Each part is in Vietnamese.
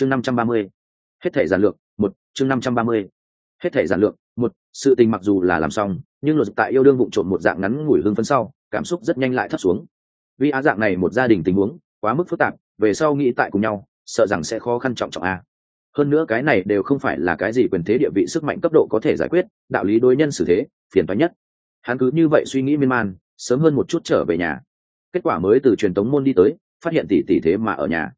chương năm trăm ba mươi. Hết thể giản lược, một, chương năm trăm ba mươi. Hết thể giản lược, một, sự tình mặc dù là làm xong, nhưng luật tại yêu đương vụ trộm một dạng ngắn ngủi hương phấn sau, cảm xúc rất nhanh lại thấp xuống. Vì á dạng này một gia đình tình huống, quá mức phức tạp, về sau nghĩ tại cùng nhau, sợ rằng sẽ khó khăn trọng trọng a. Hơn nữa cái này đều không phải là cái gì quyền thế địa vị sức mạnh cấp độ có thể giải quyết, đạo lý đối nhân xử thế, phiền toái nhất. Hắn cứ như vậy suy nghĩ miên man, sớm hơn một chút trở về nhà. Kết quả mới từ truyền tống môn đi tới, phát hiện tỷ tỷ thế mà ở nhà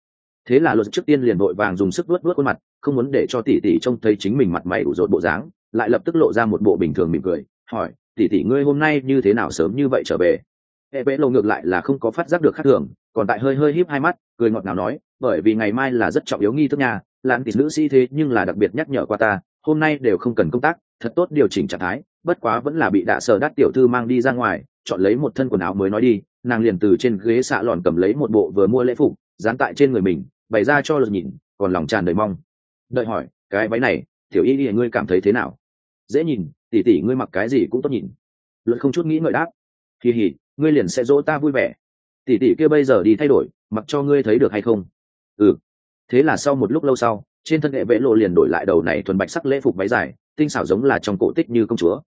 thế là luật trước tiên liền vội vàng dùng sức luốt luốt khuôn mặt, không muốn để cho tỷ tỷ trông thấy chính mình mặt mày ủ rột bộ dáng, lại lập tức lộ ra một bộ bình thường mỉm cười, hỏi, tỷ tỷ ngươi hôm nay như thế nào sớm như vậy trở về? E Hệ vẽ lâu ngược lại là không có phát giác được khác thường, còn tại hơi hơi híp hai mắt, cười ngọt ngào nói, bởi vì ngày mai là rất trọng yếu nghi thức nhà lãng tỷ nữ sĩ thế nhưng là đặc biệt nhắc nhở qua ta, hôm nay đều không cần công tác, thật tốt điều chỉnh trạng thái, bất quá vẫn là bị đạ sở đắt tiểu thư mang đi ra ngoài, chọn lấy một thân quần áo mới nói đi. Nàng liền từ trên ghế xạ lòn cầm lấy một bộ vừa mua lễ phục, dán tại trên người mình bày ra cho lượt nhìn, còn lòng tràn đầy mong. Đợi hỏi, cái váy này, tiểu y y ngươi cảm thấy thế nào? Dễ nhìn tỉ tỉ ngươi mặc cái gì cũng tốt nhìn. Luận không chút nghĩ ngợi đáp kỳ hỉ ngươi liền sẽ dỗ ta vui vẻ. Tỉ tỉ kia bây giờ đi thay đổi, mặc cho ngươi thấy được hay không? Ừ. Thế là sau một lúc lâu sau, trên thân hệ vẽ lộ liền đổi lại đầu này thuần bạch sắc lễ phục váy dài, tinh xảo giống là trong cổ tích như công chúa.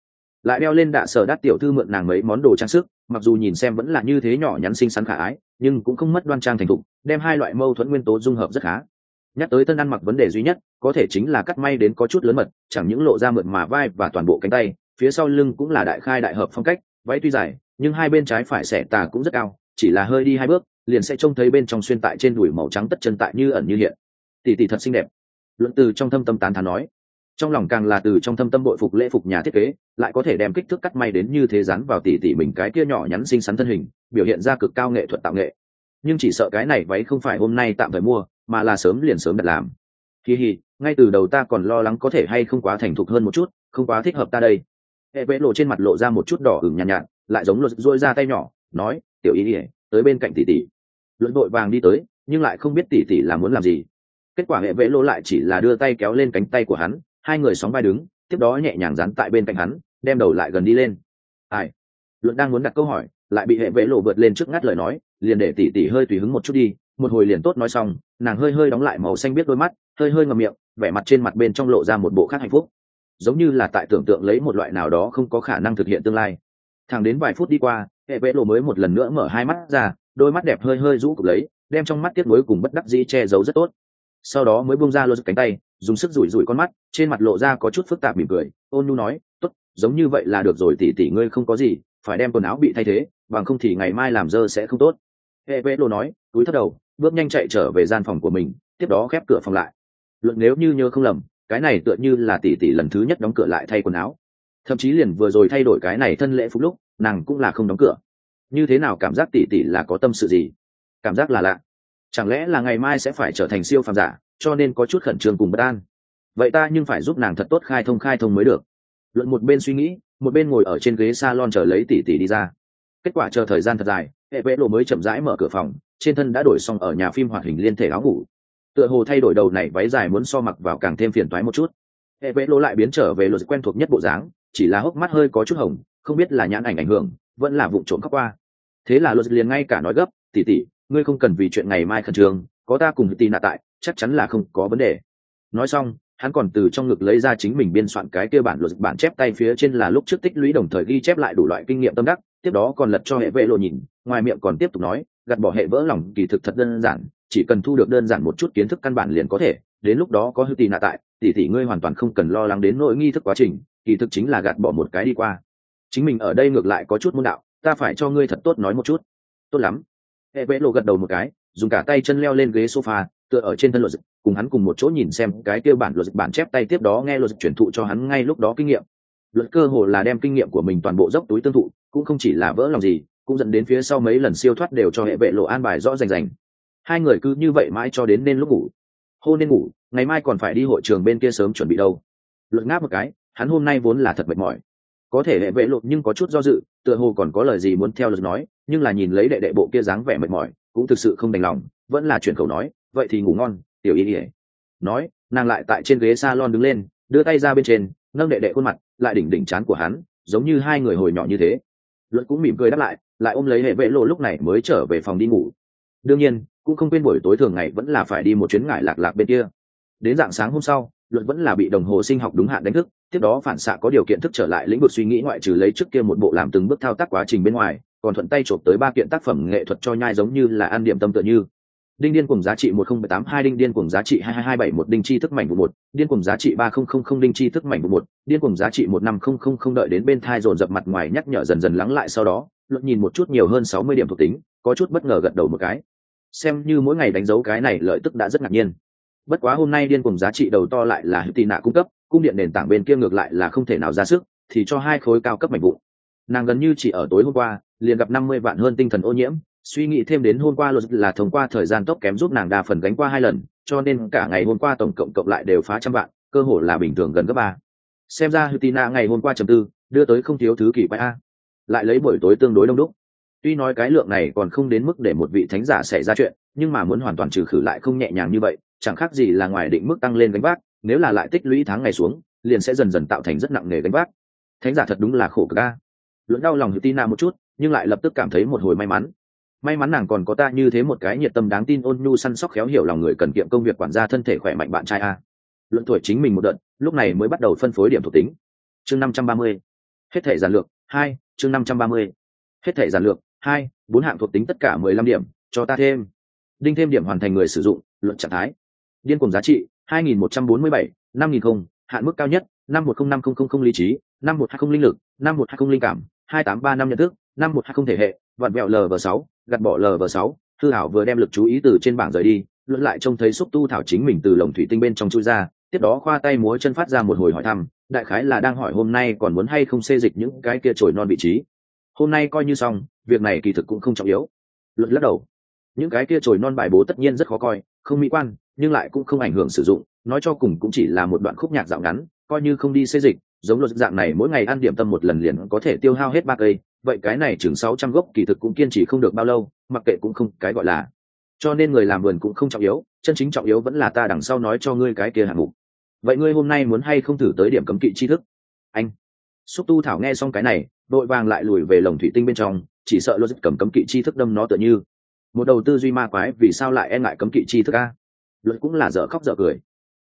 Lại đeo lên đạ sở đắt tiểu thư mượn nàng mấy món đồ trang sức mặc dù nhìn xem vẫn là như thế nhỏ nhắn xinh xắn khả ái, nhưng cũng không mất đoan trang thành thục, đem hai loại mâu thuẫn nguyên tố dung hợp rất khá. Nhắc tới tân ăn mặc vấn đề duy nhất, có thể chính là cắt may đến có chút lớn mật, chẳng những lộ ra mượt mà vai và toàn bộ cánh tay, phía sau lưng cũng là đại khai đại hợp phong cách, váy tuy dài, nhưng hai bên trái phải xẻ tà cũng rất cao, chỉ là hơi đi hai bước, liền sẽ trông thấy bên trong xuyên tại trên đùi màu trắng tất chân tại như ẩn như hiện. Tỷ tỷ thật xinh đẹp. Luận từ trong thâm tâm tán thán nói trong lòng càng là từ trong thâm tâm bội phục lễ phục nhà thiết kế lại có thể đem kích thước cắt may đến như thế rắn vào tỉ tỉ mình cái kia nhỏ nhắn xinh xắn thân hình biểu hiện ra cực cao nghệ thuật tạo nghệ. Nhưng chỉ sợ cái này váy không phải hôm nay tạm thời mua mà là sớm liền sớm đặt làm. Kỳ hì ngay từ đầu ta còn lo lắng có thể hay không quá thành thục hơn một chút không quá thích hợp ta đây. Hệ vẽ lộ trên mặt lộ ra một chút đỏ ửng nhàn nhạt, nhạt lại giống luật dôi ra tay nhỏ nói tiểu ý ỉa tới bên cạnh tỷ tỷ luận đội vàng đi tới nhưng lại không biết tỷ tỷ là muốn làm gì. Kết quả hệ vẽ lộ lại chỉ là đưa tay kéo lên cánh tay của hắn hai người sóng vai đứng, tiếp đó nhẹ nhàng dán tại bên cạnh hắn, đem đầu lại gần đi lên. Ai? Luận đang muốn đặt câu hỏi, lại bị hệ vẽ lộ vượt lên trước ngắt lời nói, liền để tỉ tỉ hơi tùy hứng một chút đi. Một hồi liền tốt nói xong, nàng hơi hơi đóng lại màu xanh biết đôi mắt, hơi hơi ngầm miệng, vẻ mặt trên mặt bên trong lộ ra một bộ khác hạnh phúc. Giống như là tại tưởng tượng lấy một loại nào đó không có khả năng thực hiện tương lai. Thẳng đến vài phút đi qua, hệ vẽ lộ mới một lần nữa mở hai mắt ra, đôi mắt đẹp hơi hơi rũ cục lấy, đem trong mắt tiếc nuối cùng bất đắc dĩ che giấu rất tốt. Sau đó mới buông ra lô cánh tay dùng sức rủi rủi con mắt, trên mặt lộ ra có chút phức tạp mỉm cười. Ôn nhu nói, tốt, giống như vậy là được rồi tỉ tỉ ngươi không có gì, phải đem quần áo bị thay thế, bằng không thì ngày mai làm dơ sẽ không tốt. Hệ vệ lộ nói, túi thất đầu, bước nhanh chạy trở về gian phòng của mình, tiếp đó khép cửa phòng lại. Luận nếu như nhớ không lầm, cái này tựa như là tỷ tỷ lần thứ nhất đóng cửa lại thay quần áo. Thậm chí liền vừa rồi thay đổi cái này thân lễ phục lúc, nàng cũng là không đóng cửa. Như thế nào cảm giác tỷ tỷ là có tâm sự gì? Cảm giác là lạ. Chẳng lẽ là ngày mai sẽ phải trở thành siêu phàm giả? Cho nên có chút khẩn trương cùng bất an. Vậy ta nhưng phải giúp nàng thật tốt khai thông khai thông mới được. Luận một bên suy nghĩ, một bên ngồi ở trên ghế s a lon chờ lấy tỷ tỷ đi ra. Kết quả chờ thời gian thật dài, hệ vẽ lộ mới chậm rãi mở cửa phòng, trên thân đã đổi xong ở nhà phim hoạt hình liên thể áo ngủ. Tựa hồ thay đổi đầu này váy dài muốn so mặc vào càng thêm phiền toái một chút. Hệ vẽ lộ lại biến trở về luật quen thuộc nhất bộ dáng, chỉ là hốc mắt hơi có chút hồng, không biết là nhãn ảnh ảnh hưởng, vẫn là vụ trộm khóc qua. Thế là luật liền ngay cả nói gấp tỉ tỉ ngươi không cần vì chuyện ngày mai khẩn trương, có ta cùng tì nạ tại chắc chắn là không có vấn đề. Nói xong, hắn còn từ trong ngực lấy ra chính mình biên soạn cái kia bản luật bản chép tay phía trên là lúc trước tích lũy đồng thời ghi chép lại đủ loại kinh nghiệm tâm đắc, tiếp đó còn lật cho hệ vệ lộ nhìn, ngoài miệng còn tiếp tục nói, gạt bỏ hệ vỡ lòng, kỳ thực thật đơn giản, chỉ cần thu được đơn giản một chút kiến thức căn bản liền có thể, đến lúc đó có hư tì nạ tại tỷ tỷ ngươi hoàn toàn không cần lo lắng đến nỗi nghi thức quá trình, kỳ thực chính là gạt bỏ một cái đi qua. Chính mình ở đây ngược lại có chút môn đạo, ta phải cho ngươi thật tốt nói một chút. Tốt lắm. Hệ vệ lộ gật đầu một cái, dùng cả tay chân leo lên ghế sofa tựa ở trên thân luật dịch, cùng hắn cùng một chỗ nhìn xem cái tiêu bản luật dịch bản chép tay tiếp đó nghe luật dịch chuyển thụ cho hắn ngay lúc đó kinh nghiệm. Luật cơ hồ là đem kinh nghiệm của mình toàn bộ dốc túi tương thụ, cũng không chỉ là vỡ lòng gì, cũng dẫn đến phía sau mấy lần siêu thoát đều cho hệ vệ lộ an bài rõ rành rành. Hai người cứ như vậy mãi cho đến nên lúc ngủ. Hô nên ngủ, ngày mai còn phải đi hội trường bên kia sớm chuẩn bị đâu. Luật ngáp một cái, hắn hôm nay vốn là thật mệt mỏi. Có thể hệ vệ lộ nhưng có chút do dự, tựa hồ còn có lời gì muốn theo luật nói, nhưng là nhìn lấy đệ đệ bộ kia dáng vẻ mệt mỏi, cũng thực sự không đành lòng, vẫn là chuyển khẩu nói vậy thì ngủ ngon, tiểu y ỉa nói, nàng lại tại trên ghế s a lon đứng lên, đưa tay ra bên trên, nâng đệ đệ khuôn mặt, lại đỉnh đỉnh chán của hắn, giống như hai người hồi nhỏ như thế. Luận cũng mỉm cười đáp lại lại ôm lấy hệ vệ lộ lúc này mới trở về phòng đi ngủ. Đương nhiên, cũng không quên buổi tối thường ngày vẫn là phải đi một chuyến ngại lạc lạc bên kia. Đến dạng sáng hôm sau, luận vẫn là bị đồng hồ sinh học đúng hạn đánh thức, tiếp đó phản xạ có điều kiện thức trở lại lĩnh vực suy nghĩ ngoại trừ lấy trước kia một bộ làm từng bước thao tác quá trình bên ngoài, còn thuận tay chộp tới ba kiện tác phẩm nghệ thuật cho nhai giống như là ăn điểm tâm tựa như đinh điên cùng giá trị một không tám hai, đinh điên cùng giá trị hai hai hai bảy một, đinh chi thức mảnh vụ một, điên cùng giá trị ba không không không, đinh chi thức mảnh vụ một, điên cùng giá trị một năm không không không đợi đến bên thai dồn dập mặt ngoài nhắc nhở dần dần lắng lại sau đó, luận nhìn một chút nhiều hơn sáu mươi điểm thuộc tính, có chút bất ngờ gật đầu một cái. Xem như mỗi ngày đánh dấu cái này lợi tức đã rất ngạc nhiên. Bất quá hôm nay điên cùng giá trị đầu to lại là hữu tị nạ cung cấp, cung điện nền tảng bên kia ngược lại là không thể nào ra sức, thì cho hai khối cao cấp mảnh vụ. Nàng gần như chỉ ở tối hôm qua, liền gặp năm mươi vạn hơn tinh thần ô nhiễm suy nghĩ thêm đến hôm qua luật là thông qua thời gian tốc kém giúp nàng đa phần gánh qua hai lần, cho nên cả ngày hôm qua tổng cộng cộng lại đều phá trăm vạn, cơ hội là bình thường gần gấp ba. Xem ra Hutina ngày hôm qua trầm tư, đưa tới không thiếu thứ kỳ quái a. Lại lấy buổi tối tương đối đông đúc. Tuy nói cái lượng này còn không đến mức để một vị thánh giả xảy ra chuyện, nhưng mà muốn hoàn toàn trừ khử lại không nhẹ nhàng như vậy, chẳng khác gì là ngoài định mức tăng lên gánh vác, nếu là lại tích lũy tháng ngày xuống, liền sẽ dần dần tạo thành rất nặng nề gánh vác. Thánh giả thật đúng là khổ ca luận đau lòng Hutina một chút, nhưng lại lập tức cảm thấy một hồi may mắn may mắn nàng còn có ta như thế một cái nhiệt tâm đáng tin ôn nhu săn sóc khéo hiểu lòng người cần kiệm công việc quản gia thân thể khỏe mạnh bạn trai a. Luận tuổi chính mình một đợt, lúc này mới bắt đầu phân phối điểm thuộc tính. Chương năm trăm ba mươi. Hết thể giản lược, hai, chương năm trăm ba mươi. Hết thể giản lược, hai, bốn hạng thuộc tính tất cả mười lăm điểm, cho ta thêm. Đinh thêm điểm hoàn thành người sử dụng, luận trạng thái. Điên cùng giá trị, hai nghìn một trăm bốn mươi bảy, năm nghìn không, hạn mức cao nhất, năm một không năm không không không lý trí, năm một hai không linh lực, năm một hai không linh cảm, hai tám ba năm nhận thức, năm một hai không thể hệ vặn vẹo lv sáu gạt bỏ lv sáu thư hảo vừa đem lực chú ý từ trên bảng rời đi luận lại trông thấy xúc tu thảo chính mình từ lồng thủy tinh bên trong chui ra, tiếp đó khoa tay múa chân phát ra một hồi hỏi thăm, đại khái là đang hỏi hôm nay còn muốn hay không xê dịch những cái kia trồi non vị trí. Hôm nay coi như xong, việc này kỳ thực cũng không trọng yếu. Luận lắc đầu. Những cái kia trồi non bài bố tất nhiên rất khó coi, không mỹ quan, nhưng lại cũng không ảnh hưởng sử dụng, nói cho cùng cũng chỉ là một đoạn khúc nhạc dạo ngắn, coi như không đi xê dịch, giống luật dạng này mỗi ngày ăn điểm tâm một lần liền có thể tiêu hao hết ba cây vậy cái này chừng sáu trăm gốc kỳ thực cũng kiên trì không được bao lâu, mặc kệ cũng không cái gọi là. Cho nên người làm vườn cũng không trọng yếu, chân chính trọng yếu vẫn là ta đằng sau nói cho ngươi cái kia hạng mục. Vậy ngươi hôm nay muốn hay không thử tới điểm cấm kỵ tri thức? Anh. Xúc tu thảo nghe xong cái này, đội vàng lại lùi về lồng thủy tinh bên trong, chỉ sợ logic cầm cấm kỵ tri thức đâm nó tựa như. Một đầu tư duy ma quái vì sao lại e ngại cấm kỵ tri thức a? Luật cũng là dở khóc dở cười.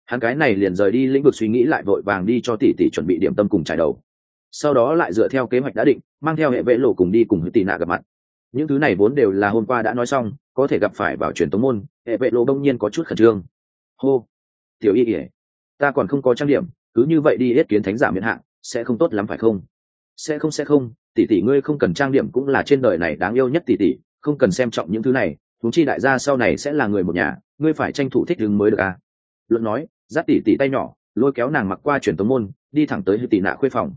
Hắn cái này liền rời đi lĩnh vực suy nghĩ lại vội vàng đi cho tỷ tỷ chuẩn bị điểm tâm cùng trải đầu sau đó lại dựa theo kế hoạch đã định, mang theo hệ vệ lộ cùng đi cùng hữu tị nạ gặp mặt. Những thứ này vốn đều là hôm qua đã nói xong, có thể gặp phải vào truyền tống môn, hệ vệ lộ đông nhiên có chút khẩn trương. Hô, tiểu y ỉa ta còn không có trang điểm, cứ như vậy đi yết kiến thánh giả miễn hạn sẽ không tốt lắm phải không? Sẽ không sẽ không, tỷ tỷ ngươi không cần trang điểm cũng là trên đời này đáng yêu nhất tỷ tỷ, không cần xem trọng những thứ này thú chi đại gia sau này sẽ là người một nhà, ngươi phải tranh thủ thích ứng mới được à? Luận nói giáp tỷ tỷ tay nhỏ, lôi kéo nàng mặc qua truyền tống môn, đi thẳng tới hư tỷ nạ khuê phòng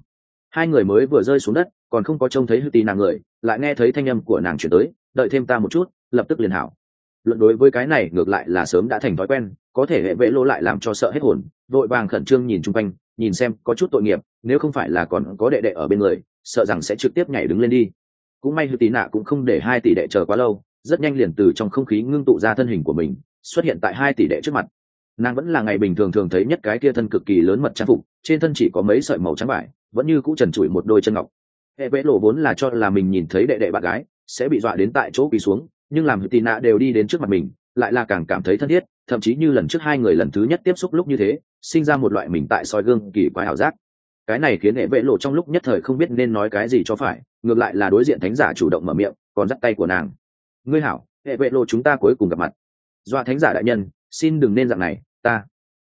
hai người mới vừa rơi xuống đất, còn không có trông thấy hư tì nàng người, lại nghe thấy thanh âm của nàng chuyển tới, đợi thêm ta một chút, lập tức liền hảo. Luận đối với cái này ngược lại là sớm đã thành thói quen, có thể hệ vệ lô lại làm cho sợ hết hồn, vội vàng khẩn trương nhìn chung quanh, nhìn xem có chút tội nghiệp, nếu không phải là còn có đệ đệ ở bên người, sợ rằng sẽ trực tiếp nhảy đứng lên đi. Cũng may hư tì nạ cũng không để hai tỷ đệ chờ quá lâu, rất nhanh liền từ trong không khí ngưng tụ ra thân hình của mình, xuất hiện tại hai tỷ đệ trước mặt. Nàng vẫn là ngày bình thường thường thấy nhất cái kia thân cực kỳ lớn mật trang phục, trên thân chỉ có mấy sợi màu trắng vải vẫn như cũ trần trụi một đôi chân ngọc. Hệ vẽ lộ vốn là cho là mình nhìn thấy đệ đệ bạn gái, sẽ bị dọa đến tại chỗ quỳ xuống, nhưng làm tì nạ đều đi đến trước mặt mình, lại là càng cảm thấy thân thiết, thậm chí như lần trước hai người lần thứ nhất tiếp xúc lúc như thế, sinh ra một loại mình tại soi gương kỳ quái ảo giác. Cái này khiến hệ vệ lộ trong lúc nhất thời không biết nên nói cái gì cho phải, ngược lại là đối diện thánh giả chủ động mở miệng, còn dắt tay của nàng. Ngươi hảo, hệ vệ lộ chúng ta cuối cùng gặp mặt. Doa thánh giả đại nhân, xin đừng nên dạng này, ta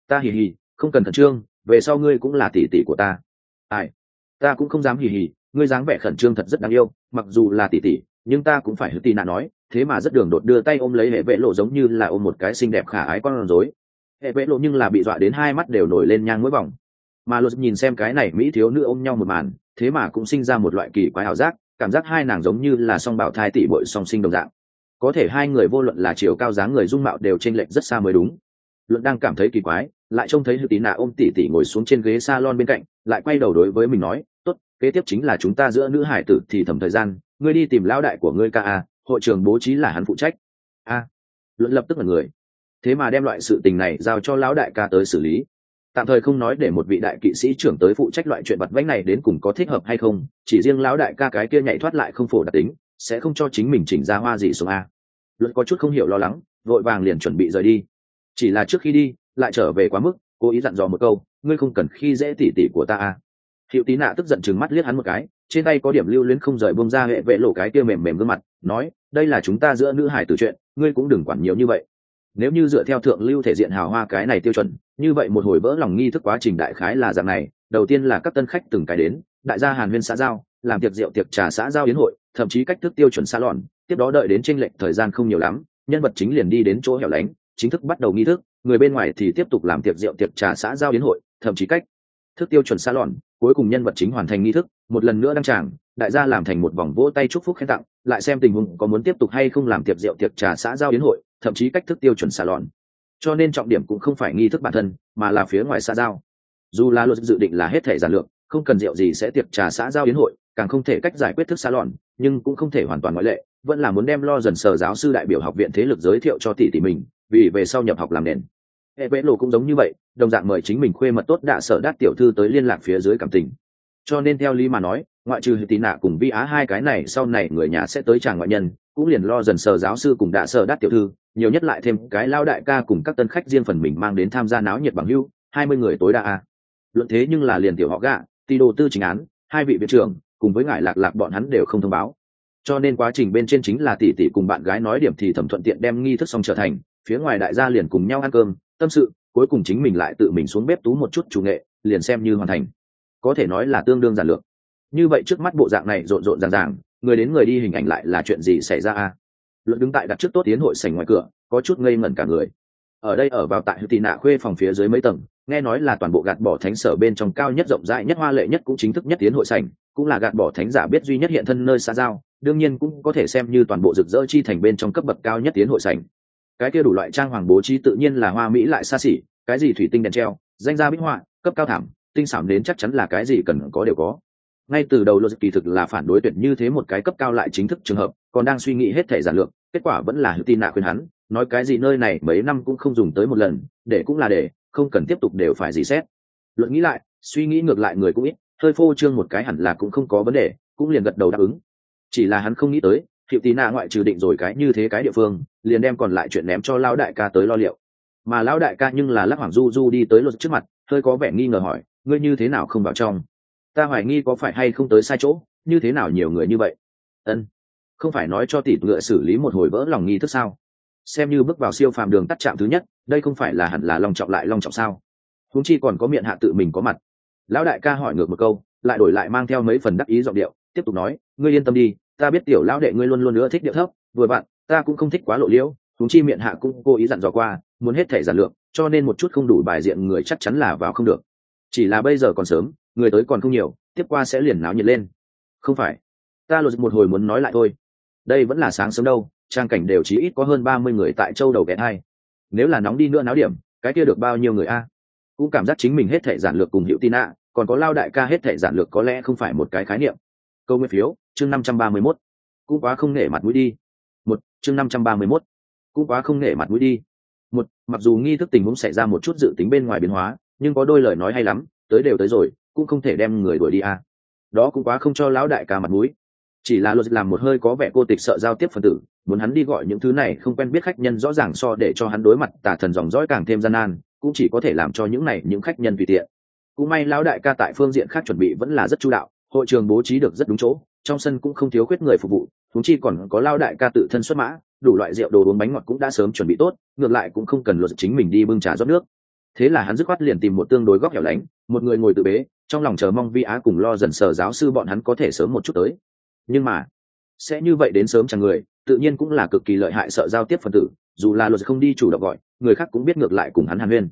ta hì hì, không cần khẩn trương, về sau ngươi cũng là tỷ tỷ của ta ai? Ta cũng không dám hì hì, ngươi dáng vẻ khẩn trương thật rất đáng yêu, mặc dù là tỷ tỷ, nhưng ta cũng phải hữu tì nạ nói, thế mà rất đường đột đưa tay ôm lấy hệ vệ lộ giống như là ôm một cái xinh đẹp khả ái con rối. Hệ vệ lộ nhưng là bị dọa đến hai mắt đều nổi lên nhang mũi vòng mà luật nhìn xem cái này mỹ thiếu nữ ôm nhau một màn, thế mà cũng sinh ra một loại kỳ quái ảo giác, cảm giác hai nàng giống như là song bảo thai tỷ bội song sinh đồng dạng. Có thể hai người vô luận là chiều cao dáng người dung mạo đều t r ê n lệch rất xa mới đúng luận đang cảm thấy kỳ quái, lại trông thấy hữu tí nạ ôm tỉ tỉ ngồi xuống trên ghế s a lon bên cạnh, lại quay đầu đối với mình nói, tốt, kế tiếp chính là chúng ta giữa nữ hải tử thì thầm thời gian, ngươi đi tìm lão đại của ngươi ca a, hội trường bố trí là hắn phụ trách. A. Luận lập tức là người. Thế mà đem loại sự tình này giao cho lão đại ca tới xử lý. Tạm thời không nói để một vị đại kỵ sĩ trưởng tới phụ trách loại chuyện vặt vãnh này đến cùng có thích hợp hay không, chỉ riêng lão đại ca cái kia nhảy thoát lại không phổ đặc tính, sẽ không cho chính mình chỉnh ra hoa gì xuống a. Luận có chút không hiểu lo lắng, vội vàng liền chuẩn bị rời đi chỉ là trước khi đi, lại trở về quá mức, cố ý dặn dò một câu, ngươi không cần khi dễ tỉ tỉ của ta à? Hiệu tí nạ tức giận chừng mắt liếc hắn một cái, trên tay có điểm lưu luyến không rời bông ra hệ vệ lộ cái kia mềm mềm gương mặt, nói, đây là chúng ta giữa nữ hải từ chuyện, ngươi cũng đừng quản nhiều như vậy. Nếu như dựa theo thượng lưu thể diện hào hoa cái này tiêu chuẩn, như vậy một hồi vỡ lòng nghi thức quá trình đại khái là dạng này, đầu tiên là các tân khách từng cái đến, đại gia hàn huyên xã giao, làm tiệc rượu tiệc trà xã giao yến hội, thậm chí cách thức tiêu chuẩn xa lòn tiếp đó đợi đến tranh lệch thời gian không nhiều lắm, nhân vật chính liền đi đến chỗ hẻo lánh chính thức bắt đầu nghi thức, người bên ngoài thì tiếp tục làm tiệc rượu, tiệc trà xã giao yến hội, thậm chí cách thức tiêu chuẩn xa lòn cuối cùng nhân vật chính hoàn thành nghi thức, một lần nữa đăng tràng, đại gia làm thành một vòng vỗ tay chúc phúc khen tặng, lại xem tình huống có muốn tiếp tục hay không làm tiệc rượu, tiệc trà xã giao yến hội, thậm chí cách thức tiêu chuẩn xa lòn cho nên trọng điểm cũng không phải nghi thức bản thân, mà là phía ngoài xã giao. Dù là luật dự định là hết thể giản lược, không cần rượu gì sẽ tiệc trà xã giao yến hội, càng không thể cách giải quyết thức xa lòn nhưng cũng không thể hoàn toàn ngoại lệ, vẫn là muốn đem lo dần sở giáo sư đại biểu học viện thế lực giới thiệu cho tỷ tỷ mình vì về sau nhập học làm nền. Hệ vẽ lộ cũng giống như vậy, đồng dạng mời chính mình khuê mật tốt đạ sở đát tiểu thư tới liên lạc phía dưới cảm tình. Cho nên theo lý mà nói, ngoại trừ tì nạ cùng vi á hai cái này, sau này người nhà sẽ tới chàng ngoại nhân, cũng liền lo dần sở giáo sư cùng đạ sở đát tiểu thư, nhiều nhất lại thêm cái lao đại ca cùng các tân khách riêng phần mình mang đến tham gia náo nhiệt bằng hưu, hai mươi người tối đa a. Luận thế nhưng là liền tiểu họ gạ tỷ đồ tư chính án, hai vị viện trưởng, cùng với ngại lạc lạc bọn hắn đều không thông báo. Cho nên quá trình bên trên chính là tỷ tỷ cùng bạn gái nói điểm thì thẩm thuận tiện đem nghi thức xong trở thành phía ngoài đại gia liền cùng nhau ăn cơm, tâm sự, cuối cùng chính mình lại tự mình xuống bếp tú một chút chủ nghệ, liền xem như hoàn thành. Có thể nói là tương đương giản lược. Như vậy trước mắt bộ dạng này rộn rộn ràng ràng, người đến người đi hình ảnh lại là chuyện gì xảy ra a? Luận đứng tại đặt trước tốt tiến hội sảnh ngoài cửa, có chút ngây ngẩn cả người. Ở đây ở vào tại tị nạ khuê phòng phía dưới mấy tầng, nghe nói là toàn bộ gạt bỏ thánh sở bên trong cao nhất rộng rãi nhất hoa lệ nhất cũng chính thức nhất tiến hội sảnh, cũng là gạt bỏ thánh giả biết duy nhất hiện thân nơi xa giao, đương nhiên cũng có thể xem như toàn bộ rực rỡ chi thành bên trong cấp bậc cao nhất tiến hội sảnh cái kia đủ loại trang hoàng bố trí tự nhiên là hoa mỹ lại xa xỉ, cái gì thủy tinh đèn treo, danh gia bích họa, cấp cao thảm, tinh xảo đến chắc chắn là cái gì cần có đều có. Ngay từ đầu logic kỳ thực là phản đối tuyệt như thế một cái cấp cao lại chính thức trường hợp, còn đang suy nghĩ hết thể giản lược, kết quả vẫn là hữu tin nạ khuyên hắn, nói cái gì nơi này mấy năm cũng không dùng tới một lần, để cũng là để, không cần tiếp tục đều phải gì xét. Luận nghĩ lại, suy nghĩ ngược lại người cũng ít, hơi phô trương một cái hẳn là cũng không có vấn đề, cũng liền gật đầu đáp ứng. Chỉ là hắn không nghĩ tới hiệu tì nạ ngoại trừ định rồi cái như thế cái địa phương, liền đem còn lại chuyện ném cho lão đại ca tới lo liệu. Mà lão đại ca nhưng là lắc hoàng du du đi tới luật trước mặt, hơi có vẻ nghi ngờ hỏi, ngươi như thế nào không vào trong? Ta hoài nghi có phải hay không tới sai chỗ, như thế nào nhiều người như vậy? Ân, không phải nói cho tỷ ngựa xử lý một hồi vỡ lòng nghi thức sao? Xem như bước vào siêu phàm đường tắt chạm thứ nhất, đây không phải là hẳn là long trọng lại long trọng sao? Huống chi còn có miệng hạ tự mình có mặt. Lão đại ca hỏi ngược một câu, lại đổi lại mang theo mấy phần đắc ý giọng điệu, tiếp tục nói, ngươi yên tâm đi ta biết tiểu lão đệ ngươi luôn luôn nữa thích điệu thấp, vừa bạn ta cũng không thích quá lộ liễu chúng chi miệng hạ cũng cố ý dặn dò qua, muốn hết thể giản lượng cho nên một chút không đủ bài diện người chắc chắn là vào không được. Chỉ là bây giờ còn sớm, người tới còn không nhiều, tiếp qua sẽ liền náo nhiệt lên. Không phải. Ta lột một hồi muốn nói lại thôi. Đây vẫn là sáng sớm đâu, trang cảnh đều chỉ ít có hơn ba mươi người tại châu đầu ghé hai. Nếu là nóng đi nữa náo điểm, cái kia được bao nhiêu người a? Cũng cảm giác chính mình hết thể giản lược cùng hiệu tin ạ, còn có lao đại ca hết thể giản lược có lẽ không phải một cái khái niệm. Câu nguyên phiếu chương năm trăm ba mươi mốt. Cũng quá không nể mặt mũi đi. Một, chương năm trăm ba mươi mốt. Cũng quá không nể mặt mũi đi. Một, mặc dù nghi thức tình huống xảy ra một chút dự tính bên ngoài biến hóa, nhưng có đôi lời nói hay lắm, tới đều tới rồi, cũng không thể đem người đuổi đi à. đó cũng quá không cho lão đại ca mặt mũi. Chỉ là luật làm một hơi có vẻ cô tịch sợ giao tiếp phần tử, muốn hắn đi gọi những thứ này không quen biết khách nhân rõ ràng so để cho hắn đối mặt tà thần dòng dõi càng thêm gian nan, cũng chỉ có thể làm cho những này những khách nhân tùy tiện. Cũng may lão đại ca tại phương diện khác chuẩn bị vẫn là rất chu đạo, hội trường bố trí được rất đúng chỗ trong sân cũng không thiếu khuyết người phục vụ thúng chi còn có lao đại ca tự thân xuất mã, đủ loại rượu đồ uống bánh ngọt cũng đã sớm chuẩn bị tốt, ngược lại cũng không cần luật chính mình đi bưng trà rót nước. Thế là hắn dứt khoát liền tìm một tương đối góc hẻo lánh, một người ngồi tự bế, trong lòng chờ mong vi á cùng lo dần sở giáo sư bọn hắn có thể sớm một chút tới. Nhưng mà, sẽ như vậy đến sớm chẳng người, tự nhiên cũng là cực kỳ lợi hại sợ giao tiếp phần tử, dù là luật không đi chủ động gọi, người khác cũng biết ngược lại cùng hắn hàn huyên.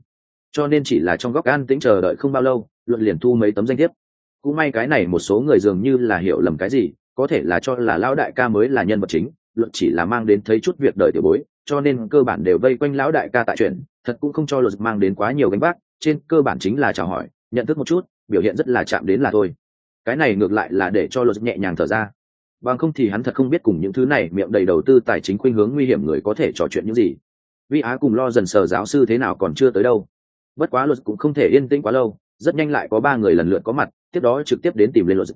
Cho nên chỉ là trong góc an tĩnh chờ đợi không bao lâu luận liền thu mấy tấm danh thiếp cũng may cái này một số người dường như là hiểu lầm cái gì, có thể là cho là lão đại ca mới là nhân vật chính luận chỉ là mang đến thấy chút việc đời tiểu bối, cho nên cơ bản đều vây quanh lão đại ca tại chuyện, thật cũng không cho luật mang đến quá nhiều gánh vác, trên cơ bản chính là chào hỏi, nhận thức một chút, biểu hiện rất là chạm đến là thôi. Cái này ngược lại là để cho luật nhẹ nhàng thở ra. Bằng không thì hắn thật không biết cùng những thứ này miệng đầy đầu tư tài chính khuynh hướng nguy hiểm người có thể trò chuyện những gì. Vi á cùng lo dần sờ giáo sư thế nào còn chưa tới đâu. Bất quá luật cũng không thể yên tĩnh quá lâu rất nhanh lại có ba người lần lượt có mặt, tiếp đó trực tiếp đến tìm lên luật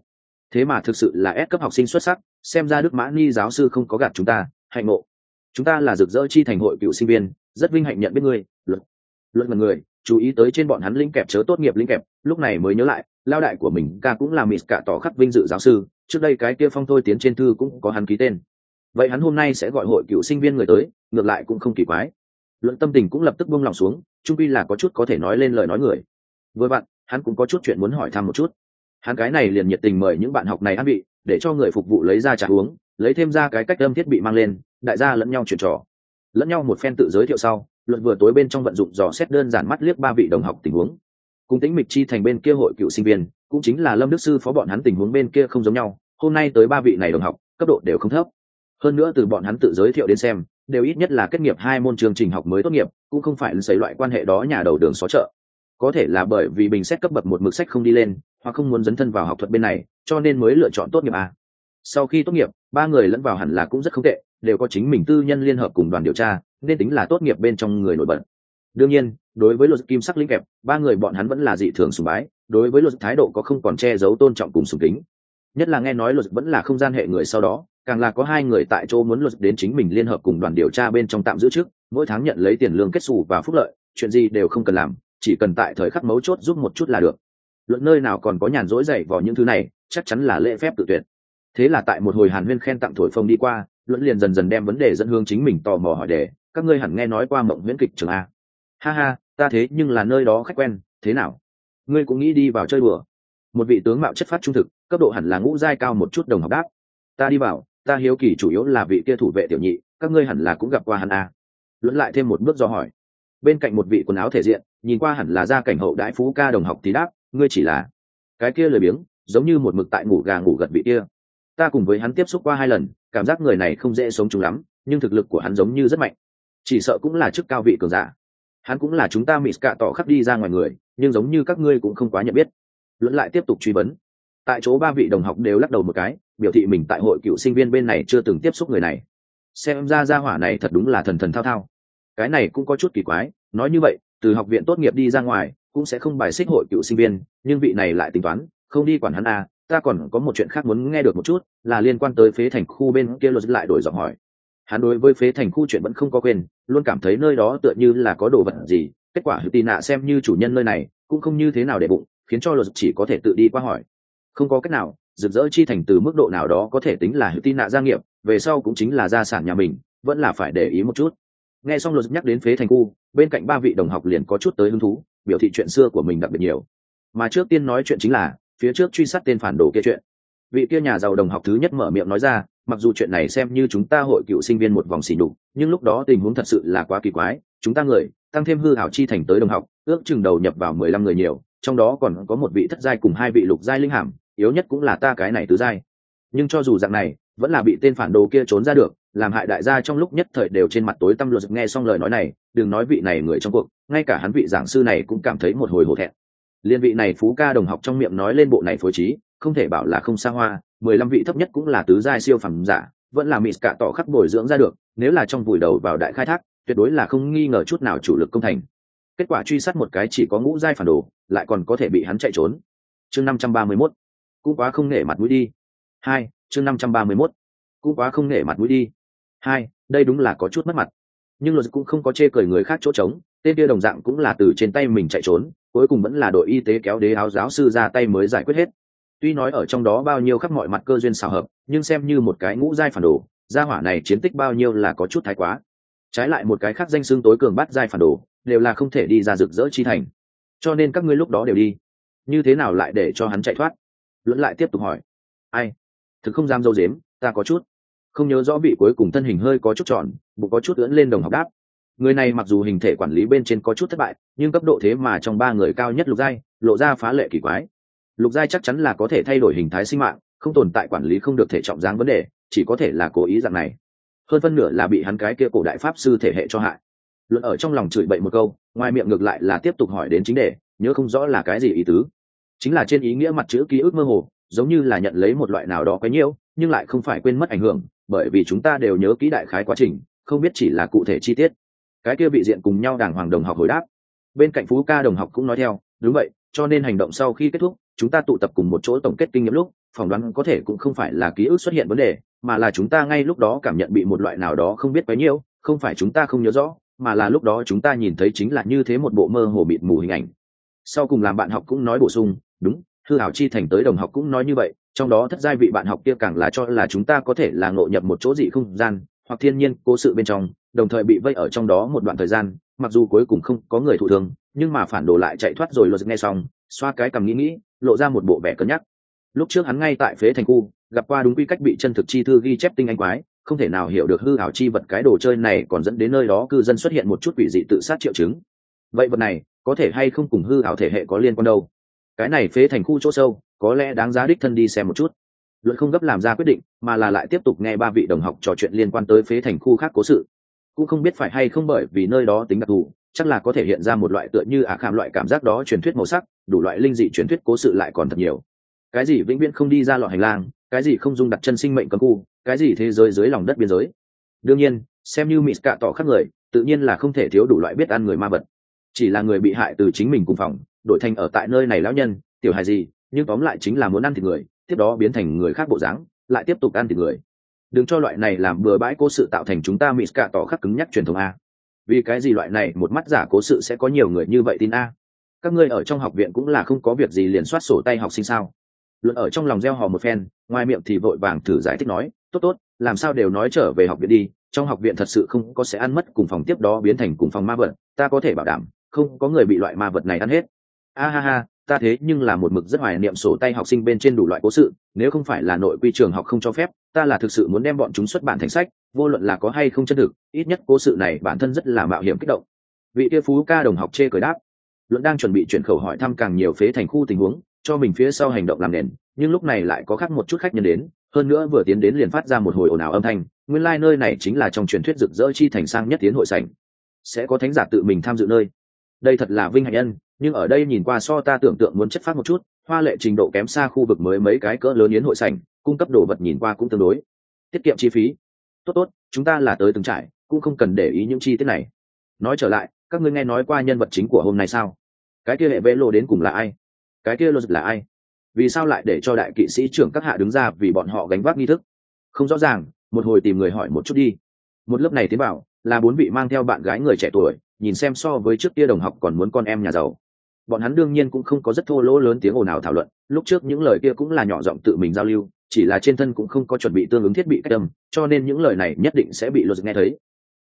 thế mà thực sự là ép cấp học sinh xuất sắc, xem ra đức mã ni giáo sư không có gạt chúng ta, hạnh ngộ. Chúng ta là rực rỡ chi thành hội cựu sinh viên, rất vinh hạnh nhận biết ngươi, luật. Luận mật người, chú ý tới trên bọn hắn linh kẹp chớ tốt nghiệp linh kẹp, lúc này mới nhớ lại, lao đại của mình, ca cũng là mịt cả tỏ khắc vinh dự giáo sư, trước đây cái kia phong thôi tiến trên thư cũng có hắn ký tên. Vậy hắn hôm nay sẽ gọi hội cựu sinh viên người tới, ngược lại cũng không kỳ quái. Luận tâm tình cũng lập tức buông lòng xuống, trung pi là có chút có thể nói lên lời nói người với bạn hắn cũng có chút chuyện muốn hỏi thăm một chút. Hắn cái này liền nhiệt tình mời những bạn học này ăn vị, để cho người phục vụ lấy ra trà uống, lấy thêm ra cái cách âm thiết bị mang lên, đại gia lẫn nhau chuyện trò. Lẫn nhau một phen tự giới thiệu sau, luận vừa tối bên trong vận dụng dò xét đơn giản mắt liếc ba vị đồng học tình huống. Cùng tính mịch chi thành bên kia hội cựu sinh viên, cũng chính là lâm đức sư phó bọn hắn tình huống bên kia không giống nhau, hôm nay tới ba vị này đồng học, cấp độ đều không thấp. Hơn nữa từ bọn hắn tự giới thiệu đến xem, đều ít nhất là kết nghiệp hai môn chương trình học mới tốt nghiệp, cũng không phải là giấy loại quan hệ đó nhà đầu đường xó chợ có thể là bởi vì bình xét cấp bậc một mực sách không đi lên, hoặc không muốn dấn thân vào học thuật bên này, cho nên mới lựa chọn tốt nghiệp a. Sau khi tốt nghiệp, ba người lẫn vào hẳn là cũng rất không tệ, đều có chính mình tư nhân liên hợp cùng đoàn điều tra, nên tính là tốt nghiệp bên trong người nổi bật. Đương nhiên, đối với luật kim sắc linh kẹp, ba người bọn hắn vẫn là dị thường sùng bái, đối với luật thái độ có không còn che giấu tôn trọng cùng sùng kính. Nhất là nghe nói luật vẫn là không gian hệ người sau đó, càng là có hai người tại chỗ muốn luật đến chính mình liên hợp cùng đoàn điều tra bên trong tạm giữ trước, mỗi tháng nhận lấy tiền lương kết xù và phúc lợi, chuyện gì đều không cần làm chỉ cần tại thời khắc mấu chốt giúp một chút là được. Luận nơi nào còn có nhàn rỗi dậy vào những thứ này, chắc chắn là lễ phép tự tuyệt. Thế là tại một hồi hàn huyên khen tặng thổi phồng đi qua, luận liền dần dần đem vấn đề dẫn hướng chính mình tò mò hỏi đề, các ngươi hẳn nghe nói qua mộng miễn kịch trường a. Ha ha, ta thế nhưng là nơi đó khách quen, thế nào? Ngươi cũng nghĩ đi vào chơi đùa. Một vị tướng mạo chất phát trung thực, cấp độ hẳn là ngũ giai cao một chút đồng học đáp. Ta đi vào, ta hiếu kỳ chủ yếu là vị kia thủ vệ tiểu nhị, các ngươi hẳn là cũng gặp qua hắn a. Luận lại thêm một bước do hỏi bên cạnh một vị quần áo thể diện, nhìn qua hẳn là gia cảnh hậu đại phú ca đồng học tí đáp, ngươi chỉ là cái kia lười biếng, giống như một mực tại ngủ gà ngủ gật vị kia. Ta cùng với hắn tiếp xúc qua hai lần, cảm giác người này không dễ sống chung lắm, nhưng thực lực của hắn giống như rất mạnh. Chỉ sợ cũng là chức cao vị cường giả. Hắn cũng là chúng ta mịt cạ tỏ khắp đi ra ngoài người, nhưng giống như các ngươi cũng không quá nhận biết. Luận lại tiếp tục truy vấn. Tại chỗ ba vị đồng học đều lắc đầu một cái, biểu thị mình tại hội cựu sinh viên bên này chưa từng tiếp xúc người này. Xem ra ra hỏa này thật đúng là thần thần thao thao cái này cũng có chút kỳ quái, nói như vậy, từ học viện tốt nghiệp đi ra ngoài, cũng sẽ không bài xích hội cựu sinh viên, nhưng vị này lại tính toán, không đi quản hắn à ta còn có một chuyện khác muốn nghe được một chút, là liên quan tới phế thành khu bên kia luật lại đổi giọng hỏi. Hắn đối với phế thành khu chuyện vẫn không có quên, luôn cảm thấy nơi đó tựa như là có đồ vật gì, kết quả hữu tì nạ xem như chủ nhân nơi này, cũng không như thế nào để bụng, khiến cho luật chỉ có thể tự đi qua hỏi. Không có cách nào, rực rỡ chi thành từ mức độ nào đó có thể tính là hữu tì nạ gia nghiệp, về sau cũng chính là gia sản nhà mình, vẫn là phải để ý một chút nghe xong luật nhắc đến phế thành khu, bên cạnh ba vị đồng học liền có chút tới hứng thú, biểu thị chuyện xưa của mình đặc biệt nhiều. Mà trước tiên nói chuyện chính là, phía trước truy sát tên phản đồ kia chuyện. Vị kia nhà giàu đồng học thứ nhất mở miệng nói ra, mặc dù chuyện này xem như chúng ta hội cựu sinh viên một vòng xỉ đục nhưng lúc đó tình huống thật sự là quá kỳ quái, chúng ta người, tăng thêm hư hảo chi thành tới đồng học, ước chừng đầu nhập vào mười lăm người nhiều, trong đó còn có một vị thất giai cùng hai vị lục giai linh hàm, yếu nhất cũng là ta cái này tứ giai. Nhưng cho dù dạng này, vẫn là bị tên phản đồ kia trốn ra được làm hại đại gia trong lúc nhất thời đều trên mặt tối tăm luật nghe xong lời nói này, đừng nói vị này người trong cuộc, ngay cả hắn vị giảng sư này cũng cảm thấy một hồi hổ thẹn. Liên vị này phú ca đồng học trong miệng nói lên bộ này phối trí, không thể bảo là không xa hoa, mười lăm vị thấp nhất cũng là tứ giai siêu phẩm giả, vẫn là mịt cả tỏ khắc bồi dưỡng ra được, nếu là trong vùi đầu vào đại khai thác, tuyệt đối là không nghi ngờ chút nào chủ lực công thành. Kết quả truy sát một cái chỉ có ngũ giai phản đồ, lại còn có thể bị hắn chạy trốn. Chương năm trăm ba mươi 531 cũng quá không nể mặt mũi đi. Hai, chương năm trăm ba mươi 531 cũng quá không nể mặt mũi đi hai, đây đúng là có chút mất mặt. Nhưng luật cũng không có chê cười người khác chỗ trống, tên kia đồng dạng cũng là từ trên tay mình chạy trốn, cuối cùng vẫn là đội y tế kéo đế áo giáo sư ra tay mới giải quyết hết. Tuy nói ở trong đó bao nhiêu khắp mọi mặt cơ duyên xào hợp, nhưng xem như một cái ngũ giai phản đồ, gia hỏa này chiến tích bao nhiêu là có chút thái quá. Trái lại một cái khác danh xương tối cường bắt giai phản đồ, đều là không thể đi ra rực rỡ chi thành. Cho nên các ngươi lúc đó đều đi. Như thế nào lại để cho hắn chạy thoát? Luận lại tiếp tục hỏi. Ai? Thực không dám dâu dếm, ta có chút không nhớ rõ vị cuối cùng thân hình hơi có chút tròn, bụng có chút ưỡn lên đồng học đáp. Người này mặc dù hình thể quản lý bên trên có chút thất bại, nhưng cấp độ thế mà trong ba người cao nhất lục giai, lộ ra phá lệ kỳ quái. Lục giai chắc chắn là có thể thay đổi hình thái sinh mạng, không tồn tại quản lý không được thể trọng dáng vấn đề, chỉ có thể là cố ý dạng này. Hơn phân nửa là bị hắn cái kia cổ đại pháp sư thể hệ cho hại. Luận ở trong lòng chửi bậy một câu, ngoài miệng ngược lại là tiếp tục hỏi đến chính đề, nhớ không rõ là cái gì ý tứ. Chính là trên ý nghĩa mặt chữ ký ức mơ hồ, giống như là nhận lấy một loại nào đó quấy nhiễu nhưng lại không phải quên mất ảnh hưởng, bởi vì chúng ta đều nhớ kỹ đại khái quá trình, không biết chỉ là cụ thể chi tiết. Cái kia bị diện cùng nhau đàng hoàng đồng học hồi đáp. Bên cạnh phú ca đồng học cũng nói theo, đúng vậy, cho nên hành động sau khi kết thúc, chúng ta tụ tập cùng một chỗ tổng kết kinh nghiệm lúc, phỏng đoán có thể cũng không phải là ký ức xuất hiện vấn đề, mà là chúng ta ngay lúc đó cảm nhận bị một loại nào đó không biết bấy nhiêu không phải chúng ta không nhớ rõ, mà là lúc đó chúng ta nhìn thấy chính là như thế một bộ mơ hồ mịt mù hình ảnh. Sau cùng làm bạn học cũng nói bổ sung, đúng, thư hảo chi thành tới đồng học cũng nói như vậy trong đó thất giai vị bạn học kia càng là cho là chúng ta có thể là ngộ nhập một chỗ dị không gian, hoặc thiên nhiên, cố sự bên trong, đồng thời bị vây ở trong đó một đoạn thời gian, mặc dù cuối cùng không có người thụ thương, nhưng mà phản đồ lại chạy thoát rồi luật nghe xong, xoa cái cầm nghĩ nghĩ, lộ ra một bộ vẻ cân nhắc. Lúc trước hắn ngay tại phế thành khu, gặp qua đúng quy cách bị chân thực chi thư ghi chép tinh anh quái, không thể nào hiểu được hư hảo chi vật cái đồ chơi này còn dẫn đến nơi đó cư dân xuất hiện một chút quỷ dị tự sát triệu chứng. Vậy vật này có thể hay không cùng hư hảo thể hệ có liên quan đâu? Cái này phế thành khu chỗ sâu, có lẽ đáng giá đích thân đi xem một chút. Luận không gấp làm ra quyết định, mà là lại tiếp tục nghe ba vị đồng học trò chuyện liên quan tới phế thành khu khác cố sự. Cũng không biết phải hay không bởi vì nơi đó tính đặc thù, chắc là có thể hiện ra một loại tựa như ả khảm loại cảm giác đó truyền thuyết màu sắc, đủ loại linh dị truyền thuyết cố sự lại còn thật nhiều. Cái gì vĩnh viễn không đi ra loại hành lang, cái gì không dung đặt chân sinh mệnh cấm khu, cái gì thế giới dưới lòng đất biên giới. Đương nhiên, xem như mỹ cạ tỏ khác người, tự nhiên là không thể thiếu đủ loại biết ăn người ma vật. Chỉ là người bị hại từ chính mình cùng phòng đổi thành ở tại nơi này lão nhân, tiểu hài gì, nhưng tóm lại chính là muốn ăn thịt người, tiếp đó biến thành người khác bộ dáng, lại tiếp tục ăn thịt người. Đừng cho loại này làm bừa bãi cố sự tạo thành chúng ta mỹ cả tỏ khắc cứng nhắc truyền thống a. Vì cái gì loại này, một mắt giả cố sự sẽ có nhiều người như vậy tin a? Các ngươi ở trong học viện cũng là không có việc gì liền soát sổ tay học sinh sao? Luận ở trong lòng gieo hò một phen, ngoài miệng thì vội vàng thử giải thích nói, tốt tốt, làm sao đều nói trở về học viện đi, trong học viện thật sự không có sẽ ăn mất cùng phòng tiếp đó biến thành cùng phòng ma vật, ta có thể bảo đảm, không có người bị loại ma vật này ăn hết a ha ha, ta thế nhưng là một mực rất hoài niệm sổ tay học sinh bên trên đủ loại cố sự, nếu không phải là nội quy trường học không cho phép, ta là thực sự muốn đem bọn chúng xuất bản thành sách, vô luận là có hay không chân thực ít nhất cố sự này bản thân rất là mạo hiểm kích động. Vị kia phú ca đồng học chê cười đáp. Luận đang chuẩn bị chuyển khẩu hỏi thăm càng nhiều phế thành khu tình huống, cho mình phía sau hành động làm nền, nhưng lúc này lại có khác một chút khách nhân đến, hơn nữa vừa tiến đến liền phát ra một hồi ồn ào âm thanh, nguyên lai、like、nơi này chính là trong truyền thuyết rực rỡ chi thành sang nhất tiến hội sảnh. Sẽ có thánh giả tự mình tham dự nơi đây thật là vinh hạnh nhân, nhưng ở đây nhìn qua so ta tưởng tượng muốn chất phát một chút, hoa lệ trình độ kém xa khu vực mới mấy cái cỡ lớn yến hội sảnh, cung cấp đồ vật nhìn qua cũng tương đối. Tiết kiệm chi phí. Tốt tốt, chúng ta là tới từng trải, cũng không cần để ý những chi tiết này. Nói trở lại, các ngươi nghe nói qua nhân vật chính của hôm nay sao? Cái kia hệ vẽ lộ đến cùng là ai? Cái kia luật là ai? Vì sao lại để cho đại kỵ sĩ trưởng các hạ đứng ra vì bọn họ gánh vác nghi thức? Không rõ ràng, một hồi tìm người hỏi một chút đi. Một lớp này tiến bảo là bốn vị mang theo bạn gái người trẻ tuổi nhìn xem so với trước kia đồng học còn muốn con em nhà giàu. Bọn hắn đương nhiên cũng không có rất thô lỗ lớn tiếng ồn ào thảo luận, lúc trước những lời kia cũng là nhỏ giọng tự mình giao lưu, chỉ là trên thân cũng không có chuẩn bị tương ứng thiết bị cách âm, cho nên những lời này nhất định sẽ bị luật nghe thấy.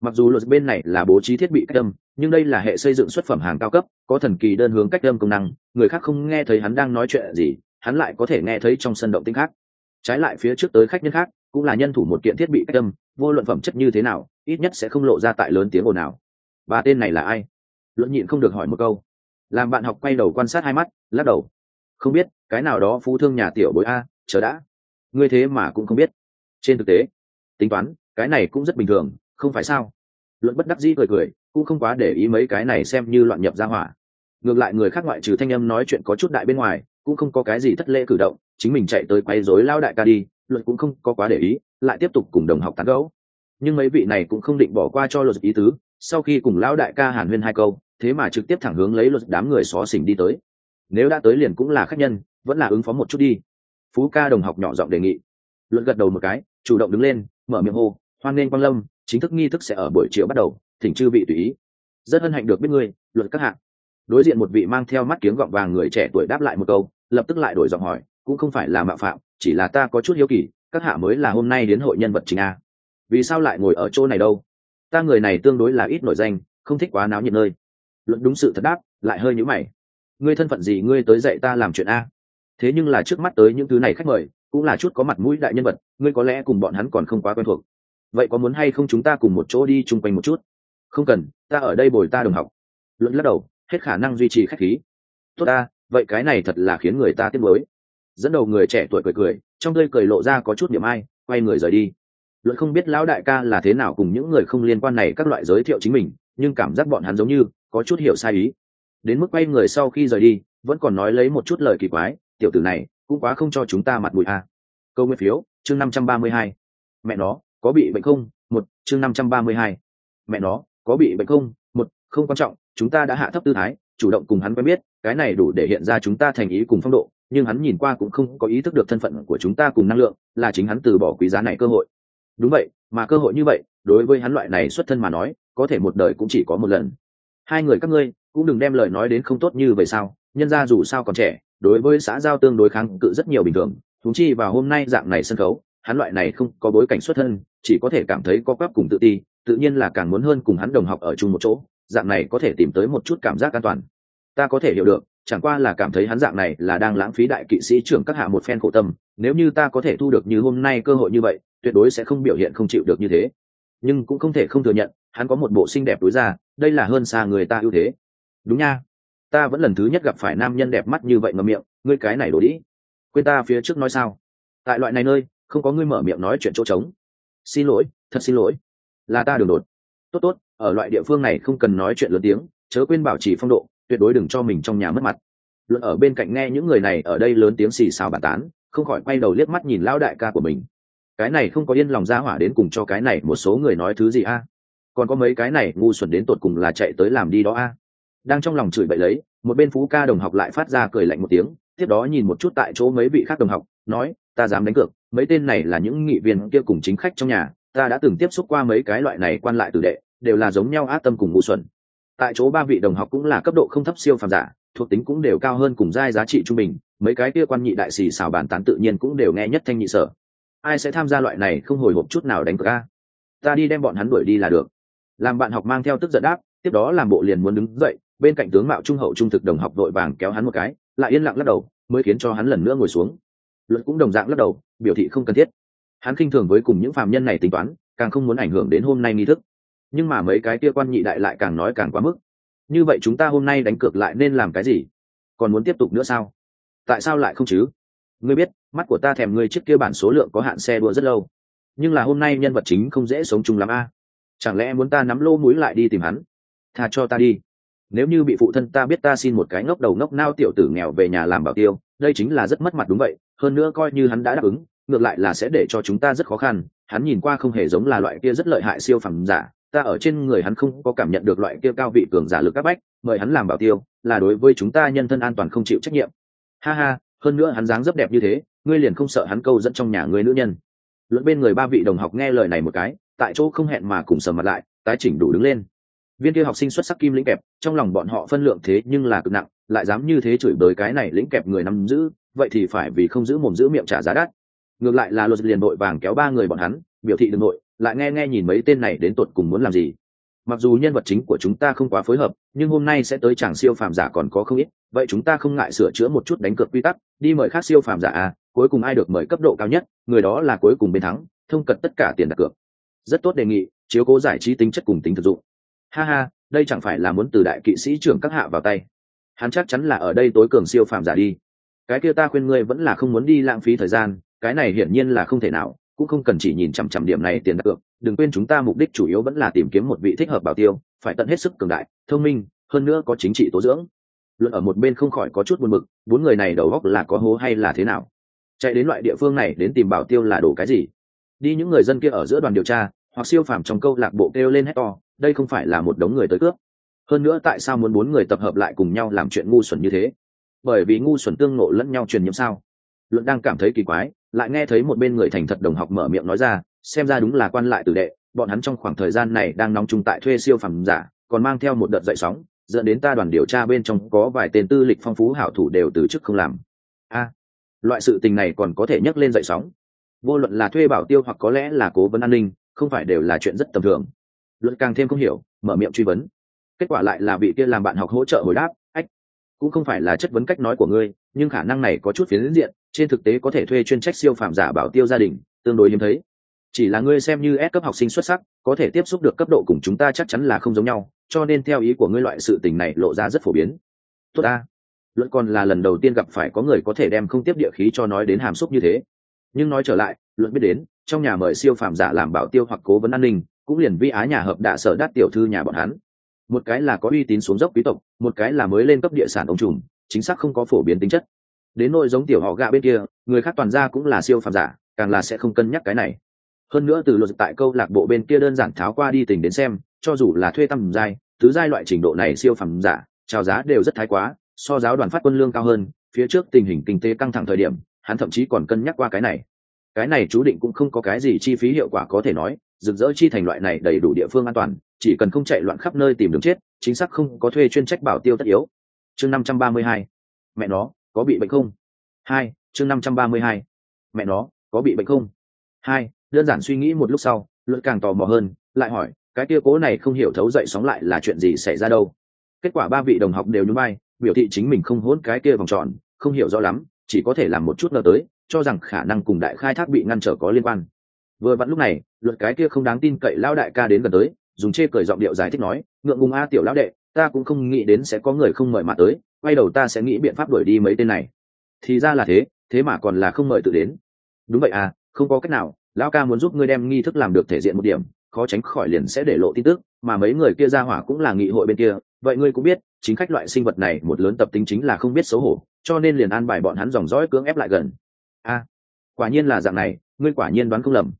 Mặc dù luật bên này là bố trí thiết bị cách âm, nhưng đây là hệ xây dựng xuất phẩm hàng cao cấp, có thần kỳ đơn hướng cách âm công năng, người khác không nghe thấy hắn đang nói chuyện gì, hắn lại có thể nghe thấy trong sân động tĩnh khác. Trái lại phía trước tới khách nhân khác, cũng là nhân thủ một kiện thiết bị cách âm, vô luận phẩm chất như thế nào, ít nhất sẽ không lộ ra tại lớn tiếng ồn nào ba tên này là ai? Luận nhịn không được hỏi một câu. Làm bạn học quay đầu quan sát hai mắt, lắc đầu. Không biết, cái nào đó phú thương nhà tiểu bối a, chờ đã. Ngươi thế mà cũng không biết. Trên thực tế, tính toán, cái này cũng rất bình thường, không phải sao? Luận bất đắc dĩ cười cười, cũng không quá để ý mấy cái này xem như loạn nhập ra hỏa. Ngược lại người khác ngoại trừ thanh âm nói chuyện có chút đại bên ngoài, cũng không có cái gì thất lễ cử động, chính mình chạy tới quay rối lao đại ca đi, luận cũng không có quá để ý, lại tiếp tục cùng đồng học tán gẫu. Nhưng mấy vị này cũng không định bỏ qua cho luật ý tứ sau khi cùng lão đại ca hàn huyên hai câu, thế mà trực tiếp thẳng hướng lấy luật đám người xó xỉnh đi tới. Nếu đã tới liền cũng là khách nhân, vẫn là ứng phó một chút đi. Phú ca đồng học nhỏ giọng đề nghị. Luận gật đầu một cái, chủ động đứng lên, mở miệng hô, hoan nghênh quang lâm, chính thức nghi thức sẽ ở buổi chiều bắt đầu, thỉnh chư vị tùy ý. Rất hân hạnh được biết ngươi luận các hạng đối diện một vị mang theo mắt kiếng gọng vàng người trẻ tuổi đáp lại một câu, lập tức lại đổi giọng hỏi, cũng không phải là mạo phạm, chỉ là ta có chút hiếu kỳ, các hạ mới là hôm nay đến hội nhân vật chính a. Vì sao lại ngồi ở chỗ này đâu? Ta người này tương đối là ít nổi danh, không thích quá náo nhiệt nơi. Luận đúng sự thật đáp, lại hơi nhữ mày. Ngươi thân phận gì, ngươi tới dạy ta làm chuyện a? Thế nhưng là trước mắt tới những thứ này khách mời, cũng là chút có mặt mũi đại nhân vật, ngươi có lẽ cùng bọn hắn còn không quá quen thuộc. Vậy có muốn hay không chúng ta cùng một chỗ đi chung quanh một chút? Không cần, ta ở đây bồi ta đồng học. Luận lắc đầu, hết khả năng duy trì khách khí. Tốt ta, vậy cái này thật là khiến người ta tiếc nuối. Dẫn đầu người trẻ tuổi cười cười, trong tươi cười lộ ra có chút điểm ai, quay người rời đi luận không biết lão đại ca là thế nào cùng những người không liên quan này các loại giới thiệu chính mình, nhưng cảm giác bọn hắn giống như có chút hiểu sai ý. Đến mức quay người sau khi rời đi, vẫn còn nói lấy một chút lời kỳ quái, tiểu tử này, cũng quá không cho chúng ta mặt mũi à. câu nguyên phiếu, chương năm trăm ba mươi hai. Mẹ nó, có bị bệnh không? Một, chương năm trăm ba mươi hai. Mẹ nó, có bị bệnh không? Một, không quan trọng, chúng ta đã hạ thấp tư thái, chủ động cùng hắn quen biết, cái này đủ để hiện ra chúng ta thành ý cùng phong độ, nhưng hắn nhìn qua cũng không có ý thức được thân phận của chúng ta cùng năng lượng, là chính hắn từ bỏ quý giá này cơ hội đúng vậy, mà cơ hội như vậy, đối với hắn loại này xuất thân mà nói, có thể một đời cũng chỉ có một lần. Hai người các ngươi, cũng đừng đem lời nói đến không tốt như vậy sao? Nhân ra dù sao còn trẻ, đối với xã giao tương đối kháng cự rất nhiều bình thường. Thúng chi vào hôm nay dạng này sân khấu, hắn loại này không có bối cảnh xuất thân, chỉ có thể cảm thấy có quắp cùng tự ti, tự nhiên là càng muốn hơn cùng hắn đồng học ở chung một chỗ, dạng này có thể tìm tới một chút cảm giác an toàn. Ta có thể hiểu được, chẳng qua là cảm thấy hắn dạng này là đang lãng phí đại kỵ sĩ trưởng các hạ một phen khổ tâm nếu như ta có thể thu được như hôm nay cơ hội như vậy, tuyệt đối sẽ không biểu hiện không chịu được như thế. Nhưng cũng không thể không thừa nhận, hắn có một bộ xinh đẹp đối ra đây là hơn xa người ta ưu thế. Đúng nha. Ta vẫn lần thứ nhất gặp phải nam nhân đẹp mắt như vậy ngậm miệng, ngươi cái này đổ đĩ quên ta phía trước nói sao? Tại loại này nơi, không có ngươi mở miệng nói chuyện chỗ trống. Xin lỗi, thật xin lỗi. Là ta đường đột. Tốt tốt, ở loại địa phương này không cần nói chuyện lớn tiếng, chớ quên bảo trì phong độ, tuyệt đối đừng cho mình trong nhà mất mặt. Luận ở bên cạnh nghe những người này ở đây lớn tiếng xì xào bàn tán không khỏi quay đầu liếc mắt nhìn lão đại ca của mình. Cái này không có yên lòng ra hỏa đến cùng cho cái này một số người nói thứ gì a? Còn có mấy cái này ngu xuẩn đến tột cùng là chạy tới làm đi đó a? Đang trong lòng chửi bậy lấy, một bên phú ca đồng học lại phát ra cười lạnh một tiếng, tiếp đó nhìn một chút tại chỗ mấy vị khác đồng học, nói, ta dám đánh cược, mấy tên này là những nghị viên kia cùng chính khách trong nhà, ta đã từng tiếp xúc qua mấy cái loại này quan lại tử đệ, đều là giống nhau ác tâm cùng ngu xuẩn. Tại chỗ ba vị đồng học cũng là cấp độ không thấp siêu phàm giả, thuộc tính cũng đều cao hơn cùng giai giá trị trung bình mấy cái kia quan nhị đại xì xào bàn tán tự nhiên cũng đều nghe nhất thanh nhị sở. Ai sẽ tham gia loại này không hồi hộp chút nào đánh cược a? Ta đi đem bọn hắn đuổi đi là được. Làm bạn học mang theo tức giận đáp, tiếp đó làm bộ liền muốn đứng dậy, bên cạnh tướng mạo trung hậu trung thực đồng học đội vàng kéo hắn một cái, lại yên lặng lắc đầu, mới khiến cho hắn lần nữa ngồi xuống. Luật cũng đồng dạng lắc đầu, biểu thị không cần thiết. Hắn khinh thường với cùng những phạm nhân này tính toán, càng không muốn ảnh hưởng đến hôm nay nghi thức. Nhưng mà mấy cái kia quan nhị đại lại càng nói càng quá mức. Như vậy chúng ta hôm nay đánh cược lại nên làm cái gì? Còn muốn tiếp tục nữa sao? Tại sao lại không chứ? Ngươi biết, mắt của ta thèm ngươi trước kia bản số lượng có hạn xe đua rất lâu. Nhưng là hôm nay nhân vật chính không dễ sống chung lắm a. Chẳng lẽ muốn ta nắm lô mũi lại đi tìm hắn? Tha cho ta đi. Nếu như bị phụ thân ta biết ta xin một cái ngốc đầu ngốc nao tiểu tử nghèo về nhà làm bảo tiêu, đây chính là rất mất mặt đúng vậy. Hơn nữa coi như hắn đã đáp ứng, ngược lại là sẽ để cho chúng ta rất khó khăn. Hắn nhìn qua không hề giống là loại kia rất lợi hại siêu phẩm giả. Ta ở trên người hắn không có cảm nhận được loại kia cao vị cường giả lực các bách, mời hắn làm bảo tiêu, là đối với chúng ta nhân thân an toàn không chịu trách nhiệm ha ha, hơn nữa hắn dáng rất đẹp như thế, ngươi liền không sợ hắn câu dẫn trong nhà ngươi nữ nhân. Luận bên người ba vị đồng học nghe lời này một cái, tại chỗ không hẹn mà cùng sờ mặt lại, tái chỉnh đủ đứng lên. Viên kia học sinh xuất sắc kim lĩnh kẹp, trong lòng bọn họ phân lượng thế nhưng là cực nặng, lại dám như thế chửi bới cái này lĩnh kẹp người nắm giữ, vậy thì phải vì không giữ mồm giữ miệng trả giá đắt. Ngược lại là luật liền đội vàng kéo ba người bọn hắn, biểu thị đ ư n g nội lại nghe nghe nhìn mấy tên này đến tột cùng muốn làm gì mặc dù nhân vật chính của chúng ta không quá phối hợp, nhưng hôm nay sẽ tới chàng siêu phàm giả còn có không ít, vậy chúng ta không ngại sửa chữa một chút đánh cược quy tắc, đi mời khác siêu phàm giả à cuối cùng ai được mời cấp độ cao nhất, người đó là cuối cùng bên thắng, thông cật tất cả tiền đặt cược. Rất tốt đề nghị, chiếu cố giải trí tính chất cùng tính thực dụng. Ha ha, đây chẳng phải là muốn từ đại kỵ sĩ trưởng các hạ vào tay. Hắn chắc chắn là ở đây tối cường siêu phàm giả đi. Cái kia ta khuyên ngươi vẫn là không muốn đi lãng phí thời gian, cái này hiển nhiên là không thể nào, cũng không cần chỉ nhìn chằm chằm điểm này tiền đặt cược đừng quên chúng ta mục đích chủ yếu vẫn là tìm kiếm một vị thích hợp bảo tiêu, phải tận hết sức cường đại, thông minh, hơn nữa có chính trị tố dưỡng. Luận ở một bên không khỏi có chút buồn bực, bốn người này đầu góc là có hố hay là thế nào? Chạy đến loại địa phương này đến tìm bảo tiêu là đồ cái gì? Đi những người dân kia ở giữa đoàn điều tra, hoặc siêu phàm trong câu lạc bộ kêu lên hét to, đây không phải là một đống người tới cướp. Hơn nữa tại sao muốn bốn người tập hợp lại cùng nhau làm chuyện ngu xuẩn như thế? Bởi vì ngu xuẩn tương nộ lẫn nhau truyền nhiễm sao? Luận đang cảm thấy kỳ quái, lại nghe thấy một bên người thành thật đồng học mở miệng nói ra xem ra đúng là quan lại tử đệ, bọn hắn trong khoảng thời gian này đang nóng chung tại thuê siêu phẩm giả, còn mang theo một đợt dậy sóng, dẫn đến ta đoàn điều tra bên trong có vài tên tư lịch phong phú hảo thủ đều từ chức không làm. A, loại sự tình này còn có thể nhắc lên dậy sóng. Vô luận là thuê bảo tiêu hoặc có lẽ là cố vấn an ninh, không phải đều là chuyện rất tầm thường. Luận càng thêm không hiểu, mở miệng truy vấn. Kết quả lại là vị kia làm bạn học hỗ trợ hồi đáp, ách, cũng không phải là chất vấn cách nói của ngươi, nhưng khả năng này có chút phiến diện, trên thực tế có thể thuê chuyên trách siêu phạm giả bảo tiêu gia đình, tương đối hiếm thấy chỉ là ngươi xem như S cấp học sinh xuất sắc, có thể tiếp xúc được cấp độ cùng chúng ta chắc chắn là không giống nhau, cho nên theo ý của ngươi loại sự tình này lộ ra rất phổ biến. Tốt a. luận còn là lần đầu tiên gặp phải có người có thể đem không tiếp địa khí cho nói đến hàm xúc như thế. Nhưng nói trở lại, luận biết đến, trong nhà mời siêu phàm giả làm bảo tiêu hoặc cố vấn an ninh, cũng liền vi á nhà hợp đạ sở đắt tiểu thư nhà bọn hắn. Một cái là có uy tín xuống dốc quý tộc, một cái là mới lên cấp địa sản ông trùm, chính xác không có phổ biến tính chất. Đến nỗi giống tiểu họ gạ bên kia, người khác toàn ra cũng là siêu phàm giả, càng là sẽ không cân nhắc cái này hơn nữa từ luật tại câu lạc bộ bên kia đơn giản tháo qua đi tình đến xem, cho dù là thuê tầm giai tứ giai loại trình độ này siêu phẩm giả, trào giá đều rất thái quá, so giáo đoàn phát quân lương cao hơn, phía trước tình hình kinh tế căng thẳng thời điểm, hắn thậm chí còn cân nhắc qua cái này. Cái này chú định cũng không có cái gì chi phí hiệu quả có thể nói, rực rỡ chi thành loại này đầy đủ địa phương an toàn, chỉ cần không chạy loạn khắp nơi tìm đường chết, chính xác không có thuê chuyên trách bảo tiêu tất yếu. Chương năm trăm ba mươi hai, mẹ nó, có bị bệnh không? Hai, chương năm trăm ba mươi hai, mẹ nó, có bị bệnh không? Hai đơn giản suy nghĩ một lúc sau luận càng tò mò hơn, lại hỏi, cái kia cố này không hiểu thấu dậy sóng lại là chuyện gì xảy ra đâu? Kết quả ba vị đồng học đều nhún vai, biểu thị chính mình không hỗn cái kia vòng tròn, không hiểu rõ lắm, chỉ có thể làm một chút ngờ tới, cho rằng khả năng cùng đại khai thác bị ngăn trở có liên quan. Vừa vặn lúc này luật cái kia không đáng tin cậy lão đại ca đến gần tới, dùng chê cười giọng điệu giải thích nói, ngượng ngùng a tiểu lão đệ, ta cũng không nghĩ đến sẽ có người không mời mà tới, quay đầu ta sẽ nghĩ biện pháp đuổi đi mấy tên này. Thì ra là thế thế mà còn là không mời tự đến. Đúng vậy à không có cách nào lão ca muốn giúp ngươi đem nghi thức làm được thể diện một điểm, khó tránh khỏi liền sẽ để lộ tin tức, mà mấy người kia ra hỏa cũng là nghị hội bên kia, vậy ngươi cũng biết, chính khách loại sinh vật này một lớn tập tính chính là không biết xấu hổ, cho nên liền an bài bọn hắn dòng dõi cưỡng ép lại gần. A, quả nhiên là dạng này, ngươi quả nhiên đoán không lầm.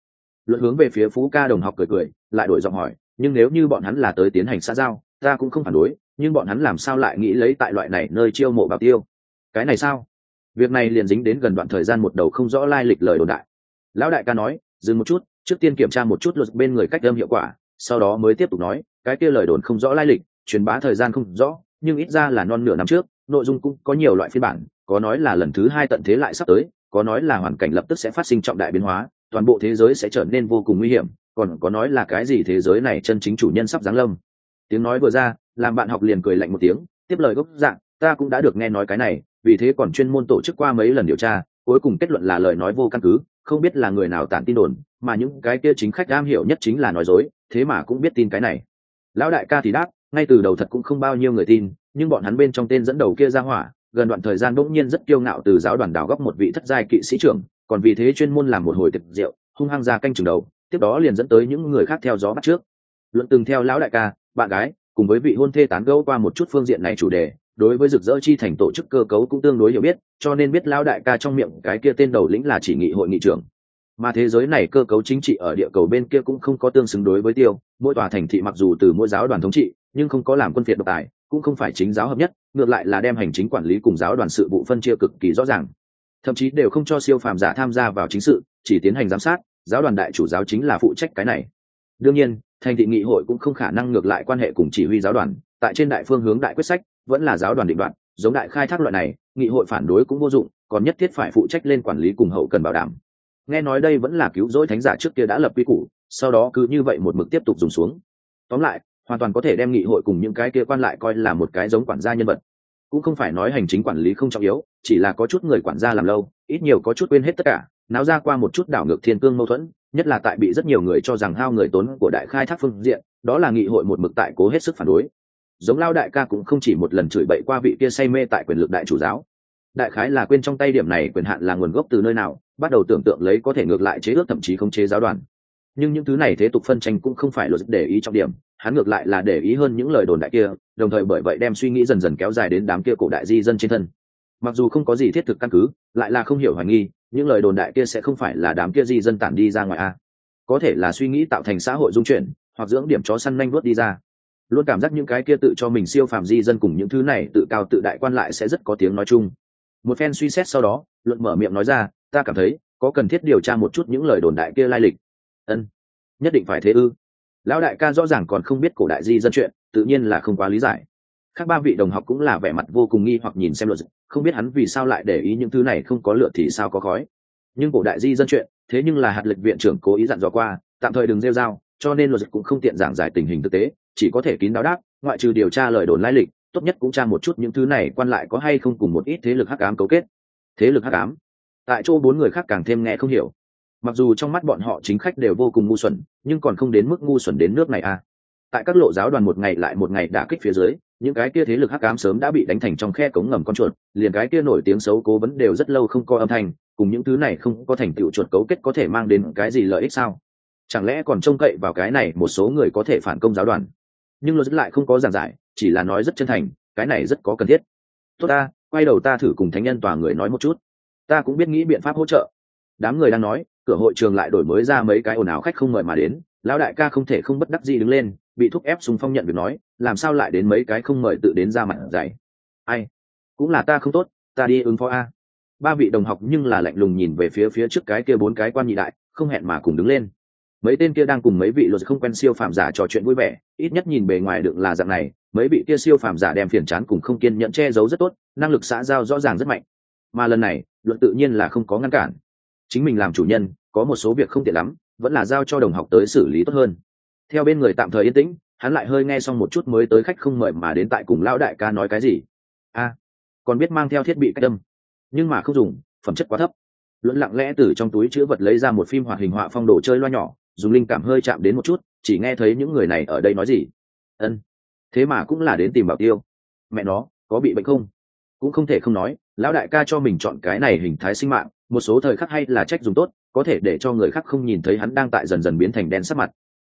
Luận hướng về phía phú ca đồng học cười cười, lại đổi giọng hỏi, nhưng nếu như bọn hắn là tới tiến hành xã giao, ta cũng không phản đối, nhưng bọn hắn làm sao lại nghĩ lấy tại loại này nơi chiêu mộ bảo tiêu? Cái này sao? Việc này liền dính đến gần đoạn thời gian một đầu không rõ lai lịch lời đồn đại. Lão đại ca nói dừng một chút, trước tiên kiểm tra một chút luật bên người cách âm hiệu quả, sau đó mới tiếp tục nói, cái kia lời đồn không rõ lai lịch, truyền bá thời gian không rõ, nhưng ít ra là non nửa năm trước, nội dung cũng có nhiều loại phiên bản, có nói là lần thứ hai tận thế lại sắp tới, có nói là hoàn cảnh lập tức sẽ phát sinh trọng đại biến hóa, toàn bộ thế giới sẽ trở nên vô cùng nguy hiểm, còn có nói là cái gì thế giới này chân chính chủ nhân sắp giáng lâm. Tiếng nói vừa ra, làm bạn học liền cười lạnh một tiếng, tiếp lời gốc dạng, ta cũng đã được nghe nói cái này, vì thế còn chuyên môn tổ chức qua mấy lần điều tra, cuối cùng kết luận là lời nói vô căn cứ không biết là người nào tản tin đồn, mà những cái kia chính khách am hiểu nhất chính là nói dối, thế mà cũng biết tin cái này. Lão đại ca thì đáp, ngay từ đầu thật cũng không bao nhiêu người tin, nhưng bọn hắn bên trong tên dẫn đầu kia ra hỏa, gần đoạn thời gian bỗng nhiên rất kiêu ngạo từ giáo đoàn đào góc một vị thất giai kỵ sĩ trưởng, còn vì thế chuyên môn làm một hồi tiệc rượu, hung hăng ra canh chừng đầu, tiếp đó liền dẫn tới những người khác theo gió bắt trước. Luận từng theo lão đại ca, bạn gái, cùng với vị hôn thê tán gẫu qua một chút phương diện này chủ đề đối với rực rỡ chi thành tổ chức cơ cấu cũng tương đối hiểu biết, cho nên biết lão đại ca trong miệng cái kia tên đầu lĩnh là chỉ nghị hội nghị trưởng. Mà thế giới này cơ cấu chính trị ở địa cầu bên kia cũng không có tương xứng đối với tiêu, mỗi tòa thành thị mặc dù từ mỗi giáo đoàn thống trị, nhưng không có làm quân phiệt độc tài, cũng không phải chính giáo hợp nhất, ngược lại là đem hành chính quản lý cùng giáo đoàn sự vụ phân chia cực kỳ rõ ràng. Thậm chí đều không cho siêu phàm giả tham gia vào chính sự, chỉ tiến hành giám sát, giáo đoàn đại chủ giáo chính là phụ trách cái này. Đương nhiên, thành thị nghị hội cũng không khả năng ngược lại quan hệ cùng chỉ huy giáo đoàn, tại trên đại phương hướng đại quyết sách vẫn là giáo đoàn định đoạn giống đại khai thác loại này, nghị hội phản đối cũng vô dụng, còn nhất thiết phải phụ trách lên quản lý cùng hậu cần bảo đảm. Nghe nói đây vẫn là cứu rỗi thánh giả trước kia đã lập quy củ, sau đó cứ như vậy một mực tiếp tục dùng xuống. Tóm lại, hoàn toàn có thể đem nghị hội cùng những cái kia quan lại coi là một cái giống quản gia nhân vật. Cũng không phải nói hành chính quản lý không trọng yếu, chỉ là có chút người quản gia làm lâu, ít nhiều có chút quên hết tất cả, náo ra qua một chút đảo ngược thiên cương mâu thuẫn, nhất là tại bị rất nhiều người cho rằng hao người tốn của đại khai thác phương diện, đó là nghị hội một mực tại cố hết sức phản đối giống lao đại ca cũng không chỉ một lần chửi bậy qua vị kia say mê tại quyền lực đại chủ giáo. Đại khái là quên trong tay điểm này quyền hạn là nguồn gốc từ nơi nào, bắt đầu tưởng tượng lấy có thể ngược lại chế ước thậm chí không chế giáo đoàn. Nhưng những thứ này thế tục phân tranh cũng không phải luật để ý trọng điểm, hắn ngược lại là để ý hơn những lời đồn đại kia, đồng thời bởi vậy đem suy nghĩ dần dần kéo dài đến đám kia cổ đại di dân trên thân. Mặc dù không có gì thiết thực căn cứ, lại là không hiểu hoài nghi, những lời đồn đại kia sẽ không phải là đám kia di dân tản đi ra ngoài a. Có thể là suy nghĩ tạo thành xã hội dung chuyển, hoặc dưỡng điểm chó săn nanh vuốt đi ra luôn cảm giác những cái kia tự cho mình siêu phàm di dân cùng những thứ này tự cao tự đại quan lại sẽ rất có tiếng nói chung. Một phen suy xét sau đó, luận mở miệng nói ra, ta cảm thấy, có cần thiết điều tra một chút những lời đồn đại kia lai lịch. Ân, nhất định phải thế ư. Lão đại ca rõ ràng còn không biết cổ đại di dân chuyện, tự nhiên là không quá lý giải. Khác ba vị đồng học cũng là vẻ mặt vô cùng nghi hoặc nhìn xem luật không biết hắn vì sao lại để ý những thứ này không có lựa thì sao có khói. Nhưng cổ đại di dân chuyện, thế nhưng là hạt lịch viện trưởng cố ý dặn dò qua, tạm thời đừng rêu r a o cho nên luật cũng không tiện giảng giải tình hình thực tế chỉ có thể kín đáo đáp, ngoại trừ điều tra lời đồn lai lịch, tốt nhất cũng tra một chút những thứ này quan lại có hay không cùng một ít thế lực hắc ám cấu kết. Thế lực hắc ám? Tại chỗ bốn người khác càng thêm nghe không hiểu. Mặc dù trong mắt bọn họ chính khách đều vô cùng ngu xuẩn, nhưng còn không đến mức ngu xuẩn đến nước này à. Tại các lộ giáo đoàn một ngày lại một ngày đã kích phía dưới, những cái kia thế lực hắc ám sớm đã bị đánh thành trong khe cống ngầm con chuột, liền cái kia nổi tiếng xấu cố vấn đều rất lâu không có âm thanh, cùng những thứ này không có thành tựu chuột cấu kết có thể mang đến cái gì lợi ích sao? Chẳng lẽ còn trông cậy vào cái này một số người có thể phản công giáo đoàn? Nhưng luật lại không có giảng giải, chỉ là nói rất chân thành, cái này rất có cần thiết. Tốt ta, quay đầu ta thử cùng thánh nhân tòa người nói một chút. Ta cũng biết nghĩ biện pháp hỗ trợ. Đám người đang nói, cửa hội trường lại đổi mới ra mấy cái ồn ào khách không mời mà đến, lão đại ca không thể không bất đắc gì đứng lên, bị thúc ép sùng phong nhận việc nói, làm sao lại đến mấy cái không mời tự đến ra mặt dày ai? Cũng là ta không tốt, ta đi ứng phó a. Ba vị đồng học nhưng là lạnh lùng nhìn về phía phía trước cái kia bốn cái quan nhị đại, không hẹn mà cùng đứng lên mấy tên kia đang cùng mấy vị luật không quen siêu phàm giả trò chuyện vui vẻ ít nhất nhìn bề ngoài đựng là dạng này mấy vị kia siêu phàm giả đem phiền chán cùng không kiên nhẫn che giấu rất tốt năng lực xã giao rõ ràng rất mạnh. Mà lần này luận tự nhiên là không có ngăn cản. Chính mình làm chủ nhân có một số việc không tiện lắm vẫn là giao cho đồng học tới xử lý tốt hơn. Theo bên người tạm thời yên tĩnh hắn lại hơi nghe xong một chút mới tới khách không mời mà đến tại cùng lão đại ca nói cái gì. A còn biết mang theo thiết bị cách âm, nhưng mà không dùng phẩm chất quá thấp. Luận lặng lẽ từ trong túi chữ vật lấy ra một phim hoạt hình họa phong đồ chơi loa nhỏ dùng linh cảm hơi chạm đến một chút, chỉ nghe thấy những người này ở đây nói gì. Ân, thế mà cũng là đến tìm bảo tiêu. Mẹ nó, có bị bệnh không? Cũng không thể không nói, lão đại ca cho mình chọn cái này hình thái sinh mạng, một số thời khắc hay là trách dùng tốt, có thể để cho người khác không nhìn thấy hắn đang tại dần dần biến thành đen sắc mặt.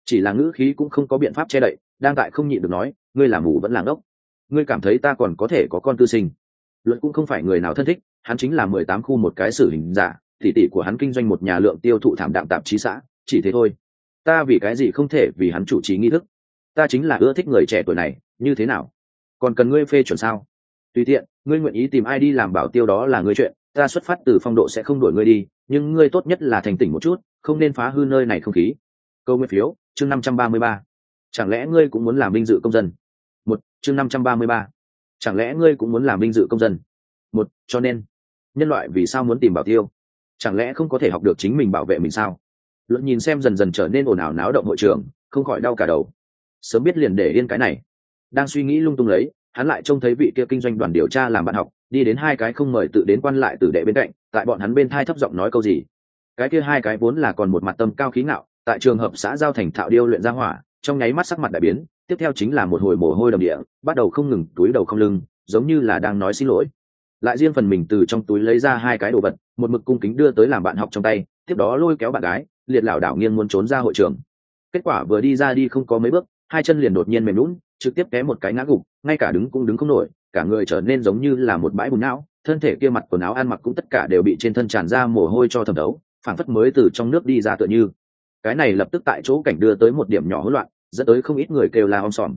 Chỉ là ngữ khí cũng không có biện pháp che đậy, đang tại không nhịn được nói, ngươi làm mù vẫn làng ốc ngươi cảm thấy ta còn có thể có con tư sinh. Luận cũng không phải người nào thân thích, hắn chính là mười tám khu một cái xử hình giả, tỷ tỷ của hắn kinh doanh một nhà lượng tiêu thụ thảm đạm tạp chí xã chỉ thế thôi. Ta vì cái gì không thể vì hắn chủ trì nghi thức? Ta chính là ưa thích người trẻ tuổi này, như thế nào? Còn cần ngươi phê chuẩn sao? Tùy tiện, ngươi nguyện ý tìm ai đi làm bảo tiêu đó là ngươi chuyện, ta xuất phát từ phong độ sẽ không đuổi ngươi đi, nhưng ngươi tốt nhất là thành tỉnh một chút, không nên phá hư nơi này không khí. Câu nguyên phiếu, chương năm trăm ba mươi ba. Chẳng lẽ ngươi cũng muốn làm vinh dự công dân? Một, chương năm trăm ba mươi ba. Chẳng lẽ ngươi cũng muốn làm vinh dự công dân? Một, cho nên, nhân loại vì sao muốn tìm bảo tiêu? Chẳng lẽ không có thể học được chính mình bảo vệ mình sao? Luận nhìn xem dần dần trở nên ồn ào náo động hội trường, không khỏi đau cả đầu. Sớm biết liền để yên cái này. Đang suy nghĩ lung tung lấy, hắn lại trông thấy vị kia kinh doanh đoàn điều tra làm bạn học, đi đến hai cái không mời tự đến quan lại tử đệ bên cạnh, tại bọn hắn bên thai thấp giọng nói câu gì. Cái kia hai cái vốn là còn một mặt tâm cao khí ngạo, tại trường hợp xã giao thành thạo điêu luyện ra hỏa, trong nháy mắt sắc mặt đại biến, tiếp theo chính là một hồi mồ hôi đầm địa, bắt đầu không ngừng túi đầu không lưng, giống như là đang nói xin lỗi. Lại riêng phần mình từ trong túi lấy ra hai cái đồ vật, một mực cung kính đưa tới làm bạn học trong tay, tiếp đó lôi kéo bạn gái liệt lảo đảo nghiêng muốn trốn ra hội trường. Kết quả vừa đi ra đi không có mấy bước, hai chân liền đột nhiên mềm lún trực tiếp té một cái ngã gục, ngay cả đứng cũng đứng không nổi, cả người trở nên giống như là một bãi bùn não, thân thể kia mặt quần áo ăn mặc cũng tất cả đều bị trên thân tràn ra mồ hôi cho thẩm đấu phảng phất mới từ trong nước đi ra tựa như. Cái này lập tức tại chỗ cảnh đưa tới một điểm nhỏ hỗn loạn, dẫn tới không ít người kêu la om sòm.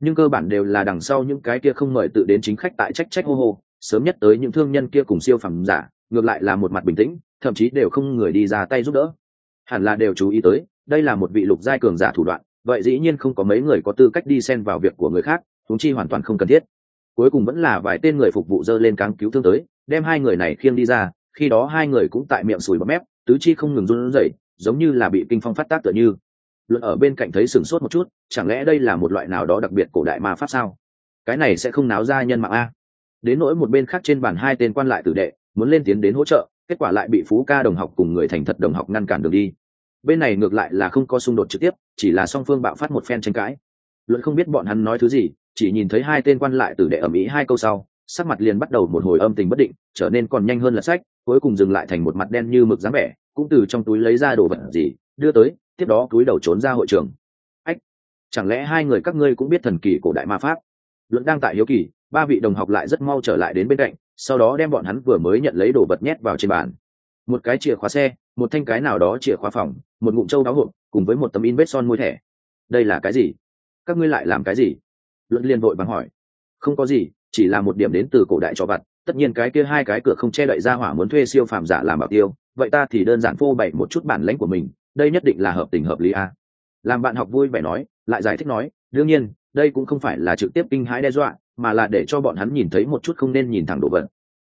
Nhưng cơ bản đều là đằng sau những cái kia không mời tự đến chính khách tại trách trách hô hô, sớm nhất tới những thương nhân kia cùng siêu phẩm giả, ngược lại là một mặt bình tĩnh, thậm chí đều không người đi ra tay giúp đỡ hẳn là đều chú ý tới, đây là một vị lục giai cường giả thủ đoạn, vậy dĩ nhiên không có mấy người có tư cách đi xen vào việc của người khác thúng chi hoàn toàn không cần thiết. Cuối cùng vẫn là vài tên người phục vụ dơ lên cáng cứu thương tới, đem hai người này khiêng đi ra, khi đó hai người cũng tại miệng sùi bọt mép, tứ chi không ngừng run rẩy, giống như là bị kinh phong phát tác tựa như. Luận ở bên cạnh thấy sửng sốt một chút, chẳng lẽ đây là một loại nào đó đặc biệt cổ đại ma pháp sao? Cái này sẽ không náo ra nhân mạng a. Đến nỗi một bên khác trên bàn hai tên quan lại tử đệ, muốn lên tiến đến hỗ trợ kết quả lại bị phú ca đồng học cùng người thành thật đồng học ngăn cản đường đi. Bên này ngược lại là không có xung đột trực tiếp, chỉ là song phương bạo phát một phen tranh cãi. Luận không biết bọn hắn nói thứ gì, chỉ nhìn thấy hai tên quan lại tử đệ ẩm ý hai câu sau, sắc mặt liền bắt đầu một hồi âm tình bất định, trở nên còn nhanh hơn là sách, cuối cùng dừng lại thành một mặt đen như mực dáng vẻ, cũng từ trong túi lấy ra đồ vật gì, đưa tới, tiếp đó túi đầu trốn ra hội trường. Ách, chẳng lẽ hai người các ngươi cũng biết thần kỳ cổ đại ma pháp? Luận đang tại hiếu kỳ, ba vị đồng học lại rất mau trở lại đến bên cạnh sau đó đem bọn hắn vừa mới nhận lấy đồ vật nhét vào trên bàn. Một cái chìa khóa xe, một thanh cái nào đó chìa khóa phòng, một ngụm trâu đáo hộp, cùng với một tấm in vết son môi thẻ. Đây là cái gì? Các ngươi lại làm cái gì? Luận liên vội bằng hỏi. Không có gì, chỉ là một điểm đến từ cổ đại cho vặt. Tất nhiên cái kia hai cái cửa không che đậy ra hỏa muốn thuê siêu phàm giả làm bảo tiêu. Vậy ta thì đơn giản phô bày một chút bản lãnh của mình. Đây nhất định là hợp tình hợp lý a. Làm bạn học vui vẻ nói, lại giải thích nói, đương nhiên, đây cũng không phải là trực tiếp kinh hãi đe dọa mà là để cho bọn hắn nhìn thấy một chút không nên nhìn thẳng đồ vật.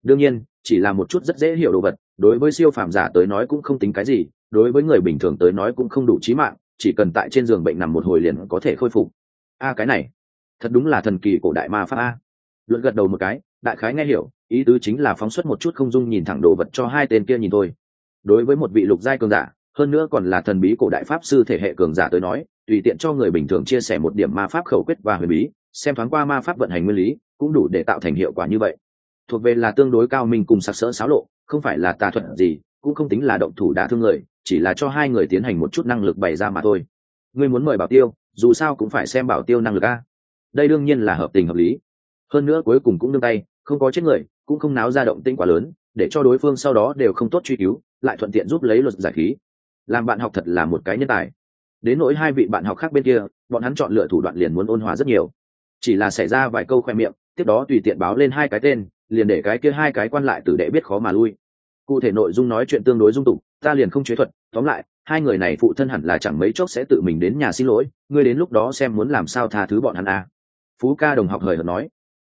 Đương nhiên, chỉ là một chút rất dễ hiểu đồ vật, đối với siêu phàm giả tới nói cũng không tính cái gì, đối với người bình thường tới nói cũng không đủ trí mạng, chỉ cần tại trên giường bệnh nằm một hồi liền có thể khôi phục. A, cái này, thật đúng là thần kỳ cổ đại ma pháp a. Luận gật đầu một cái, đại khái nghe hiểu, ý tứ chính là phóng xuất một chút không dung nhìn thẳng đồ vật cho hai tên kia nhìn thôi. Đối với một vị lục giai cường giả, hơn nữa còn là thần bí cổ đại pháp sư thể hệ cường giả tới nói, tùy tiện cho người bình thường chia sẻ một điểm ma pháp khẩu quyết và huyền bí xem thoáng qua ma pháp vận hành nguyên lý, cũng đủ để tạo thành hiệu quả như vậy. Thuộc về là tương đối cao minh cùng sặc sỡ xáo lộ, không phải là tà thuật gì, cũng không tính là động thủ đã thương người, chỉ là cho hai người tiến hành một chút năng lực bày ra mà thôi. Ngươi muốn mời bảo tiêu, dù sao cũng phải xem bảo tiêu năng lực a. Đây đương nhiên là hợp tình hợp lý. Hơn nữa cuối cùng cũng nương tay, không có chết người, cũng không náo ra động tĩnh quá lớn, để cho đối phương sau đó đều không tốt truy cứu, lại thuận tiện giúp lấy luật giải khí. Làm bạn học thật là một cái nhân tài. Đến nỗi hai vị bạn học khác bên kia, bọn hắn chọn lựa thủ đoạn liền muốn ôn hòa rất nhiều chỉ là xảy ra vài câu khoe miệng, tiếp đó tùy tiện báo lên hai cái tên, liền để cái kia hai cái quan lại tử đệ biết khó mà lui. Cụ thể nội dung nói chuyện tương đối dung tục, ta liền không chế thuật, tóm lại, hai người này phụ thân hẳn là chẳng mấy chốc sẽ tự mình đến nhà xin lỗi, ngươi đến lúc đó xem muốn làm sao tha thứ bọn hắn à. phú ca đồng học hời hợt nói.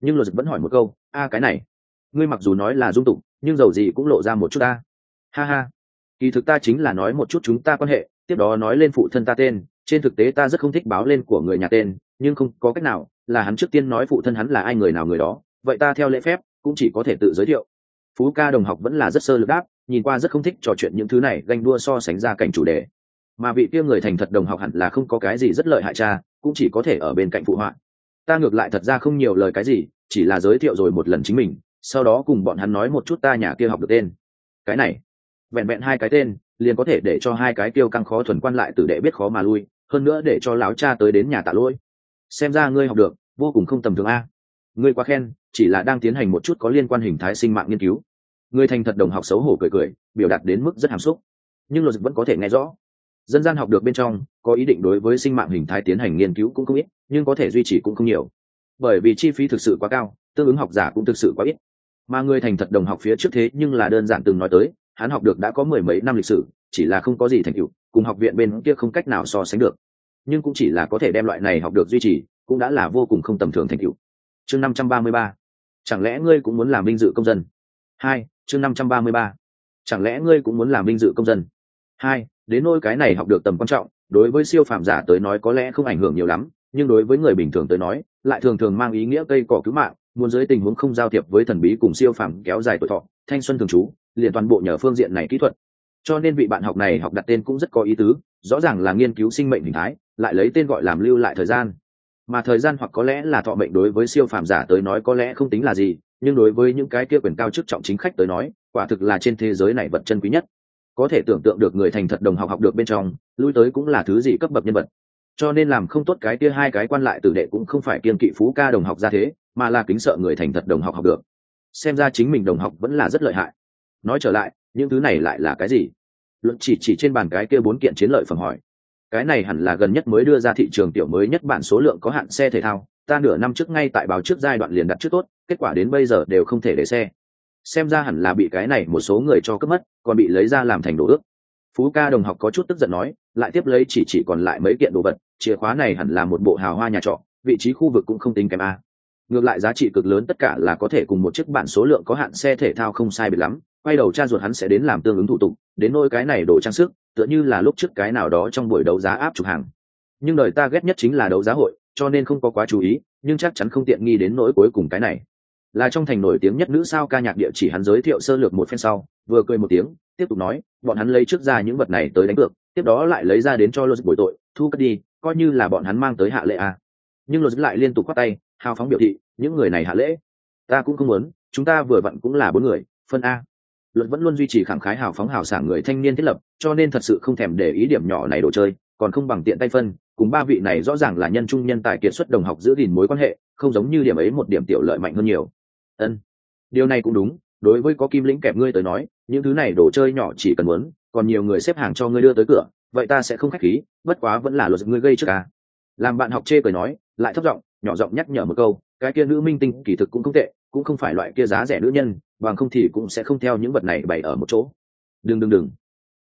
Nhưng luật vẫn hỏi một câu, a, cái này, ngươi mặc dù nói là dung tục, nhưng dầu gì cũng lộ ra một chút ta. Ha ha, kỳ thực ta chính là nói một chút chúng ta quan hệ, tiếp đó nói lên phụ thân ta tên, trên thực tế ta rất không thích báo lên của người nhà tên, nhưng không có cách nào là hắn trước tiên nói phụ thân hắn là ai người nào người đó, vậy ta theo lễ phép, cũng chỉ có thể tự giới thiệu. Phú ca đồng học vẫn là rất sơ lược đáp, nhìn qua rất không thích trò chuyện những thứ này, ganh đua so sánh ra cảnh chủ đề. Mà vị kia người thành thật đồng học hẳn là không có cái gì rất lợi hại cha, cũng chỉ có thể ở bên cạnh phụ họa. Ta ngược lại thật ra không nhiều lời cái gì, chỉ là giới thiệu rồi một lần chính mình, sau đó cùng bọn hắn nói một chút ta nhà kia học được tên. Cái này, vẹn vẹn hai cái tên, liền có thể để cho hai cái tiêu căng khó thuần quan lại tử đệ biết khó mà lui, hơn nữa để cho láo cha tới đến nhà tạ lỗi xem ra ngươi học được, vô cùng không tầm thường a. Ngươi quá khen, chỉ là đang tiến hành một chút có liên quan hình thái sinh mạng nghiên cứu. Người thành thật đồng học xấu hổ cười cười, biểu đạt đến mức rất hàm xúc. Nhưng luật vẫn có thể nghe rõ. Dân gian học được bên trong, có ý định đối với sinh mạng hình thái tiến hành nghiên cứu cũng không ít, nhưng có thể duy trì cũng không nhiều. Bởi vì chi phí thực sự quá cao, tương ứng học giả cũng thực sự quá ít. Mà người thành thật đồng học phía trước thế nhưng là đơn giản từng nói tới, hắn học được đã có mười mấy năm lịch sử, chỉ là không có gì thành tựu, cùng học viện bên kia không cách nào so sánh được nhưng cũng chỉ là có thể đem loại này học được duy trì, cũng đã là vô cùng không tầm thường thành tựu. Chương năm trăm ba mươi ba. Chẳng lẽ ngươi cũng muốn làm vinh dự công dân? Hai, chương năm trăm ba mươi ba. Chẳng lẽ ngươi cũng muốn làm vinh dự công dân? Hai, đến nôi cái này học được tầm quan trọng, đối với siêu phàm giả tới nói có lẽ không ảnh hưởng nhiều lắm, nhưng đối với người bình thường tới nói, lại thường thường mang ý nghĩa cây cỏ cứu mạng, muốn dưới tình huống không giao thiệp với thần bí cùng siêu phàm kéo dài tuổi thọ, thanh xuân thường trú, liền toàn bộ nhờ phương diện này kỹ thuật. Cho nên vị bạn học này học đặt tên cũng rất có ý tứ, rõ ràng là nghiên cứu sinh mệnh hình thái lại lấy tên gọi làm lưu lại thời gian. Mà thời gian hoặc có lẽ là thọ mệnh đối với siêu phàm giả tới nói có lẽ không tính là gì, nhưng đối với những cái kia quyền cao chức trọng chính khách tới nói, quả thực là trên thế giới này vật chân quý nhất. Có thể tưởng tượng được người thành thật đồng học học được bên trong, lui tới cũng là thứ gì cấp bậc nhân vật. Cho nên làm không tốt cái kia hai cái quan lại tử đệ cũng không phải kiên kỵ phú ca đồng học ra thế, mà là kính sợ người thành thật đồng học học được. Xem ra chính mình đồng học vẫn là rất lợi hại. Nói trở lại, những thứ này lại là cái gì? Luận chỉ chỉ trên bàn cái kia bốn kiện chiến lợi phẩm hỏi cái này hẳn là gần nhất mới đưa ra thị trường tiểu mới nhất bản số lượng có hạn xe thể thao, ta nửa năm trước ngay tại báo trước giai đoạn liền đặt trước tốt, kết quả đến bây giờ đều không thể để xe. Xem ra hẳn là bị cái này một số người cho cướp mất, còn bị lấy ra làm thành đồ ước. Phú ca đồng học có chút tức giận nói, lại tiếp lấy chỉ chỉ còn lại mấy kiện đồ vật, chìa khóa này hẳn là một bộ hào hoa nhà trọ, vị trí khu vực cũng không tính kém a. Ngược lại giá trị cực lớn tất cả là có thể cùng một chiếc bản số lượng có hạn xe thể thao không sai biệt lắm, quay đầu cha ruột hắn sẽ đến làm tương ứng thủ tục, đến nôi cái này đồ trang sức tựa như là lúc trước cái nào đó trong buổi đấu giá áp chụp hàng. Nhưng đời ta ghét nhất chính là đấu giá hội, cho nên không có quá chú ý, nhưng chắc chắn không tiện nghi đến nỗi cuối cùng cái này. Là trong thành nổi tiếng nhất nữ sao ca nhạc địa chỉ hắn giới thiệu sơ lược một phen sau, vừa cười một tiếng, tiếp tục nói, bọn hắn lấy trước ra những vật này tới đánh cược, tiếp đó lại lấy ra đến cho lô bồi tội, thu cất đi, coi như là bọn hắn mang tới hạ lệ à. nhưng lô lại liên tục khoát tay, hào phóng biểu thị, những người này hạ lễ? Ta cũng không muốn, chúng ta vừa vặn cũng là bốn người, phân a luật vẫn luôn duy trì khẳng khái hào phóng hào sảng người thanh niên thiết lập, cho nên thật sự không thèm để ý điểm nhỏ này đồ chơi, còn không bằng tiện tay phân, cùng ba vị này rõ ràng là nhân trung nhân tài kiệt xuất đồng học giữ gìn mối quan hệ, không giống như điểm ấy một điểm tiểu lợi mạnh hơn nhiều ân, điều này cũng đúng, đối với có kim lĩnh kẹp ngươi tới nói, những thứ này đồ chơi nhỏ chỉ cần muốn, còn nhiều người xếp hàng cho ngươi đưa tới cửa, vậy ta sẽ không khách khí, bất quá vẫn là luật ngươi gây trước à? làm bạn học chê cười nói, lại thấp giọng, nhỏ giọng nhắc nhở một câu, cái kia nữ minh tinh kỳ thực cũng không tệ cũng không phải loại kia giá rẻ nữ nhân, bằng không thì cũng sẽ không theo những vật này bày ở một chỗ. Đừng đừng đừng.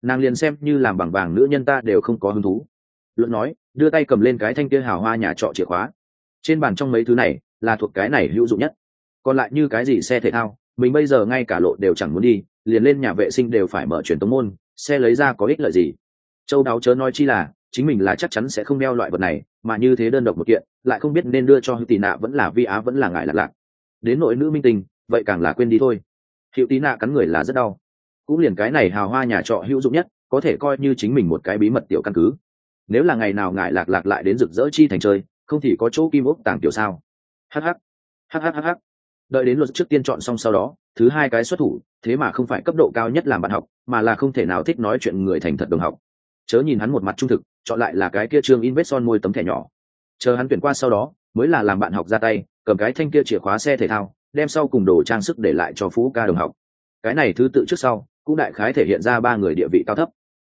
Nàng liền xem như làm bằng vàng nữ nhân ta đều không có hứng thú. Luận nói, đưa tay cầm lên cái thanh kia hào hoa nhà trọ chìa khóa. Trên bàn trong mấy thứ này là thuộc cái này hữu dụng nhất. Còn lại như cái gì xe thể thao, mình bây giờ ngay cả lộ đều chẳng muốn đi, liền lên nhà vệ sinh đều phải mở truyền tống môn, xe lấy ra có ích lợi gì? Châu đáo chớ nói chi là, chính mình là chắc chắn sẽ không đeo loại vật này, mà như thế đơn độc một kiện, lại không biết nên đưa cho hữu tì nạ vẫn là vi á vẫn là ngại lạc lạc đến nội nữ minh tình vậy càng là quên đi thôi. Hiệu tí nạ cắn người là rất đau. Cũng liền cái này hào hoa nhà trọ hữu dụng nhất, có thể coi như chính mình một cái bí mật tiểu căn cứ. Nếu là ngày nào ngại lạc lạc lại đến rực rỡ chi thành chơi, không thì có chỗ kim ốc tàng tiểu sao. Hh hhhh đợi đến luật trước tiên chọn xong sau đó, thứ hai cái xuất thủ, thế mà không phải cấp độ cao nhất làm bạn học, mà là không thể nào thích nói chuyện người thành thật đồng học. Chớ nhìn hắn một mặt trung thực, chọn lại là cái kia trương in vết son môi tấm thẻ nhỏ. Chờ hắn tuyển qua sau đó, mới là làm bạn học ra tay cầm cái thanh kia chìa khóa xe thể thao, đem sau cùng đồ trang sức để lại cho phú ca đồng học. Cái này thứ tự trước sau, cũng đại khái thể hiện ra ba người địa vị cao thấp.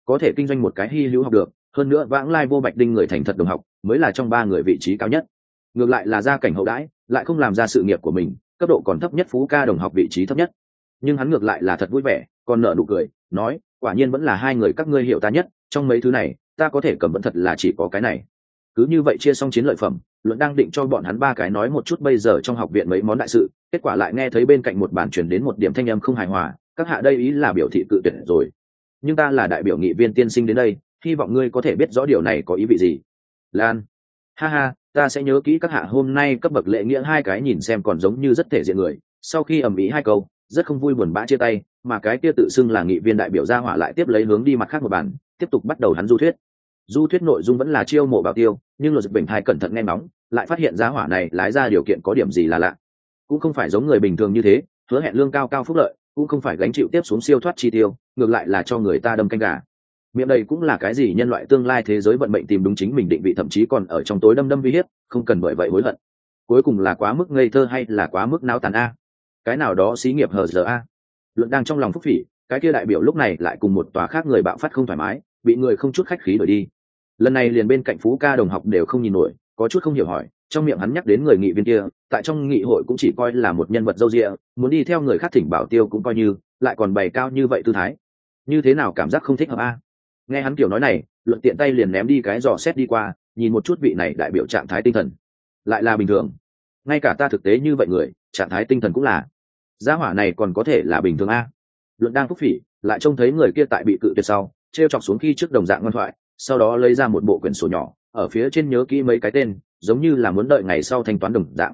Có thể kinh doanh một cái hy hữu học được, hơn nữa vãng lai vô bạch đinh người thành thật đồng học, mới là trong ba người vị trí cao nhất. Ngược lại là gia cảnh hậu đãi, lại không làm ra sự nghiệp của mình, cấp độ còn thấp nhất phú ca đồng học vị trí thấp nhất. Nhưng hắn ngược lại là thật vui vẻ, còn nợ nụ cười, nói, quả nhiên vẫn là hai người các ngươi hiểu ta nhất, trong mấy thứ này, ta có thể cầm vẫn thật là chỉ có cái này cứ như vậy chia xong chiến lợi phẩm, luận đang định cho bọn hắn ba cái nói một chút bây giờ trong học viện mấy món đại sự, kết quả lại nghe thấy bên cạnh một bản chuyển đến một điểm thanh âm không hài hòa, các hạ đây ý là biểu thị cự tuyệt rồi. Nhưng ta là đại biểu nghị viên tiên sinh đến đây, hy vọng ngươi có thể biết rõ điều này có ý vị gì. Lan. Ha ha, ta sẽ nhớ kỹ các hạ hôm nay cấp bậc lệ nghĩa hai cái nhìn xem còn giống như rất thể diện người. Sau khi ầm ĩ hai câu, rất không vui buồn bã chia tay, mà cái kia tự xưng là nghị viên đại biểu gia hỏa lại tiếp lấy hướng đi mặt khác một bản, tiếp tục bắt đầu hắn du thuyết du thuyết nội dung vẫn là chiêu mộ bảo tiêu, nhưng luật bình thai cẩn thận nghe ngóng, lại phát hiện ra hỏa này lái ra điều kiện có điểm gì là lạ. Cũng không phải giống người bình thường như thế, hứa hẹn lương cao cao phúc lợi, cũng không phải gánh chịu tiếp xuống siêu thoát chi tiêu, ngược lại là cho người ta đâm canh gà. Miệng đây cũng là cái gì nhân loại tương lai thế giới vận mệnh tìm đúng chính mình định vị thậm chí còn ở trong tối đâm đâm vi hiếp, không cần bởi vậy hối hận. Cuối cùng là quá mức ngây thơ hay là quá mức náo tàn a? Cái nào đó xí nghiệp hờ giờ a? Luận đang trong lòng phúc phỉ, cái kia đại biểu lúc này lại cùng một tòa khác người bạo phát không thoải mái, bị người không chút khách khí đổi đi lần này liền bên cạnh phú ca đồng học đều không nhìn nổi, có chút không hiểu hỏi, trong miệng hắn nhắc đến người nghị viên kia, tại trong nghị hội cũng chỉ coi là một nhân vật dâu rịa muốn đi theo người khác thỉnh bảo tiêu cũng coi như, lại còn bày cao như vậy tư thái. Như thế nào cảm giác không thích hợp a? Nghe hắn kiểu nói này, luận tiện tay liền ném đi cái dò xét đi qua, nhìn một chút vị này đại biểu trạng thái tinh thần. Lại là bình thường. Ngay cả ta thực tế như vậy người, trạng thái tinh thần cũng là. Gia hỏa này còn có thể là bình thường a? Luận đang phúc phỉ, lại trông thấy người kia tại bị cự tuyệt sau t r e o chọc xuống khi trước đồng dạng ngoan thoại sau đó lấy ra một bộ quyển sổ nhỏ, ở phía trên nhớ kỹ mấy cái tên, giống như là muốn đợi ngày sau thanh toán đồng dạng.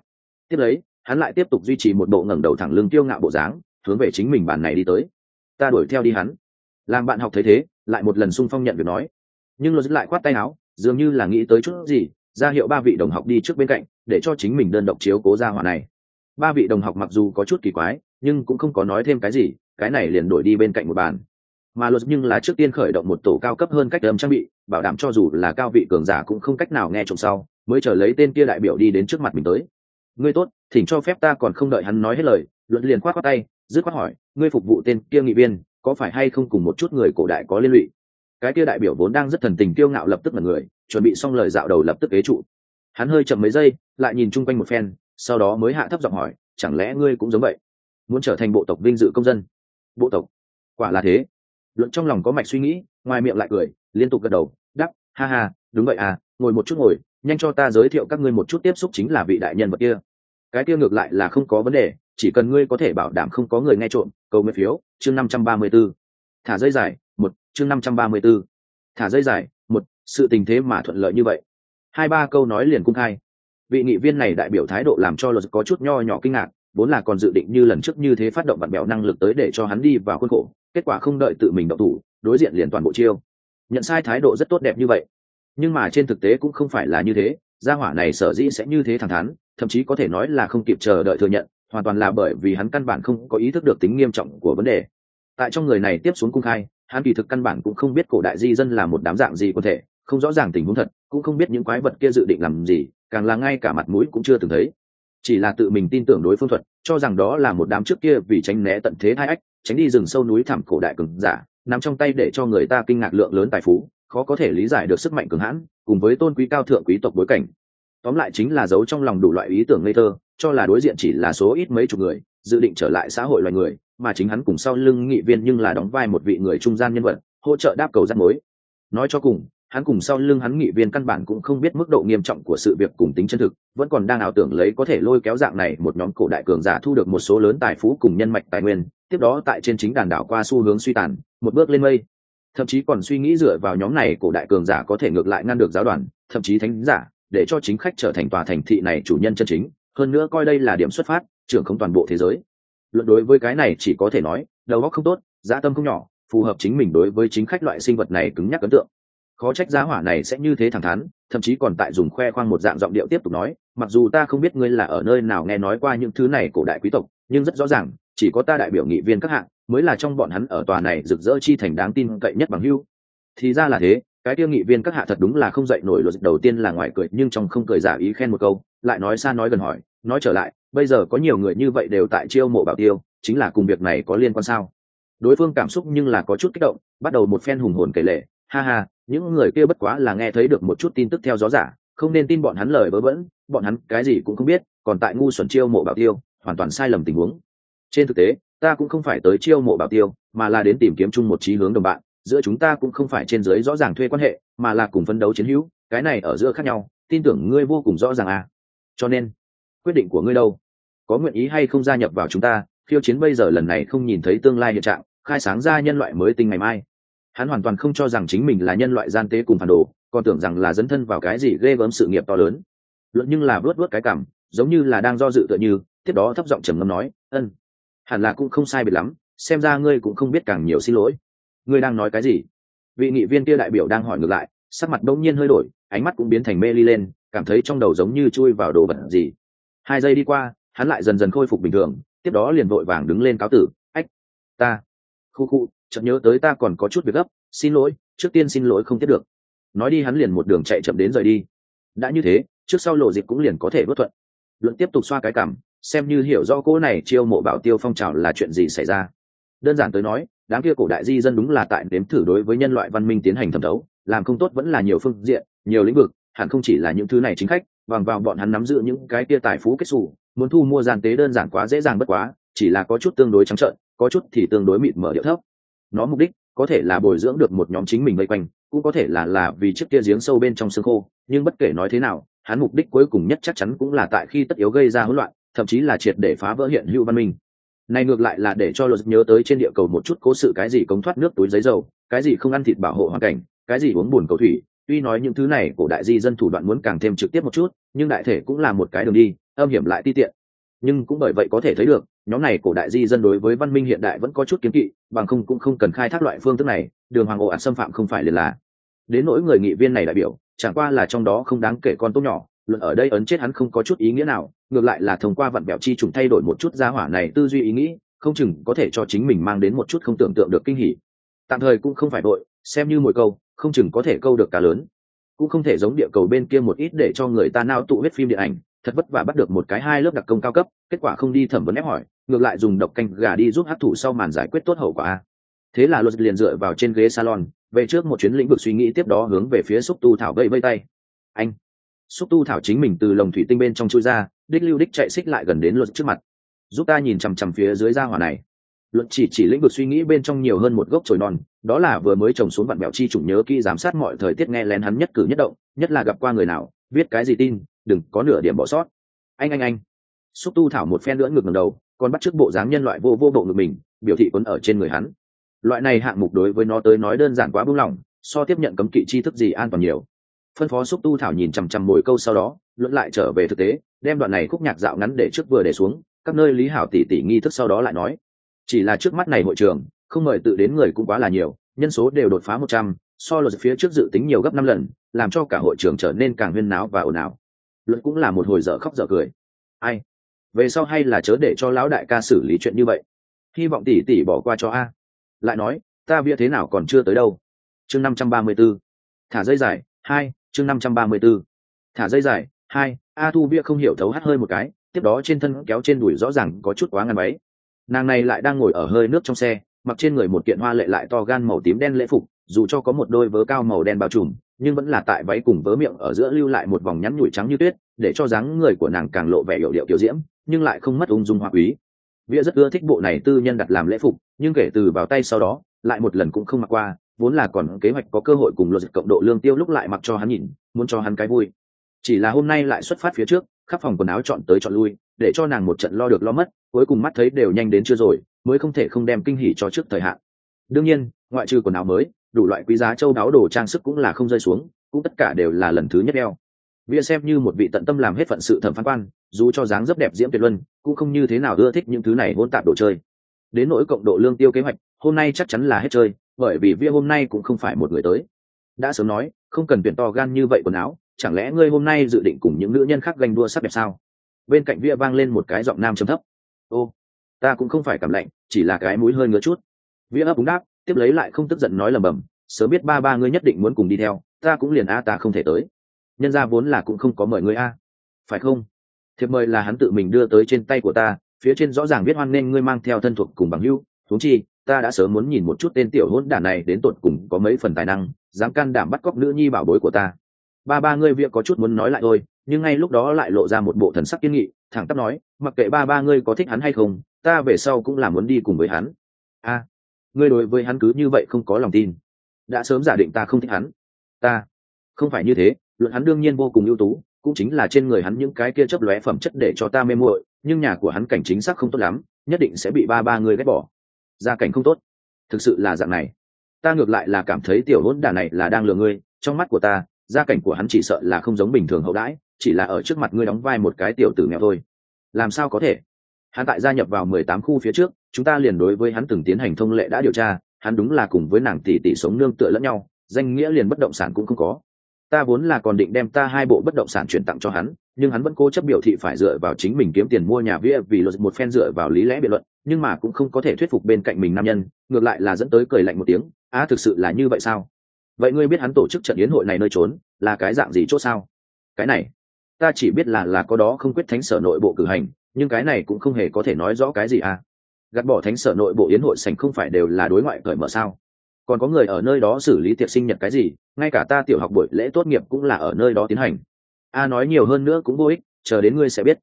Tiếp lấy, hắn lại tiếp tục duy trì một bộ ngẩng đầu thẳng lưng tiêu ngạo bộ dáng, hướng về chính mình bàn này đi tới. Ta đuổi theo đi hắn. Làm bạn học thấy thế, lại một lần sung phong nhận việc nói. Nhưng luật lại khoát tay áo, dường như là nghĩ tới chút gì, ra hiệu ba vị đồng học đi trước bên cạnh, để cho chính mình đơn độc chiếu cố ra hỏa này. Ba vị đồng học mặc dù có chút kỳ quái, nhưng cũng không có nói thêm cái gì, cái này liền đổi đi bên cạnh một bàn mà luật nhưng là trước tiên khởi động một tổ cao cấp hơn cách âm trang bị, bảo đảm cho dù là cao vị cường giả cũng không cách nào nghe trộm sau, mới chờ lấy tên kia đại biểu đi đến trước mặt mình tới. Ngươi tốt, thỉnh cho phép ta còn không đợi hắn nói hết lời luận liền khoát khoát tay, dứt khoát hỏi, ngươi phục vụ tên kia nghị viên, có phải hay không cùng một chút người cổ đại có liên lụy? Cái kia đại biểu vốn đang rất thần tình kiêu ngạo lập tức là người, chuẩn bị xong lời dạo đầu lập tức kế trụ. Hắn hơi chậm mấy giây, lại nhìn chung quanh một phen, sau đó mới hạ thấp giọng hỏi, chẳng lẽ ngươi cũng giống vậy? Muốn trở thành bộ tộc vinh dự công dân? Bộ tộc? Quả là thế luận trong lòng có mạch suy nghĩ, ngoài miệng lại cười, liên tục gật đầu đắp ha ha, đúng vậy à ngồi một chút ngồi, nhanh cho ta giới thiệu các ngươi một chút tiếp xúc chính là vị đại nhân vật kia. Cái kia ngược lại là không có vấn đề, chỉ cần ngươi có thể bảo đảm không có người nghe trộm, câu nguyện phiếu, chương năm trăm ba mươi b ố thả dây dài, một, chương năm trăm ba mươi b ố thả dây dài, một, sự tình thế mà thuận lợi như vậy. Hai ba câu nói liền cung khai. Vị nghị viên này đại biểu thái độ làm cho luật có chút nho nhỏ kinh ngạc, vốn là còn dự định như lần trước như thế phát động bạn bèo năng lực tới để cho hắn đi vào khuôn khổ kết quả không đợi tự mình động thủ, đối diện liền toàn bộ chiêu. Nhận sai thái độ rất tốt đẹp như vậy. Nhưng mà trên thực tế cũng không phải là như thế, gia hỏa này sở dĩ sẽ như thế thẳng thắn, thậm chí có thể nói là không kịp chờ đợi thừa nhận, hoàn toàn là bởi vì hắn căn bản không có ý thức được tính nghiêm trọng của vấn đề. Tại trong người này tiếp xuống cung khai, hắn kỳ thực căn bản cũng không biết cổ đại di dân là một đám dạng gì có thể, không rõ ràng tình huống thật, cũng không biết những quái vật kia dự định làm gì, càng là ngay cả mặt mũi cũng chưa từng thấy. Chỉ là tự mình tin tưởng đối phương thuật, cho rằng đó là một đám trước kia vì tránh né tận thế hai ách tránh đi rừng sâu núi thẳm cổ đại cường giả, nằm trong tay để cho người ta kinh ngạc lượng lớn tài phú, khó có thể lý giải được sức mạnh cường hãn, cùng với tôn quý cao thượng quý tộc bối cảnh. Tóm lại chính là giấu trong lòng đủ loại ý tưởng ngây thơ, cho là đối diện chỉ là số ít mấy chục người, dự định trở lại xã hội loài người, mà chính hắn cùng sau lưng nghị viên nhưng là đóng vai một vị người trung gian nhân vật, hỗ trợ đáp cầu rắt mối. Nói cho cùng, hắn cùng sau lưng hắn nghị viên căn bản cũng không biết mức độ nghiêm trọng của sự việc cùng tính chân thực, vẫn còn đang ảo tưởng lấy có thể lôi kéo dạng này một nhóm cổ đại cường giả thu được một số lớn tài phú cùng nhân mạch tài nguyên tiếp đó tại trên chính đàn đảo qua xu hướng suy tàn, một bước lên mây. Thậm chí còn suy nghĩ dựa vào nhóm này cổ đại cường giả có thể ngược lại ngăn được giáo đoàn, thậm chí thánh giả, để cho chính khách trở thành tòa thành thị này chủ nhân chân chính. Hơn nữa coi đây là điểm xuất phát, trưởng không toàn bộ thế giới. Luận đối với cái này chỉ có thể nói, đầu óc không tốt dã tâm không nhỏ, phù hợp chính mình đối với chính khách loại sinh vật này cứng nhắc ấn tượng. Khó trách giá hỏa này sẽ như thế thẳng thắn, thậm chí còn tại dùng khoe khoang một dạng giọng điệu tiếp tục nói, mặc dù ta không biết ngươi là ở nơi nào nghe nói qua những thứ này cổ đại quý tộc, nhưng rất rõ ràng chỉ có ta đại biểu nghị viên các hạng mới là trong bọn hắn ở tòa này rực rỡ chi thành đáng tin cậy nhất bằng hưu. Thì ra là thế, cái tiêu nghị viên các hạ thật đúng là không dậy nổi luật đầu tiên là ngoài cười, nhưng trong không cười giả ý khen một câu, lại nói xa nói gần hỏi, nói trở lại, bây giờ có nhiều người như vậy đều tại chiêu mộ bảo tiêu, chính là cùng việc này có liên quan sao? Đối phương cảm xúc nhưng là có chút kích động, bắt đầu một phen hùng hồn kể lệ, ha ha, những người kia bất quá là nghe thấy được một chút tin tức theo gió giả, không nên tin bọn hắn lời vớ vẩn, bọn hắn cái gì cũng không biết, còn tại ngu xuẩn chiêu mộ bảo tiêu, hoàn toàn sai lầm tình huống trên thực tế, ta cũng không phải tới chiêu mộ bảo tiêu, mà là đến tìm kiếm chung một trí hướng đồng bạn. Giữa chúng ta cũng không phải trên dưới rõ ràng thuê quan hệ, mà là cùng phấn đấu chiến hữu. Cái này ở giữa khác nhau, tin tưởng ngươi vô cùng rõ ràng à. Cho nên, quyết định của ngươi đâu? Có nguyện ý hay không gia nhập vào chúng ta? Khiêu chiến bây giờ lần này không nhìn thấy tương lai hiện trạng, khai sáng ra nhân loại mới tinh ngày mai. Hắn hoàn toàn không cho rằng chính mình là nhân loại gian tế cùng phản đồ, còn tưởng rằng là dấn thân vào cái gì ghê gớm sự nghiệp to lớn. Luận nhưng là vớt vớt cái cảm, giống như là đang do dự tựa như, tiếp đó thấp giọng trầm ngâm nói, ân hẳn là cũng không sai biệt lắm, xem ra ngươi cũng không biết càng nhiều xin lỗi. Ngươi đang nói cái gì? Vị nghị viên kia đại biểu đang hỏi ngược lại, sắc mặt đông nhiên hơi đổi, ánh mắt cũng biến thành mê ly lên, cảm thấy trong đầu giống như chui vào đồ vật gì. Hai giây đi qua, hắn lại dần dần khôi phục bình thường, tiếp đó liền vội vàng đứng lên cáo tử, ách, ta, khu khu, chợt nhớ tới ta còn có chút việc gấp, xin lỗi, trước tiên xin lỗi không tiếp được. Nói đi hắn liền một đường chạy chậm đến rời đi. Đã như thế, trước sau lộ dịch cũng liền có thể bất thuận. Luận tiếp tục xoa cái cảm xem như hiểu rõ cô này chiêu mộ bảo tiêu phong trào là chuyện gì xảy ra. Đơn giản tới nói, đám kia cổ đại di dân đúng là tại đếm thử đối với nhân loại văn minh tiến hành thẩm đấu làm không tốt vẫn là nhiều phương diện, nhiều lĩnh vực, hẳn không chỉ là những thứ này chính khách, bằng vào bọn hắn nắm giữ những cái kia tài phú kết xù, muốn thu mua gian tế đơn giản quá, dễ dàng bất quá, chỉ là có chút tương đối trắng trợn, có chút thì tương đối mịt mở điệu thấp. Nó mục đích, có thể là bồi dưỡng được một nhóm chính mình vây quanh, cũng có thể là là vì chiếc kia giếng sâu bên trong xương khô, nhưng bất kể nói thế nào, hắn mục đích cuối cùng nhất chắc chắn cũng là tại khi tất yếu gây ra hỗn loạn thậm chí là triệt để phá vỡ hiện hữu văn minh. Này ngược lại là để cho luật nhớ tới trên địa cầu một chút cố sự cái gì cống thoát nước túi giấy dầu, cái gì không ăn thịt bảo hộ hoàn cảnh, cái gì uống buồn cầu thủy. Tuy nói những thứ này cổ đại di dân thủ đoạn muốn càng thêm trực tiếp một chút, nhưng đại thể cũng là một cái đường đi, âm hiểm lại ti tiện. Nhưng cũng bởi vậy có thể thấy được, nhóm này cổ đại di dân đối với văn minh hiện đại vẫn có chút kiến kỵ, bằng không cũng không cần khai thác loại phương thức này, đường hoàng ồ ạt xâm phạm không phải liền là. Đến nỗi người nghị viên này đại biểu, chẳng qua là trong đó không đáng kể con tốt nhỏ luận ở đây ấn chết hắn không có chút ý nghĩa nào, ngược lại là thông qua vận bẹo chi trùng thay đổi một chút gia hỏa này tư duy ý nghĩ, không chừng có thể cho chính mình mang đến một chút không tưởng tượng được kinh hỉ. Tạm thời cũng không phải vội, xem như mỗi câu, không chừng có thể câu được cả lớn. Cũng không thể giống địa cầu bên kia một ít để cho người ta nao tụ huyết phim điện ảnh, thật vất vả bắt được một cái hai lớp đặc công cao cấp, kết quả không đi thẩm vấn ép hỏi, ngược lại dùng độc canh gà đi giúp hát thủ sau màn giải quyết tốt hậu quả. Thế là luật liền dựa vào trên ghế salon, về trước một chuyến lĩnh vực suy nghĩ tiếp đó hướng về phía xúc tu thảo vây vây tay. Anh xúc tu thảo chính mình từ lồng thủy tinh bên trong chui ra, đích lưu đích chạy xích lại gần đến luật trước mặt. Giúp ta nhìn chằm chằm phía dưới ra hỏa này. Luật chỉ chỉ lĩnh vực suy nghĩ bên trong nhiều hơn một gốc chồi non, đó là vừa mới trồng xuống vạn bèo chi chủng nhớ kỹ giám sát mọi thời tiết nghe lén hắn nhất cử nhất động, nhất là gặp qua người nào, viết cái gì tin, đừng có nửa điểm bỏ sót. Anh anh anh. Xúc tu thảo một phen nữa ngược ngầm đầu, còn bắt trước bộ dáng nhân loại vô vô bộ ngực mình, biểu thị quấn ở trên người hắn. Loại này hạng mục đối với nó tới nói đơn giản quá buông lỏng, so tiếp nhận cấm kỵ chi thức gì an toàn nhiều phân phó xúc tu thảo nhìn chằm chằm mồi câu sau đó, luận lại trở về thực tế, đem đoạn này khúc nhạc dạo ngắn để trước vừa để xuống, các nơi lý hảo tỉ tỉ nghi thức sau đó lại nói. Chỉ là trước mắt này hội trường, không mời tự đến người cũng quá là nhiều, nhân số đều đột phá một trăm, so luật phía trước dự tính nhiều gấp năm lần, làm cho cả hội trường trở nên càng huyên náo và ồn ào. Luận cũng là một hồi dở khóc dở cười. Ai? Về sau hay là chớ để cho lão đại ca xử lý chuyện như vậy. Hy vọng tỷ tỷ bỏ qua cho a. Lại nói, ta bia thế nào còn chưa tới đâu. Chương năm trăm ba mươi b ố thả dây dài, hai chương năm trăm ba mươi b ố thả dây dài, hai, a thu bia không hiểu thấu hắt hơi một cái, tiếp đó trên thân kéo trên đùi rõ ràng có chút quá ngăn váy nàng này lại đang ngồi ở hơi nước trong xe, mặc trên người một kiện hoa lệ lại to gan màu tím đen lễ phục, dù cho có một đôi vớ cao màu đen bao trùm, nhưng vẫn là tại váy cùng vớ miệng ở giữa lưu lại một vòng nhắn nhủi trắng như tuyết, để cho dáng người của nàng càng lộ vẻ hiệu điệu kiểu diễm, nhưng lại không mất ung dung hoa quý. Bia rất ưa thích bộ này tư nhân đặt làm lễ phục, nhưng kể từ vào tay sau đó, lại một lần cũng không mặc qua vốn là còn kế hoạch có cơ hội cùng luật cộng độ lương tiêu lúc lại mặc cho hắn nhìn, muốn cho hắn cái vui. Chỉ là hôm nay lại xuất phát phía trước, khắp phòng quần áo chọn tới chọn lui, để cho nàng một trận lo được lo mất, cuối cùng mắt thấy đều nhanh đến chưa rồi, mới không thể không đem kinh hỉ cho trước thời hạn. Đương nhiên, ngoại trừ quần áo mới, đủ loại quý giá châu đáo đồ trang sức cũng là không rơi xuống, cũng tất cả đều là lần thứ nhất đeo. Via xem như một vị tận tâm làm hết phận sự thẩm phán quan, dù cho dáng dấp đẹp diễm tuyệt luân, cũng không như thế nào ưa thích những thứ này hỗn tạp đồ chơi. Đến nỗi cộng độ lương tiêu kế hoạch hôm nay chắc chắn là hết chơi, bởi vì bia hôm nay cũng không phải một người tới. Đã sớm nói, không cần tuyển to gan như vậy quần áo, chẳng lẽ ngươi hôm nay dự định cùng những nữ nhân khác ganh đua sắc đẹp sao? Bên cạnh bia vang lên một cái giọng nam trầm thấp. Ô, ta cũng không phải cảm lạnh, chỉ là cái mũi hơi ngứa chút. Bia ấp đúng đáp, tiếp lấy lại không tức giận nói lầm bầm, sớm biết ba ba ngươi nhất định muốn cùng đi theo, ta cũng liền a, ta không thể tới. Nhân ra vốn là cũng không có mời ngươi a. Phải không? Thiệp mời là hắn tự mình đưa tới trên tay của ta, phía trên rõ ràng viết hoan nên ngươi mang theo thân thuộc cùng bằng hưu thú chi ta đã sớm muốn nhìn một chút tên tiểu hôn đản này đến tột cùng có mấy phần tài năng, dám can đảm bắt cóc nữ nhi bảo bối của ta. Ba ba ngươi việc có chút muốn nói lại thôi, nhưng ngay lúc đó lại lộ ra một bộ thần sắc kiên nghị, thẳng tắp nói, mặc kệ ba ba ngươi có thích hắn hay không, ta về sau cũng là muốn đi cùng với hắn. A, ngươi đối với hắn cứ như vậy không có lòng tin. Đã sớm giả định ta không thích hắn. Ta, không phải như thế luận hắn đương nhiên vô cùng ưu tú, cũng chính là trên người hắn những cái kia chấp lóe phẩm chất để cho ta mê muội, nhưng nhà của hắn cảnh chính xác không tốt lắm, nhất định sẽ bị ba ba người ghét bỏ gia cảnh không tốt. Thực sự là dạng này. Ta ngược lại là cảm thấy tiểu hỗn đản này là đang lừa ngươi, trong mắt của ta, gia cảnh của hắn chỉ sợ là không giống bình thường hậu đãi, chỉ là ở trước mặt ngươi đóng vai một cái tiểu tử nghèo thôi. Làm sao có thể? Hắn tại gia nhập vào mười tám khu phía trước, chúng ta liền đối với hắn từng tiến hành thông lệ đã điều tra, hắn đúng là cùng với nàng tỷ tỷ sống nương tựa lẫn nhau, danh nghĩa liền bất động sản cũng không có ta vốn là còn định đem ta hai bộ bất động sản chuyển tặng cho hắn, nhưng hắn vẫn cố chấp biểu thị phải dựa vào chính mình kiếm tiền mua nhà vía vì luật một phen dựa vào lý lẽ biện luận, nhưng mà cũng không có thể thuyết phục bên cạnh mình nam nhân, ngược lại là dẫn tới cười lạnh một tiếng, á, thực sự là như vậy sao? Vậy ngươi biết hắn tổ chức trận yến hội này nơi trốn, là cái dạng gì c h ỗ sao? Cái này, ta chỉ biết là là có đó không quyết thánh sở nội bộ cử hành, nhưng cái này cũng không hề có thể nói rõ cái gì à. Gạt bỏ thánh sở nội bộ yến hội sành không phải đều là đối ngoại cởi mở sao? Còn có người ở nơi đó xử lý tiệc sinh nhật cái gì, ngay cả ta tiểu học buổi lễ tốt nghiệp cũng là ở nơi đó tiến hành. A nói nhiều hơn nữa cũng vô ích, chờ đến ngươi sẽ biết.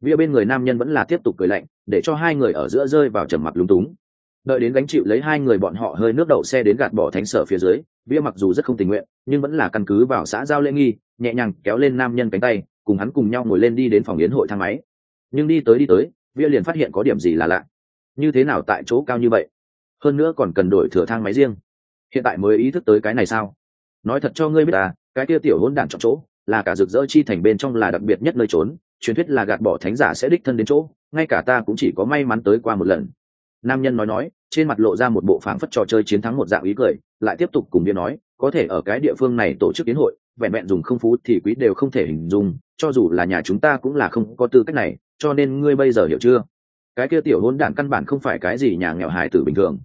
Bia bên người nam nhân vẫn là tiếp tục cười lạnh, để cho hai người ở giữa rơi vào trầm mặc lúng túng. Đợi đến gánh chịu lấy hai người bọn họ hơi nước đậu xe đến gạt bỏ thánh sở phía dưới, bia mặc dù rất không tình nguyện, nhưng vẫn là căn cứ vào xã giao lễ nghi, nhẹ nhàng kéo lên nam nhân cánh tay, cùng hắn cùng nhau ngồi lên đi đến phòng yến hội thang máy. Nhưng đi tới đi tới, bia liền phát hiện có điểm gì là lạ. Như thế nào tại chỗ cao như vậy? Hơn nữa còn cần đổi thừa thang máy riêng hiện tại mới ý thức tới cái này sao? Nói thật cho ngươi biết à cái kia tiểu hôn đản chọn chỗ, là cả rực rỡ chi thành bên trong là đặc biệt nhất nơi trốn, truyền thuyết là gạt bỏ thánh giả sẽ đích thân đến chỗ, ngay cả ta cũng chỉ có may mắn tới qua một lần. Nam nhân nói nói, trên mặt lộ ra một bộ phảng phất trò chơi chiến thắng một dạng ý cười, lại tiếp tục cùng biên nói, có thể ở cái địa phương này tổ chức kiến hội, vẹn vẹn dùng không phú thì quý đều không thể hình dung, cho dù là nhà chúng ta cũng là không có tư cách này, cho nên ngươi bây giờ hiểu chưa? Cái kia tiểu hôn đản căn bản không phải cái gì nhà nghèo hài tử bình thường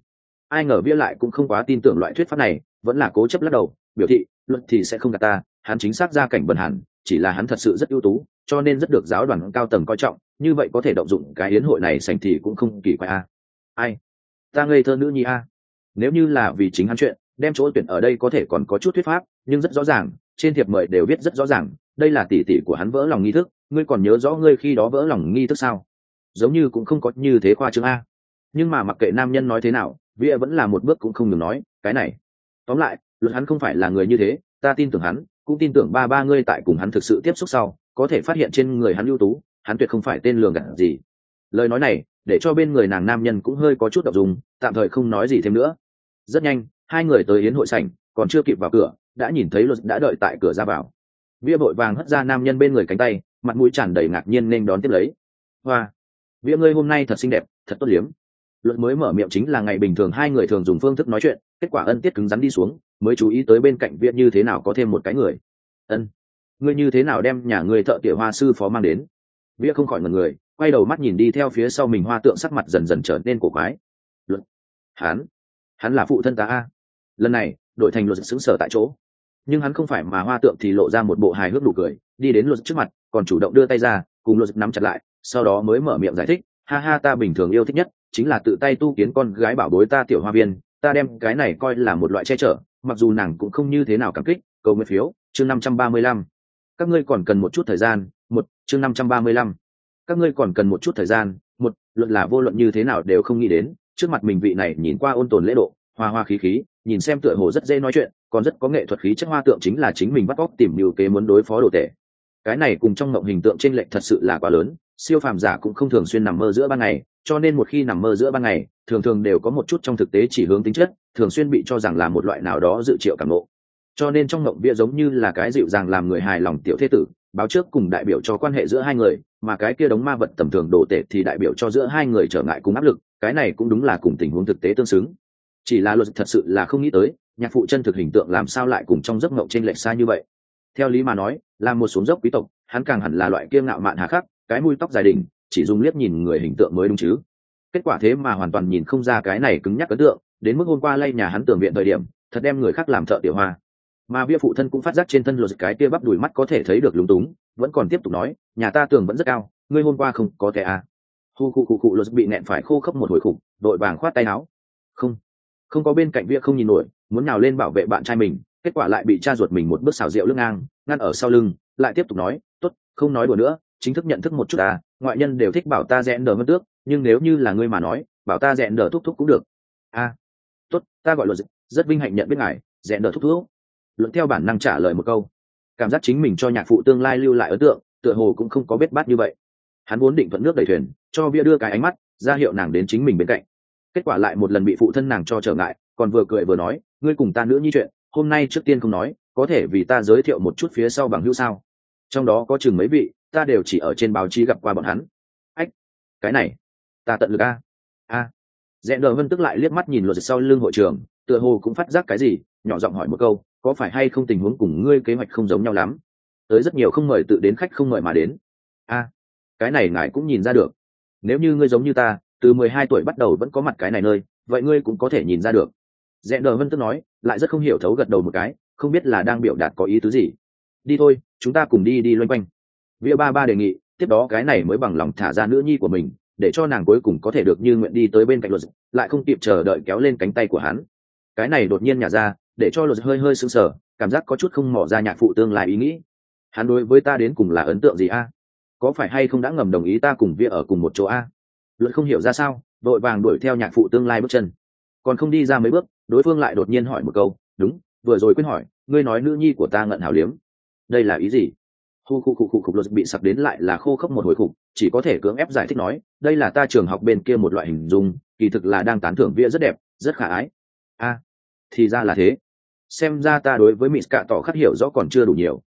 ai ngờ bia lại cũng không quá tin tưởng loại thuyết pháp này, vẫn là cố chấp lắc đầu, biểu thị, luật thì sẽ không gạt ta, hắn chính xác ra cảnh bần hẳn, chỉ là hắn thật sự rất ưu tú, cho nên rất được giáo đoàn cao tầng coi trọng, như vậy có thể động dụng cái hiến hội này sành thì cũng không kỳ quái a. Ai? Ta ngây thơ nữ nhi a. Nếu như là vì chính hắn chuyện, đem chỗ tuyển ở đây có thể còn có chút thuyết pháp, nhưng rất rõ ràng, trên thiệp mời đều viết rất rõ ràng, đây là tỷ tỷ của hắn vỡ lòng nghi thức, ngươi còn nhớ rõ ngươi khi đó vỡ lòng nghi thức sao? Giống như cũng không có như thế khoa trương a. Nhưng mà mặc kệ nam nhân nói thế nào vía vẫn là một bước cũng không ngừng nói, cái này, tóm lại, luật hắn không phải là người như thế, ta tin tưởng hắn, cũng tin tưởng ba ba ngươi tại cùng hắn thực sự tiếp xúc sau, có thể phát hiện trên người hắn ưu tú, hắn tuyệt không phải tên lường gạt gì. Lời nói này, để cho bên người nàng nam nhân cũng hơi có chút đ ộ n g dùng tạm thời không nói gì thêm nữa. Rất nhanh, hai người tới yến hội sảnh, còn chưa kịp vào cửa, đã nhìn thấy luật đã đợi tại cửa ra vào. Vía vội vàng hất ra nam nhân bên người cánh tay, mặt mũi tràn đầy ngạc nhiên nên đón tiếp lấy. Hoa vía ngươi hôm nay thật xinh đẹp, thật tốt liếm luận mới mở miệng chính là ngày bình thường hai người thường dùng phương thức nói chuyện, kết quả ân tiết cứng rắn đi xuống, mới chú ý tới bên cạnh viện như thế nào có thêm một cái người. Ân, ngươi như thế nào đem nhà ngươi thợ tiểu hoa sư phó mang đến? Vía không khỏi ngần người, quay đầu mắt nhìn đi theo phía sau mình hoa tượng sắc mặt dần dần trở nên cổ quái. Luật hắn? Hắn là phụ thân ta a? Lần này, đội thành luật xứng sở tại chỗ. Nhưng hắn không phải mà hoa tượng thì lộ ra một bộ hài hước đủ cười, đi đến luật trước mặt, còn chủ động đưa tay ra, cùng luật nắm chặt lại, sau đó mới mở miệng giải thích, ha ha, ta bình thường yêu thích nhất chính là tự tay tu kiến con gái bảo bối ta tiểu hoa viên, ta đem cái này coi là một loại che chở, mặc dù nàng cũng không như thế nào cảm kích, cầu nguyện phiếu, chương năm trăm ba mươi lăm. Các ngươi còn cần một chút thời gian, một, chương năm trăm ba mươi lăm. Các ngươi còn cần một chút thời gian, một, luận là vô luận như thế nào đều không nghĩ đến, trước mặt mình vị này nhìn qua ôn tồn lễ độ, hoa hoa khí khí, nhìn xem tựa hồ rất dễ nói chuyện, còn rất có nghệ thuật khí chất hoa tượng chính là chính mình bắt bóc tìm nhiều kế muốn đối phó đồ tệ cái này cùng trong mộng hình tượng trên lệch thật sự là quá lớn, siêu phàm giả cũng không thường xuyên nằm mơ giữa ban ngày cho nên một khi nằm mơ giữa ban ngày, thường thường đều có một chút trong thực tế chỉ hướng tính chất, thường xuyên bị cho rằng là một loại nào đó dự triệu cảm ngộ. Cho nên trong mộng bia giống như là cái dịu dàng làm người hài lòng tiểu thế tử, báo trước cùng đại biểu cho quan hệ giữa hai người, mà cái kia đống ma vật tầm thường đồ tệ thì đại biểu cho giữa hai người trở ngại cùng áp lực, cái này cũng đúng là cùng tình huống thực tế tương xứng. Chỉ là luật thật sự là không nghĩ tới, nhạc phụ chân thực hình tượng làm sao lại cùng trong giấc mộng trên lệch xa như vậy. Theo lý mà nói, là một xuống dốc quý tộc, hắn càng hẳn là loại kiêng ngạo mạn hà khắc, cái mùi tóc dài đình chỉ dùng liếc nhìn người hình tượng mới đúng chứ. Kết quả thế mà hoàn toàn nhìn không ra cái này cứng nhắc ấn tượng, đến mức hôm qua lay nhà hắn tưởng viện thời điểm, thật đem người khác làm thợ tiểu hoa. Mà bia phụ thân cũng phát giác trên thân luật cái tia bắp đùi mắt có thể thấy được lúng túng, vẫn còn tiếp tục nói, nhà ta tường vẫn rất cao, ngươi hôm qua không có thể à. hu khu khu khu luật bị nẹn phải khô khốc một hồi khủng, đội vàng khoát tay áo. Không không có bên cạnh bia không nhìn nổi, muốn nào lên bảo vệ bạn trai mình. Kết quả lại bị cha ruột mình một bước xào rượu lưng ngang, ngăn ở sau lưng, lại tiếp tục nói, tốt, không nói đùa nữa, chính thức nhận thức một chút à ngoại nhân đều thích bảo ta rẽn đờ mất tước nhưng nếu như là ngươi mà nói bảo ta rẽn đờ thúc thúc cũng được. A à, tốt ta gọi luật rất vinh hạnh nhận biết ngài rẽn đờ thúc thúc. Luận theo bản năng trả lời một câu. Cảm giác chính mình cho nhạc phụ tương lai lưu lại ấn tượng tựa hồ cũng không có bết bát như vậy. Hắn vốn định thuận nước đẩy thuyền cho bia đưa cái ánh mắt ra hiệu nàng đến chính mình bên cạnh. Kết quả lại một lần bị phụ thân nàng cho trở ngại còn vừa cười vừa nói ngươi cùng ta nữ nhi chuyện hôm nay trước tiên không nói có thể vì ta giới thiệu một chút phía sau bằng hữu sao? Trong đó có chừng mấy vị ta đều chỉ ở trên báo chí gặp qua bọn hắn. Ách, cái này, ta tận lực a. A. Rẽ đờ vân tức lại liếc mắt nhìn luật sau lưng hội trường tựa hồ cũng phát giác cái gì, nhỏ giọng hỏi một câu, có phải hay không tình huống cùng ngươi kế hoạch không giống nhau lắm? Tới rất nhiều không mời tự đến khách không mời mà đến. A, cái này ngài cũng nhìn ra được. Nếu như ngươi giống như ta, từ mười hai tuổi bắt đầu vẫn có mặt cái này nơi, vậy ngươi cũng có thể nhìn ra được. Rẽ đờ vân tức nói, lại rất không hiểu thấu gật đầu một cái, không biết là đang biểu đạt có ý tứ gì. Đi thôi, chúng ta cùng đi đi loanh quanh vĩa ba ba đề nghị, tiếp đó cái này mới bằng lòng thả ra nữ nhi của mình, để cho nàng cuối cùng có thể được như nguyện đi tới bên cạnh luật lại không kịp chờ đợi kéo lên cánh tay của hắn. Cái này đột nhiên nhả ra, để cho luật hơi hơi sững sờ, cảm giác có chút không mỏ ra nhạc phụ tương lai ý nghĩ. Hắn đối với ta đến cùng là ấn tượng gì a? Có phải hay không đã ngầm đồng ý ta cùng vía ở cùng một chỗ a? Luật không hiểu ra sao, vội vàng đuổi theo nhạc phụ tương lai bước chân. Còn không đi ra mấy bước, đối phương lại đột nhiên hỏi một câu, đúng, vừa rồi quyết hỏi, ngươi nói nữ nhi của ta ngận hảo liếm. Đây là ý gì? Khu khu khu khu khục luật bị sặc đến lại là khô khốc một hồi khục chỉ có thể cưỡng ép giải thích nói, đây là ta trường học bên kia một loại hình dung, kỳ thực là đang tán thưởng vía rất đẹp, rất khả ái. A, thì ra là thế. Xem ra ta đối với mỹ cạ tỏ khắc hiểu rõ còn chưa đủ nhiều.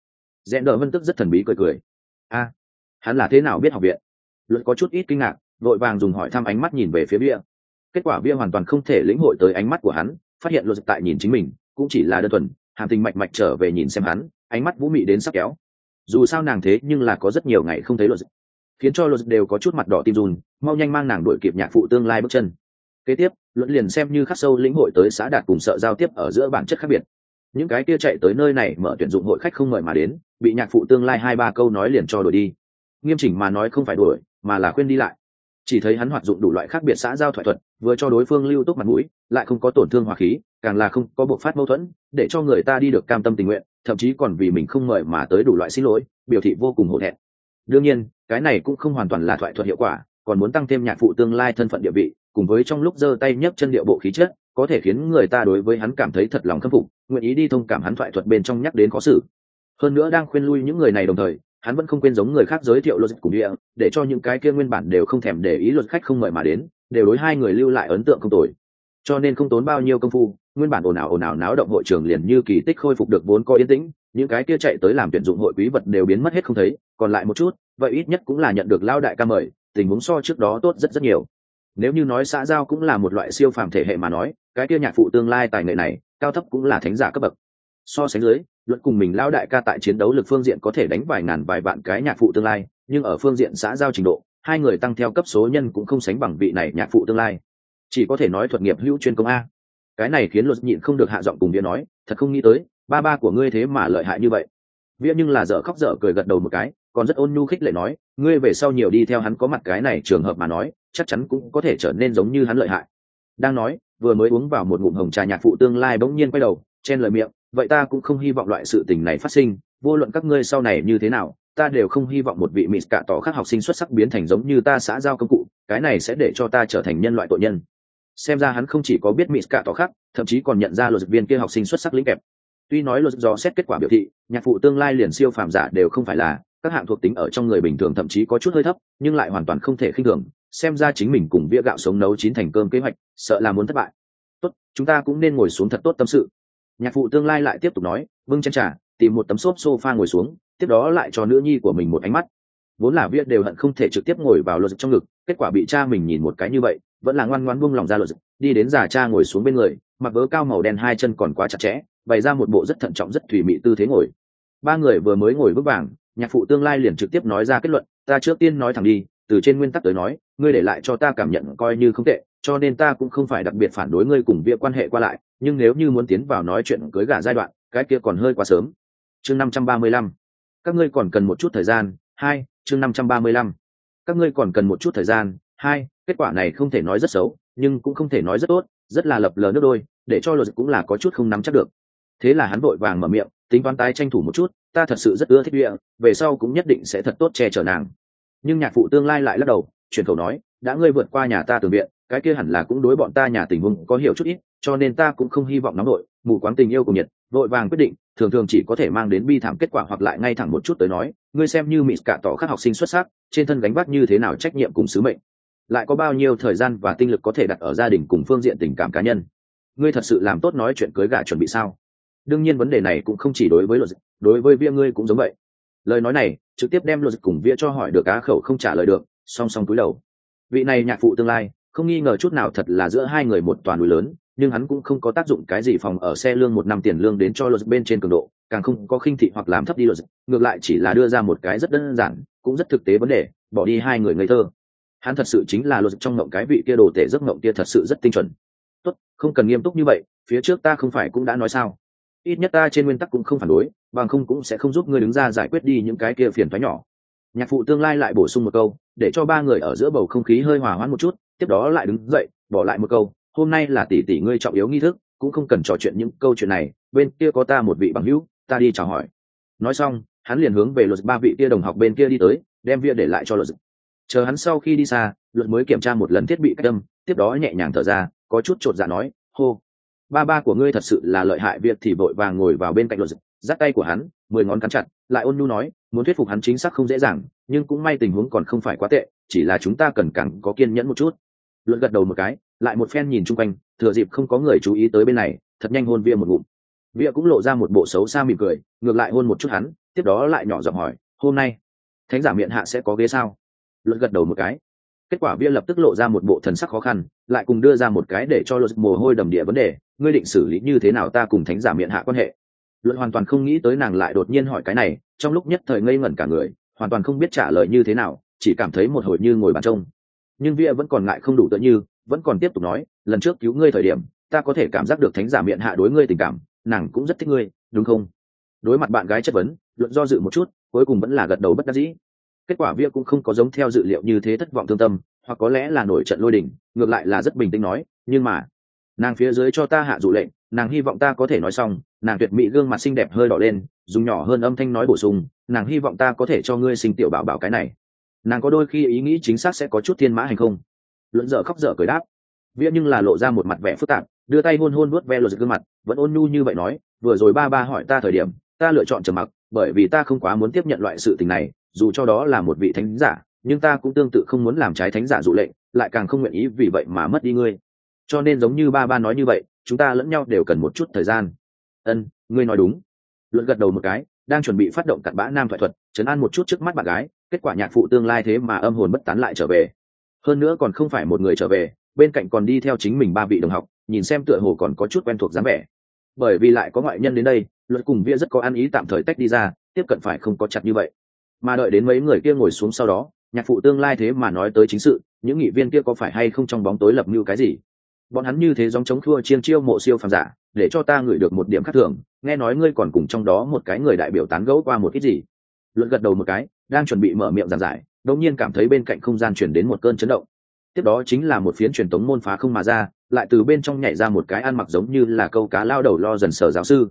Rẽ đỡ vân tức rất thần bí cười cười. A, hắn là thế nào biết học viện? Luật có chút ít kinh ngạc, vội vàng dùng hỏi thăm ánh mắt nhìn về phía bia. Kết quả bia hoàn toàn không thể lĩnh hội tới ánh mắt của hắn, phát hiện luật tại nhìn chính mình, cũng chỉ là đơn thuần, hàm tình mạch mạch trở về nhìn xem hắn, ánh mắt vũ mị đến sắc kéo dù sao nàng thế nhưng là có rất nhiều ngày không thấy luật khiến cho luật đều có chút mặt đỏ tim dùn mau nhanh mang nàng đuổi kịp nhạc phụ tương lai bước chân. Kế tiếp, luận liền xem như khắc sâu lĩnh hội tới xã đạt cùng sợ giao tiếp ở giữa bản chất khác biệt. Những cái kia chạy tới nơi này mở tuyển dụng hội khách không mời mà đến, bị nhạc phụ tương lai hai ba câu nói liền cho đuổi đi. Nghiêm chỉnh mà nói không phải đuổi, mà là khuyên đi lại. Chỉ thấy hắn hoạt dụng đủ loại khác biệt xã giao thoại thuật, vừa cho đối phương lưu túc mặt mũi, lại không có tổn thương hòa khí, càng là không có bộc phát mâu thuẫn, để cho người ta đi được cam tâm tình nguyện thậm chí còn vì mình không mời mà tới đủ loại xin lỗi, biểu thị vô cùng hổ thẹn. Đương nhiên, cái này cũng không hoàn toàn là thoại thuật hiệu quả, còn muốn tăng thêm nhạc phụ tương lai thân phận địa vị, cùng với trong lúc giơ tay nhấc chân điệu bộ khí chất, có thể khiến người ta đối với hắn cảm thấy thật lòng khâm phục, nguyện ý đi thông cảm hắn thoại thuật bên trong nhắc đến khó xử. Hơn nữa đang khuyên lui những người này đồng thời, hắn vẫn không quên giống người khác giới thiệu luật cùng địa, để cho những cái kia nguyên bản đều không thèm để ý luật khách không mời mà đến, đều đối hai người lưu lại ấn tượng không tồi. Cho nên không tốn bao nhiêu công phu nguyên bản ồn ào ồn ào náo động hội trường liền như kỳ tích khôi phục được vốn có yên tĩnh, những cái kia chạy tới làm tuyển dụng hội quý vật đều biến mất hết không thấy, còn lại một chút, vậy ít nhất cũng là nhận được lao đại ca mời, tình huống so trước đó tốt rất rất nhiều. Nếu như nói xã giao cũng là một loại siêu phàm thể hệ mà nói, cái kia nhạc phụ tương lai tài nghệ này, cao thấp cũng là thánh giả cấp bậc. So sánh dưới, luận cùng mình lao đại ca tại chiến đấu lực phương diện có thể đánh vài ngàn vài vạn cái nhạc phụ tương lai, nhưng ở phương diện xã giao trình độ, hai người tăng theo cấp số nhân cũng không sánh bằng vị này nhạc phụ tương lai. Chỉ có thể nói thuật nghiệp hữu chuyên công a cái này khiến luật nhịn không được hạ giọng cùng vía nói, thật không nghĩ tới, ba ba của ngươi thế mà lợi hại như vậy. Vía nhưng là dở khóc dở cười gật đầu một cái, còn rất ôn nhu khích lệ nói, ngươi về sau nhiều đi theo hắn có mặt cái này trường hợp mà nói, chắc chắn cũng có thể trở nên giống như hắn lợi hại. Đang nói, vừa mới uống vào một ngụm hồng trà nhạc phụ tương lai bỗng nhiên quay đầu, chen lời miệng, vậy ta cũng không hy vọng loại sự tình này phát sinh, vô luận các ngươi sau này như thế nào, ta đều không hy vọng một vị mỹ cả tỏ khác học sinh xuất sắc biến thành giống như ta xã giao công cụ, cái này sẽ để cho ta trở thành nhân loại tội nhân xem ra hắn không chỉ có biết mỹ cả tỏ khắc, thậm chí còn nhận ra luật viên kia học sinh xuất sắc lĩnh kẹp. Tuy nói luật do xét kết quả biểu thị, nhạc phụ tương lai liền siêu phàm giả đều không phải là, các hạng thuộc tính ở trong người bình thường thậm chí có chút hơi thấp, nhưng lại hoàn toàn không thể khinh thường. Xem ra chính mình cùng vĩa gạo sống nấu chín thành cơm kế hoạch, sợ là muốn thất bại. Tốt, chúng ta cũng nên ngồi xuống thật tốt tâm sự. Nhạc phụ tương lai lại tiếp tục nói vâng chân trả tìm một tấm xốp sofa ngồi xuống, tiếp đó lại cho nữ nhi của mình một ánh mắt vốn là viết đều hận không thể trực tiếp ngồi vào luật trong ngực, kết quả bị cha mình nhìn một cái như vậy, vẫn là ngoan ngoan buông lòng ra luật đi đến già cha ngồi xuống bên người, mặc vớ cao màu đen hai chân còn quá chặt chẽ, bày ra một bộ rất thận trọng, rất thủy mị tư thế ngồi. Ba người vừa mới ngồi vững vàng, nhạc phụ tương lai liền trực tiếp nói ra kết luận, ta trước tiên nói thẳng đi, từ trên nguyên tắc tới nói, ngươi để lại cho ta cảm nhận coi như không tệ, cho nên ta cũng không phải đặc biệt phản đối ngươi cùng việc quan hệ qua lại, nhưng nếu như muốn tiến vào nói chuyện cưới gả giai đoạn, cái kia còn hơi quá sớm. Chương năm trăm ba mươi lăm. Các ngươi còn cần một chút thời gian, hai chương năm trăm ba mươi lăm. Các ngươi còn cần một chút thời gian. Hai, kết quả này không thể nói rất xấu, nhưng cũng không thể nói rất tốt, rất là lập lờ nước đôi, để cho luật cũng là có chút không nắm chắc được. Thế là hắn vội vàng mở miệng, tính toán tái tranh thủ một chút, ta thật sự rất ưa thích địa về sau cũng nhất định sẽ thật tốt che chở nàng. Nhưng nhạc phụ tương lai lại lắc đầu truyền khẩu nói, đã ngươi vượt qua nhà ta tường viện, cái kia hẳn là cũng đối bọn ta nhà tình huống có hiểu chút ít, cho nên ta cũng không hy vọng nóng nội mù quáng tình yêu cùng nhiệt vội vàng quyết định thường thường chỉ có thể mang đến bi thảm kết quả hoặc lại ngay thẳng một chút tới nói, ngươi xem như mỹ cả tỏ các học sinh xuất sắc, trên thân gánh vác như thế nào trách nhiệm cùng sứ mệnh? Lại có bao nhiêu thời gian và tinh lực có thể đặt ở gia đình cùng phương diện tình cảm cá nhân? Ngươi thật sự làm tốt nói chuyện cưới gả chuẩn bị sao? Đương nhiên vấn đề này cũng không chỉ đối với luật đối với vía ngươi cũng giống vậy. Lời nói này, trực tiếp đem luật cùng vía cho hỏi được cá khẩu không trả lời được, song song túi đầu. Vị này nhạc phụ tương lai, không nghi ngờ chút nào thật là giữa hai người một toàn núi lớn nhưng hắn cũng không có tác dụng cái gì phòng ở xe lương một năm tiền lương đến cho luật bên trên cường độ, càng không có khinh thị hoặc làm thấp đi luật. Ngược lại chỉ là đưa ra một cái rất đơn giản, cũng rất thực tế vấn đề, bỏ đi hai người ngây thơ. Hắn thật sự chính là luật trong ngộng cái vị kia đồ tể giấc ngộng kia thật sự rất tinh chuẩn. Tốt, không cần nghiêm túc như vậy, phía trước ta không phải cũng đã nói sao? Ít nhất ta trên nguyên tắc cũng không phản đối, bằng không cũng sẽ không giúp ngươi đứng ra giải quyết đi những cái kia phiền thoái nhỏ. Nhạc phụ tương lai lại bổ sung một câu, để cho ba người ở giữa bầu không khí hơi hòa hoãn một chút, tiếp đó lại đứng dậy, bỏ lại một câu hôm nay là tỷ tỷ ngươi trọng yếu nghi thức, cũng không cần trò chuyện những câu chuyện này, bên kia có ta một vị bằng hữu, ta đi chào hỏi. Nói xong, hắn liền hướng về luật ba vị kia đồng học bên kia đi tới, đem via để lại cho luật. Chờ hắn sau khi đi xa, luật mới kiểm tra một lần thiết bị cách âm, tiếp đó nhẹ nhàng thở ra, có chút chột dạ nói, hô, ba ba của ngươi thật sự là lợi hại. Việc thì vội vàng ngồi vào bên cạnh luật, giắt tay của hắn, mười ngón cắn chặt, lại ôn nhu nói, muốn thuyết phục hắn chính xác không dễ dàng, nhưng cũng may tình huống còn không phải quá tệ, chỉ là chúng ta cần càng có kiên nhẫn một chút luận gật đầu một cái, lại một phen nhìn chung quanh, thừa dịp không có người chú ý tới bên này, thật nhanh hôn via một ngụm. Via cũng lộ ra một bộ xấu xa mỉm cười, ngược lại hôn một chút hắn, tiếp đó lại nhỏ giọng hỏi, hôm nay, thánh giả miệng hạ sẽ có ghế sao? Luận gật đầu một cái. Kết quả via lập tức lộ ra một bộ thần sắc khó khăn, lại cùng đưa ra một cái để cho luật mồ hôi đầm địa vấn đề, ngươi định xử lý như thế nào ta cùng thánh giả miệng hạ quan hệ? Luận hoàn toàn không nghĩ tới nàng lại đột nhiên hỏi cái này, trong lúc nhất thời ngây ngẩn cả người, hoàn toàn không biết trả lời như thế nào, chỉ cảm thấy một hồi như ngồi bàn trông nhưng via vẫn còn ngại không đủ tựa như, vẫn còn tiếp tục nói, lần trước cứu ngươi thời điểm, ta có thể cảm giác được thánh giả miệng hạ đối ngươi tình cảm, nàng cũng rất thích ngươi, đúng không? Đối mặt bạn gái chất vấn, luận do dự một chút, cuối cùng vẫn là gật đầu bất đắc dĩ. Kết quả via cũng không có giống theo dự liệu như thế thất vọng thương tâm, hoặc có lẽ là nổi trận lôi đình, ngược lại là rất bình tĩnh nói, nhưng mà, nàng phía dưới cho ta hạ dụ lệnh, nàng hy vọng ta có thể nói xong, nàng tuyệt mỹ gương mặt xinh đẹp hơi đỏ lên, dùng nhỏ hơn âm thanh nói bổ sung, nàng hy vọng ta có thể cho ngươi sinh tiểu bảo bảo cái này nàng có đôi khi ý nghĩ chính xác sẽ có chút thiên mã hành không? Luận dở khóc dở cười đáp. Vĩa nhưng là lộ ra một mặt vẻ phức tạp, đưa tay hôn hôn vuốt ve lột gương mặt, vẫn ôn nhu như vậy nói, vừa rồi ba ba hỏi ta thời điểm, ta lựa chọn trầm mặc, bởi vì ta không quá muốn tiếp nhận loại sự tình này, dù cho đó là một vị thánh giả, nhưng ta cũng tương tự không muốn làm trái thánh giả dụ lệnh, lại càng không nguyện ý vì vậy mà mất đi ngươi. Cho nên giống như ba ba nói như vậy, chúng ta lẫn nhau đều cần một chút thời gian. Ân, ngươi nói đúng. Luận gật đầu một cái, đang chuẩn bị phát động cặn bã nam thoại thuật, chấn an một chút trước mắt bạn gái kết quả nhạc phụ tương lai thế mà âm hồn bất tán lại trở về. Hơn nữa còn không phải một người trở về, bên cạnh còn đi theo chính mình ba vị đồng học, nhìn xem tựa hồ còn có chút quen thuộc dáng vẻ. Bởi vì lại có ngoại nhân đến đây, luật cùng vía rất có ăn ý tạm thời tách đi ra, tiếp cận phải không có chặt như vậy. Mà đợi đến mấy người kia ngồi xuống sau đó, nhạc phụ tương lai thế mà nói tới chính sự, những nghị viên kia có phải hay không trong bóng tối lập mưu cái gì? Bọn hắn như thế giống chống thua chiên chiêu mộ siêu phàm giả, để cho ta gửi được một điểm khác thường, nghe nói ngươi còn cùng trong đó một cái người đại biểu tán gẫu qua một ít gì? Luận gật đầu một cái đang chuẩn bị mở miệng giảng giải, đột nhiên cảm thấy bên cạnh không gian chuyển đến một cơn chấn động. Tiếp đó chính là một phiến truyền tống môn phá không mà ra, lại từ bên trong nhảy ra một cái ăn mặc giống như là câu cá lao đầu lo dần sở giáo sư.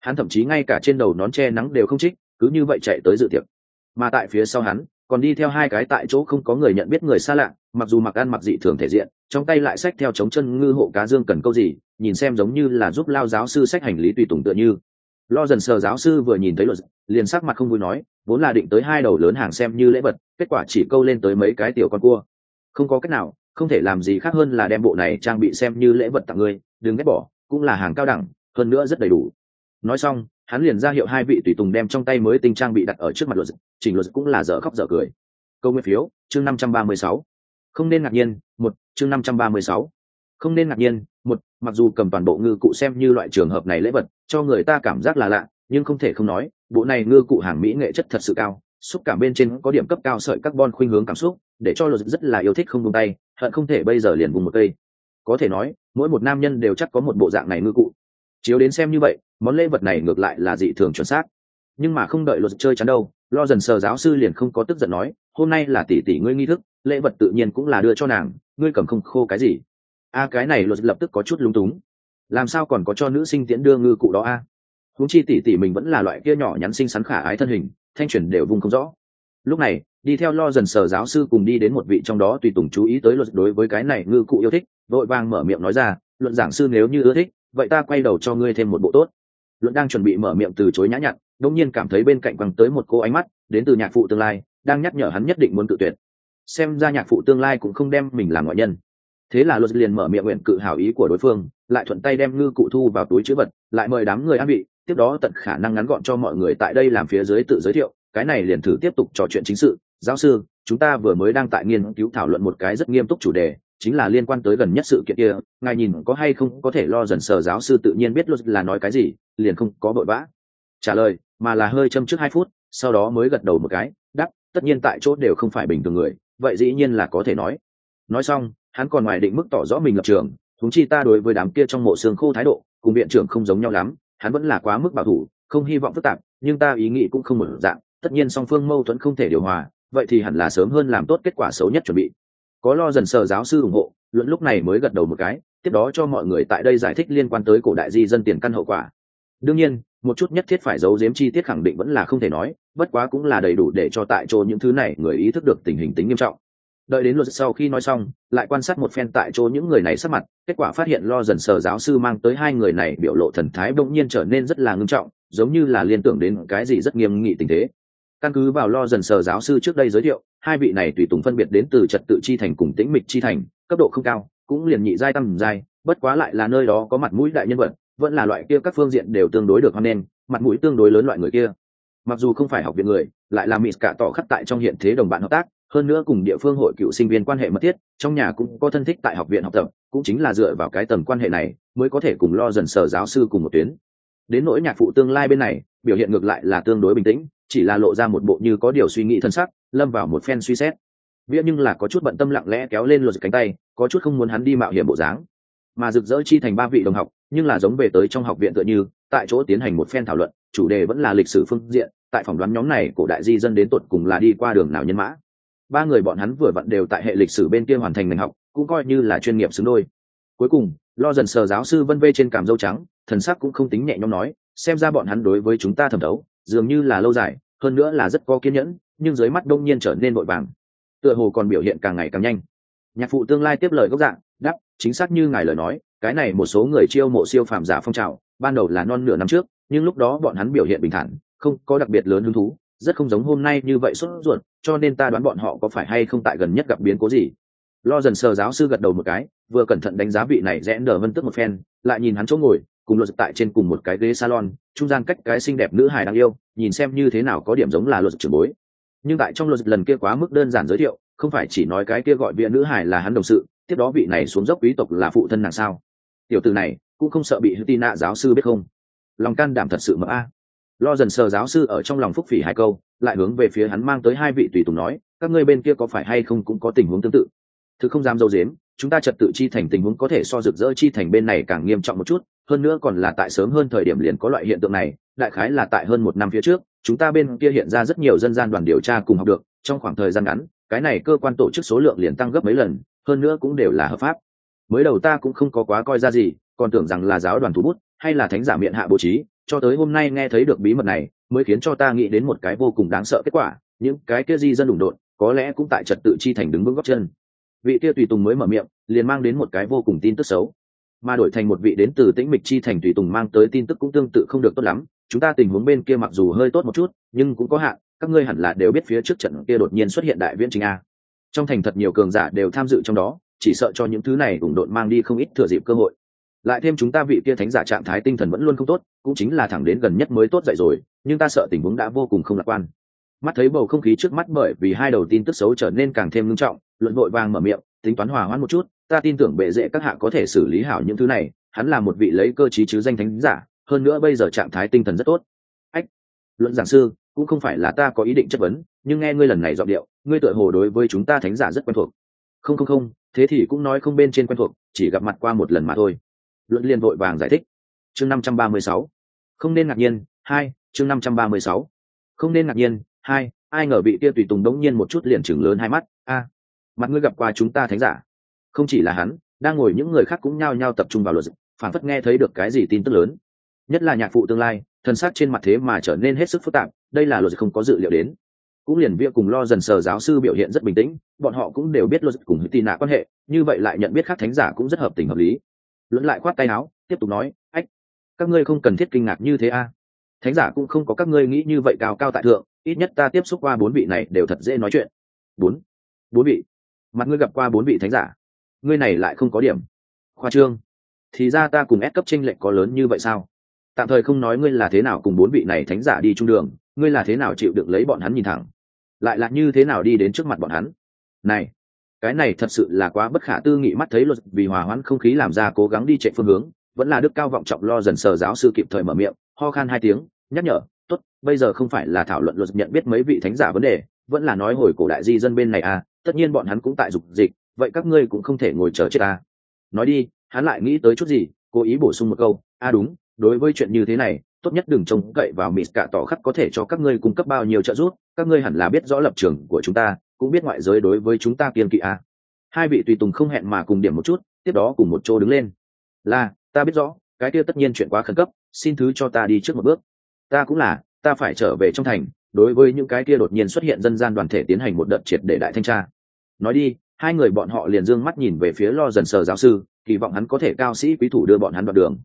Hắn thậm chí ngay cả trên đầu nón che nắng đều không trích, cứ như vậy chạy tới dự tiệc. Mà tại phía sau hắn, còn đi theo hai cái tại chỗ không có người nhận biết người xa lạ, mặc dù mặc ăn mặc dị thường thể diện, trong tay lại xách theo chống chân ngư hộ cá dương cần câu gì, nhìn xem giống như là giúp lao giáo sư sách hành lý tùy tùng tựa như lo dần sờ giáo sư vừa nhìn thấy luật, liền sắc mặt không vui nói, vốn là định tới hai đầu lớn hàng xem như lễ vật, kết quả chỉ câu lên tới mấy cái tiểu con cua. Không có cách nào, không thể làm gì khác hơn là đem bộ này trang bị xem như lễ vật tặng ngươi đừng ghét bỏ, cũng là hàng cao đẳng, hơn nữa rất đầy đủ. Nói xong, hắn liền ra hiệu hai vị tùy tùng đem trong tay mới tinh trang bị đặt ở trước mặt luật, chỉnh luật cũng là dở khóc dở cười. Câu nguyên phiếu, chương năm trăm ba mươi sáu. Không nên ngạc nhiên, một, chương năm trăm ba mươi sáu. Không nên ngạc nhiên một, mặc dù cầm toàn bộ ngư cụ xem như loại trường hợp này lễ vật, cho người ta cảm giác là lạ, nhưng không thể không nói, bộ này ngư cụ hàng mỹ nghệ chất thật sự cao, xúc cảm bên trên có điểm cấp cao sợi carbon khuynh hướng cảm xúc, để cho luật rất là yêu thích không buông tay, hận không thể bây giờ liền vùng một cây. Có thể nói, mỗi một nam nhân đều chắc có một bộ dạng này ngư cụ. Chiếu đến xem như vậy, món lễ vật này ngược lại là dị thường chuẩn xác. Nhưng mà không đợi luật chơi chắn đâu, lo dần sờ giáo sư liền không có tức giận nói, hôm nay là tỷ tỷ ngươi nghi thức, lễ vật tự nhiên cũng là đưa cho nàng, ngươi cầm không khô cái gì? A, cái này luật lập tức có chút lúng túng. Làm sao còn có cho nữ sinh tiễn đưa ngư cụ đó a? Huống chi tỷ tỷ mình vẫn là loại kia nhỏ nhắn xinh xắn khả ái thân hình, thanh chuyển đều vùng không rõ. Lúc này, đi theo lo dần sở giáo sư cùng đi đến một vị trong đó tùy tùng chú ý tới luật đối với cái này ngư cụ yêu thích, vội vàng mở miệng nói ra, luận giảng sư nếu như ưa thích, vậy ta quay đầu cho ngươi thêm một bộ tốt. Luận đang chuẩn bị mở miệng từ chối nhã nhặn đông nhiên cảm thấy bên cạnh quăng tới một cô ánh mắt, đến từ nhạc phụ tương lai, đang nhắc nhở hắn nhất định muốn tự tuyệt. Xem ra nhạc phụ tương lai cũng không đem mình làm ngoại nhân thế là luật liền mở miệng nguyện cự hảo ý của đối phương, lại thuận tay đem ngư cụ thu vào túi chữ vật, lại mời đám người an vị, tiếp đó tận khả năng ngắn gọn cho mọi người tại đây làm phía dưới tự giới thiệu, cái này liền thử tiếp tục trò chuyện chính sự. Giáo sư, chúng ta vừa mới đang tại nghiên cứu thảo luận một cái rất nghiêm túc chủ đề, chính là liên quan tới gần nhất sự kiện kia, ngài nhìn có hay không có thể lo dần sờ giáo sư tự nhiên biết luật là nói cái gì, liền không có vội vã. Trả lời, mà là hơi châm trước hai phút, sau đó mới gật đầu một cái đắp tất nhiên tại chỗ đều không phải bình thường người, vậy dĩ nhiên là có thể nói. Nói xong hắn còn ngoài định mức tỏ rõ mình lập trường thúng chi ta đối với đám kia trong mộ xương khô thái độ, cùng viện trưởng không giống nhau lắm, hắn vẫn là quá mức bảo thủ, không hy vọng phức tạp, nhưng ta ý nghĩ cũng không mở dạng, tất nhiên song phương mâu thuẫn không thể điều hòa, vậy thì hẳn là sớm hơn làm tốt kết quả xấu nhất chuẩn bị. Có lo dần sợ giáo sư ủng hộ, luận lúc này mới gật đầu một cái, tiếp đó cho mọi người tại đây giải thích liên quan tới cổ đại di dân tiền căn hậu quả. Đương nhiên, một chút nhất thiết phải giấu giếm chi tiết khẳng định vẫn là không thể nói, bất quá cũng là đầy đủ để cho tại chỗ những thứ này người ý thức được tình hình tính nghiêm trọng đợi đến luật sau khi nói xong lại quan sát một phen tại chỗ những người này sắp mặt kết quả phát hiện lo dần sờ giáo sư mang tới hai người này biểu lộ thần thái bỗng nhiên trở nên rất là ngưng trọng giống như là liên tưởng đến cái gì rất nghiêm nghị tình thế. Căn cứ vào lo dần sờ giáo sư trước đây giới thiệu hai vị này tùy tùng phân biệt đến từ trật tự chi thành cùng tĩnh mịch chi thành cấp độ không cao cũng liền nhị giai tăng giai bất quá lại là nơi đó có mặt mũi đại nhân vật vẫn là loại kia các phương diện đều tương đối được hoan nên, mặt mũi tương đối lớn loại người kia. Mặc dù không phải học viện người lại là mịt cả tỏ khắc tại trong hiện thế đồng bạn hợp tác hơn nữa cùng địa phương hội cựu sinh viên quan hệ mật thiết, trong nhà cũng có thân thích tại học viện học tập, cũng chính là dựa vào cái tầm quan hệ này mới có thể cùng lo dần sở giáo sư cùng một tuyến. Đến nỗi nhạc phụ tương lai bên này, biểu hiện ngược lại là tương đối bình tĩnh, chỉ là lộ ra một bộ như có điều suy nghĩ thân sắc, lâm vào một phen suy xét. Bia nhưng là có chút bận tâm lặng lẽ kéo lên luật cánh tay, có chút không muốn hắn đi mạo hiểm bộ dáng. Mà rực rỡ chi thành ba vị đồng học, nhưng là giống về tới trong học viện tựa như, tại chỗ tiến hành một phen thảo luận, chủ đề vẫn là lịch sử phương diện, tại phỏng đoán nhóm này cổ đại di dân đến tuột cùng là đi qua đường nào nhân mã ba người bọn hắn vừa vặn đều tại hệ lịch sử bên kia hoàn thành ngành học, cũng coi như là chuyên nghiệp xứng đôi. Cuối cùng, lo dần sờ giáo sư vân vê trên cảm dâu trắng, thần sắc cũng không tính nhẹ nhõm nói, xem ra bọn hắn đối với chúng ta thẩm đấu dường như là lâu dài, hơn nữa là rất có kiên nhẫn, nhưng dưới mắt đông nhiên trở nên vội vàng. Tựa hồ còn biểu hiện càng ngày càng nhanh. Nhạc phụ tương lai tiếp lời gốc dạng, đáp, chính xác như ngài lời nói, cái này một số người chiêu mộ siêu phàm giả phong trào, ban đầu là non nửa năm trước, nhưng lúc đó bọn hắn biểu hiện bình thản, không có đặc biệt lớn hứng thú rất không giống hôm nay như vậy sốt ruột, cho nên ta đoán bọn họ có phải hay không tại gần nhất gặp biến cố gì. Lo dần sờ giáo sư gật đầu một cái, vừa cẩn thận đánh giá vị này rẽ nở vân tức một phen, lại nhìn hắn chỗ ngồi, cùng luật tại trên cùng một cái ghế salon, trung gian cách cái xinh đẹp nữ hài đang yêu, nhìn xem như thế nào có điểm giống là luật trưởng bối. Nhưng tại trong luật lần kia quá mức đơn giản giới thiệu, không phải chỉ nói cái kia gọi vị nữ hài là hắn đồng sự, tiếp đó vị này xuống dốc quý tộc là phụ thân nàng sao? Tiểu từ này cũng không sợ bị hữu tin nạ giáo sư biết không? Lòng can đảm thật sự mở a lo dần sờ giáo sư ở trong lòng phúc phỉ hai câu, lại hướng về phía hắn mang tới hai vị tùy tùng nói, các ngươi bên kia có phải hay không cũng có tình huống tương tự? Thực không dám dâu dếm, chúng ta trật tự chi thành tình huống có thể so rực rỡ chi thành bên này càng nghiêm trọng một chút, hơn nữa còn là tại sớm hơn thời điểm liền có loại hiện tượng này, đại khái là tại hơn một năm phía trước, chúng ta bên kia hiện ra rất nhiều dân gian đoàn điều tra cùng học được, trong khoảng thời gian ngắn, cái này cơ quan tổ chức số lượng liền tăng gấp mấy lần, hơn nữa cũng đều là hợp pháp. Mới đầu ta cũng không có quá coi ra gì, còn tưởng rằng là giáo đoàn thủ bút, hay là thánh giả miệng hạ bố trí cho tới hôm nay nghe thấy được bí mật này, mới khiến cho ta nghĩ đến một cái vô cùng đáng sợ kết quả, những cái kia di dân đủng đột, có lẽ cũng tại trật tự chi thành đứng vững góc chân. Vị kia tùy tùng mới mở miệng, liền mang đến một cái vô cùng tin tức xấu. Mà đổi thành một vị đến từ tĩnh mịch chi thành tùy tùng mang tới tin tức cũng tương tự không được tốt lắm, chúng ta tình huống bên kia mặc dù hơi tốt một chút, nhưng cũng có hạn, các ngươi hẳn là đều biết phía trước trận kia đột nhiên xuất hiện đại viễn chính a. Trong thành thật nhiều cường giả đều tham dự trong đó, chỉ sợ cho những thứ này ủng đột mang đi không ít thừa dịp cơ hội lại thêm chúng ta vị kia thánh giả trạng thái tinh thần vẫn luôn không tốt, cũng chính là thẳng đến gần nhất mới tốt dậy rồi, nhưng ta sợ tình huống đã vô cùng không lạc quan. Mắt thấy bầu không khí trước mắt bởi vì hai đầu tin tức xấu trở nên càng thêm ngưng trọng, luận vội vàng mở miệng, tính toán hòa hoãn một chút, ta tin tưởng bệ dễ các hạ có thể xử lý hảo những thứ này, hắn là một vị lấy cơ chí chứ danh thánh giả, hơn nữa bây giờ trạng thái tinh thần rất tốt. Ách, luận giảng sư, cũng không phải là ta có ý định chất vấn, nhưng nghe ngươi lần này giọng điệu, ngươi tựa hồ đối với chúng ta thánh giả rất quen thuộc. Không không không, thế thì cũng nói không bên trên quen thuộc, chỉ gặp mặt qua một lần mà thôi luận liên vội vàng giải thích. Chương năm trăm ba mươi sáu. Không nên ngạc nhiên, hai, chương năm trăm ba mươi sáu. Không nên ngạc nhiên, hai, ai ngờ bị kia tùy tùng đống nhiên một chút liền chừng lớn hai mắt. A, mặt ngươi gặp qua chúng ta thánh giả. Không chỉ là hắn, đang ngồi những người khác cũng nhao nhao tập trung vào luật, phản phất nghe thấy được cái gì tin tức lớn. Nhất là nhạc phụ tương lai thân xác trên mặt thế mà trở nên hết sức phức tạp, đây là luật không có dự liệu đến. Cũng liền việc cùng lo dần sờ giáo sư biểu hiện rất bình tĩnh, bọn họ cũng đều biết luật cùng tì nạ quan hệ, như vậy lại nhận biết khác thánh giả cũng rất hợp tình hợp lý luận lại khoát tay áo, tiếp tục nói, ách, các ngươi không cần thiết kinh ngạc như thế a. Thánh giả cũng không có các ngươi nghĩ như vậy cao cao tại thượng, ít nhất ta tiếp xúc qua bốn vị này đều thật dễ nói chuyện. Bốn bốn vị? Mặt ngươi gặp qua bốn vị thánh giả? Ngươi này lại không có điểm. Khoa trương. Thì ra ta cùng ép cấp tranh lệch có lớn như vậy sao? Tạm thời không nói ngươi là thế nào cùng bốn vị này thánh giả đi trung đường, ngươi là thế nào chịu được lấy bọn hắn nhìn thẳng? Lại là như thế nào đi đến trước mặt bọn hắn? Này cái này thật sự là quá bất khả tư nghị mắt thấy luật vì hòa hoãn không khí làm ra cố gắng đi chạy phương hướng, vẫn là đức cao vọng trọng lo dần sờ giáo sư kịp thời mở miệng, ho khan hai tiếng, nhắc nhở, tốt, bây giờ không phải là thảo luận luật nhận biết mấy vị thánh giả vấn đề, vẫn là nói hồi cổ đại di dân bên này à tất nhiên bọn hắn cũng tại dục dịch, vậy các ngươi cũng không thể ngồi chờ chết à nói đi, hắn lại nghĩ tới chút gì, cố ý bổ sung một câu a à đúng, đối với chuyện như thế này, tốt nhất đừng trông cậy vào mịt cả tỏ khắc có thể cho các ngươi cung cấp bao nhiêu trợ giúp, các ngươi hẳn là biết rõ lập trường của chúng ta cũng biết ngoại giới đối với chúng ta kiên kỵ à. hai vị tùy tùng không hẹn mà cùng điểm một chút, tiếp đó cùng một chỗ đứng lên. Là, ta biết rõ, cái kia tất nhiên chuyện quá khẩn cấp, xin thứ cho ta đi trước một bước. Ta cũng là, ta phải trở về trong thành, đối với những cái kia đột nhiên xuất hiện dân gian đoàn thể tiến hành một đợt triệt để đại thanh tra. Nói đi, hai người bọn họ liền dương mắt nhìn về phía lo dần sờ giáo sư, kỳ vọng hắn có thể cao sĩ quý thủ đưa bọn hắn đoạn đường.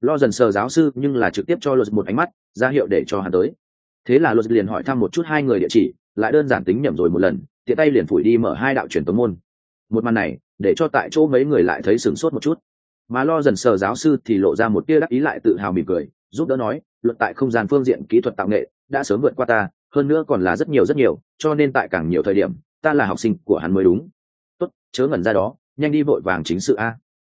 Lo dần sờ giáo sư nhưng là trực tiếp cho luật một ánh mắt, ra hiệu để cho hắn tới. Thế là luật liền hỏi thăm một chút hai người địa chỉ, lại đơn giản tính nhầm rồi một lần tiện tay liền phủi đi mở hai đạo truyền tống môn. Một màn này, để cho tại chỗ mấy người lại thấy sửng sốt một chút. Mà lo dần sờ giáo sư thì lộ ra một tia đắc ý lại tự hào mỉm cười, giúp đỡ nói luật tại không gian phương diện kỹ thuật tạo nghệ, đã sớm vượt qua ta, hơn nữa còn là rất nhiều rất nhiều, cho nên tại càng nhiều thời điểm, ta là học sinh của hắn mới đúng. Tốt, chớ ngẩn ra đó, nhanh đi vội vàng chính sự a.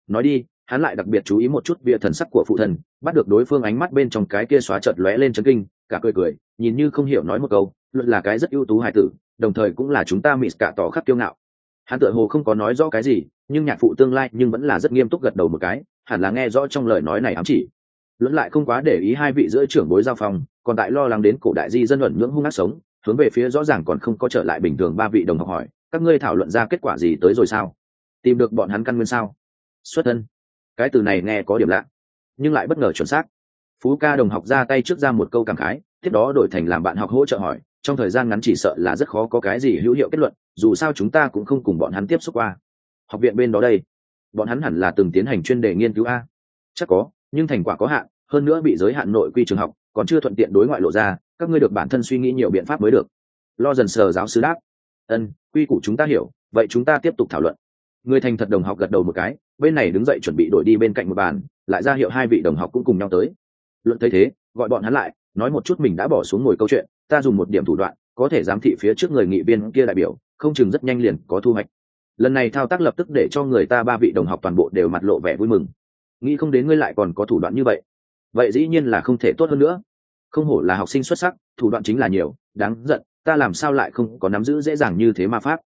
Nói đi, hắn lại đặc biệt chú ý một chút bịa thần sắc của phụ thần, bắt được đối phương ánh mắt bên trong cái kia xóa chợt lóe lên chấn kinh, cả cười cười, nhìn như không hiểu nói một câu, luận là cái rất ưu tú hài tử đồng thời cũng là chúng ta mịt cả tỏ khắp kiêu ngạo. Hắn tựa hồ không có nói rõ cái gì, nhưng nhạc phụ tương lai nhưng vẫn là rất nghiêm túc gật đầu một cái, hẳn là nghe rõ trong lời nói này ám chỉ. Luận lại không quá để ý hai vị giữa trưởng bối giao phòng, còn tại lo lắng đến cổ đại di dân luận ngưỡng hung ác sống, hướng về phía rõ ràng còn không có trở lại bình thường ba vị đồng học hỏi, các ngươi thảo luận ra kết quả gì tới rồi sao? Tìm được bọn hắn căn nguyên sao? Xuất thân. Cái từ này nghe có điểm lạ, nhưng lại bất ngờ chuẩn xác. Phú ca đồng học ra tay trước ra một câu cảm khái, tiếp đó đổi thành làm bạn học hỗ trợ hỏi trong thời gian ngắn chỉ sợ là rất khó có cái gì hữu hiệu kết luận, dù sao chúng ta cũng không cùng bọn hắn tiếp xúc qua. Học viện bên đó đây, bọn hắn hẳn là từng tiến hành chuyên đề nghiên cứu a. Chắc có, nhưng thành quả có hạn, hơn nữa bị giới hạn nội quy trường học, còn chưa thuận tiện đối ngoại lộ ra, các ngươi được bản thân suy nghĩ nhiều biện pháp mới được. Lo dần sờ giáo sư đáp, ân, quy củ chúng ta hiểu, vậy chúng ta tiếp tục thảo luận. Người thành thật đồng học gật đầu một cái, bên này đứng dậy chuẩn bị đổi đi bên cạnh một bàn, lại ra hiệu hai vị đồng học cũng cùng nhau tới. Luận thấy thế, gọi bọn hắn lại nói một chút mình đã bỏ xuống ngồi câu chuyện, ta dùng một điểm thủ đoạn, có thể giám thị phía trước người nghị viên kia đại biểu, không chừng rất nhanh liền có thu hoạch. Lần này thao tác lập tức để cho người ta ba vị đồng học toàn bộ đều mặt lộ vẻ vui mừng. Nghĩ không đến ngươi lại còn có thủ đoạn như vậy. Vậy dĩ nhiên là không thể tốt hơn nữa. Không hổ là học sinh xuất sắc, thủ đoạn chính là nhiều, đáng giận, ta làm sao lại không có nắm giữ dễ dàng như thế mà pháp?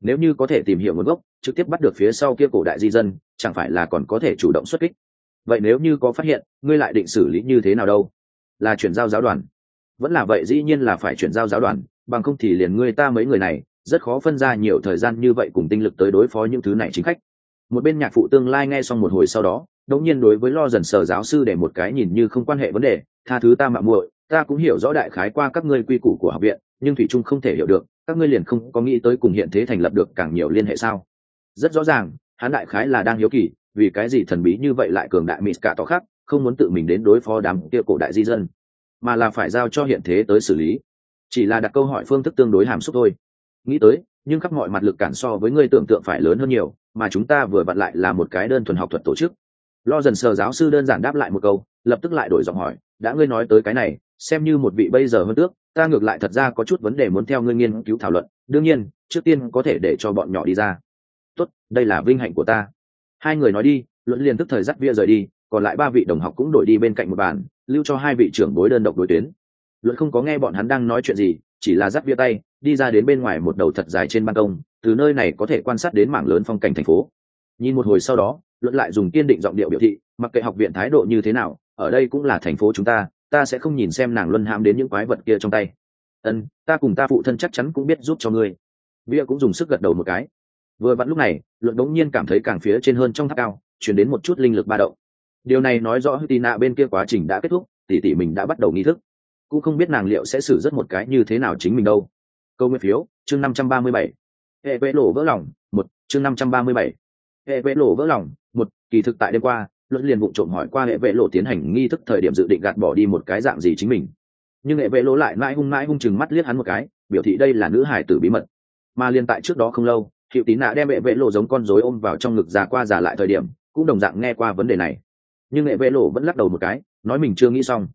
Nếu như có thể tìm hiểu nguồn gốc, trực tiếp bắt được phía sau kia cổ đại di dân, chẳng phải là còn có thể chủ động xuất kích? Vậy nếu như có phát hiện, ngươi lại định xử lý như thế nào đâu? Là chuyển giao giáo đoàn. Vẫn là vậy dĩ nhiên là phải chuyển giao giáo đoàn, bằng không thì liền ngươi ta mấy người này, rất khó phân ra nhiều thời gian như vậy cùng tinh lực tới đối phó những thứ này chính khách. Một bên nhạc phụ tương lai nghe xong một hồi sau đó, đống nhiên đối với lo dần sờ giáo sư để một cái nhìn như không quan hệ vấn đề, tha thứ ta mạng muội, ta cũng hiểu rõ đại khái qua các ngươi quy củ của học viện, nhưng thủy trung không thể hiểu được, các ngươi liền không có nghĩ tới cùng hiện thế thành lập được càng nhiều liên hệ sao? Rất rõ ràng, hắn đại khái là đang hiếu kỳ, vì cái gì thần bí như vậy lại cường đại mịt cả tỏ khác không muốn tự mình đến đối phó đám kia cổ đại di dân, mà là phải giao cho hiện thế tới xử lý. Chỉ là đặt câu hỏi phương thức tương đối hàm xúc thôi. Nghĩ tới, nhưng khắp mọi mặt lực cản so với ngươi tưởng tượng phải lớn hơn nhiều, mà chúng ta vừa vặn lại là một cái đơn thuần học thuật tổ chức. Lo dần sờ giáo sư đơn giản đáp lại một câu, lập tức lại đổi giọng hỏi, đã ngươi nói tới cái này, xem như một vị bây giờ hơn tước, ta ngược lại thật ra có chút vấn đề muốn theo ngươi nghiên cứu thảo luận, đương nhiên, trước tiên có thể để cho bọn nhỏ đi ra. Tốt, đây là vinh hạnh của ta. Hai người nói đi, luận liền tức thời dắt bia rời đi còn lại ba vị đồng học cũng đổi đi bên cạnh một bàn, lưu cho hai vị trưởng bối đơn độc đối tuyến. Luận không có nghe bọn hắn đang nói chuyện gì, chỉ là dắt bia tay, đi ra đến bên ngoài một đầu thật dài trên ban công, từ nơi này có thể quan sát đến mảng lớn phong cảnh thành phố. Nhìn một hồi sau đó, luận lại dùng kiên định giọng điệu biểu thị, mặc kệ học viện thái độ như thế nào, ở đây cũng là thành phố chúng ta ta sẽ không nhìn xem nàng luân hãm đến những quái vật kia trong tay. Ân, ta cùng ta phụ thân chắc chắn cũng biết giúp cho ngươi. Bia cũng dùng sức gật đầu một cái. Vừa vặn lúc này, luận đống nhiên cảm thấy càng phía trên hơn trong tháp cao, chuyển đến một chút linh lực ba động điều này nói rõ tì nạ bên kia quá trình đã kết thúc tỷ tỷ mình đã bắt đầu nghi thức. Cũng không biết nàng liệu sẽ xử rất một cái như thế nào chính mình đâu. Câu nguyên phiếu, chương năm trăm ba mươi bảy. Hệ vệ lộ vỡ lòng, một, chương năm trăm ba mươi bảy. Hệ vệ lộ vỡ lòng, một, kỳ thực tại đêm qua luận liền vụ trộm hỏi qua hệ vệ lộ tiến hành nghi thức thời điểm dự định gạt bỏ đi một cái dạng gì chính mình. Nhưng hệ vệ lộ lại mãi hung mãi hung chừng mắt liếc hắn một cái, biểu thị đây là nữ hải tử bí mật. Mà liên tại trước đó không lâu hiệu tín nạ đem hệ vệ lộ giống con rối ôm vào trong ngực già qua già lại thời điểm, cũng đồng dạng nghe qua vấn đề này nhưng hệ vệ lộ vẫn lắc đầu một cái, nói mình chưa nghĩ xong.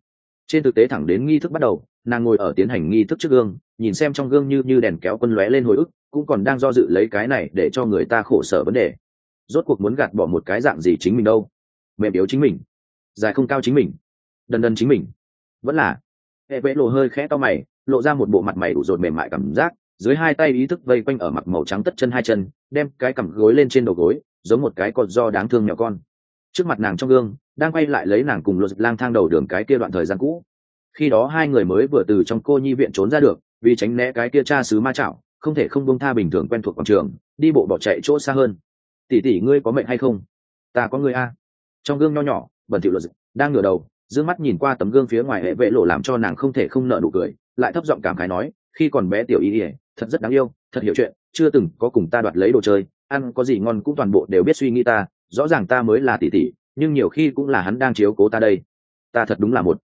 Trên thực tế thẳng đến nghi thức bắt đầu, nàng ngồi ở tiến hành nghi thức trước gương, nhìn xem trong gương như như đèn kéo quân lóe lên hồi ức, cũng còn đang do dự lấy cái này để cho người ta khổ sở vấn đề. Rốt cuộc muốn gạt bỏ một cái dạng gì chính mình đâu? Mềm yếu chính mình. Dài không cao chính mình. Đần đần chính mình. Vẫn là. Hệ vệ lộ hơi khẽ to mày, lộ ra một bộ mặt mày đủ rột mềm mại cảm giác, dưới hai tay ý thức vây quanh ở mặt màu trắng tất chân hai chân, đem cái cằm gối lên trên đầu gối, giống một cái con do đáng thương nhỏ con trước mặt nàng trong gương, đang quay lại lấy nàng cùng luật lang thang đầu đường cái kia đoạn thời gian cũ. Khi đó hai người mới vừa từ trong cô nhi viện trốn ra được, vì tránh né cái kia cha xứ ma chảo, không thể không bông tha bình thường quen thuộc quảng trường, đi bộ bỏ chạy chỗ xa hơn. Tỷ tỷ ngươi có mệnh hay không? Ta có ngươi a. Trong gương nho nhỏ, bẩn thỉu luật đang ngửa đầu d mắt nhìn qua tấm gương phía ngoài hệ vệ lộ làm cho nàng không thể không nợ nụ cười, lại thấp giọng cảm khái nói, khi còn bé tiểu y ỉa thật rất đáng yêu, thật hiểu chuyện, chưa từng có cùng ta đoạt lấy đồ chơi, ăn có gì ngon cũng toàn bộ đều biết suy nghĩ ta rõ ràng ta mới là tỷ tỷ, nhưng nhiều khi cũng là hắn đang chiếu cố ta đây. Ta thật đúng là một.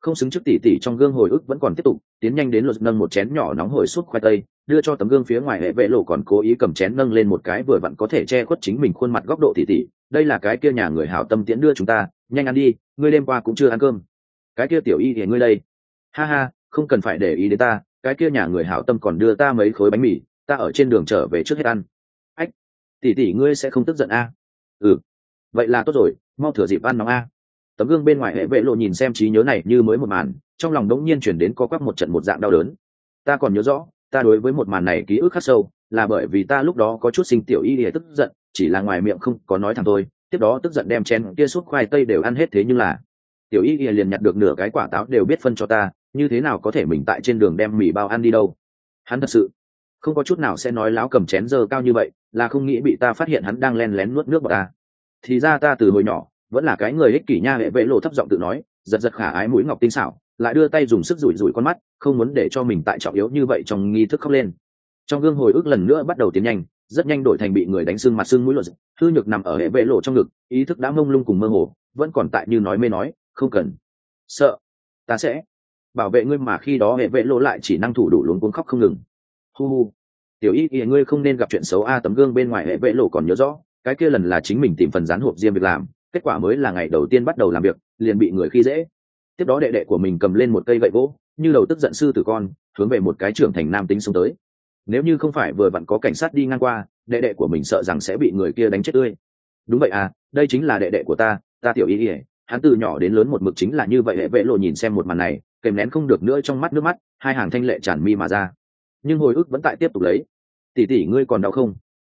Không xứng trước tỷ tỷ trong gương hồi ức vẫn còn tiếp tục, tiến nhanh đến luật nâng một chén nhỏ nóng hổi suốt khoai tây, đưa cho tấm gương phía ngoài hệ vệ lộ còn cố ý cầm chén nâng lên một cái vừa vặn có thể che khuất chính mình khuôn mặt góc độ tỷ tỷ. Đây là cái kia nhà người hảo tâm tiễn đưa chúng ta, nhanh ăn đi, ngươi đêm qua cũng chưa ăn cơm. Cái kia tiểu y thì ngươi đây. Ha ha, không cần phải để ý đến ta, cái kia nhà người hảo tâm còn đưa ta mấy khối bánh mì, ta ở trên đường trở về trước hết ăn. Ách, tỷ tỷ ngươi sẽ không tức giận a? à? Ừ. Vậy là tốt rồi, mau thửa dịp ăn nóng a. Tấm gương bên ngoài hệ vệ lộ nhìn xem trí nhớ này như mới một màn, trong lòng đống nhiên chuyển đến có quắc một trận một dạng đau đớn. Ta còn nhớ rõ, ta đối với một màn này ký ức khắc sâu, là bởi vì ta lúc đó có chút sinh tiểu y để tức giận, chỉ là ngoài miệng không có nói thẳng thôi, tiếp đó tức giận đem chen kia suốt khoai tây đều ăn hết thế nhưng là tiểu y liền nhặt được nửa cái quả táo đều biết phân cho ta, như thế nào có thể mình tại trên đường đem mì bao ăn đi đâu? Hắn thật sự không có chút nào sẽ nói láo cầm chén giờ cao như vậy, là không nghĩ bị ta phát hiện hắn đang len lén nuốt nước bọt ta. Thì ra ta từ hồi nhỏ, vẫn là cái người ích kỷ nha hệ vệ lộ thấp giọng tự nói, giật giật khả ái mũi ngọc tinh xảo, lại đưa tay dùng sức rủi rủi con mắt, không muốn để cho mình tại trọng yếu như vậy trong nghi thức khóc lên. Trong gương hồi ức lần nữa bắt đầu tiến nhanh, rất nhanh đổi thành bị người đánh xương mặt xương mũi lộ hư nhược nằm ở hệ vệ lộ trong ngực, ý thức đã mông lung cùng mơ hồ, vẫn còn tại như nói mê nói, không cần. Sợ. Ta sẽ bảo vệ ngươi mà khi đó hệ vệ lộ lại chỉ năng thủ đủ luống cuống khóc không ngừng hu hu tiểu y y ngươi không nên gặp chuyện xấu a tấm gương bên ngoài hệ vệ lộ còn nhớ rõ cái kia lần là chính mình tìm phần rán hộp riêng việc làm kết quả mới là ngày đầu tiên bắt đầu làm việc liền bị người khi dễ. Tiếp đó đệ đệ của mình cầm lên một cây gậy gỗ như đầu tức giận sư tử con hướng về một cái trưởng thành nam tính xuống tới. Nếu như không phải vừa vặn có cảnh sát đi ngang qua đệ đệ của mình sợ rằng sẽ bị người kia đánh chết tươi. Đúng vậy à đây chính là đệ đệ của ta ta tiểu y, ỉa hắn từ nhỏ đến lớn một mực chính là như vậy hệ vệ lộ nhìn xem một màn này kèm nén không được nữa trong mắt nước mắt hai hàng thanh lệ tràn mi mà ra nhưng hồi ức vẫn tại tiếp tục lấy. Tỉ tỉ ngươi còn đau không?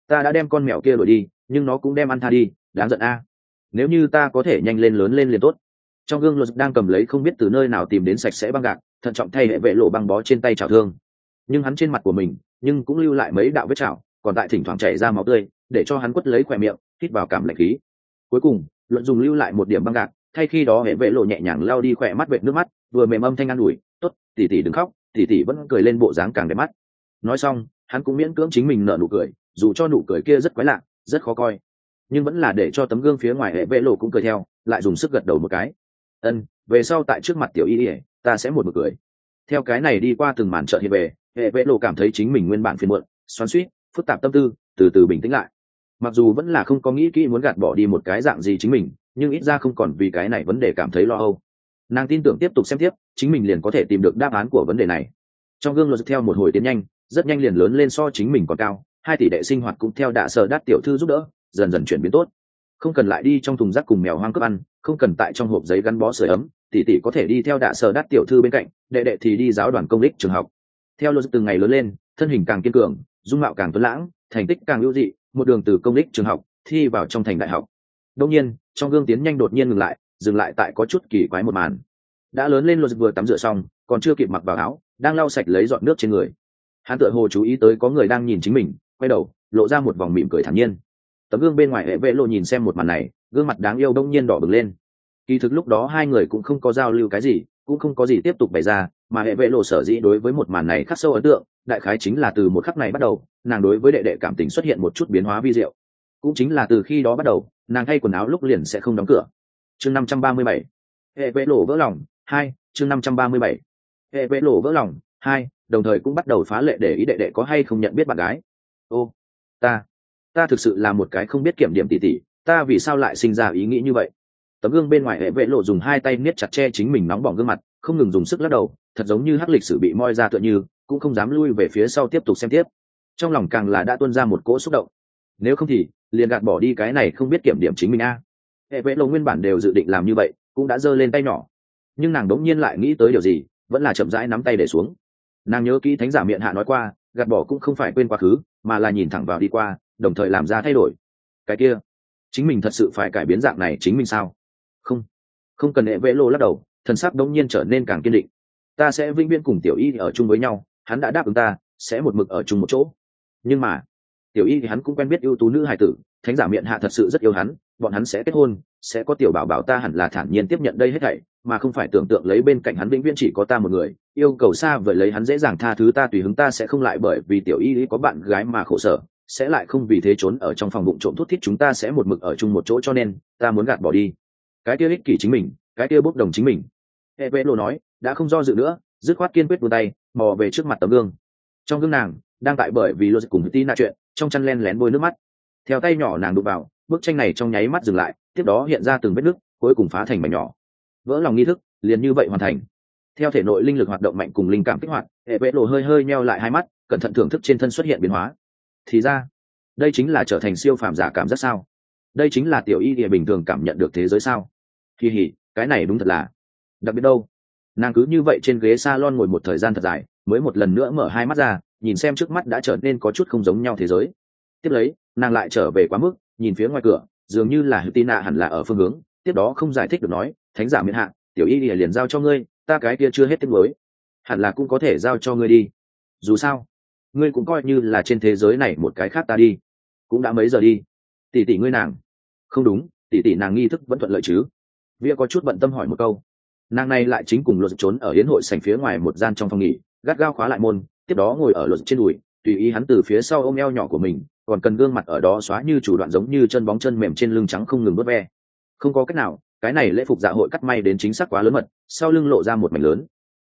Ta đã đem con mèo kia đuổi đi, nhưng nó cũng đem ăn tha đi, đáng giận a. Nếu như ta có thể nhanh lên lớn lên liền tốt. Trong gương luật đang cầm lấy không biết từ nơi nào tìm đến sạch sẽ băng gạc, thận trọng thay hệ vệ lộ băng bó trên tay trào thương. Nhưng hắn trên mặt của mình, nhưng cũng lưu lại mấy đạo vết chảo, còn tại thỉnh thoảng chảy ra máu tươi, để cho hắn quất lấy khỏe miệng, hít vào cảm lạnh khí. Cuối cùng luận dùng lưu lại một điểm băng gạc, thay khi đó hệ vệ lộ nhẹ nhàng lao đi khỏe mắt vệ nước mắt, vừa mềm âm thanh an ủi, tốt tỉ tỉ đừng khóc tỉ tỉ vẫn cười lên bộ dáng càng đẹp mắt. Nói xong, hắn cũng miễn cưỡng chính mình nở nụ cười, dù cho nụ cười kia rất quái lạ, rất khó coi. Nhưng vẫn là để cho tấm gương phía ngoài hệ vệ lộ cũng cười theo, lại dùng sức gật đầu một cái. Ân, về sau tại trước mặt tiểu y ỉa ta sẽ một một cười. Theo cái này đi qua từng màn trợ hiện về, hệ vệ lộ cảm thấy chính mình nguyên bản phiền muộn, xoắn suýt phức tạp tâm tư, từ từ bình tĩnh lại. Mặc dù vẫn là không có nghĩ kỹ muốn gạt bỏ đi một cái dạng gì chính mình, nhưng ít ra không còn vì cái này vấn đề cảm thấy lo âu nàng tin tưởng tiếp tục xem tiếp, chính mình liền có thể tìm được đáp án của vấn đề này. Trong gương luật theo một hồi tiến nhanh, rất nhanh liền lớn lên so chính mình còn cao, hai tỷ đệ sinh hoạt cũng theo đạ sở đắt tiểu thư giúp đỡ, dần dần chuyển biến tốt. Không cần lại đi trong thùng rác cùng mèo hoang cướp ăn, không cần tại trong hộp giấy gắn bó sưởi ấm, tỷ tỷ có thể đi theo đạ sở đắt tiểu thư bên cạnh, đệ đệ thì đi giáo đoàn công đích trường học. Theo luật từng ngày lớn lên, thân hình càng kiên cường, dung mạo càng tuấn lãng, thành tích càng ưu dị, một đường từ công đích trường học, thi vào trong thành đại học. Đông nhiên, trong gương tiến nhanh đột nhiên ngừng lại dừng lại tại có chút kỳ quái một màn. Đã lớn lên luật vừa tắm rửa xong, còn chưa kịp mặc vào áo, đang lau sạch lấy dọn nước trên người. Hắn tựa hồ chú ý tới có người đang nhìn chính mình, quay đầu, lộ ra một vòng mỉm cười thản nhiên. Tấm gương bên ngoài hệ vệ lộ nhìn xem một màn này, gương mặt đáng yêu đông nhiên đỏ bừng lên. Kỳ thực lúc đó hai người cũng không có giao lưu cái gì, cũng không có gì tiếp tục bày ra, mà hệ vệ lộ sở dĩ đối với một màn này khắc sâu ấn tượng, đại khái chính là từ một khắc này bắt đầu, nàng đối với đệ đệ cảm tình xuất hiện một chút biến hóa vi diệu. Cũng chính là từ khi đó bắt đầu, nàng thay quần áo lúc liền sẽ không đóng cửa chương năm trăm ba mươi bảy. Hệ vệ lộ vỡ lòng, hai, chương năm trăm ba mươi bảy. Hệ vệ lộ vỡ lòng, hai, đồng thời cũng bắt đầu phá lệ để ý đệ đệ có hay không nhận biết bạn gái. Ô, ta ta thực sự là một cái không biết kiểm điểm tỉ tỉ, ta vì sao lại sinh ra ý nghĩ như vậy? Tấm gương bên ngoài hệ vệ lộ dùng hai tay niết chặt che chính mình nóng bỏng gương mặt, không ngừng dùng sức lắc đầu, thật giống như hắc lịch sử bị moi ra tựa như, cũng không dám lui về phía sau tiếp tục xem tiếp. Trong lòng càng là đã tuân ra một cỗ xúc động. Nếu không thì, liền gạt bỏ đi cái này không biết kiểm điểm chính mình a hệ vệ lộ nguyên bản đều dự định làm như vậy, cũng đã giơ lên tay nhỏ. Nhưng nàng đống nhiên lại nghĩ tới điều gì, vẫn là chậm rãi nắm tay để xuống. Nàng nhớ kỹ thánh giả miệng hạ nói qua, gạt bỏ cũng không phải quên quá khứ, mà là nhìn thẳng vào đi qua, đồng thời làm ra thay đổi. Cái kia, chính mình thật sự phải cải biến dạng này chính mình sao? Không không cần hệ vệ lộ lắc đầu, thần sắc đống nhiên trở nên càng kiên định. Ta sẽ vĩnh viễn cùng tiểu y ở chung với nhau, hắn đã đáp ứng ta, sẽ một mực ở chung một chỗ. Nhưng mà, tiểu y thì hắn cũng quen biết ưu tú nữ hài tử, thánh giả miệng hạ thật sự rất yêu hắn bọn hắn sẽ kết hôn, sẽ có tiểu bảo bảo ta hẳn là thản nhiên tiếp nhận đây hết thảy, mà không phải tưởng tượng lấy bên cạnh hắn vĩnh viễn chỉ có ta một người, yêu cầu xa vời lấy hắn dễ dàng tha thứ ta tùy hứng ta sẽ không lại bởi vì tiểu y lý có bạn gái mà khổ sở, sẽ lại không vì thế trốn ở trong phòng bụng trộm thuốc thít chúng ta sẽ một mực ở chung một chỗ cho nên, ta muốn gạt bỏ đi. Cái kia ích kỷ chính mình, cái kia bốc đồng chính mình. Hệ vệ nói, đã không do dự nữa, dứt khoát kiên quyết vươn tay, mò về trước mặt tấm gương. Trong gương nàng, đang tại bởi vì lô cùng tí nạ chuyện, trong chăn len lén bôi nước mắt. Theo tay nhỏ nàng đụng vào bức tranh này trong nháy mắt dừng lại tiếp đó hiện ra từng vết nứt, cuối cùng phá thành mảnh nhỏ. Vỡ lòng nghi thức liền như vậy hoàn thành. Theo thể nội linh lực hoạt động mạnh cùng linh cảm kích hoạt hệ vệ lộ hơi hơi meo lại hai mắt cẩn thận thưởng thức trên thân xuất hiện biến hóa. Thì ra đây chính là trở thành siêu phàm giả cảm giác sao? Đây chính là tiểu y địa bình thường cảm nhận được thế giới sao? Kỳ hỉ cái này đúng thật là đặc biệt đâu. Nàng cứ như vậy trên ghế s a lon ngồi một thời gian thật dài mới một lần nữa mở hai mắt ra nhìn xem trước mắt đã trở nên có chút không giống nhau thế giới. Tiếp lấy nàng lại trở về quá mức nhìn phía ngoài cửa, dường như là hữu tin nạ hẳn là ở phương hướng, tiếp đó không giải thích được nói, thánh giả miễn hạ, tiểu y lìa liền giao cho ngươi, ta cái kia chưa hết tiếng mới, hẳn là cũng có thể giao cho ngươi đi. Dù sao, ngươi cũng coi như là trên thế giới này một cái khác ta đi, cũng đã mấy giờ đi, tỷ tỷ ngươi nàng. Không đúng, tỷ tỷ nàng nghi thức vẫn thuận lợi chứ. Vĩa có chút bận tâm hỏi một câu. Nàng này lại chính cùng luật trốn ở hiến hội sành phía ngoài một gian trong phòng nghỉ, gắt gao khóa lại môn, tiếp đó ngồi ở luật trên đùi, tùy ý hắn từ phía sau ôm eo nhỏ của mình còn cần gương mặt ở đó xóa như chủ đoạn giống như chân bóng chân mềm trên lưng trắng không ngừng đốt ve. Không có cách nào, cái này lễ phục dạ hội cắt may đến chính xác quá lớn mật, sau lưng lộ ra một mảnh lớn.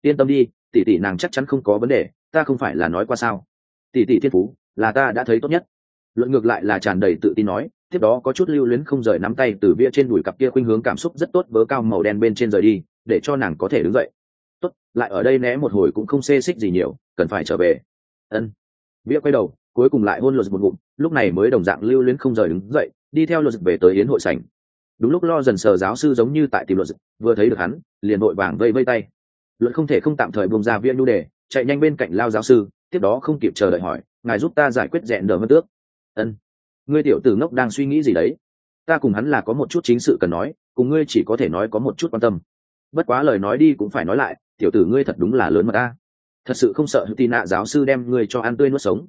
Yên tâm đi, tỷ tỷ nàng chắc chắn không có vấn đề, ta không phải là nói qua sao. Tỷ tỷ thiên phú, là ta đã thấy tốt nhất. Luận ngược lại là tràn đầy tự tin nói, tiếp đó có chút lưu luyến không rời nắm tay từ bia trên đùi cặp kia khuynh hướng cảm xúc rất tốt vớ cao màu đen bên trên rời đi, để cho nàng có thể đứng dậy. Tốt, lại ở đây né một hồi cũng không xê xích gì nhiều, cần phải trở về. Ân. Bia quay đầu cuối cùng lại hôn luật một ngụm, lúc này mới đồng dạng lưu luyến không rời đứng dậy, đi theo luật về tới yến hội sảnh. Đúng lúc lo dần sờ giáo sư giống như tại tìm luật vừa thấy được hắn, liền vội vàng vây vây tay. Luật không thể không tạm thời buông ra viên nhu đề, chạy nhanh bên cạnh lao giáo sư, tiếp đó không kịp chờ đợi hỏi, ngài giúp ta giải quyết dẹn đờ mất tước. Ân, ngươi tiểu tử ngốc đang suy nghĩ gì đấy? Ta cùng hắn là có một chút chính sự cần nói, cùng ngươi chỉ có thể nói có một chút quan tâm. Bất quá lời nói đi cũng phải nói lại, tiểu tử ngươi thật đúng là lớn mà ta thật sự không sợ hữu tị nạ giáo sư đem ngươi cho ăn tươi nuốt sống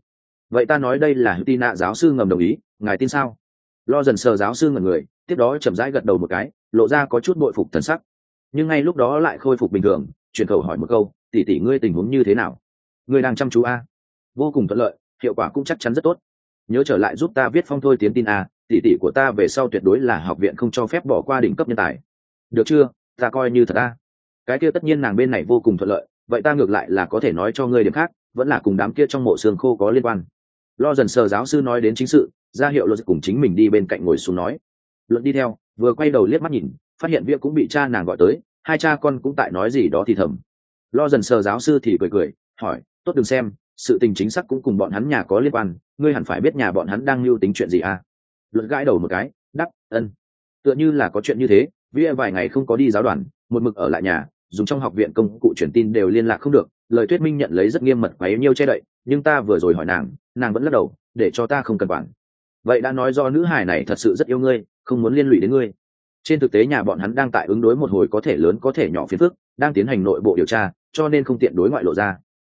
vậy ta nói đây là hữu tị nạ giáo sư ngầm đồng ý, ngài tin sao? Lo dần sờ giáo sư ngẩn người, tiếp đó chậm rãi gật đầu một cái, lộ ra có chút bội phục thần sắc. Nhưng ngay lúc đó lại khôi phục bình thường, chuyển khẩu hỏi một câu tỉ tỉ ngươi tình huống như thế nào? Ngươi đang chăm chú a? Vô cùng thuận lợi, hiệu quả cũng chắc chắn rất tốt. Nhớ trở lại giúp ta viết phong thôi tiến tin a tỉ tỉ của ta về sau tuyệt đối là học viện không cho phép bỏ qua đỉnh cấp nhân tài. Được chưa? Ta coi như thật a. Cái kia tất nhiên nàng bên này vô cùng thuận lợi, vậy ta ngược lại là có thể nói cho ngươi điểm khác, vẫn là cùng đám kia trong mộ xương khô có liên quan lo dần sờ giáo sư nói đến chính sự, ra hiệu luật cùng chính mình đi bên cạnh ngồi xuống nói. Luận đi theo, vừa quay đầu liếc mắt nhìn, phát hiện việc cũng bị cha nàng gọi tới, hai cha con cũng tại nói gì đó thì thầm. Lo dần sờ giáo sư thì cười cười, hỏi, tốt đừng xem, sự tình chính xác cũng cùng bọn hắn nhà có liên quan, ngươi hẳn phải biết nhà bọn hắn đang lưu tính chuyện gì à? Luận gãi đầu một cái đắc ân. Tựa như là có chuyện như thế vía vài ngày không có đi giáo đoàn, một mực ở lại nhà, dùng trong học viện công cụ truyền tin đều liên lạc không được, lời thuyết minh nhận lấy rất nghiêm mật và yếu nhiêu che đậy nhưng ta vừa rồi hỏi nàng nàng vẫn lắc đầu, để cho ta không cần quản. Vậy đã nói do nữ hải này thật sự rất yêu ngươi, không muốn liên lụy đến ngươi. Trên thực tế nhà bọn hắn đang tại ứng đối một hồi có thể lớn có thể nhỏ phiền phức, đang tiến hành nội bộ điều tra, cho nên không tiện đối ngoại lộ ra.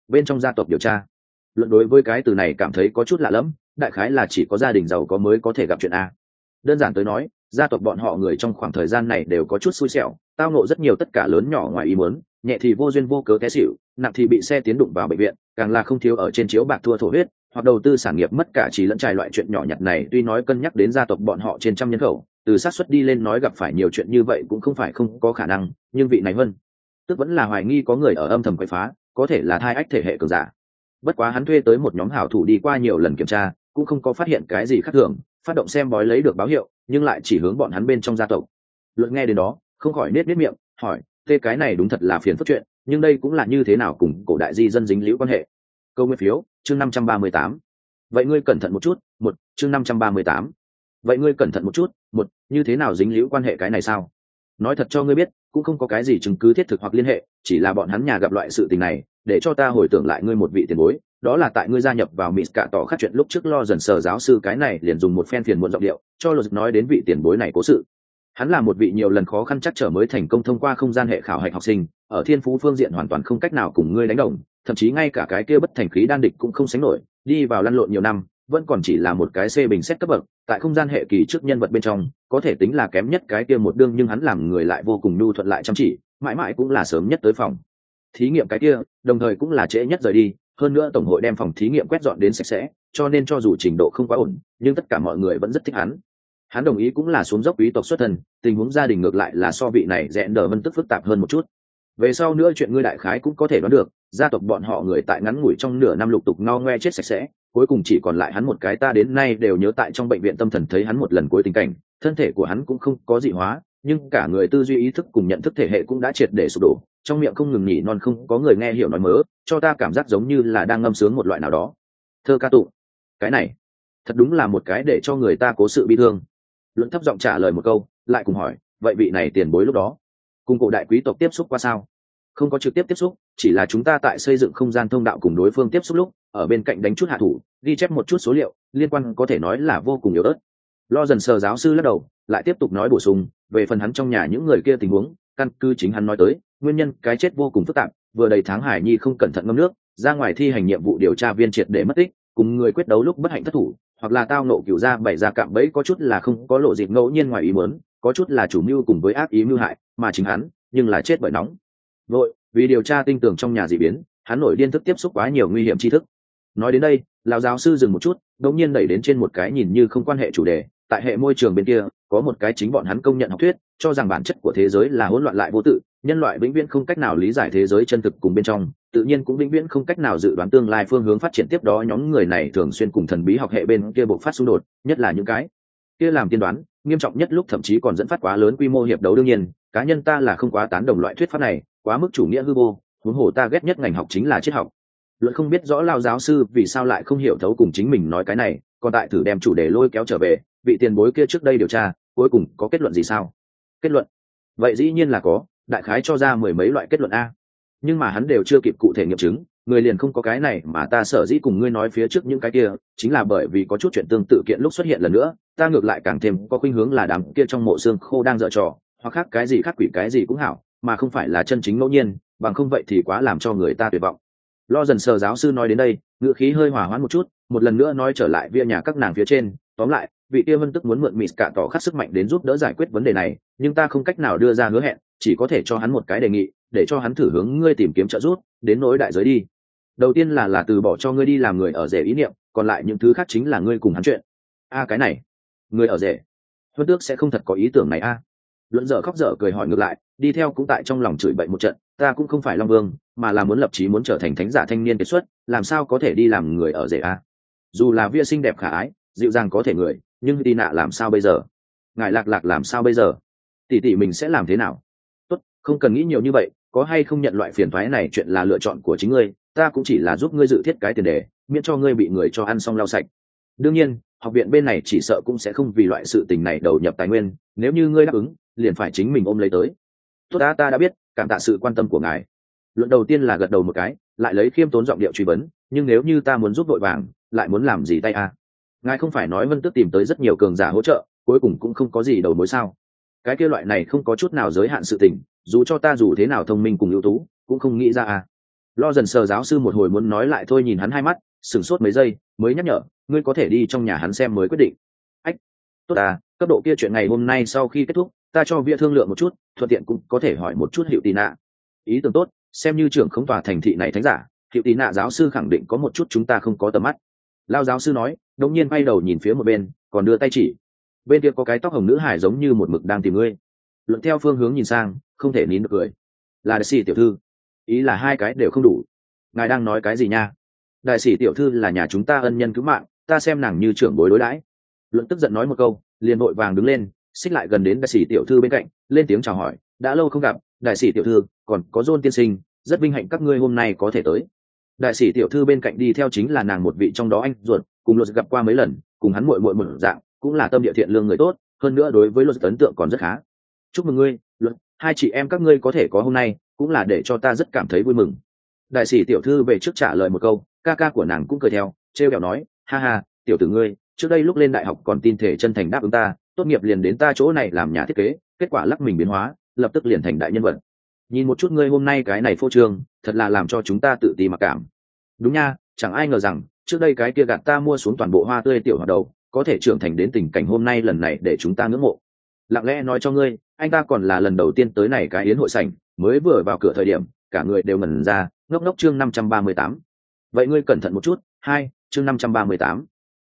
Bên trong gia tộc điều tra, luận đối với cái từ này cảm thấy có chút lạ lẫm, đại khái là chỉ có gia đình giàu có mới có thể gặp chuyện a. Đơn giản tới nói, gia tộc bọn họ người trong khoảng thời gian này đều có chút xui xẻo, tao nộ rất nhiều tất cả lớn nhỏ ngoài ý muốn nhẹ thì vô duyên vô cớ té xỉu, nặng thì bị xe tiến đụng vào bệnh viện, càng là không thiếu ở trên chiếu bạc thua thổ huyết, hoặc đầu tư sản nghiệp mất cả trí lẫn trải loại chuyện nhỏ nhặt này, tuy nói cân nhắc đến gia tộc bọn họ trên trăm nhân khẩu, từ sát xuất đi lên nói gặp phải nhiều chuyện như vậy cũng không phải không có khả năng, nhưng vị này vân, tức vẫn là hoài nghi có người ở âm thầm quậy phá, có thể là thai ách thể hệ cường giả. Bất quá hắn thuê tới một nhóm hảo thủ đi qua nhiều lần kiểm tra, cũng không có phát hiện cái gì khác thường, phát động xem bói lấy được báo hiệu, nhưng lại chỉ hướng bọn hắn bên trong gia tộc. Luận nghe đến đó, không khỏi nết nết miệng, hỏi tê, cái này đúng thật là phiền phức chuyện, nhưng đây cũng là như thế nào cùng cổ đại di dân dính liễu quan hệ. Câu nguyên phiếu, chương năm trăm ba mươi tám. Vậy ngươi cẩn thận một chút, một, chương năm trăm ba mươi tám. Vậy ngươi cẩn thận một chút, một, như thế nào dính liễu quan hệ cái này sao? Nói thật cho ngươi biết, cũng không có cái gì chứng cứ thiết thực hoặc liên hệ, chỉ là bọn hắn nhà gặp loại sự tình này, để cho ta hồi tưởng lại ngươi một vị tiền bối, đó là tại ngươi gia nhập vào mỹ cạ tỏ khắc chuyện lúc trước lo dần sờ giáo sư cái này liền dùng một phen phiền muộn giọng điệu, cho luật nói đến vị tiền bối này cố sự hắn là một vị nhiều lần khó khăn chắc trở mới thành công thông qua không gian hệ khảo hạch học sinh, ở thiên phú phương diện hoàn toàn không cách nào cùng ngươi đánh đồng, thậm chí ngay cả cái kia bất thành khí đan địch cũng không sánh nổi, đi vào lăn lộn nhiều năm, vẫn còn chỉ là một cái c bình xét cấp bậc, tại không gian hệ kỳ trước nhân vật bên trong, có thể tính là kém nhất cái kia một đương nhưng hắn làm người lại vô cùng nhu thuận lại chăm chỉ, mãi mãi cũng là sớm nhất tới phòng. Thí nghiệm cái kia, đồng thời cũng là trễ nhất rời đi, hơn nữa tổng hội đem phòng thí nghiệm quét dọn đến sạch sẽ, cho nên cho dù trình độ không quá ổn, nhưng tất cả mọi người vẫn rất thích hắn hắn đồng ý cũng là xuống dốc quý tộc xuất thân, tình huống gia đình ngược lại là so vị này rẽ nở vân tức phức tạp hơn một chút. Về sau nữa chuyện ngươi đại khái cũng có thể đoán được, gia tộc bọn họ người tại ngắn ngủi trong nửa năm lục tục no ngoe chết sạch sẽ, cuối cùng chỉ còn lại hắn một cái ta đến nay đều nhớ tại trong bệnh viện tâm thần thấy hắn một lần cuối tình cảnh, thân thể của hắn cũng không có dị hóa, nhưng cả người tư duy ý thức cùng nhận thức thể hệ cũng đã triệt để sụp đổ, trong miệng không ngừng nhỉ non không có người nghe hiểu nói mớ, cho ta cảm giác giống như là đang ngâm sướng một loại nào đó. Thơ ca tụng, cái này thật đúng là một cái để cho người ta cố sự bi thương luận thấp giọng trả lời một câu, lại cùng hỏi, vậy vị này tiền bối lúc đó, cùng cổ đại quý tộc tiếp xúc qua sao? Không có trực tiếp tiếp xúc, chỉ là chúng ta tại xây dựng không gian thông đạo cùng đối phương tiếp xúc lúc, ở bên cạnh đánh chút hạ thủ, ghi chép một chút số liệu, liên quan có thể nói là vô cùng yếu ớt. Lo dần sờ giáo sư lắc đầu, lại tiếp tục nói bổ sung, về phần hắn trong nhà những người kia tình huống, căn cứ chính hắn nói tới, nguyên nhân cái chết vô cùng phức tạp, vừa đầy tháng hải nhi không cẩn thận ngâm nước, ra ngoài thi hành nhiệm vụ điều tra viên triệt để mất tích, cùng người quyết đấu lúc bất hạnh thất thủ hoặc là tao nộ cựu ra bảy ra cạm bẫy có chút là không có lộ dịp ngẫu nhiên ngoài ý muốn, có chút là chủ mưu cùng với ác ý mưu hại, mà chính hắn, nhưng là chết bởi nóng. Vội, vì điều tra tinh tường trong nhà dị biến, hắn nổi điên thức tiếp xúc quá nhiều nguy hiểm tri thức. Nói đến đây, lão giáo sư dừng một chút, đột nhiên đẩy đến trên một cái nhìn như không quan hệ chủ đề, tại hệ môi trường bên kia, có một cái chính bọn hắn công nhận học thuyết, cho rằng bản chất của thế giới là hỗn loạn lại vô tự nhân loại vĩnh viễn không cách nào lý giải thế giới chân thực cùng bên trong, tự nhiên cũng vĩnh viễn không cách nào dự đoán tương lai phương hướng phát triển tiếp đó nhóm người này thường xuyên cùng thần bí học hệ bên kia bộc phát xung đột, nhất là những cái kia làm tiên đoán, nghiêm trọng nhất lúc thậm chí còn dẫn phát quá lớn quy mô hiệp đấu đương nhiên, cá nhân ta là không quá tán đồng loại thuyết pháp này, quá mức chủ nghĩa hư vô, huống hồ ta ghét nhất ngành học chính là triết học. Luận không biết rõ lao giáo sư vì sao lại không hiểu thấu cùng chính mình nói cái này, còn tại thử đem chủ đề lôi kéo trở về, vị tiền bối kia trước đây điều tra, cuối cùng có kết luận gì sao? Kết luận. Vậy dĩ nhiên là có đại khái cho ra mười mấy loại kết luận a. Nhưng mà hắn đều chưa kịp cụ thể nghiệm chứng, người liền không có cái này mà ta sở dĩ cùng ngươi nói phía trước những cái kia, chính là bởi vì có chút chuyện tương tự kiện lúc xuất hiện lần nữa, ta ngược lại càng thêm có khuynh hướng là đám kia trong mộ xương khô đang dở trò, hoặc khác cái gì khác quỷ cái gì cũng hảo, mà không phải là chân chính ngẫu nhiên, bằng không vậy thì quá làm cho người ta tuyệt vọng. Lo dần sờ giáo sư nói đến đây, ngữ khí hơi hỏa hoãn một chút, một lần nữa nói trở lại via nhà các nàng phía trên, tóm lại vị kia vân tức muốn mượn mịt cả tỏ khắc sức mạnh đến giúp đỡ giải quyết vấn đề này, nhưng ta không cách nào đưa ra hứa hẹn, chỉ có thể cho hắn một cái đề nghị, để cho hắn thử hướng ngươi tìm kiếm trợ giúp, đến nỗi đại giới đi. Đầu tiên là là từ bỏ cho ngươi đi làm người ở rể ý niệm, còn lại những thứ khác chính là ngươi cùng hắn chuyện. A, cái này, người ở rể huân tước sẽ không thật có ý tưởng này a. Luận dở khóc dở cười hỏi ngược lại, đi theo cũng tại trong lòng chửi bậy một trận, ta cũng không phải long vương, mà là muốn lập chí muốn trở thành thánh giả thanh niên kiệt xuất, làm sao có thể đi làm người ở rể a? Dù là via xinh đẹp khả ái, dịu dàng có thể người nhưng đi nạ làm sao bây giờ? Ngài lạc lạc làm sao bây giờ? Tỷ tỷ mình sẽ làm thế nào? Tốt, không cần nghĩ nhiều như vậy, có hay không nhận loại phiền thoái này chuyện là lựa chọn của chính ngươi, ta cũng chỉ là giúp ngươi dự thiết cái tiền đề, miễn cho ngươi bị người cho ăn xong lau sạch. Đương nhiên, học viện bên này chỉ sợ cũng sẽ không vì loại sự tình này đầu nhập tài nguyên, nếu như ngươi đáp ứng, liền phải chính mình ôm lấy tới. Tốt đã, ta đã biết, cảm tạ sự quan tâm của ngài. Luận đầu tiên là gật đầu một cái, lại lấy khiêm tốn giọng điệu truy vấn, nhưng nếu như ta muốn giúp vội vàng, lại muốn làm gì tay a? Ngài không phải nói vân tước tìm tới rất nhiều cường giả hỗ trợ, cuối cùng cũng không có gì đầu mối sao? Cái kia loại này không có chút nào giới hạn sự tình, dù cho ta dù thế nào thông minh cùng ưu tú, cũng không nghĩ ra à. Lo dần sờ giáo sư một hồi muốn nói lại thôi nhìn hắn hai mắt, sửng sốt mấy giây, mới nhắc nhở, ngươi có thể đi trong nhà hắn xem mới quyết định. Ách, tốt à cấp độ kia chuyện ngày hôm nay sau khi kết thúc, ta cho vĩa thương lượng một chút, thuận tiện cũng có thể hỏi một chút hiệu tì nạ. Ý tưởng tốt, xem như trưởng không tòa thành thị này thánh giả, hiệu tì nạ giáo sư khẳng định có một chút chúng ta không có tầm mắt lao giáo sư nói đông nhiên bay đầu nhìn phía một bên, còn đưa tay chỉ. Bên kia có cái tóc hồng nữ hải giống như một mực đang tìm ngươi. Luận theo phương hướng nhìn sang, không thể nín được cười. Là đại sĩ tiểu thư. Ý là hai cái đều không đủ. Ngài đang nói cái gì nha? Đại sĩ tiểu thư là nhà chúng ta ân nhân cứu mạng, ta xem nàng như trưởng bối đối đãi. Luận tức giận nói một câu, liền vội vàng đứng lên, xích lại gần đến đại sĩ tiểu thư bên cạnh, lên tiếng chào hỏi, đã lâu không gặp, đại sĩ tiểu thư, còn có dôn tiên sinh, rất vinh hạnh các ngươi hôm nay có thể tới đại sĩ tiểu thư bên cạnh đi theo chính là nàng một vị trong đó anh ruột, cùng luật gặp qua mấy lần, cùng hắn muội muội một dạng, cũng là tâm địa thiện lương người tốt, hơn nữa đối với luật ấn tượng còn rất khá. Chúc mừng ngươi luật hai chị em các ngươi có thể có hôm nay, cũng là để cho ta rất cảm thấy vui mừng. Đại sĩ tiểu thư về trước trả lời một câu, ca ca của nàng cũng cười theo, trêu kẹo nói, ha ha, tiểu tử ngươi, trước đây lúc lên đại học còn tin thể chân thành đáp ứng ta, tốt nghiệp liền đến ta chỗ này làm nhà thiết kế, kết quả lắc mình biến hóa, lập tức liền thành đại nhân vật nhìn một chút ngươi hôm nay cái này phô trương, thật là làm cho chúng ta tự ti mặc cảm. Đúng nha, chẳng ai ngờ rằng, trước đây cái kia gạt ta mua xuống toàn bộ hoa tươi tiểu hoạt đầu, có thể trưởng thành đến tình cảnh hôm nay lần này để chúng ta ngưỡng mộ. Lặng lẽ nói cho ngươi, anh ta còn là lần đầu tiên tới này cái yến hội sảnh, mới vừa vào cửa thời điểm, cả người đều ngẩn ra, ngốc ngốc chương năm trăm ba mươi tám. Vậy ngươi cẩn thận một chút, hai, chương năm trăm ba mươi tám.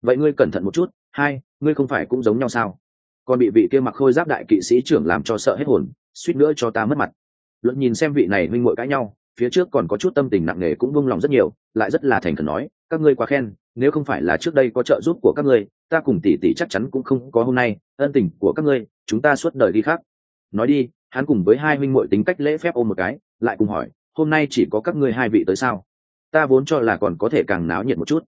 Vậy ngươi cẩn thận một chút, hai, ngươi không phải cũng giống nhau sao? Còn bị vị kia mặc khôi giáp đại kỵ sĩ trưởng làm cho sợ hết hồn, suýt nữa cho ta mất mặt luận nhìn xem vị này huynh muội cãi nhau, phía trước còn có chút tâm tình nặng nề cũng vung lòng rất nhiều, lại rất là thành khẩn nói, các ngươi quá khen, nếu không phải là trước đây có trợ giúp của các ngươi, ta cùng tỷ tỷ chắc chắn cũng không có hôm nay, ân tình của các ngươi, chúng ta suốt đời đi khác. Nói đi, hắn cùng với hai huynh muội tính cách lễ phép ôm một cái, lại cùng hỏi, hôm nay chỉ có các ngươi hai vị tới sao? Ta vốn cho là còn có thể càng náo nhiệt một chút.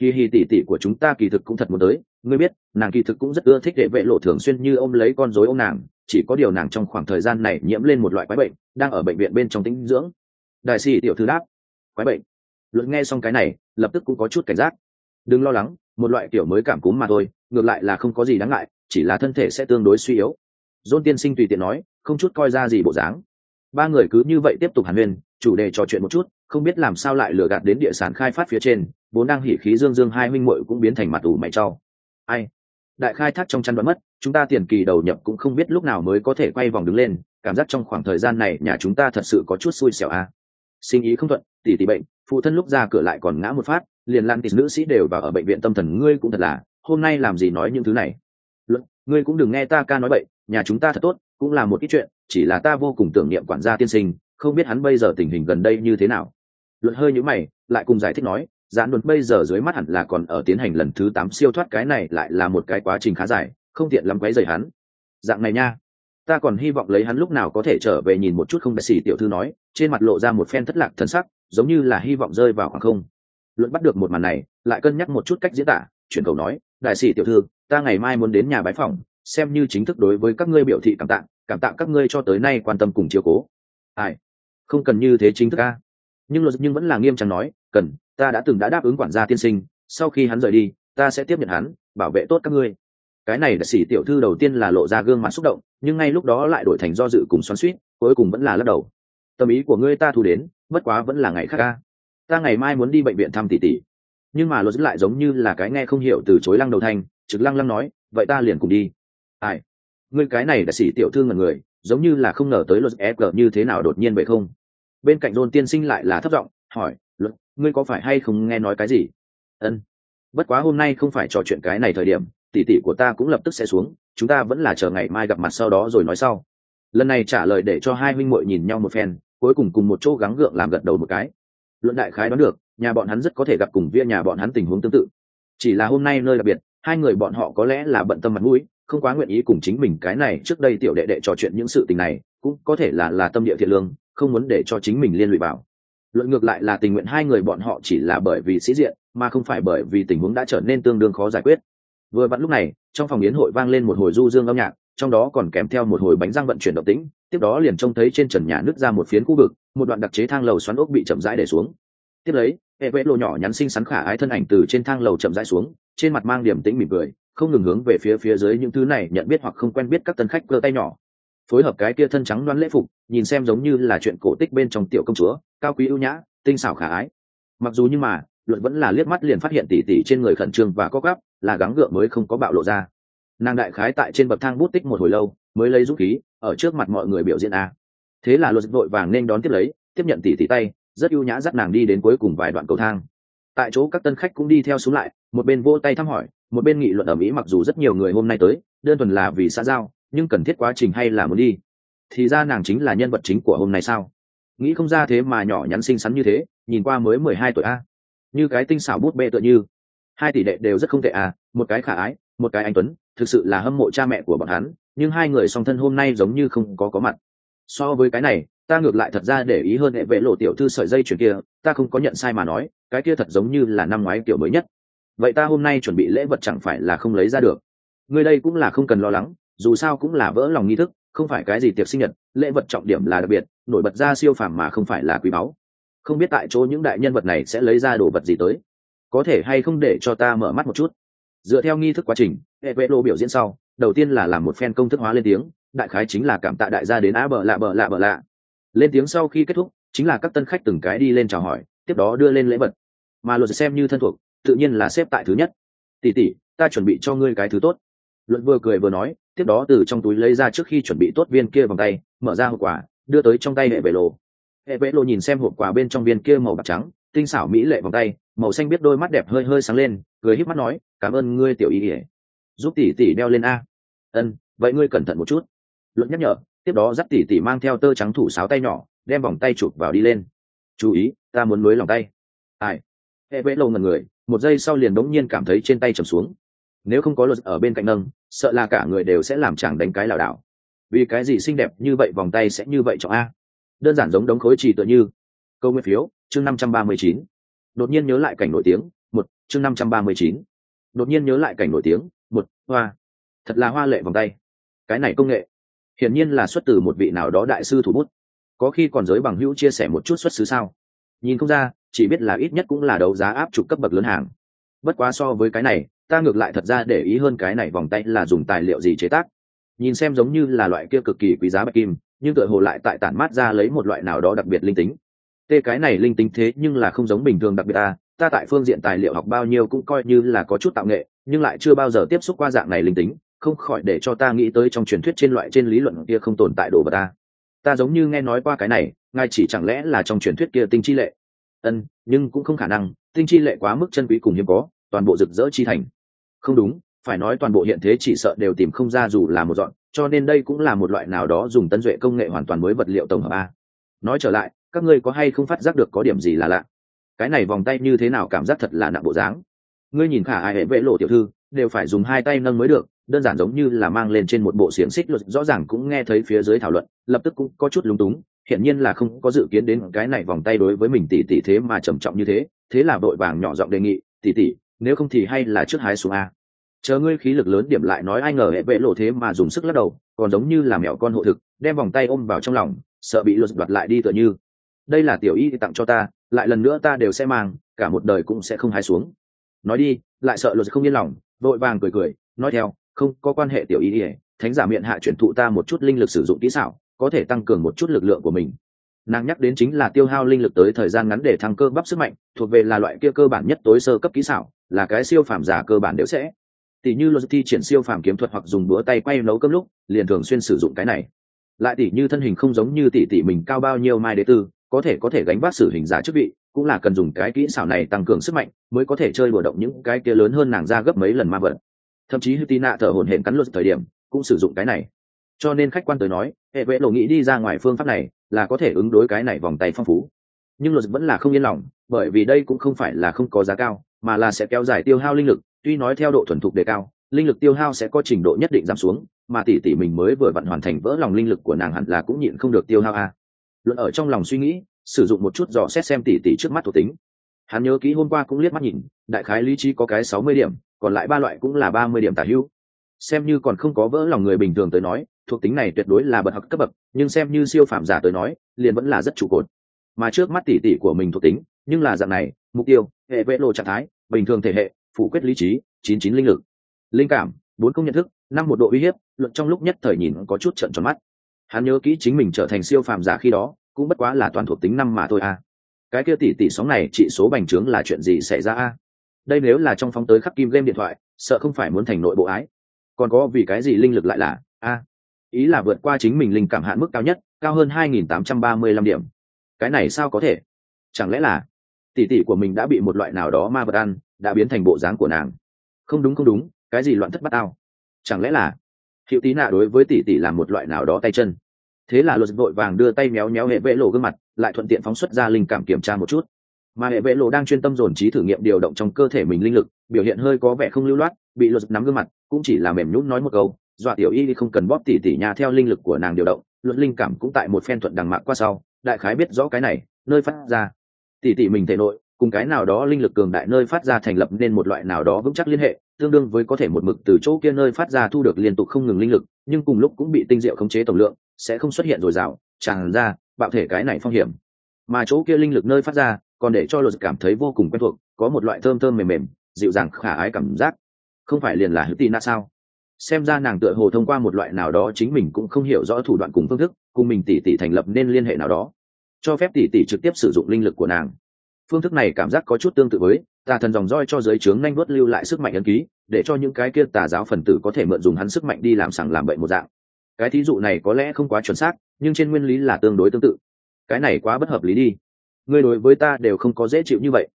Kỳ hì tỷ tỷ của chúng ta kỳ thực cũng thật muốn tới, ngươi biết, nàng kỳ thực cũng rất ưa thích đệ vệ lộ thường xuyên như ôm lấy con rối ô nàng chỉ có điều nàng trong khoảng thời gian này nhiễm lên một loại quái bệnh, đang ở bệnh viện bên trong tĩnh dưỡng. Đại sĩ tiểu thư đáp, quái bệnh? Luận nghe xong cái này, lập tức cũng có chút cảnh giác. Đừng lo lắng, một loại kiểu mới cảm cúm mà thôi, ngược lại là không có gì đáng ngại, chỉ là thân thể sẽ tương đối suy yếu. Dôn tiên sinh tùy tiện nói, không chút coi ra gì bộ dáng. Ba người cứ như vậy tiếp tục hàn huyên, chủ đề trò chuyện một chút, không biết làm sao lại lừa gạt đến địa sản khai phát phía trên, vốn đang hỉ khí dương dương hai huynh muội cũng biến thành mặt ủ mày trau ai? Đại khai thác trong chăn đoán mất chúng ta tiền kỳ đầu nhập cũng không biết lúc nào mới có thể quay vòng đứng lên, cảm giác trong khoảng thời gian này nhà chúng ta thật sự có chút xui xẻo à. sinh ý không thuận, tỷ tỷ bệnh, phụ thân lúc ra cửa lại còn ngã một phát, liền lan tịt nữ sĩ đều vào ở bệnh viện tâm thần, ngươi cũng thật là, hôm nay làm gì nói những thứ này luận, ngươi cũng đừng nghe ta ca nói bậy, nhà chúng ta thật tốt, cũng là một ít chuyện, chỉ là ta vô cùng tưởng niệm quản gia tiên sinh, không biết hắn bây giờ tình hình gần đây như thế nào luận hơi nhữ mày, lại cùng giải thích nói, giãn luật bây giờ dưới mắt hẳn là còn ở tiến hành lần thứ tám siêu thoát cái này lại là một cái quá trình khá dài không tiện lắm quấy rầy hắn. Dạng này nha, ta còn hy vọng lấy hắn lúc nào có thể trở về nhìn một chút không đại sĩ tiểu thư nói, trên mặt lộ ra một phen thất lạc thần sắc, giống như là hy vọng rơi vào khoảng không. Luận bắt được một màn này, lại cân nhắc một chút cách diễn tả, chuyển cầu nói, đại sĩ tiểu thư, ta ngày mai muốn đến nhà bái phòng xem như chính thức đối với các ngươi biểu thị cảm tạ cảm tạ các ngươi cho tới nay quan tâm cùng chiếu cố. Ai? Không cần như thế chính thức a. Nhưng luật nhưng vẫn là nghiêm trọng nói, cần, ta đã từng đã đáp ứng quản gia tiên sinh, sau khi hắn rời đi, ta sẽ tiếp nhận hắn, bảo vệ tốt các ngươi cái này đại sĩ tiểu thư đầu tiên là lộ ra gương mặt xúc động, nhưng ngay lúc đó lại đổi thành do dự cùng xoắn suýt cuối cùng vẫn là lắc đầu. Tâm ý của ngươi ta thu đến, bất quá vẫn là ngày khác ca. Ta ngày mai muốn đi bệnh viện thăm tỷ tỷ. Nhưng mà luật lại giống như là cái nghe không hiểu từ chối lăng đầu thanh trực lăng lăng nói, vậy ta liền cùng đi. Ai? Ngươi cái này đại sĩ tiểu thư ngần người, giống như là không ngờ tới luật e như thế nào đột nhiên vậy không? Bên cạnh dôn tiên sinh lại là thất giọng hỏi, luật, ngươi có phải hay không nghe nói cái gì? Ân bất quá hôm nay không phải trò chuyện cái này thời điểm tỷ tỷ của ta cũng lập tức sẽ xuống, chúng ta vẫn là chờ ngày mai gặp mặt sau đó rồi nói sau. Lần này trả lời để cho hai huynh muội nhìn nhau một phen, cuối cùng cùng một chỗ gắng gượng làm gật đầu một cái. Luận đại khái đoán được, nhà bọn hắn rất có thể gặp cùng vía nhà bọn hắn tình huống tương tự. Chỉ là hôm nay nơi đặc biệt, hai người bọn họ có lẽ là bận tâm mặt mũi, không quá nguyện ý cùng chính mình cái này trước đây tiểu đệ đệ trò chuyện những sự tình này, cũng có thể là là tâm địa thiện lương, không muốn để cho chính mình liên lụy vào. Luận ngược lại là tình nguyện hai người bọn họ chỉ là bởi vì sĩ diện, mà không phải bởi vì tình huống đã trở nên tương đương khó giải quyết vừa vặn lúc này, trong phòng yến hội vang lên một hồi du dương âm nhạc, trong đó còn kèm theo một hồi bánh răng vận chuyển động tĩnh, tiếp đó liền trông thấy trên trần nhà nước ra một phiến khu vực, một đoạn đặc chế thang lầu xoắn ốc bị chậm rãi để xuống. Tiếp lấy, hệ vẽ lộ nhỏ nhắn xinh xắn khả ái thân ảnh từ trên thang lầu chậm rãi xuống, trên mặt mang điểm tĩnh mỉm cười, không ngừng hướng về phía phía dưới những thứ này nhận biết hoặc không quen biết các tân khách cơ tay nhỏ. Phối hợp cái kia thân trắng đoán lễ phục, nhìn xem giống như là chuyện cổ tích bên trong tiểu công chúa, cao quý ưu nhã, tinh xảo khả ái. Mặc dù nhưng mà luận vẫn là liếc mắt liền phát hiện tỉ tỉ trên người khẩn trương và có gắp là gắng gượng mới không có bạo lộ ra. Nàng đại khái tại trên bậc thang bút tích một hồi lâu, mới lấy dũng khí, ở trước mặt mọi người biểu diễn a. Thế là luật vội vàng nên đón tiếp lấy, tiếp nhận tỉ tỉ tay, rất ưu nhã dắt nàng đi đến cuối cùng vài đoạn cầu thang. Tại chỗ các tân khách cũng đi theo xuống lại, một bên vô tay thăm hỏi, một bên nghị luận ở mỹ mặc dù rất nhiều người hôm nay tới, đơn thuần là vì xã giao, nhưng cần thiết quá trình hay là muốn đi? Thì ra nàng chính là nhân vật chính của hôm nay sao? Nghĩ không ra thế mà nhỏ nhắn xinh xắn như thế, nhìn qua mới mười hai tuổi a. Như cái tinh xảo bút bê tựa như hai tỷ đệ đều rất không tệ à một cái khả ái, một cái anh tuấn, thực sự là hâm mộ cha mẹ của bọn hắn, nhưng hai người song thân hôm nay giống như không có có mặt. So với cái này, ta ngược lại thật ra để ý hơn hệ vệ lộ tiểu thư sợi dây chuyền kia, ta không có nhận sai mà nói, cái kia thật giống như là năm ngoái kiểu mới nhất. Vậy ta hôm nay chuẩn bị lễ vật chẳng phải là không lấy ra được. Người đây cũng là không cần lo lắng, dù sao cũng là vỡ lòng nghi thức, không phải cái gì tiệc sinh nhật, lễ vật trọng điểm là đặc biệt, nổi bật ra siêu phàm mà không phải là quý báu. Không biết tại chỗ những đại nhân vật này sẽ lấy ra đồ vật gì tới có thể hay không để cho ta mở mắt một chút? Dựa theo nghi thức quá trình hệ vệ lộ biểu diễn sau, đầu tiên là làm một phen công thức hóa lên tiếng, đại khái chính là cảm tạ đại gia đến á bờ lạ bờ lạ bờ lạ. Lên tiếng sau khi kết thúc, chính là các tân khách từng cái đi lên chào hỏi, tiếp đó đưa lên lễ vật. Mà luật xem như thân thuộc, tự nhiên là xếp tại thứ nhất. Tỷ tỷ, ta chuẩn bị cho ngươi cái thứ tốt. Luận vừa cười vừa nói, tiếp đó từ trong túi lấy ra trước khi chuẩn bị tốt viên kia vòng tay, mở ra hộp quà, đưa tới trong tay hệ vệ lộ hệ vệ lộ nhìn xem hộp quà bên trong viên kia màu bạc trắng tinh xảo mỹ lệ vòng tay, màu xanh biết đôi mắt đẹp hơi hơi sáng lên, cười híp mắt nói, cảm ơn ngươi, tiểu ý ỉa giúp tỷ tỷ đeo lên a. Ân, vậy ngươi cẩn thận một chút. Luận nhắc nhở, tiếp đó dắt tỷ tỷ mang theo tơ trắng thủ sáo tay nhỏ, đem vòng tay chụp vào đi lên. Chú ý, ta muốn nối lòng tay. Ai? Hệ vẽ lâu ngần người, một giây sau liền đống nhiên cảm thấy trên tay trầm xuống. Nếu không có luật ở bên cạnh nâng, sợ là cả người đều sẽ làm chàng đánh cái lảo đảo. Vì cái gì xinh đẹp như vậy vòng tay sẽ như vậy chọn a? Đơn giản giống đống khối trì tựa như. Câu nguyên phiếu chương năm trăm ba mươi chín. Đột nhiên nhớ lại cảnh nổi tiếng, một, chương năm trăm ba mươi chín. Đột nhiên nhớ lại cảnh nổi tiếng, một, hoa. Thật là hoa lệ vòng tay. Cái này công nghệ, hiển nhiên là xuất từ một vị nào đó đại sư thủ bút. Có khi còn giới bằng hữu chia sẻ một chút xuất xứ sao? Nhìn không ra, chỉ biết là ít nhất cũng là đấu giá áp trục cấp bậc lớn hàng. Bất quá so với cái này, ta ngược lại thật ra để ý hơn cái này vòng tay là dùng tài liệu gì chế tác. Nhìn xem giống như là loại kia cực kỳ quý giá bạch kim, nhưng tựa hồ lại tại tản mát ra lấy một loại nào đó đặc biệt linh tính tê cái này linh tính thế nhưng là không giống bình thường đặc biệt ta ta tại phương diện tài liệu học bao nhiêu cũng coi như là có chút tạo nghệ, nhưng lại chưa bao giờ tiếp xúc qua dạng này linh tính, không khỏi để cho ta nghĩ tới trong truyền thuyết trên loại trên lý luận kia không tồn tại đồ vật ta ta giống như nghe nói qua cái này, ngài chỉ chẳng lẽ là trong truyền thuyết kia tinh chi lệ? Ân, nhưng cũng không khả năng, tinh chi lệ quá mức chân quý cùng hiếm có, toàn bộ rực rỡ chi thành. Không đúng, phải nói toàn bộ hiện thế chỉ sợ đều tìm không ra dù là một dọn, cho nên đây cũng là một loại nào đó dùng tân duệ công nghệ hoàn toàn mới vật liệu tổng hợp a nói trở lại các ngươi có hay không phát giác được có điểm gì là lạ? Cái này vòng tay như thế nào cảm giác thật là nặng bộ dáng. Ngươi nhìn khả ai hệ vệ lộ tiểu thư, đều phải dùng hai tay nâng mới được, đơn giản giống như là mang lên trên một bộ xiềng xích luật, rõ ràng cũng nghe thấy phía dưới thảo luận, lập tức cũng có chút lúng túng, hiển nhiên là không có dự kiến đến cái này vòng tay đối với mình tỷ tỷ thế mà trầm trọng như thế thế là vội vàng nhỏ giọng đề nghị tỷ tỷ nếu không thì hay là trước hái xuống a. Chờ ngươi khí lực lớn điểm lại nói ai ngờ hệ vệ lộ thế mà dùng sức lắc đầu, còn giống như là mẹo con hộ thực, đem vòng tay ôm vào trong lòng, sợ bị luật đoạt lại đi tựa như đây là tiểu y tặng cho ta, lại lần nữa ta đều sẽ mang, cả một đời cũng sẽ không hái xuống. Nói đi, lại sợ luật không yên lòng, vội vàng cười cười, nói theo, không có quan hệ tiểu y ỉa thánh giả miệng hạ chuyển thụ ta một chút linh lực sử dụng kỹ xảo, có thể tăng cường một chút lực lượng của mình. Nàng nhắc đến chính là tiêu hao linh lực tới thời gian ngắn để thăng cơ bắp sức mạnh, thuộc về là loại kia cơ bản nhất tối sơ cấp kỹ xảo, là cái siêu phàm giả cơ bản đều sẽ. Tỷ như luật thi triển siêu phàm kiếm thuật hoặc dùng búa tay quay nấu cơm lúc, liền thường xuyên sử dụng cái này. Lại tỷ như thân hình không giống như tỷ tỷ mình cao bao nhiêu mai đế tư có thể có thể gánh vác xử hình giả chức vị, cũng là cần dùng cái kỹ xảo này tăng cường sức mạnh, mới có thể chơi đùa động những cái kia lớn hơn nàng ra gấp mấy lần ma vật. Thậm chí hư tina thở hồn hển cắn luật thời điểm, cũng sử dụng cái này. Cho nên khách quan tới nói, hệ vệ lộ nghĩ đi ra ngoài phương pháp này là có thể ứng đối cái này vòng tay phong phú. Nhưng luật vẫn là không yên lòng, bởi vì đây cũng không phải là không có giá cao, mà là sẽ kéo dài tiêu hao linh lực, tuy nói theo độ thuần thục đề cao, linh lực tiêu hao sẽ có trình độ nhất định giảm xuống, mà tỷ tỷ mình mới vừa vặn hoàn thành vỡ lòng linh lực của nàng hẳn là cũng nhịn không được tiêu hao a. à luận ở trong lòng suy nghĩ, sử dụng một chút dò xét xem tỷ tỷ trước mắt thuộc tính. Hắn nhớ kỹ hôm qua cũng liếc mắt nhìn, đại khái lý trí có cái sáu mươi điểm, còn lại ba loại cũng là ba mươi điểm tả hữu. Xem như còn không có vỡ lòng người bình thường tới nói, thuộc tính này tuyệt đối là bậc học cấp bậc, nhưng xem như siêu phạm giả tới nói, liền vẫn là rất trụ cột. Mà trước mắt tỷ tỷ của mình thuộc tính, nhưng là dạng này, mục tiêu, hệ vệ lộ trạng thái, bình thường thể hệ, phủ quyết lý trí, chín chín linh lực. Linh cảm, bốn không nhận thức, năm một độ uy hiếp, luận trong lúc nhất thời nhìn có chút trận tròn mắt hắn nhớ kỹ chính mình trở thành siêu phàm giả khi đó, cũng bất quá là toàn thuộc tính năm mà thôi a à. cái kia tỷ tỷ sóng này trị số bành trướng là chuyện gì xảy ra a? À? đây nếu là trong phóng tới khắc kim game điện thoại, sợ không phải muốn thành nội bộ ái. Còn có vì cái gì linh lực lại là a? Ý là vượt qua chính mình linh cảm hạn mức cao nhất, cao hơn 2.835 điểm. Cái này sao có thể? Chẳng lẽ là tỷ tỷ của mình đã bị một loại nào đó ma vật ăn, đã biến thành bộ dáng của nàng? Không đúng không đúng, cái gì loạn thất bát ao? Chẳng lẽ là hiệu tí nạ đối với tỷ tỷ làm một loại nào đó tay chân? Thế là luật vội vàng đưa tay méo méo hệ vệ lộ gương mặt, lại thuận tiện phóng xuất ra linh cảm kiểm tra một chút. Mà hệ vệ lộ đang chuyên tâm dồn trí thử nghiệm điều động trong cơ thể mình linh lực, biểu hiện hơi có vẻ không lưu loát, bị luật nắm gương mặt, cũng chỉ là mềm nhún nói một câu, dọa tiểu y không cần bóp tỉ tỉ nhà theo linh lực của nàng điều động. Luật linh cảm cũng tại một phen thuận đằng mạc qua sau, đại khái biết rõ cái này, nơi phát ra. Tỉ tỉ mình thể nội cùng cái nào đó linh lực cường đại nơi phát ra thành lập nên một loại nào đó vững chắc liên hệ, tương đương với có thể một mực từ chỗ kia nơi phát ra thu được liên tục không ngừng linh lực, nhưng cùng lúc cũng bị tinh diệu khống chế tổng lượng, sẽ không xuất hiện dồi dào, tràn ra, bạo thể cái này phong hiểm. Mà chỗ kia linh lực nơi phát ra, còn để cho luật cảm thấy vô cùng quen thuộc, có một loại thơm thơm mềm mềm, dịu dàng khả ái cảm giác. Không phải liền là hữu tì sao? Xem ra nàng tựa hồ thông qua một loại nào đó chính mình cũng không hiểu rõ thủ đoạn cùng phương thức, cùng mình tỉ tỉ thành lập nên liên hệ nào đó. Cho phép tỉ tỉ trực tiếp sử dụng linh lực của nàng phương thức này cảm giác có chút tương tự với, tà thần dòng roi cho giới trướng nhanh vớt lưu lại sức mạnh ấn ký, để cho những cái kia tà giáo phần tử có thể mượn dùng hắn sức mạnh đi làm sằng làm bậy một dạng. Cái thí dụ này có lẽ không quá chuẩn xác, nhưng trên nguyên lý là tương đối tương tự. Cái này quá bất hợp lý đi. Ngươi đối với ta đều không có dễ chịu như vậy.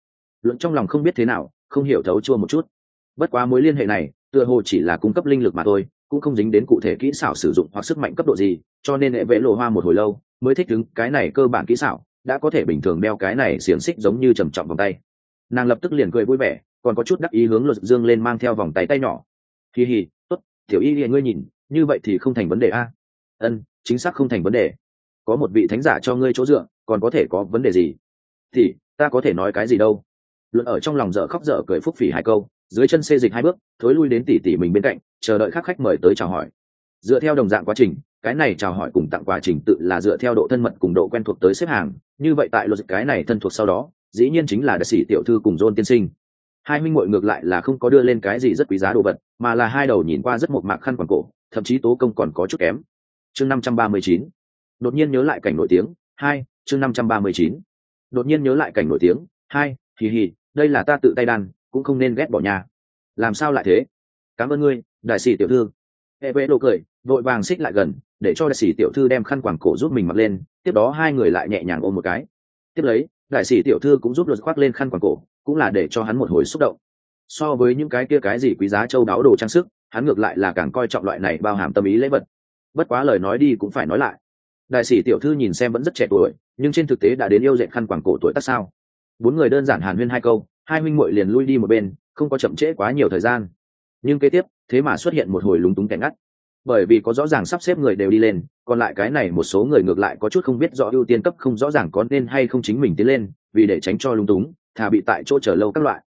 Luận trong lòng không biết thế nào, không hiểu thấu chua một chút. Bất quá mối liên hệ này, tựa hồ chỉ là cung cấp linh lực mà thôi, cũng không dính đến cụ thể kỹ xảo sử dụng hoặc sức mạnh cấp độ gì, cho nên hệ vẽ lộ hoa một hồi lâu, mới thích ứng cái này cơ bản kỹ xảo đã có thể bình thường đeo cái này xiềng xích giống như trầm trọng vòng tay. Nàng lập tức liền cười vui vẻ, còn có chút đắc ý hướng luật dương lên mang theo vòng tay tay nhỏ. Kỳ hì tốt, tiểu y liền ngươi nhìn, như vậy thì không thành vấn đề a. Ân, chính xác không thành vấn đề. Có một vị thánh giả cho ngươi chỗ dựa, còn có thể có vấn đề gì? Thì, ta có thể nói cái gì đâu. Luận ở trong lòng dở khóc dở cười phúc phỉ hai câu, dưới chân xê dịch hai bước, thối lui đến tỉ tỉ mình bên cạnh, chờ đợi khắc khách mời tới chào hỏi dựa theo đồng dạng quá trình, cái này chào hỏi cùng tặng quà trình tự là dựa theo độ thân mật cùng độ quen thuộc tới xếp hàng. Như vậy tại luật cái này thân thuộc sau đó, dĩ nhiên chính là đại sĩ tiểu thư cùng john tiên sinh. Hai minh muội ngược lại là không có đưa lên cái gì rất quý giá đồ vật, mà là hai đầu nhìn qua rất một mạc khăn quàng cổ, thậm chí tố công còn có chút kém. Chương năm trăm ba mươi chín. Đột nhiên nhớ lại cảnh nổi tiếng. Hai, chương năm trăm ba mươi chín. Đột nhiên nhớ lại cảnh nổi tiếng. Hai, hì hì, đây là ta tự tay đan, cũng không nên ghét bỏ nhà. Làm sao lại thế? Cảm ơn ngươi, đại sĩ tiểu thư. Hệ vệ đồ cười vội vàng xích lại gần, để cho đại sĩ tiểu thư đem khăn quàng cổ giúp mình mặc lên, tiếp đó hai người lại nhẹ nhàng ôm một cái. Tiếp lấy, đại sĩ tiểu thư cũng giúp luật khoác lên khăn quàng cổ, cũng là để cho hắn một hồi xúc động. So với những cái kia cái gì quý giá châu đáo đồ trang sức, hắn ngược lại là càng coi trọng loại này bao hàm tâm ý lễ vật. Bất quá lời nói đi cũng phải nói lại. Đại sĩ tiểu thư nhìn xem vẫn rất trẻ tuổi, nhưng trên thực tế đã đến yêu dệt khăn quàng cổ tuổi tác sao? Bốn người đơn giản hàn huyên hai câu, hai huynh muội liền lui đi một bên, không có chậm trễ quá nhiều thời gian. Nhưng kế tiếp, thế mà xuất hiện một hồi lúng túng kẻ ngắt bởi vì có rõ ràng sắp xếp người đều đi lên, còn lại cái này một số người ngược lại có chút không biết rõ ưu tiên cấp không rõ ràng có nên hay không chính mình tiến lên, vì để tránh cho lung túng, thà bị tại chỗ chờ lâu các loại.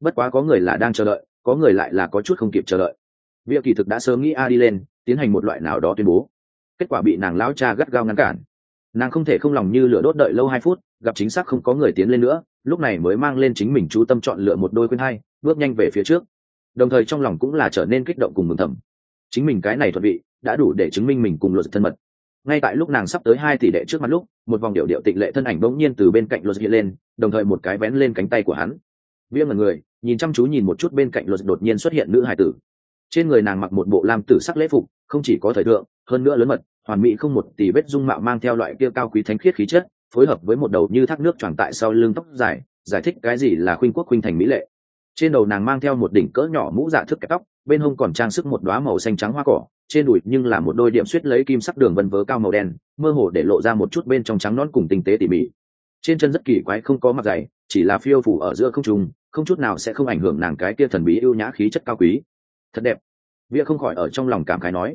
Bất quá có người là đang chờ đợi, có người lại là có chút không kịp chờ đợi. Việc kỳ thực đã sớm nghĩ a đi lên, tiến hành một loại nào đó tuyên bố. Kết quả bị nàng lão cha gắt gao ngăn cản. Nàng không thể không lòng như lửa đốt đợi lâu hai phút, gặp chính xác không có người tiến lên nữa, lúc này mới mang lên chính mình chú tâm chọn lựa một đôi khuyên hai bước nhanh về phía trước. Đồng thời trong lòng cũng là trở nên kích động cùng mừng thầm chính mình cái này thuận vị, đã đủ để chứng minh mình cùng luật thân mật. Ngay tại lúc nàng sắp tới hai tỷ đệ trước mặt lúc, một vòng điệu điệu tịnh lệ thân ảnh bỗng nhiên từ bên cạnh luật hiện lên, đồng thời một cái vén lên cánh tay của hắn. Viêm là người, nhìn chăm chú nhìn một chút bên cạnh luật đột nhiên xuất hiện nữ hải tử. Trên người nàng mặc một bộ lam tử sắc lễ phục, không chỉ có thời thượng, hơn nữa lớn mật, hoàn mỹ không một tỷ vết dung mạo mang theo loại kia cao quý thánh khiết khí chất, phối hợp với một đầu như thác nước tròn tại sau lưng tóc dài, giải thích cái gì là khuynh quốc khuynh thành mỹ lệ trên đầu nàng mang theo một đỉnh cỡ nhỏ mũ dạ thức kẹp tóc, bên hông còn trang sức một đoá màu xanh trắng hoa cỏ, trên đùi nhưng là một đôi điểm suýt lấy kim sắc đường vân vớ cao màu đen, mơ hồ để lộ ra một chút bên trong trắng non cùng tinh tế tỉ mỉ. Trên chân rất kỳ quái không có mặt dày, chỉ là phiêu phủ ở giữa không trung, không chút nào sẽ không ảnh hưởng nàng cái kia thần bí ưu nhã khí chất cao quý. Thật đẹp. Vĩa không khỏi ở trong lòng cảm khái nói.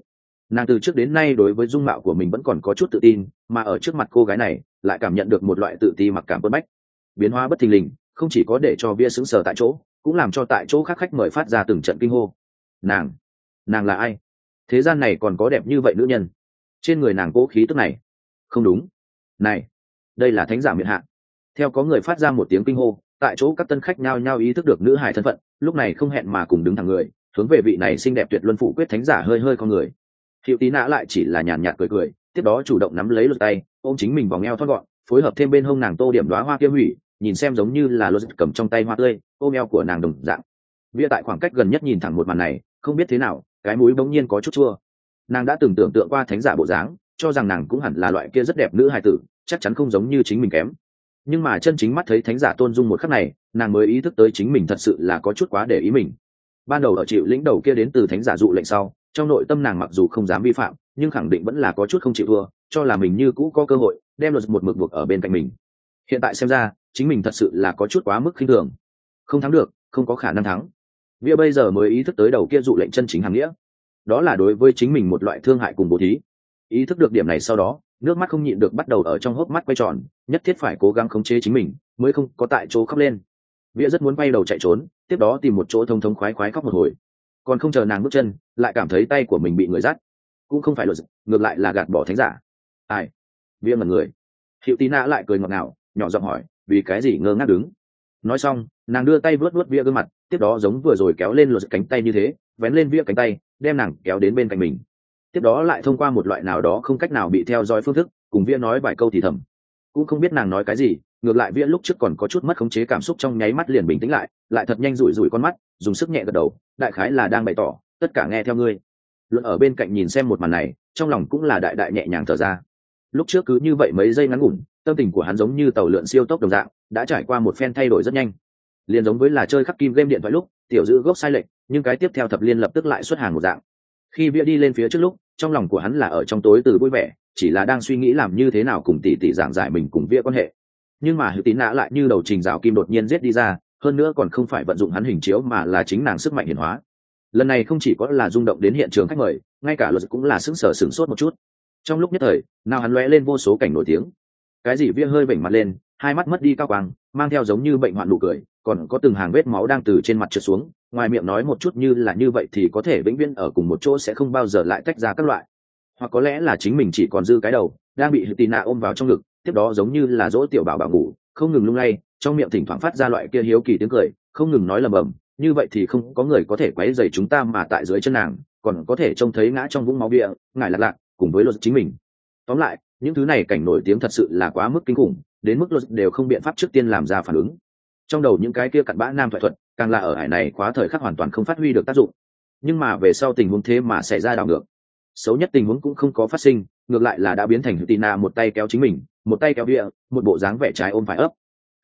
Nàng từ trước đến nay đối với dung mạo của mình vẫn còn có chút tự tin, mà ở trước mặt cô gái này, lại cảm nhận được một loại tự ti mặc cảm bất bách. Biến hóa bất thình lình, không chỉ có để cho bia xứng sờ tại chỗ cũng làm cho tại chỗ khác khách mời phát ra từng trận kinh hô. Nàng nàng là ai? Thế gian này còn có đẹp như vậy nữ nhân. Trên người nàng cố khí tức này. Không đúng. Này, đây là thánh giả miệng hạ. Theo có người phát ra một tiếng kinh hô, tại chỗ các tân khách nhao nhao ý thức được nữ hài thân phận, lúc này không hẹn mà cùng đứng thẳng người, hướng về vị này xinh đẹp tuyệt luân phụ quyết thánh giả hơi hơi con người. Hiệu tí nã lại chỉ là nhàn nhạt cười cười, tiếp đó chủ động nắm lấy lượt tay ôm chính mình vòng eo thoát gọn, phối hợp thêm bên hông nàng tô điểm đoá hoa kia hủy nhìn xem giống như là lô cầm trong tay hoa tươi, ôm eo của nàng đồng dạng. Bia tại khoảng cách gần nhất nhìn thẳng một màn này, không biết thế nào, cái mũi bỗng nhiên có chút chua. Nàng đã từng tưởng tượng qua thánh giả bộ dáng, cho rằng nàng cũng hẳn là loại kia rất đẹp nữ hài tử, chắc chắn không giống như chính mình kém. Nhưng mà chân chính mắt thấy thánh giả tôn dung một khắc này, nàng mới ý thức tới chính mình thật sự là có chút quá để ý mình. Ban đầu ở chịu lĩnh đầu kia đến từ thánh giả dụ lệnh sau, trong nội tâm nàng mặc dù không dám vi phạm, nhưng khẳng định vẫn là có chút không chịu thua, cho là mình như cũ có cơ hội, đem luật một mực buộc ở bên cạnh mình. Hiện tại xem ra chính mình thật sự là có chút quá mức khinh thường. Không thắng được, không có khả năng thắng. Vía bây giờ mới ý thức tới đầu kia dụ lệnh chân chính hàng nghĩa. Đó là đối với chính mình một loại thương hại cùng bố thí. Ý thức được điểm này sau đó, nước mắt không nhịn được bắt đầu ở trong hốc mắt quay tròn, nhất thiết phải cố gắng khống chế chính mình, mới không có tại chỗ khóc lên. Vía rất muốn bay đầu chạy trốn, tiếp đó tìm một chỗ thông thống khoái khoái khóc một hồi. Còn không chờ nàng bước chân, lại cảm thấy tay của mình bị người dắt. Cũng không phải luật ngược lại là gạt bỏ thánh giả. Ai? Vía mật người. Hiệu tí nã lại cười ngọt ngào, nhỏ giọng hỏi vì cái gì ngơ ngác đứng. Nói xong, nàng đưa tay vớt vớt vía gương mặt, tiếp đó giống vừa rồi kéo lên luật cánh tay như thế, vén lên vía cánh tay, đem nàng kéo đến bên cạnh mình. Tiếp đó lại thông qua một loại nào đó không cách nào bị theo dõi phương thức, cùng vía nói vài câu thì thầm. Cũng không biết nàng nói cái gì, ngược lại vĩa lúc trước còn có chút mất khống chế cảm xúc trong nháy mắt liền bình tĩnh lại lại thật nhanh rủi rủi con mắt, dùng sức nhẹ gật đầu, đại khái là đang bày tỏ, tất cả nghe theo ngươi. Luận ở bên cạnh nhìn xem một màn này, trong lòng cũng là đại đại nhẹ nhàng thở ra. Lúc trước cứ như vậy mấy giây ngắn ngủn tâm tình của hắn giống như tàu lượn siêu tốc đồng dạng, đã trải qua một phen thay đổi rất nhanh. Liền giống với là chơi khắc kim game điện thoại lúc, tiểu giữ gốc sai lệch, nhưng cái tiếp theo thập liên lập tức lại xuất hàng một dạng. Khi bia đi lên phía trước lúc, trong lòng của hắn là ở trong tối từ vui vẻ, chỉ là đang suy nghĩ làm như thế nào cùng tỷ tỷ giảng giải mình cùng vía quan hệ. Nhưng mà hữu tín nã lại như đầu trình rào kim đột nhiên giết đi ra, hơn nữa còn không phải vận dụng hắn hình chiếu mà là chính nàng sức mạnh hiển hóa. Lần này không chỉ có là rung động đến hiện trường khách mời, ngay cả luật cũng là sững sờ sửng sốt một chút. Trong lúc nhất thời, nào hắn lóe lên vô số cảnh nổi tiếng cái gì vía hơi bệnh mặt lên, hai mắt mất đi cao quang, mang theo giống như bệnh hoạn nụ cười, còn có từng hàng vết máu đang từ trên mặt trượt xuống, ngoài miệng nói một chút như là như vậy thì có thể vĩnh viễn ở cùng một chỗ sẽ không bao giờ lại tách ra các loại. Hoặc có lẽ là chính mình chỉ còn dư cái đầu, đang bị tì nạ ôm vào trong ngực, tiếp đó giống như là dỗ tiểu bảo bảo ngủ, không ngừng lung lay, trong miệng thỉnh thoảng phát ra loại kia hiếu kỳ tiếng cười, không ngừng nói lầm bầm, như vậy thì không có người có thể quấy dày chúng ta mà tại dưới chân nàng, còn có thể trông thấy ngã trong vũng máu bia ngài lạc lạc cùng với luật chính mình. Tóm lại những thứ này cảnh nổi tiếng thật sự là quá mức kinh khủng, đến mức luật đều không biện pháp trước tiên làm ra phản ứng. Trong đầu những cái kia cặn bã nam thoại thuật, càng là ở hải này quá thời khắc hoàn toàn không phát huy được tác dụng. Nhưng mà về sau tình huống thế mà xảy ra đảo ngược. Xấu nhất tình huống cũng không có phát sinh, ngược lại là đã biến thành tina một tay kéo chính mình, một tay kéo địa một bộ dáng vẻ trái ôm phải ấp.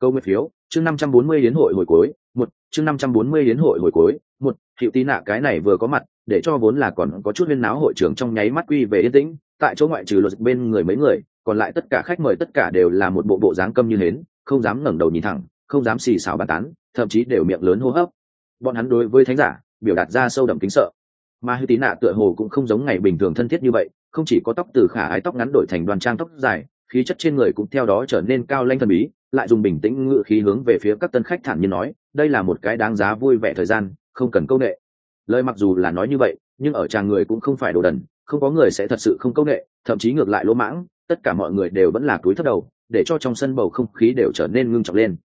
Câu nguyện phiếu, chương năm trăm bốn mươi hiến hội hồi cuối, một, chương năm trăm bốn mươi hiến hội hồi cuối, một, hiệu tí nạ cái này vừa có mặt, để cho vốn là còn có chút viên náo hội trưởng trong nháy mắt quy về yên tĩnh tại chỗ ngoại trừ luật bên người mấy người, còn lại tất cả khách mời tất cả đều là một bộ bộ dáng câm như hến, không dám ngẩng đầu nhìn thẳng, không dám xì xào bàn tán, thậm chí đều miệng lớn hô hấp. Bọn hắn đối với thánh giả, biểu đạt ra sâu đậm kính sợ. Mà hư tín nạ tựa hồ cũng không giống ngày bình thường thân thiết như vậy, không chỉ có tóc từ khả ái tóc ngắn đổi thành đoàn trang tóc dài, khí chất trên người cũng theo đó trở nên cao lanh thần bí, lại dùng bình tĩnh ngự khí hướng về phía các tân khách thản nhiên nói, đây là một cái đáng giá vui vẻ thời gian, không cần câu nệ. Lời mặc dù là nói như vậy nhưng ở tràng người cũng không phải đồ đần, không có người sẽ thật sự không công nghệ, thậm chí ngược lại lỗ mãng, tất cả mọi người đều vẫn là túi thất đầu, để cho trong sân bầu không khí đều trở nên ngưng trọng lên.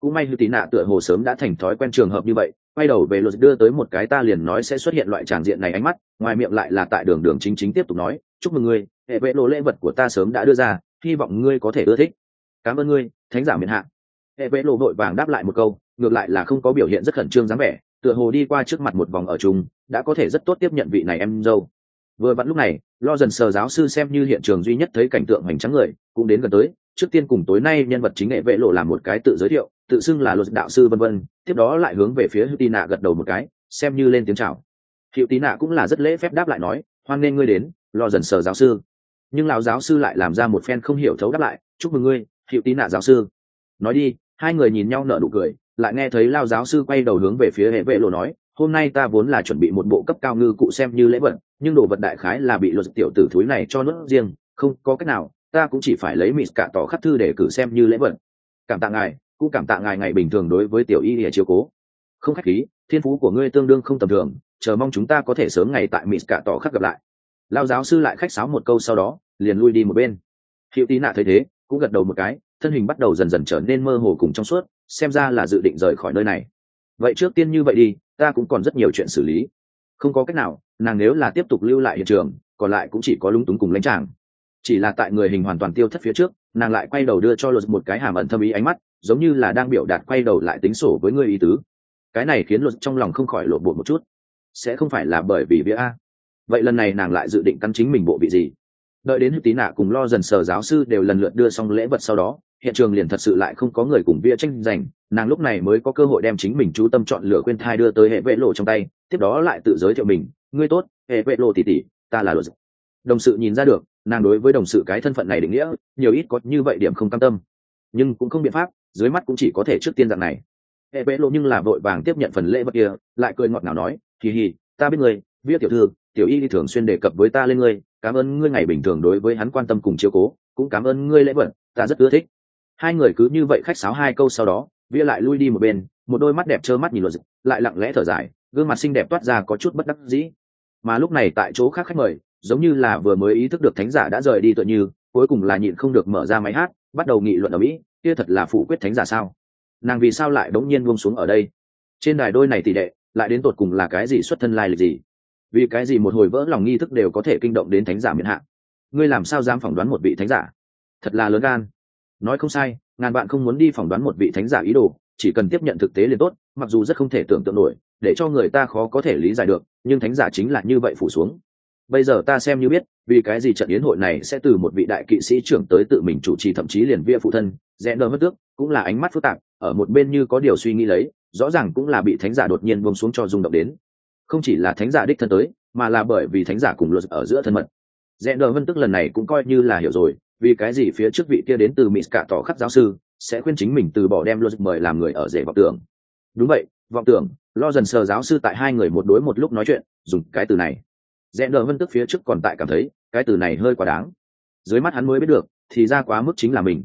Cũng may hư tí nạ tựa hồ sớm đã thành thói quen trường hợp như vậy, quay đầu về luật đưa tới một cái ta liền nói sẽ xuất hiện loại tràng diện này ánh mắt, ngoài miệng lại là tại đường đường chính chính tiếp tục nói, chúc mừng ngươi, hệ vệ lộ lễ vật của ta sớm đã đưa ra, hy vọng ngươi có thể ưa thích. Cảm ơn ngươi, thánh giả miền hạ. Hệ vệ lộ vội vàng đáp lại một câu, ngược lại là không có biểu hiện rất khẩn trương dáng vẻ tựa hồ đi qua trước mặt một vòng ở chung, đã có thể rất tốt tiếp nhận vị này em dâu. Vừa vặn lúc này, lo dần sờ giáo sư xem như hiện trường duy nhất thấy cảnh tượng hoành trắng người, cũng đến gần tới, trước tiên cùng tối nay nhân vật chính nghệ vệ lộ làm một cái tự giới thiệu, tự xưng là luật đạo sư vân vân, tiếp đó lại hướng về phía hữu tì nạ gật đầu một cái, xem như lên tiếng chào. Hiệu tì nạ cũng là rất lễ phép đáp lại nói, hoan nghênh ngươi đến, lo dần sờ giáo sư. Nhưng lão giáo sư lại làm ra một phen không hiểu thấu đáp lại, chúc mừng ngươi hiệu tì nạ giáo sư. Nói đi. Hai người nhìn nhau nở nụ cười lại nghe thấy lao giáo sư quay đầu hướng về phía hệ vệ lộ nói, hôm nay ta vốn là chuẩn bị một bộ cấp cao ngư cụ xem như lễ vật, nhưng đồ vật đại khái là bị luật tiểu tử thúi này cho nước riêng, không có cách nào, ta cũng chỉ phải lấy mịt cả tỏ khắc thư để cử xem như lễ vật. Cảm tạ ngài, cũng cảm tạ ngài ngày bình thường đối với tiểu y để chiếu cố. Không khách khí, thiên phú của ngươi tương đương không tầm thường, chờ mong chúng ta có thể sớm ngày tại mịt cả tỏ khắc gặp lại. Lao giáo sư lại khách sáo một câu sau đó, liền lui đi một bên. Hiệu tí nạ thấy thế, cũng gật đầu một cái, thân hình bắt đầu dần dần trở nên mơ hồ cùng trong suốt xem ra là dự định rời khỏi nơi này. Vậy trước tiên như vậy đi, ta cũng còn rất nhiều chuyện xử lý. Không có cách nào, nàng nếu là tiếp tục lưu lại hiện trường, còn lại cũng chỉ có lúng túng cùng lãnh tràng. Chỉ là tại người hình hoàn toàn tiêu thất phía trước, nàng lại quay đầu đưa cho luật một cái hàm ẩn thâm ý ánh mắt, giống như là đang biểu đạt quay đầu lại tính sổ với người ý tứ. Cái này khiến luật trong lòng không khỏi lộ bột một chút. Sẽ không phải là bởi vì vía a. Vậy lần này nàng lại dự định căn chính mình bộ vị gì? Đợi đến tí nạ cùng lo dần sờ giáo sư đều lần lượt đưa xong lễ vật sau đó hiện trường liền thật sự lại không có người cùng bia tranh giành, nàng lúc này mới có cơ hội đem chính mình chú tâm chọn lựa quên thai đưa tới hệ vệ lộ trong tay, tiếp đó lại tự giới thiệu mình, ngươi tốt, hệ vệ lộ tỉ tỉ ta là luật đồng sự nhìn ra được, nàng đối với đồng sự cái thân phận này định nghĩa, nhiều ít có như vậy điểm không cam tâm. Nhưng cũng không biện pháp, dưới mắt cũng chỉ có thể trước tiên dạng này. Hệ vệ lộ nhưng là vội vàng tiếp nhận phần lễ vật kia, lại cười ngọt ngào nói, kỳ hì, ta biết người viết tiểu thư, tiểu y đi thường xuyên đề cập với ta lên ngươi, cảm ơn ngươi ngày bình thường đối với hắn quan tâm cùng chiếu cố, cũng cảm ơn ngươi lễ vật, ta rất ưa thích hai người cứ như vậy khách sáo hai câu sau đó vía lại lui đi một bên, một đôi mắt đẹp trơ mắt nhìn luật lại lặng lẽ thở dài, gương mặt xinh đẹp toát ra có chút bất đắc dĩ. Mà lúc này tại chỗ khác khách mời, giống như là vừa mới ý thức được thánh giả đã rời đi tựa như, cuối cùng là nhịn không được mở ra máy hát, bắt đầu nghị luận ở mỹ, kia thật là phủ quyết thánh giả sao? Nàng vì sao lại đống nhiên buông xuống ở đây? Trên đài đôi này tỷ đệ, lại đến tột cùng là cái gì xuất thân lai lịch gì? Vì cái gì một hồi vỡ lòng nghi thức đều có thể kinh động đến thánh giả miễn hạn ngươi làm sao dám phỏng đoán một vị thánh giả? Thật là lớn gan nói không sai, ngàn bạn không muốn đi phỏng đoán một vị thánh giả ý đồ, chỉ cần tiếp nhận thực tế liền tốt, mặc dù rất không thể tưởng tượng nổi, để cho người ta khó có thể lý giải được, nhưng thánh giả chính là như vậy phủ xuống. Bây giờ ta xem như biết, vì cái gì trận yến hội này sẽ từ một vị đại kỵ sĩ trưởng tới tự mình chủ trì thậm chí liền via phụ thân, rẽ đờ mất tước, cũng là ánh mắt phức tạp, ở một bên như có điều suy nghĩ lấy, rõ ràng cũng là bị thánh giả đột nhiên buông xuống cho rung động đến. Không chỉ là thánh giả đích thân tới, mà là bởi vì thánh giả cùng luật ở giữa thân mật. Rẽ đờ vân tức lần này cũng coi như là hiểu rồi vì cái gì phía trước vị kia đến từ mỹ cả tỏ khắc giáo sư sẽ khuyên chính mình từ bỏ đem luật mời làm người ở rể vọng tưởng? Đúng vậy, vọng tưởng, lo dần sờ giáo sư tại hai người một đối một lúc nói chuyện, dùng cái từ này. Rẽ đờ vân tức phía trước còn tại cảm thấy, cái từ này hơi quá đáng. Dưới mắt hắn mới biết được, thì ra quá mức chính là mình.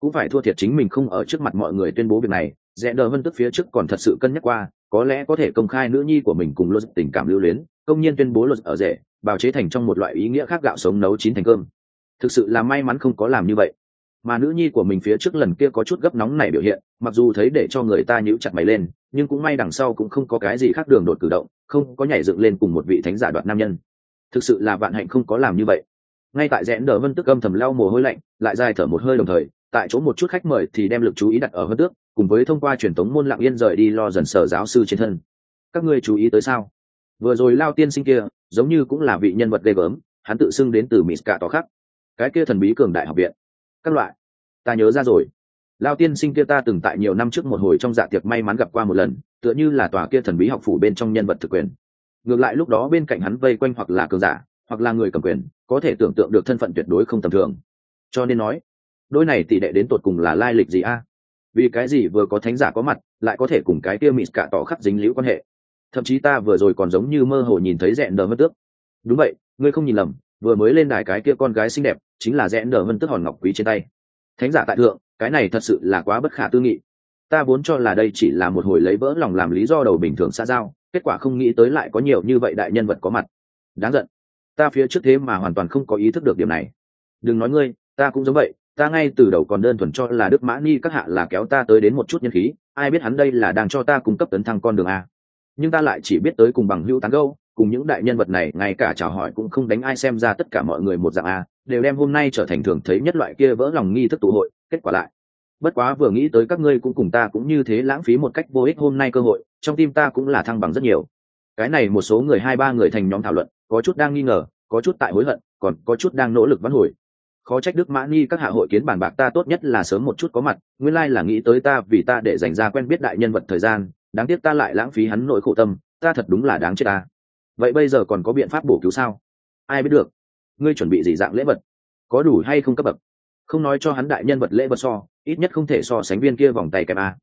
Cũng phải thua thiệt chính mình không ở trước mặt mọi người tuyên bố việc này, rẽ đờ vân tức phía trước còn thật sự cân nhắc qua, có lẽ có thể công khai nữ nhi của mình cùng luật tình cảm lưu luyến, công nhiên tuyên bố luật ở rể, bào chế thành trong một loại ý nghĩa khác gạo sống nấu chín thành cơm thực sự là may mắn không có làm như vậy. Mà nữ nhi của mình phía trước lần kia có chút gấp nóng này biểu hiện, mặc dù thấy để cho người ta nhíu chặt mày lên, nhưng cũng may đằng sau cũng không có cái gì khác đường đột cử động, không có nhảy dựng lên cùng một vị thánh giả đoạn nam nhân. Thực sự là vạn hạnh không có làm như vậy. Ngay tại rẽn đờ vân tức âm thầm lau mồ hôi lạnh, lại dài thở một hơi đồng thời, tại chỗ một chút khách mời thì đem lực chú ý đặt ở vân tước, cùng với thông qua truyền thống môn lặng yên rời đi lo dần sở giáo sư trên thân. Các ngươi chú ý tới sao? Vừa rồi lao tiên sinh kia, giống như cũng là vị nhân vật ghê gớm, hắn tự xưng đến từ mỹ cả tỏ khắc cái kia thần bí cường đại học viện. Các loại. Ta nhớ ra rồi. Lao tiên sinh kia ta từng tại nhiều năm trước một hồi trong dạ tiệc may mắn gặp qua một lần, tựa như là tòa kia thần bí học phủ bên trong nhân vật thực quyền. Ngược lại lúc đó bên cạnh hắn vây quanh hoặc là cường giả, hoặc là người cầm quyền, có thể tưởng tượng được thân phận tuyệt đối không tầm thường. Cho nên nói, đôi này tỷ đệ đến tột cùng là lai lịch gì a? Vì cái gì vừa có thánh giả có mặt, lại có thể cùng cái kia mịt cả tỏ khắc dính liễu quan hệ? Thậm chí ta vừa rồi còn giống như mơ hồ nhìn thấy rẽ đờ mất tước. Đúng vậy, ngươi không nhìn lầm, vừa mới lên đài cái kia con gái xinh đẹp chính là rẽn nở vân tức hòn ngọc quý trên tay. Thánh giả tại thượng, cái này thật sự là quá bất khả tư nghị. Ta vốn cho là đây chỉ là một hồi lấy vỡ lòng làm lý do đầu bình thường xa giao, kết quả không nghĩ tới lại có nhiều như vậy đại nhân vật có mặt. Đáng giận. Ta phía trước thế mà hoàn toàn không có ý thức được điểm này. Đừng nói ngươi, ta cũng giống vậy, ta ngay từ đầu còn đơn thuần cho là đức mã ni các hạ là kéo ta tới đến một chút nhân khí, ai biết hắn đây là đang cho ta cung cấp tấn thăng con đường a. Nhưng ta lại chỉ biết tới cùng bằng hữu tán gâu cùng những đại nhân vật này, ngay cả chào hỏi cũng không đánh ai xem ra tất cả mọi người một dạng a đều đem hôm nay trở thành thường thấy nhất loại kia vỡ lòng nghi thức tụ hội, kết quả lại. Bất quá vừa nghĩ tới các ngươi cũng cùng ta cũng như thế lãng phí một cách vô ích hôm nay cơ hội, trong tim ta cũng là thăng bằng rất nhiều. Cái này một số người hai ba người thành nhóm thảo luận, có chút đang nghi ngờ, có chút tại hối hận, còn có chút đang nỗ lực vãn hồi. Khó trách đức mã ni các hạ hội kiến bản bạc ta tốt nhất là sớm một chút có mặt, nguyên lai là nghĩ tới ta vì ta để dành ra quen biết đại nhân vật thời gian, đáng tiếc ta lại lãng phí hắn nội khổ tâm, ta thật đúng là đáng chết ta. Vậy bây giờ còn có biện pháp bổ cứu sao? Ai biết được ngươi chuẩn bị gì dạng lễ vật? Có đủ hay không cấp bậc? Không nói cho hắn đại nhân vật lễ vật so, ít nhất không thể so sánh viên kia vòng tay kèm a.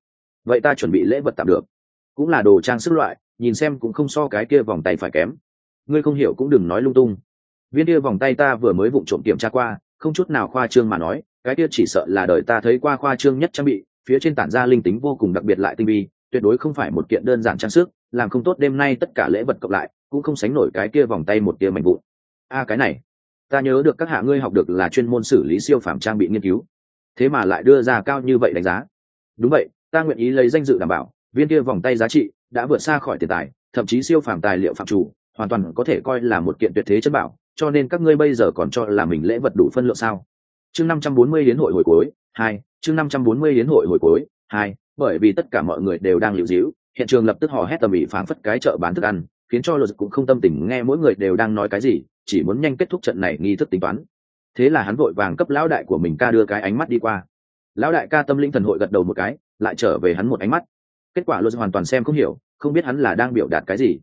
Vậy ta chuẩn bị lễ vật tạm được. Cũng là đồ trang sức loại, nhìn xem cũng không so cái kia vòng tay phải kém. Ngươi không hiểu cũng đừng nói lung tung. Viên kia vòng tay ta vừa mới vụng trộm kiểm tra qua, không chút nào khoa trương mà nói, cái kia chỉ sợ là đời ta thấy qua khoa trương nhất trang bị, phía trên tản ra linh tính vô cùng đặc biệt lại tinh vi, tuyệt đối không phải một kiện đơn giản trang sức, làm không tốt đêm nay tất cả lễ vật cộng lại, cũng không sánh nổi cái kia vòng tay một tia mạnh vụn. A, cái này ta nhớ được các hạ ngươi học được là chuyên môn xử lý siêu phẩm trang bị nghiên cứu. Thế mà lại đưa ra cao như vậy đánh giá. Đúng vậy ta nguyện ý lấy danh dự đảm bảo viên kia vòng tay giá trị đã vượt xa khỏi tiền tài thậm chí siêu phàm tài liệu phạm chủ hoàn toàn có thể coi là một kiện tuyệt thế chân bảo cho nên các ngươi bây giờ còn cho là mình lễ vật đủ phân lượng sao? Chương năm trăm bốn mươi hiến hội hồi cuối hai chương năm trăm bốn mươi hiến hội hồi cuối hai bởi vì tất cả mọi người đều đang liều diễu, hiện trường lập tức hò hét tầm ĩ phán phất cái chợ bán thức ăn khiến cho luật cũng không tâm tình nghe mỗi người đều đang nói cái gì chỉ muốn nhanh kết thúc trận này nghi thức tính toán. Thế là hắn vội vàng cấp lão đại của mình ca đưa cái ánh mắt đi qua. Lão đại ca tâm linh thần hội gật đầu một cái, lại trở về hắn một ánh mắt. Kết quả luật hoàn toàn xem không hiểu, không biết hắn là đang biểu đạt cái gì.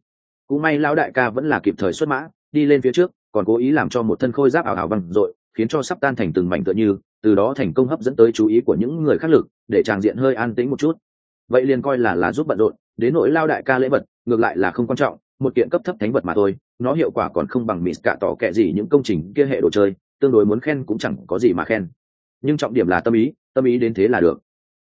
Cũng may lão đại ca vẫn là kịp thời xuất mã, đi lên phía trước, còn cố ý làm cho một thân khôi giáp ảo ảo văng dội, khiến cho sắp tan thành từng mảnh tựa như, từ đó thành công hấp dẫn tới chú ý của những người khác lực, để tràng diện hơi an tĩnh một chút. Vậy liền coi là là giúp bận rộn, đến nỗi lao đại ca lễ vật, ngược lại là không quan trọng, một kiện cấp thấp thánh vật mà thôi nó hiệu quả còn không bằng mỹ cả tỏ kệ gì những công trình kia hệ đồ chơi, tương đối muốn khen cũng chẳng có gì mà khen. Nhưng trọng điểm là tâm ý tâm ý đến thế là được.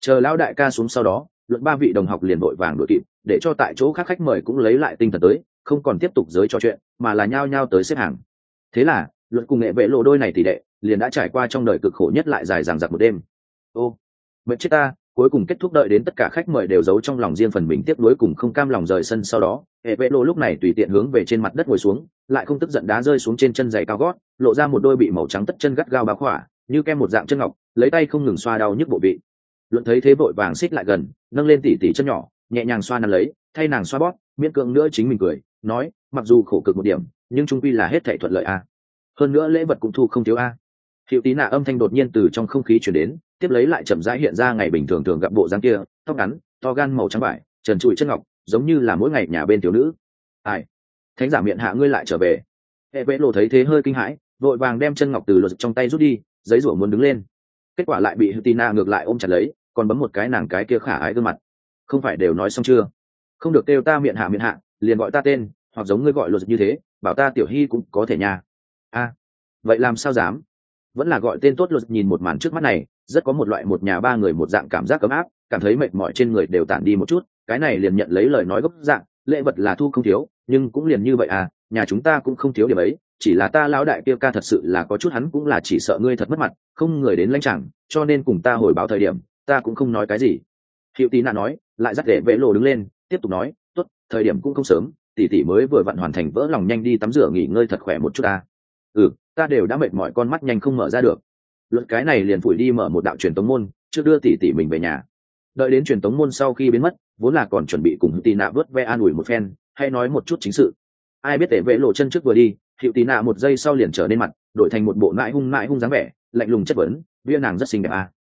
Chờ lão đại ca xuống sau đó, luận ba vị đồng học liền vội vàng đội kịp, để cho tại chỗ khác khách mời cũng lấy lại tinh thần tới, không còn tiếp tục giới trò chuyện, mà là nhao nhao tới xếp hàng. Thế là, luận cùng nghệ vệ lộ đôi này tỷ đệ, liền đã trải qua trong đời cực khổ nhất lại dài dằng dặc một đêm. Ô, mệt chết ta cuối cùng kết thúc đợi đến tất cả khách mời đều giấu trong lòng riêng phần mình tiếp nối cùng không cam lòng rời sân sau đó hệ vệ lộ lúc này tùy tiện hướng về trên mặt đất ngồi xuống, lại không tức giận đá rơi xuống trên chân giày cao gót, lộ ra một đôi bị màu trắng tất chân gắt gao bá khỏa, như kem một dạng chân ngọc, lấy tay không ngừng xoa đau nhức bộ vị. Luận thấy thế vội vàng xích lại gần, nâng lên tỉ tỉ chân nhỏ, nhẹ nhàng xoa nắn lấy, thay nàng xoa bóp, miễn cưỡng nữa chính mình cười, nói, mặc dù khổ cực một điểm, nhưng trung quy là hết thể thuận lợi a. Hơn nữa lễ vật cũng thu không thiếu a hiệu tí nạ âm thanh đột nhiên từ trong không khí chuyển đến, tiếp lấy lại chậm rãi hiện ra ngày bình thường thường gặp bộ dáng kia, tóc ngắn, to gan màu trắng vải, trần trụi chân ngọc, giống như là mỗi ngày nhà bên thiếu nữ. Ai? Thánh giả miệng hạ ngươi lại trở về. Hệ vẽ lộ thấy thế hơi kinh hãi, vội vàng đem chân ngọc từ luật trong tay rút đi, giấy rủa muốn đứng lên. Kết quả lại bị Tina ngược lại ôm chặt lấy, còn bấm một cái nàng cái kia khả ái gương mặt. Không phải đều nói xong chưa? Không được kêu ta miệng hạ miệng hạ, liền gọi ta tên, hoặc giống ngươi gọi luật như thế, bảo ta tiểu hy cũng có thể nhà. a. Vậy làm sao dám? Vẫn là gọi tên tốt luật nhìn một màn trước mắt này, rất có một loại một nhà ba người một dạng cảm giác ấm áp, cảm thấy mệt mỏi trên người đều tản đi một chút, cái này liền nhận lấy lời nói gốc dạng, lễ vật là thu không thiếu, nhưng cũng liền như vậy à nhà chúng ta cũng không thiếu điểm ấy, chỉ là ta lão đại kia ca thật sự là có chút hắn cũng là chỉ sợ ngươi thật mất mặt, không người đến lãnh chẳng, cho nên cùng ta hồi báo thời điểm, ta cũng không nói cái gì. Hiệu tí nạ nói, lại dắt để vệ lộ đứng lên, tiếp tục nói, tốt, thời điểm cũng không sớm tỷ tỷ mới vừa vặn hoàn thành vỡ lòng nhanh đi tắm rửa nghỉ ngơi thật khỏe một chút ta ừ ta đều đã mệt mỏi con mắt nhanh không mở ra được. Luận cái này liền phủi đi mở một đạo truyền tống môn, trước đưa tỷ tỷ mình về nhà. Đợi đến truyền tống môn sau khi biến mất, vốn là còn chuẩn bị cùng tì nạ vớt ve an ủi một phen hay nói một chút chính sự. Ai biết tể vệ lộ chân trước vừa đi hiệu tì nạ một giây sau liền trở nên mặt, đổi thành một bộ nãi hung nãi hung dáng vẻ, lạnh lùng chất vấn, bia nàng rất xinh đẹp à.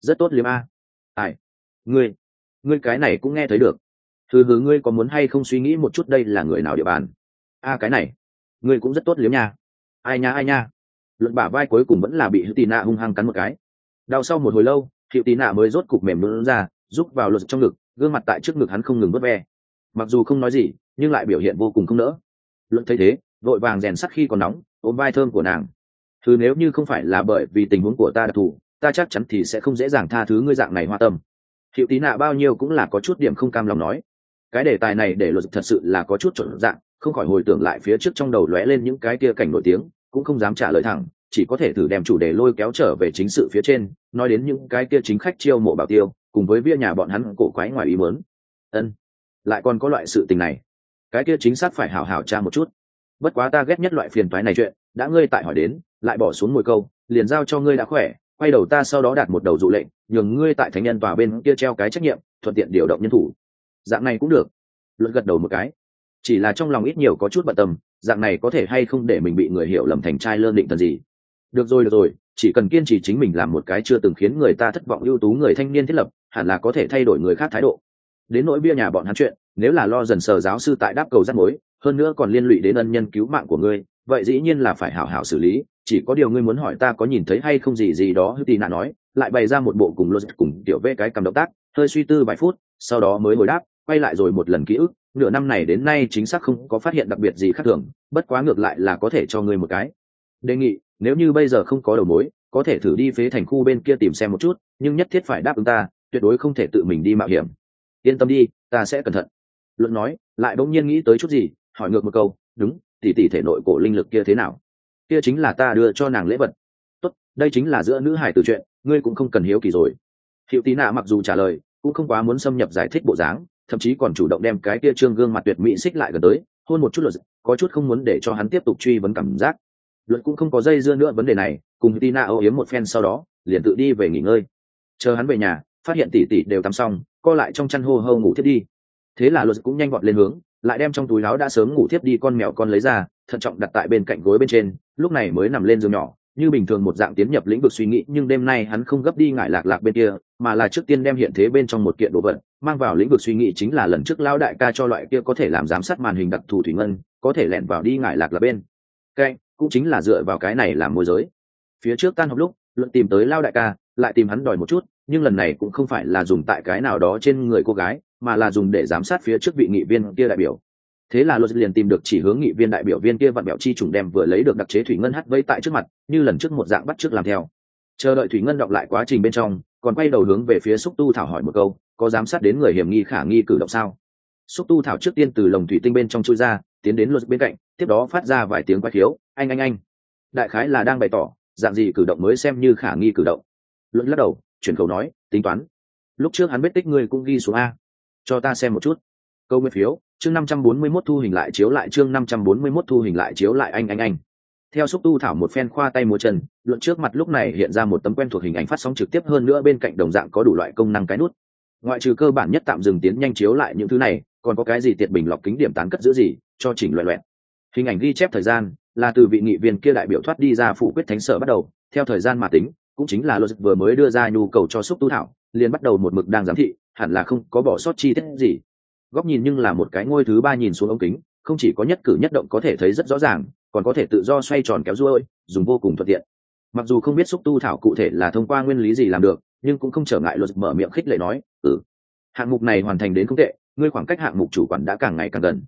rất tốt liếm à. ai? Ngươi ngươi cái này cũng nghe thấy được. Thư hứ ngươi có muốn hay không suy nghĩ một chút đây là người nào địa bàn? A, cái này, ngươi cũng rất tốt liếm nha ai nha ai nha. Luận bả vai cuối cùng vẫn là bị hữu tì nạ hung hăng cắn một cái. Đau sau một hồi lâu, hữu tì nạ mới rốt cục mềm luôn ra, rút vào luật trong ngực, gương mặt tại trước ngực hắn không ngừng vớt ve. Mặc dù không nói gì, nhưng lại biểu hiện vô cùng không nỡ. Luận thấy thế, vội vàng rèn sắt khi còn nóng, ôm vai thơm của nàng. Thứ nếu như không phải là bởi vì tình huống của ta đặc thù, ta chắc chắn thì sẽ không dễ dàng tha thứ ngươi dạng này hoa tâm. Hiệu tí nạ bao nhiêu cũng là có chút điểm không cam lòng nói. Cái đề tài này để luật thật sự là có chút chuẩn dạng không khỏi hồi tưởng lại phía trước trong đầu lóe lên những cái kia cảnh nổi tiếng, cũng không dám trả lời thẳng, chỉ có thể thử đem chủ đề lôi kéo trở về chính sự phía trên, nói đến những cái kia chính khách chiêu mộ bảo tiêu, cùng với bia nhà bọn hắn cổ quái ngoài ý mớn ân, lại còn có loại sự tình này. Cái kia chính xác phải hảo hảo tra một chút. Bất quá ta ghét nhất loại phiền toái này chuyện, đã ngươi tại hỏi đến, lại bỏ xuống mồi câu, liền giao cho ngươi đã khỏe, quay đầu ta sau đó đặt một đầu dụ lệnh, nhường ngươi tại thánh nhân tòa bên kia treo cái trách nhiệm, thuận tiện điều động nhân thủ. Dạng này cũng được. Luận gật đầu một cái chỉ là trong lòng ít nhiều có chút bận tâm, dạng này có thể hay không để mình bị người hiểu lầm thành trai lơn định thần gì? Được rồi được rồi, chỉ cần kiên trì chính mình làm một cái chưa từng khiến người ta thất vọng ưu tú người thanh niên thiết lập, hẳn là có thể thay đổi người khác thái độ. Đến nỗi bia nhà bọn hắn chuyện, nếu là lo dần sờ giáo sư tại đáp cầu rắt mối, hơn nữa còn liên lụy đến ân nhân cứu mạng của ngươi, vậy dĩ nhiên là phải hảo hảo xử lý. Chỉ có điều ngươi muốn hỏi ta có nhìn thấy hay không gì gì đó hư tì nạ nói, lại bày ra một bộ cùng logic cùng tiểu vê cái cầm động tác, hơi suy tư vài phút, sau đó mới hồi đáp, quay lại rồi một lần ký ức nửa năm này đến nay chính xác không có phát hiện đặc biệt gì khác thường, bất quá ngược lại là có thể cho ngươi một cái. Đề nghị, nếu như bây giờ không có đầu mối, có thể thử đi phế thành khu bên kia tìm xem một chút, nhưng nhất thiết phải đáp ứng ta, tuyệt đối không thể tự mình đi mạo hiểm. Yên tâm đi, ta sẽ cẩn thận. Luận nói, lại bỗng nhiên nghĩ tới chút gì, hỏi ngược một câu, đúng tỉ tỉ thể nội cổ linh lực kia thế nào? Kia chính là ta đưa cho nàng lễ vật. Tốt, đây chính là giữa nữ hải từ chuyện, ngươi cũng không cần hiếu kỳ rồi. Hiệu tí nạ mặc dù trả lời, cũng không quá muốn xâm nhập giải thích bộ dáng thậm chí còn chủ động đem cái kia trương gương mặt tuyệt mỹ xích lại gần tới, hôn một chút luật có chút không muốn để cho hắn tiếp tục truy vấn cảm giác. Luật cũng không có dây dưa nữa vấn đề này, cùng tina âu yếm một phen sau đó, liền tự đi về nghỉ ngơi. Chờ hắn về nhà, phát hiện tỷ tỷ đều tắm xong, co lại trong chăn hô hô ngủ thiết đi. Thế là luật cũng nhanh gọn lên hướng, lại đem trong túi áo đã sớm ngủ thiếp đi con mèo con lấy ra, thận trọng đặt tại bên cạnh gối bên trên, lúc này mới nằm lên giường nhỏ như bình thường một dạng tiến nhập lĩnh vực suy nghĩ, nhưng đêm nay hắn không gấp đi ngại lạc lạc bên kia, mà là trước tiên đem hiện thế bên trong một kiện đồ vật, mang vào lĩnh vực suy nghĩ chính là lần trước lao đại ca cho loại kia có thể làm giám sát màn hình đặc thù thủy ngân, có thể lẻn vào đi ngại lạc là bên. Cạnh cũng chính là dựa vào cái này làm môi giới. Phía trước tan học lúc, luận tìm tới lao đại ca, lại tìm hắn đòi một chút, nhưng lần này cũng không phải là dùng tại cái nào đó trên người cô gái, mà là dùng để giám sát phía trước vị nghị viên kia đại biểu thế là luật liền tìm được chỉ hướng nghị viên đại biểu viên kia vặn bẹo chi trùng đem vừa lấy được đặc chế thủy ngân hắt vây tại trước mặt, như lần trước một dạng bắt trước làm theo. Chờ đợi thủy ngân đọc lại quá trình bên trong, còn quay đầu hướng về phía xúc tu thảo hỏi một câu, có giám sát đến người hiểm nghi khả nghi cử động sao? Xúc tu thảo trước tiên từ lồng thủy tinh bên trong chui ra, tiến đến luật bên cạnh, tiếp đó phát ra vài tiếng quay khiếu, anh anh anh. Đại khái là đang bày tỏ, dạng gì cử động mới xem như khả nghi cử động. Luận lắc đầu, chuyển khẩu nói, tính toán. Lúc trước hắn biết tích ngươi cũng ghi xuống a. Cho ta xem một chút. Câu nguyên phiếu chương năm trăm bốn mươi 541 thu hình lại chiếu lại chương năm trăm bốn mươi 541 thu hình lại chiếu lại anh anh anh. Theo xúc tu thảo một phen khoa tay múa chân, luận trước mặt lúc này hiện ra một tấm quen thuộc hình ảnh phát sóng trực tiếp hơn nữa bên cạnh đồng dạng có đủ loại công năng cái nút. Ngoại trừ cơ bản nhất tạm dừng tiến nhanh chiếu lại những thứ này, còn có cái gì tiệt bình lọc kính điểm tán cất giữ gì, cho chỉnh loại loẹn hình ảnh ghi chép thời gian, là từ vị nghị viên kia đại biểu thoát đi ra phụ quyết thánh sở bắt đầu. Theo thời gian mà tính, cũng chính là luật vừa mới đưa ra nhu cầu cho xúc tu thảo, liền bắt đầu một mực đang giám thị, hẳn là không có bỏ sót chi tiết gì góc nhìn nhưng là một cái ngôi thứ ba nhìn xuống ống kính, không chỉ có nhất cử nhất động có thể thấy rất rõ ràng, còn có thể tự do xoay tròn kéo ruôi, dùng vô cùng thuận tiện. Mặc dù không biết xúc tu thảo cụ thể là thông qua nguyên lý gì làm được, nhưng cũng không trở ngại luật mở miệng khích lệ nói ừ hạng mục này hoàn thành đến không tệ, ngươi khoảng cách hạng mục chủ quản đã càng ngày càng gần.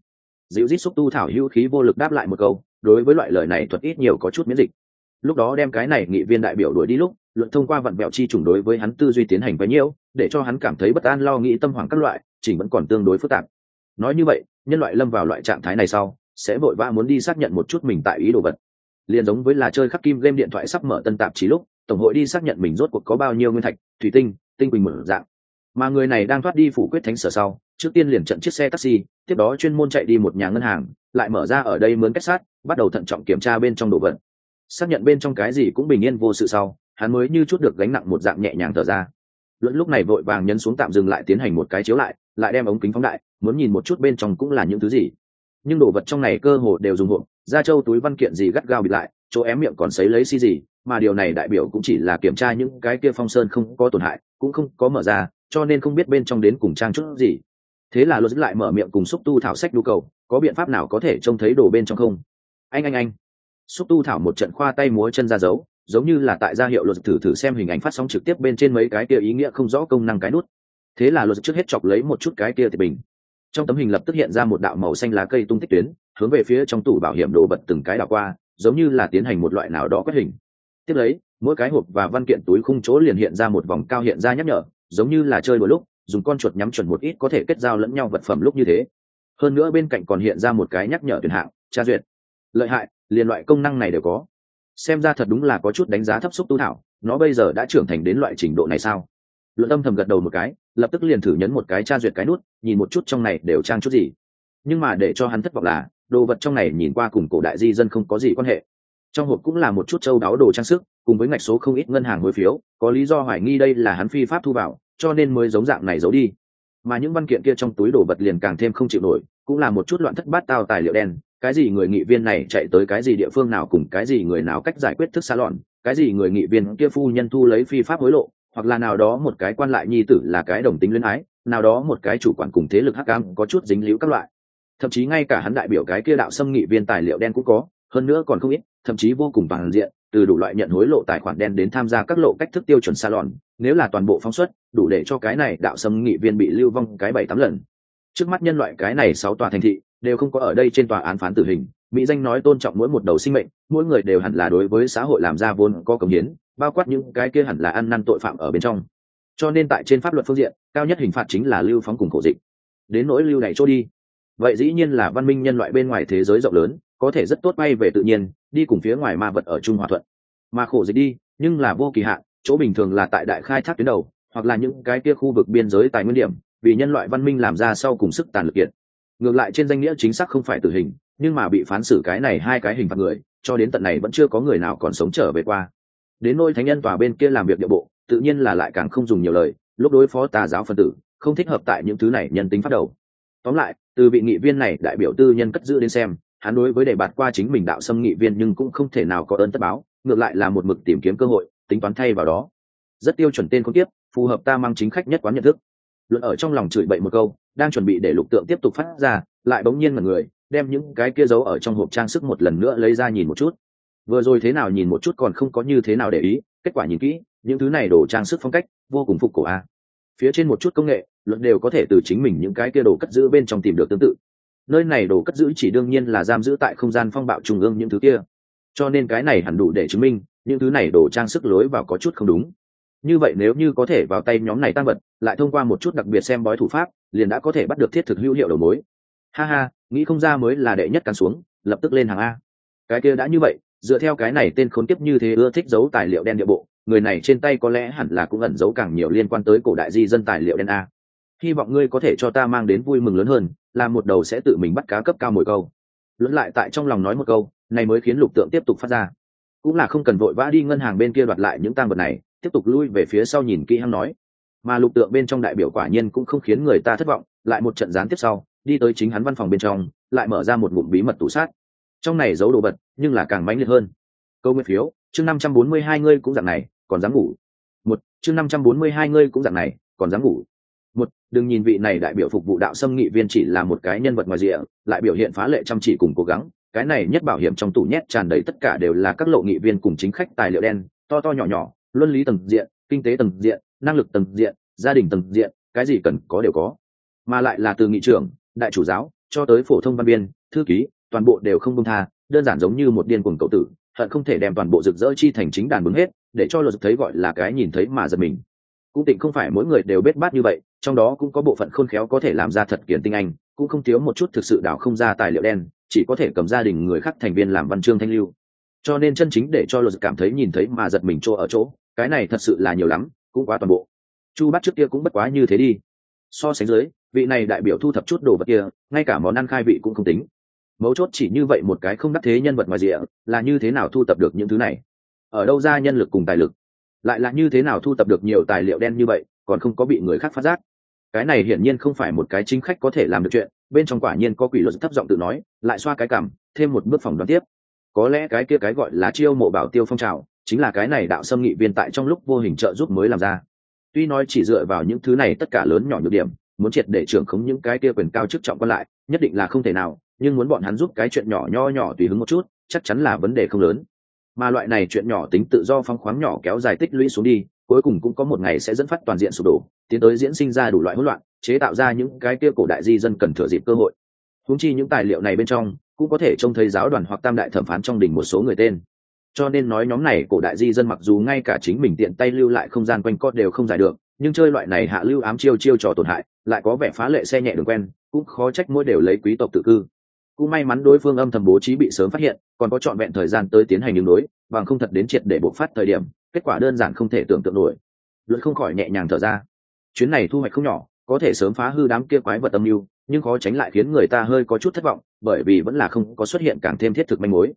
Dịu rít xúc tu thảo hữu khí vô lực đáp lại một câu, đối với loại lời này thuật ít nhiều có chút miễn dịch. Lúc đó đem cái này nghị viên đại biểu đuổi đi lúc luận thông qua vận bẹo chi trùng đối với hắn tư duy tiến hành bấy nhiêu, để cho hắn cảm thấy bất an lo nghĩ tâm hoảng các loại, chỉnh vẫn còn tương đối phức tạp. Nói như vậy, nhân loại lâm vào loại trạng thái này sau, sẽ vội vã muốn đi xác nhận một chút mình tại ý đồ vật. Liền giống với là chơi khắc kim game điện thoại sắp mở tân tạp chí lúc, tổng hội đi xác nhận mình rốt cuộc có bao nhiêu nguyên thạch, thủy tinh tinh quỳnh mở dạng. Mà người này đang thoát đi phủ quyết thánh sở sau, trước tiên liền trận chiếc xe taxi, tiếp đó chuyên môn chạy đi một nhà ngân hàng, lại mở ra ở đây mướn kết sát, bắt đầu thận trọng kiểm tra bên trong đồ vật. Xác nhận bên trong cái gì cũng bình yên vô sự sau hắn mới như chút được gánh nặng một dạng nhẹ nhàng thở ra. Luận lúc này vội vàng nhấn xuống tạm dừng lại tiến hành một cái chiếu lại lại đem ống kính phóng đại, muốn nhìn một chút bên trong cũng là những thứ gì. Nhưng đồ vật trong này cơ hồ đều dùng hộp, da trâu túi văn kiện gì gắt gao bịt lại, chỗ ém miệng còn xấy lấy xi gì, mà điều này đại biểu cũng chỉ là kiểm tra những cái kia phong sơn không có tổn hại, cũng không có mở ra, cho nên không biết bên trong đến cùng trang chút gì. Thế là luật lại mở miệng cùng xúc tu thảo sách nhu cầu, có biện pháp nào có thể trông thấy đồ bên trong không? Anh anh anh. Xúc tu thảo một trận khoa tay múa chân ra dấu giống như là tại gia hiệu luật thử thử xem hình ảnh phát sóng trực tiếp bên trên mấy cái kia ý nghĩa không rõ công năng cái nút. Thế là luật trước hết chọc lấy một chút cái kia thì bình. Trong tấm hình lập tức hiện ra một đạo màu xanh lá cây tung tích tuyến, hướng về phía trong tủ bảo hiểm đồ vật từng cái đảo qua, giống như là tiến hành một loại nào đó quét hình. Tiếp lấy, mỗi cái hộp và văn kiện túi khung chỗ liền hiện ra một vòng cao hiện ra nhắc nhở, giống như là chơi một lúc, dùng con chuột nhắm chuẩn một ít có thể kết giao lẫn nhau vật phẩm lúc như thế. Hơn nữa bên cạnh còn hiện ra một cái nhắc nhở tuyển hạng, tra duyệt. Lợi hại liền loại công năng này đều có xem ra thật đúng là có chút đánh giá thấp xúc tu thảo, nó bây giờ đã trưởng thành đến loại trình độ này sao? Luận tâm thầm gật đầu một cái, lập tức liền thử nhấn một cái tra duyệt cái nút, nhìn một chút trong này đều trang chút gì. Nhưng mà để cho hắn thất vọng là, đồ vật trong này nhìn qua cùng cổ đại di dân không có gì quan hệ. Trong hộp cũng là một chút châu đáo đồ trang sức, cùng với ngạch số không ít ngân hàng hối phiếu, có lý do hoài nghi đây là hắn phi pháp thu vào, cho nên mới giống dạng này giấu đi. Mà những văn kiện kia trong túi đồ vật liền càng thêm không chịu nổi, cũng là một chút loạn thất bát tao tài liệu đen cái gì người nghị viên này chạy tới cái gì địa phương nào cùng cái gì người nào cách giải quyết thức xa lọn, cái gì người nghị viên kia phu nhân thu lấy phi pháp hối lộ, hoặc là nào đó một cái quan lại nhi tử là cái đồng tính luyến ái, nào đó một cái chủ quản cùng thế lực hắc cam có chút dính líu các loại. Thậm chí ngay cả hắn đại biểu cái kia đạo xâm nghị viên tài liệu đen cũng có, hơn nữa còn không ít, thậm chí vô cùng bằng diện, từ đủ loại nhận hối lộ tài khoản đen đến tham gia các lộ cách thức tiêu chuẩn salon nếu là toàn bộ phóng xuất, đủ để cho cái này đạo xâm nghị viên bị lưu vong cái bảy tám lần. Trước mắt nhân loại cái này sáu tòa thành thị đều không có ở đây trên tòa án phán tử hình. Mỹ danh nói tôn trọng mỗi một đầu sinh mệnh, mỗi người đều hẳn là đối với xã hội làm ra vốn có cống hiến, bao quát những cái kia hẳn là ăn năn tội phạm ở bên trong. Cho nên tại trên pháp luật phương diện, cao nhất hình phạt chính là lưu phóng cùng khổ dịch. Đến nỗi lưu này trôi đi. Vậy dĩ nhiên là văn minh nhân loại bên ngoài thế giới rộng lớn, có thể rất tốt bay về tự nhiên, đi cùng phía ngoài ma vật ở trung hòa thuận. Mà khổ dịch đi, nhưng là vô kỳ hạn, chỗ bình thường là tại đại khai thác tuyến đầu, hoặc là những cái kia khu vực biên giới tài nguyên điểm, vì nhân loại văn minh làm ra sau cùng sức tàn lực kiện ngược lại trên danh nghĩa chính xác không phải tử hình, nhưng mà bị phán xử cái này hai cái hình phạt người, cho đến tận này vẫn chưa có người nào còn sống trở về qua. Đến nôi thánh nhân tòa bên kia làm việc địa bộ, tự nhiên là lại càng không dùng nhiều lời, lúc đối phó tà giáo phân tử, không thích hợp tại những thứ này nhân tính phát đầu. Tóm lại, từ vị nghị viên này đại biểu tư nhân cất giữ đến xem, hắn đối với đề bạt qua chính mình đạo xâm nghị viên nhưng cũng không thể nào có ơn tất báo, ngược lại là một mực tìm kiếm cơ hội, tính toán thay vào đó. Rất tiêu chuẩn tên con tiếp, phù hợp ta mang chính khách nhất quán nhận thức luận ở trong lòng chửi bậy một câu, đang chuẩn bị để lục tượng tiếp tục phát ra, lại bỗng nhiên mật người, đem những cái kia giấu ở trong hộp trang sức một lần nữa lấy ra nhìn một chút. Vừa rồi thế nào nhìn một chút còn không có như thế nào để ý, kết quả nhìn kỹ, những thứ này đồ trang sức phong cách, vô cùng phục cổ a. Phía trên một chút công nghệ luận đều có thể từ chính mình những cái kia đồ cất giữ bên trong tìm được tương tự. Nơi này đồ cất giữ chỉ đương nhiên là giam giữ tại không gian phong bạo trung ương những thứ kia. Cho nên cái này hẳn đủ để chứng minh, những thứ này đồ trang sức lối vào có chút không đúng như vậy nếu như có thể vào tay nhóm này tăng vật, lại thông qua một chút đặc biệt xem bói thủ pháp, liền đã có thể bắt được thiết thực hữu hiệu đầu mối. Ha ha, nghĩ không ra mới là đệ nhất cắn xuống, lập tức lên hàng a. Cái kia đã như vậy, dựa theo cái này tên khốn kiếp như thế ưa thích giấu tài liệu đen địa bộ, người này trên tay có lẽ hẳn là cũng ẩn giấu càng nhiều liên quan tới cổ đại di dân tài liệu đen a. Hy vọng ngươi có thể cho ta mang đến vui mừng lớn hơn làm một đầu sẽ tự mình bắt cá cấp cao mồi câu. Lẫn lại tại trong lòng nói một câu, này mới khiến lục tượng tiếp tục phát ra. Cũng là không cần vội vã đi ngân hàng bên kia đoạt lại những tang vật này tiếp tục lui về phía sau nhìn kỹ hăng nói. Mà lục tượng bên trong đại biểu quả nhiên cũng không khiến người ta thất vọng, lại một trận gián tiếp sau, đi tới chính hắn văn phòng bên trong, lại mở ra một ngụm bí mật tủ sát. Trong này giấu đồ vật, nhưng là càng mãnh liệt hơn. Câu nguyên phiếu, chương năm trăm bốn mươi hai ngươi cũng dạng này, còn dám ngủ. Một, chương năm trăm bốn mươi hai ngươi cũng dạng này, còn dám ngủ. Một, đừng nhìn vị này đại biểu phục vụ đạo xâm nghị viên chỉ là một cái nhân vật ngoài rìa, lại biểu hiện phá lệ chăm chỉ cùng cố gắng. Cái này nhất bảo hiểm trong tủ nhét tràn đầy tất cả đều là các lộ nghị viên cùng chính khách tài liệu đen, to to nhỏ nhỏ luân lý tầng diện, kinh tế tầng diện, năng lực tầng diện, gia đình tầng diện, cái gì cần có đều có. Mà lại là từ nghị trưởng, đại chủ giáo, cho tới phổ thông văn biên thư ký, toàn bộ đều không công tha, đơn giản giống như một điên cuồng cậu tử, hận không thể đem toàn bộ rực rỡ chi thành chính đàn bứng hết, để cho luật thấy gọi là cái nhìn thấy mà giật mình. Cũng tịnh không phải mỗi người đều bết bát như vậy, trong đó cũng có bộ phận khôn khéo có thể làm ra thật kiển tinh anh, cũng không thiếu một chút thực sự đảo không ra tài liệu đen, chỉ có thể cầm gia đình người khác thành viên làm văn chương thanh lưu. Cho nên chân chính để cho luật cảm thấy nhìn thấy mà giật mình chỗ ở chỗ cái này thật sự là nhiều lắm, cũng quá toàn bộ. Chu bắt trước kia cũng bất quá như thế đi. So sánh dưới, vị này đại biểu thu thập chút đồ vật kia, ngay cả món ăn khai vị cũng không tính. Mấu chốt chỉ như vậy một cái không đắc thế nhân vật ngoài rìa, là như thế nào thu thập được những thứ này? Ở đâu ra nhân lực cùng tài lực? Lại là như thế nào thu thập được nhiều tài liệu đen như vậy, còn không có bị người khác phát giác? Cái này hiển nhiên không phải một cái chính khách có thể làm được chuyện, bên trong quả nhiên có quỷ luật thấp giọng tự nói, lại xoa cái cảm, thêm một bước phòng đoán tiếp. Có lẽ cái kia cái gọi là chiêu mộ bảo tiêu phong trào chính là cái này đạo xâm nghị viên tại trong lúc vô hình trợ giúp mới làm ra. Tuy nói chỉ dựa vào những thứ này tất cả lớn nhỏ nhược điểm, muốn triệt để trưởng khống những cái kia quyền cao chức trọng còn lại, nhất định là không thể nào, nhưng muốn bọn hắn giúp cái chuyện nhỏ nho nhỏ tùy hứng một chút, chắc chắn là vấn đề không lớn. Mà loại này chuyện nhỏ tính tự do phong khoáng nhỏ kéo dài tích lũy xuống đi, cuối cùng cũng có một ngày sẽ dẫn phát toàn diện sụp đổ, tiến tới diễn sinh ra đủ loại hỗn loạn, chế tạo ra những cái kia cổ đại di dân cần thừa dịp cơ hội. Húng chi những tài liệu này bên trong, cũng có thể trông thấy giáo đoàn hoặc tam đại thẩm phán trong đỉnh một số người tên cho nên nói nhóm này cổ đại di dân mặc dù ngay cả chính mình tiện tay lưu lại không gian quanh co đều không giải được, nhưng chơi loại này hạ lưu ám chiêu chiêu trò tổn hại, lại có vẻ phá lệ xe nhẹ đường quen, cũng khó trách mỗi đều lấy quý tộc tự cư. Cũng may mắn đối phương âm thầm bố trí bị sớm phát hiện, còn có trọn vẹn thời gian tới tiến hành đường đối, bằng không thật đến triệt để bộc phát thời điểm, kết quả đơn giản không thể tưởng tượng nổi. Luận không khỏi nhẹ nhàng thở ra. Chuyến này thu hoạch không nhỏ, có thể sớm phá hư đám kia quái vật âm mưu, nhưng khó tránh lại khiến người ta hơi có chút thất vọng, bởi vì vẫn là không có xuất hiện càng thêm thiết thực manh mối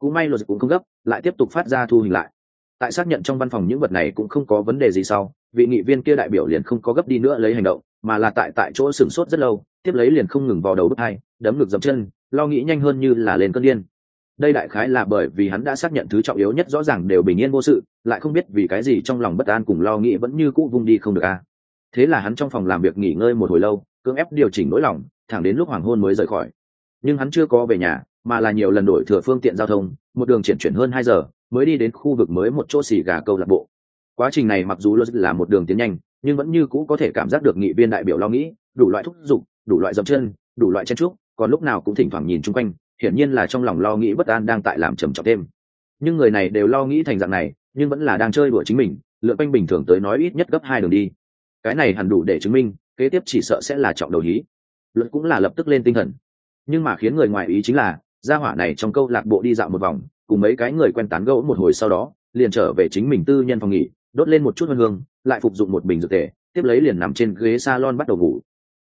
cũng may luật cũng không gấp, lại tiếp tục phát ra thu hình lại. Tại xác nhận trong văn phòng những vật này cũng không có vấn đề gì sau, vị nghị viên kia đại biểu liền không có gấp đi nữa lấy hành động, mà là tại tại chỗ sửng sốt rất lâu, tiếp lấy liền không ngừng vào đầu bước hai, đấm ngực dập chân, lo nghĩ nhanh hơn như là lên cơn điên. Đây đại khái là bởi vì hắn đã xác nhận thứ trọng yếu nhất rõ ràng đều bình yên vô sự, lại không biết vì cái gì trong lòng bất an cùng lo nghĩ vẫn như cũ vung đi không được a. Thế là hắn trong phòng làm việc nghỉ ngơi một hồi lâu, cưỡng ép điều chỉnh nỗi lòng, thẳng đến lúc hoàng hôn mới rời khỏi. Nhưng hắn chưa có về nhà mà là nhiều lần đổi thừa phương tiện giao thông, một đường chuyển chuyển hơn hai giờ, mới đi đến khu vực mới một chỗ xì gà câu lạc bộ. Quá trình này mặc dù luật là một đường tiến nhanh, nhưng vẫn như cũ có thể cảm giác được nghị viên đại biểu lo nghĩ, đủ loại thúc giục, đủ loại dậm chân, đủ loại chen trúc còn lúc nào cũng thỉnh thoảng nhìn chung quanh, hiển nhiên là trong lòng lo nghĩ bất an đang tại làm trầm trọng thêm. Nhưng người này đều lo nghĩ thành dạng này, nhưng vẫn là đang chơi đùa chính mình, lượn quanh bình thường tới nói ít nhất gấp hai đường đi. Cái này hẳn đủ để chứng minh, kế tiếp chỉ sợ sẽ là trọng đầu hí. Luật cũng là lập tức lên tinh thần. Nhưng mà khiến người ngoài ý chính là gia hỏa này trong câu lạc bộ đi dạo một vòng, cùng mấy cái người quen tán gẫu một hồi sau đó, liền trở về chính mình tư nhân phòng nghỉ, đốt lên một chút hương hương, lại phục dụng một bình dược tề, tiếp lấy liền nằm trên ghế salon bắt đầu ngủ.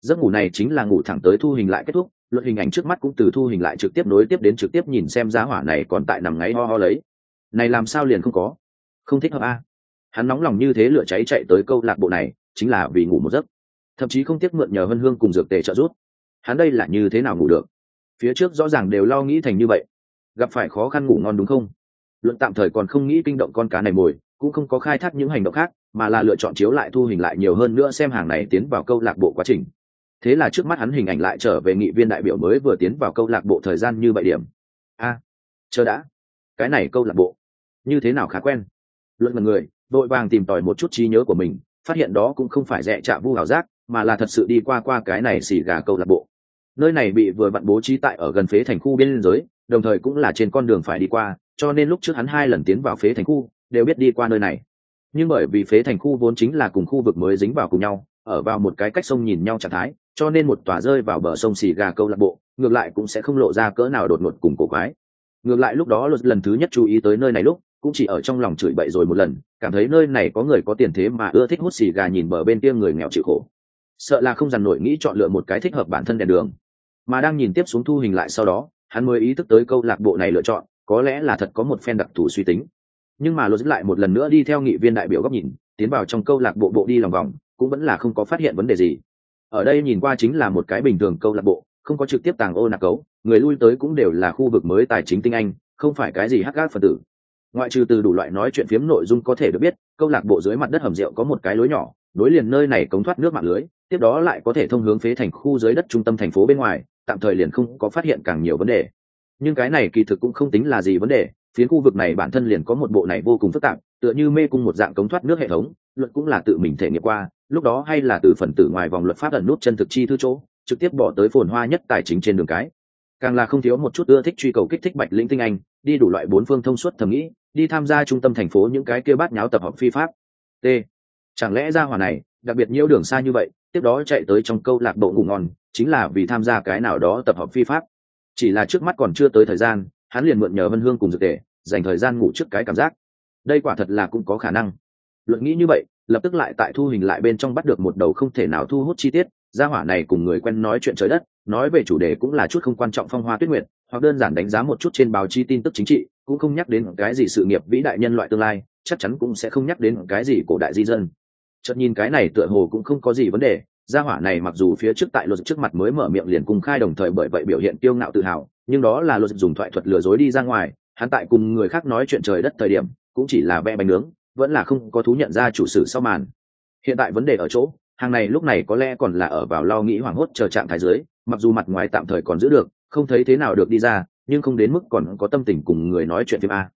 Giấc ngủ này chính là ngủ thẳng tới thu hình lại kết thúc, luật hình ảnh trước mắt cũng từ thu hình lại trực tiếp nối tiếp đến trực tiếp nhìn xem giá hỏa này còn tại nằm ngáy ho ho lấy. Này làm sao liền không có? Không thích hợp a. Hắn nóng lòng như thế lửa cháy chạy tới câu lạc bộ này, chính là vì ngủ một giấc. Thậm chí không tiếc mượn nhờ hân hương cùng dược tề trợ giúp. Hắn đây là như thế nào ngủ được? Phía trước rõ ràng đều lo nghĩ thành như vậy. Gặp phải khó khăn ngủ ngon đúng không? Luận tạm thời còn không nghĩ kinh động con cá này mồi, cũng không có khai thác những hành động khác, mà là lựa chọn chiếu lại thu hình lại nhiều hơn nữa xem hàng này tiến vào câu lạc bộ quá trình. Thế là trước mắt hắn hình ảnh lại trở về nghị viên đại biểu mới vừa tiến vào câu lạc bộ thời gian như vậy điểm. A à, chờ đã. Cái này câu lạc bộ, như thế nào khá quen? Luận mật người vội vàng tìm tòi một chút trí nhớ của mình, phát hiện đó cũng không phải rẻ chạ vu hảo giác, mà là thật sự đi qua qua cái này xì gà câu lạc bộ nơi này bị vừa vặn bố trí tại ở gần phế thành khu biên giới, đồng thời cũng là trên con đường phải đi qua, cho nên lúc trước hắn hai lần tiến vào phế thành khu, đều biết đi qua nơi này. Nhưng bởi vì phế thành khu vốn chính là cùng khu vực mới dính vào cùng nhau, ở vào một cái cách sông nhìn nhau trạng thái, cho nên một tòa rơi vào bờ sông xì gà câu lạc bộ, ngược lại cũng sẽ không lộ ra cỡ nào đột ngột cùng cổ quái. Ngược lại lúc đó luật lần thứ nhất chú ý tới nơi này lúc, cũng chỉ ở trong lòng chửi bậy rồi một lần, cảm thấy nơi này có người có tiền thế mà ưa thích hút xì gà nhìn bờ bên kia người nghèo chịu khổ. Sợ là không dằn nổi nghĩ chọn lựa một cái thích hợp bản thân đèn đường mà đang nhìn tiếp xuống thu hình lại sau đó, hắn mới ý thức tới câu lạc bộ này lựa chọn, có lẽ là thật có một phen đặc thù suy tính. Nhưng mà luật lại một lần nữa đi theo nghị viên đại biểu góc nhìn, tiến vào trong câu lạc bộ bộ đi lòng vòng, cũng vẫn là không có phát hiện vấn đề gì. Ở đây nhìn qua chính là một cái bình thường câu lạc bộ, không có trực tiếp tàng ô nạc cấu, người lui tới cũng đều là khu vực mới tài chính tinh anh, không phải cái gì hắc gác phần tử. Ngoại trừ từ đủ loại nói chuyện phiếm nội dung có thể được biết, câu lạc bộ dưới mặt đất hầm rượu có một cái lối nhỏ, nối liền nơi này cống thoát nước mạng lưới, tiếp đó lại có thể thông hướng phế thành khu dưới đất trung tâm thành phố bên ngoài tạm thời liền không có phát hiện càng nhiều vấn đề. Nhưng cái này kỳ thực cũng không tính là gì vấn đề phiến khu vực này bản thân liền có một bộ này vô cùng phức tạp, tựa như mê cung một dạng cống thoát nước hệ thống, luật cũng là tự mình thể nghiệm qua, lúc đó hay là từ phần tử ngoài vòng luật pháp ẩn nút chân thực chi thư chỗ, trực tiếp bỏ tới phồn hoa nhất tài chính trên đường cái. Càng là không thiếu một chút ưa thích truy cầu kích thích bạch lĩnh tinh anh, đi đủ loại bốn phương thông suốt thầm nghĩ, đi tham gia trung tâm thành phố những cái kia bát nháo tập hợp phi pháp. T. Chẳng lẽ ra hỏa này, đặc biệt nhiễu đường xa như vậy tiếp đó chạy tới trong câu lạc bộ ngủ ngon, chính là vì tham gia cái nào đó tập hợp phi pháp. Chỉ là trước mắt còn chưa tới thời gian, hắn liền mượn nhờ vân hương cùng dược tề, dành thời gian ngủ trước cái cảm giác. Đây quả thật là cũng có khả năng. Luận nghĩ như vậy, lập tức lại tại thu hình lại bên trong bắt được một đầu không thể nào thu hút chi tiết. Gia hỏa này cùng người quen nói chuyện trời đất, nói về chủ đề cũng là chút không quan trọng phong hoa tuyết nguyệt, hoặc đơn giản đánh giá một chút trên báo chí tin tức chính trị, cũng không nhắc đến cái gì sự nghiệp vĩ đại nhân loại tương lai, chắc chắn cũng sẽ không nhắc đến cái gì cổ đại di dân chợt nhìn cái này tựa hồ cũng không có gì vấn đề, gia hỏa này mặc dù phía trước tại luật trước mặt mới mở miệng liền cung khai đồng thời bởi vậy biểu hiện kiêu ngạo tự hào, nhưng đó là luật dùng thoại thuật lừa dối đi ra ngoài, hắn tại cùng người khác nói chuyện trời đất thời điểm, cũng chỉ là vẽ bánh nướng, vẫn là không có thú nhận ra chủ sử sau màn. Hiện tại vấn đề ở chỗ, hàng này lúc này có lẽ còn là ở vào lo nghĩ hoảng hốt chờ trạng thái dưới, mặc dù mặt ngoài tạm thời còn giữ được, không thấy thế nào được đi ra, nhưng không đến mức còn có tâm tình cùng người nói chuyện phim a.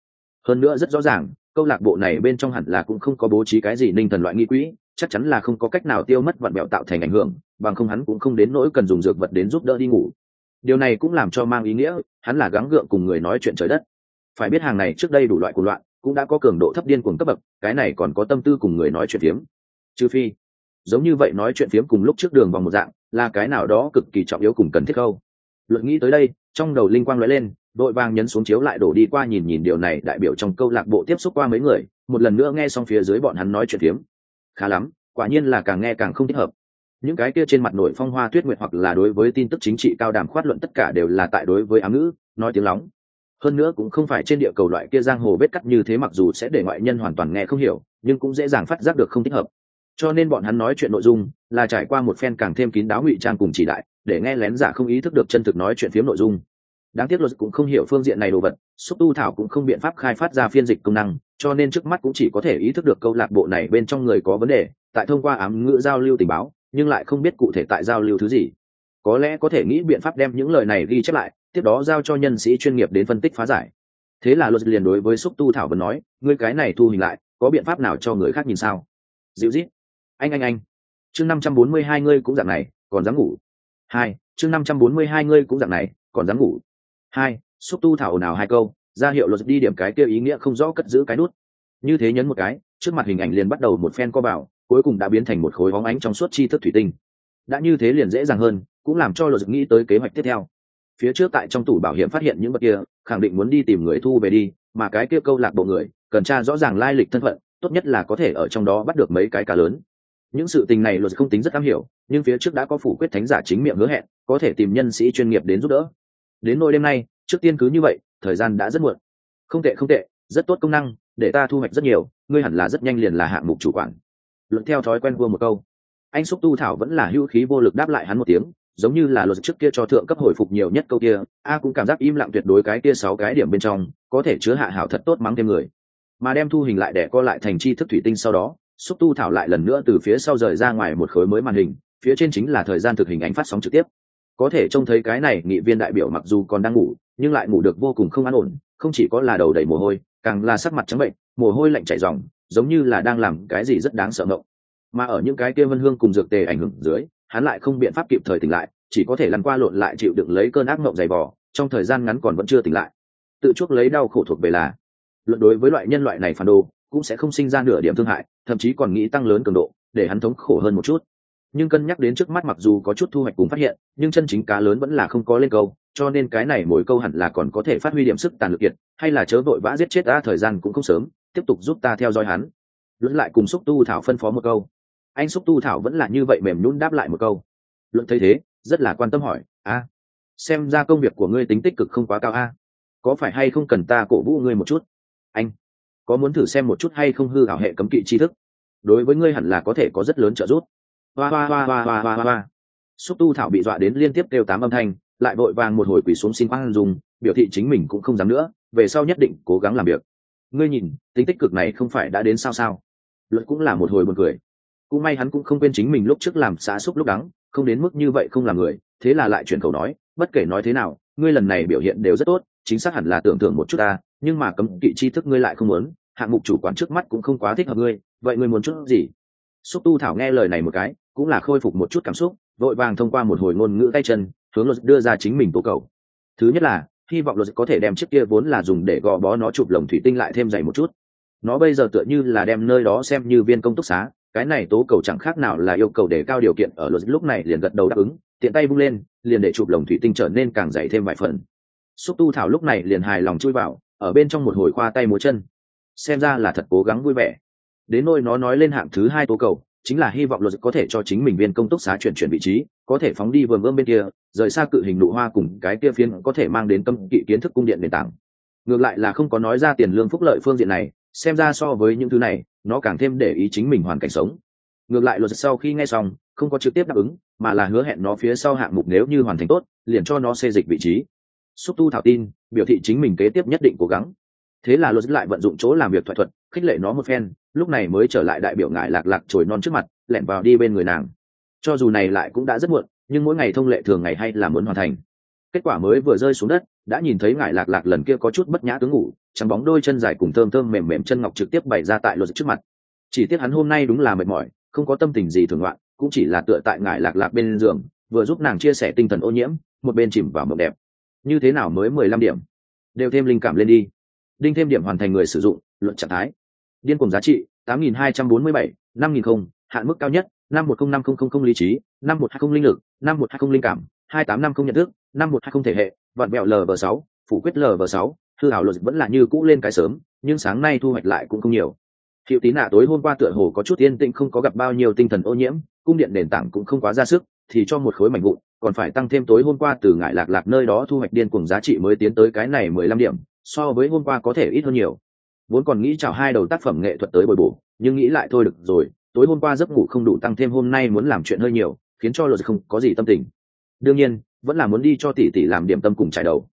Hơn nữa rất rõ ràng câu lạc bộ này bên trong hẳn là cũng không có bố trí cái gì ninh thần loại nghi quỹ, chắc chắn là không có cách nào tiêu mất vặn mẹo tạo thành ảnh hưởng, bằng không hắn cũng không đến nỗi cần dùng dược vật đến giúp đỡ đi ngủ. Điều này cũng làm cho mang ý nghĩa, hắn là gắng gượng cùng người nói chuyện trời đất. Phải biết hàng này trước đây đủ loại cuộc loạn, cũng đã có cường độ thấp điên cuồng cấp bậc, cái này còn có tâm tư cùng người nói chuyện phiếm. Trừ phi, giống như vậy nói chuyện phiếm cùng lúc trước đường vòng một dạng, là cái nào đó cực kỳ trọng yếu cùng cần thiết câu. Luận nghĩ tới đây, trong đầu linh quang lóe lên đội vàng nhấn xuống chiếu lại đổ đi qua nhìn nhìn điều này, đại biểu trong câu lạc bộ tiếp xúc qua mấy người, một lần nữa nghe xong phía dưới bọn hắn nói chuyện phiếm. Khá lắm, quả nhiên là càng nghe càng không thích hợp. Những cái kia trên mặt nổi phong hoa tuyết nguyệt hoặc là đối với tin tức chính trị cao đàm khoát luận tất cả đều là tại đối với ám ngữ, nói tiếng lóng. Hơn nữa cũng không phải trên địa cầu loại kia giang hồ vết cắt như thế mặc dù sẽ để ngoại nhân hoàn toàn nghe không hiểu, nhưng cũng dễ dàng phát giác được không thích hợp. Cho nên bọn hắn nói chuyện nội dung là trải qua một phen càng thêm kín đáo ngụy trang cùng chỉ đại, để nghe lén giả không ý thức được chân thực nói chuyện phiếm nội dung đáng tiếc luật cũng không hiểu phương diện này đồ vật, xúc tu thảo cũng không biện pháp khai phát ra phiên dịch công năng, cho nên trước mắt cũng chỉ có thể ý thức được câu lạc bộ này bên trong người có vấn đề, tại thông qua ám ngữ giao lưu tình báo, nhưng lại không biết cụ thể tại giao lưu thứ gì. Có lẽ có thể nghĩ biện pháp đem những lời này ghi chép lại, tiếp đó giao cho nhân sĩ chuyên nghiệp đến phân tích phá giải. Thế là luật liền đối với xúc tu thảo vẫn nói, ngươi cái này thu hình lại, có biện pháp nào cho người khác nhìn sao? Dịu dít. Anh anh anh. Chương năm trăm bốn mươi hai ngươi cũng dạng này, còn dám ngủ. Hai, chương năm trăm bốn mươi hai ngươi cũng dạng này, còn dám ngủ hai, xúc tu thảo nào hai câu, ra hiệu luật đi điểm cái kia ý nghĩa không rõ cất giữ cái nút. Như thế nhấn một cái, trước mặt hình ảnh liền bắt đầu một phen co bảo, cuối cùng đã biến thành một khối hóng ánh trong suốt chi thức thủy tinh. Đã như thế liền dễ dàng hơn, cũng làm cho luật nghĩ tới kế hoạch tiếp theo. Phía trước tại trong tủ bảo hiểm phát hiện những vật kia, khẳng định muốn đi tìm người thu về đi, mà cái kia câu lạc bộ người, cần tra rõ ràng lai lịch thân phận, tốt nhất là có thể ở trong đó bắt được mấy cái cá lớn. Những sự tình này luật không tính rất am hiểu, nhưng phía trước đã có phủ quyết thánh giả chính miệng hứa hẹn, có thể tìm nhân sĩ chuyên nghiệp đến giúp đỡ đến nỗi đêm nay, trước tiên cứ như vậy, thời gian đã rất muộn. Không tệ không tệ, rất tốt công năng, để ta thu hoạch rất nhiều, ngươi hẳn là rất nhanh liền là hạng mục chủ quản. Luận theo thói quen vua một câu, anh xúc tu thảo vẫn là hữu khí vô lực đáp lại hắn một tiếng, giống như là luật trước kia cho thượng cấp hồi phục nhiều nhất câu kia, a cũng cảm giác im lặng tuyệt đối cái kia sáu cái điểm bên trong, có thể chứa hạ hảo thật tốt mắng thêm người. Mà đem thu hình lại để co lại thành chi thức thủy tinh sau đó, xúc tu thảo lại lần nữa từ phía sau rời ra ngoài một khối mới màn hình, phía trên chính là thời gian thực hình ánh phát sóng trực tiếp có thể trông thấy cái này nghị viên đại biểu mặc dù còn đang ngủ, nhưng lại ngủ được vô cùng không an ổn, không chỉ có là đầu đầy mồ hôi, càng là sắc mặt trắng bệnh, mồ hôi lạnh chảy ròng, giống như là đang làm cái gì rất đáng sợ ngộng. Mà ở những cái kia vân hương cùng dược tề ảnh hưởng dưới, hắn lại không biện pháp kịp thời tỉnh lại, chỉ có thể lăn qua lộn lại chịu đựng lấy cơn ác mộng dày vò, trong thời gian ngắn còn vẫn chưa tỉnh lại. Tự chuốc lấy đau khổ thuộc về là, luận đối với loại nhân loại này phản đồ, cũng sẽ không sinh ra nửa điểm thương hại, thậm chí còn nghĩ tăng lớn cường độ, để hắn thống khổ hơn một chút nhưng cân nhắc đến trước mắt mặc dù có chút thu hoạch cùng phát hiện, nhưng chân chính cá lớn vẫn là không có lên câu, cho nên cái này mỗi câu hẳn là còn có thể phát huy điểm sức tàn lực kiệt, hay là chớ vội vã giết chết ta, thời gian cũng không sớm, tiếp tục giúp ta theo dõi hắn. Luận lại cùng xúc tu thảo phân phó một câu. Anh xúc tu thảo vẫn là như vậy mềm nhún đáp lại một câu. Luận thấy thế, rất là quan tâm hỏi, a, xem ra công việc của ngươi tính tích cực không quá cao a. Có phải hay không cần ta cổ vũ ngươi một chút? Anh, có muốn thử xem một chút hay không hư hảo hệ cấm kỵ tri thức? Đối với ngươi hẳn là có thể có rất lớn trợ giúp hoa hoa hoa hoa hoa hoa hoa. Xúc tu thảo bị dọa đến liên tiếp kêu tám âm thanh, lại vội vàng một hồi quỳ xuống xin khoan dùng biểu thị chính mình cũng không dám nữa, về sau nhất định cố gắng làm việc. Ngươi nhìn, tính tích cực này không phải đã đến sao sao? Luật cũng là một hồi buồn cười. Cũng may hắn cũng không quên chính mình lúc trước làm xã xúc lúc đắng, không đến mức như vậy không làm người, thế là lại chuyển khẩu nói, bất kể nói thế nào, ngươi lần này biểu hiện đều rất tốt, chính xác hẳn là tưởng tượng một chút ta, nhưng mà cấm kỵ tri thức ngươi lại không muốn, hạng mục chủ quản trước mắt cũng không quá thích hợp ngươi, vậy ngươi muốn chút gì? Xúc tu thảo nghe lời này một cái, cũng là khôi phục một chút cảm xúc, vội vàng thông qua một hồi ngôn ngữ tay chân, hướng luật đưa ra chính mình tố cầu. Thứ nhất là, hy vọng luật có thể đem chiếc kia vốn là dùng để gò bó nó chụp lồng thủy tinh lại thêm dày một chút. Nó bây giờ tựa như là đem nơi đó xem như viên công túc xá, cái này tố cầu chẳng khác nào là yêu cầu để cao điều kiện ở luật lúc này liền gật đầu đáp ứng, tiện tay bung lên, liền để chụp lồng thủy tinh trở nên càng dày thêm vài phần. Xúc tu thảo lúc này liền hài lòng chui vào, ở bên trong một hồi khoa tay múa chân. Xem ra là thật cố gắng vui vẻ đến nôi nó nói lên hạng thứ hai tố cầu, chính là hy vọng luật có thể cho chính mình viên công tốc xá chuyển chuyển vị trí, có thể phóng đi vườn ươm bên kia, rời xa cự hình nụ hoa cùng cái kia phiến có thể mang đến tâm kỵ kiến thức cung điện nền tảng. Ngược lại là không có nói ra tiền lương phúc lợi phương diện này, xem ra so với những thứ này, nó càng thêm để ý chính mình hoàn cảnh sống. Ngược lại luật sau khi nghe xong, không có trực tiếp đáp ứng, mà là hứa hẹn nó phía sau hạng mục nếu như hoàn thành tốt, liền cho nó xê dịch vị trí. Xúc tu thảo tin, biểu thị chính mình kế tiếp nhất định cố gắng thế là luật lại vận dụng chỗ làm việc thoại thuật, khích lệ nó một phen, lúc này mới trở lại đại biểu ngại lạc lạc trồi non trước mặt lẹn vào đi bên người nàng. Cho dù này lại cũng đã rất muộn, nhưng mỗi ngày thông lệ thường ngày hay là muốn hoàn thành. Kết quả mới vừa rơi xuống đất, đã nhìn thấy ngại lạc lạc lần kia có chút bất nhã tướng ngủ, trắng bóng đôi chân dài cùng thơm thơm mềm mềm chân ngọc trực tiếp bày ra tại luật trước mặt. Chỉ tiếc hắn hôm nay đúng là mệt mỏi, không có tâm tình gì thường loạn cũng chỉ là tựa tại ngại lạc lạc bên giường, vừa giúp nàng chia sẻ tinh thần ô nhiễm, một bên chìm vào mộng đẹp. Như thế nào mới mười lăm điểm? Đều thêm linh cảm lên đi đinh thêm điểm hoàn thành người sử dụng, luận trạng thái. Điên cùng giá trị, tám nghìn hai trăm bốn mươi bảy, năm nghìn không, hạn mức cao nhất, năm một không năm không không không lý trí, năm một hai không linh lực, năm một hai không linh cảm, hai tám năm không nhận thức, năm một hai không thể hệ, vạn bẹo lv sáu, phủ quyết lv sáu thư hảo luật vẫn là như cũ lên cái sớm, nhưng sáng nay thu hoạch lại cũng không nhiều. Hiệu tín nạ tối hôm qua tựa hồ có chút yên tĩnh không có gặp bao nhiêu tinh thần ô nhiễm, cung điện nền tảng cũng không quá ra sức, thì cho một khối mảnh vụn, còn phải tăng thêm tối hôm qua từ ngại lạc lạc nơi đó thu hoạch điên cùng giá trị mới tiến tới cái này mười lăm điểm so với hôm qua có thể ít hơn nhiều. Vốn còn nghĩ chào hai đầu tác phẩm nghệ thuật tới bồi bổ, nhưng nghĩ lại thôi được rồi, tối hôm qua giấc ngủ không đủ tăng thêm hôm nay muốn làm chuyện hơi nhiều, khiến cho luật không có gì tâm tình. Đương nhiên, vẫn là muốn đi cho tỷ tỷ làm điểm tâm cùng trải đầu.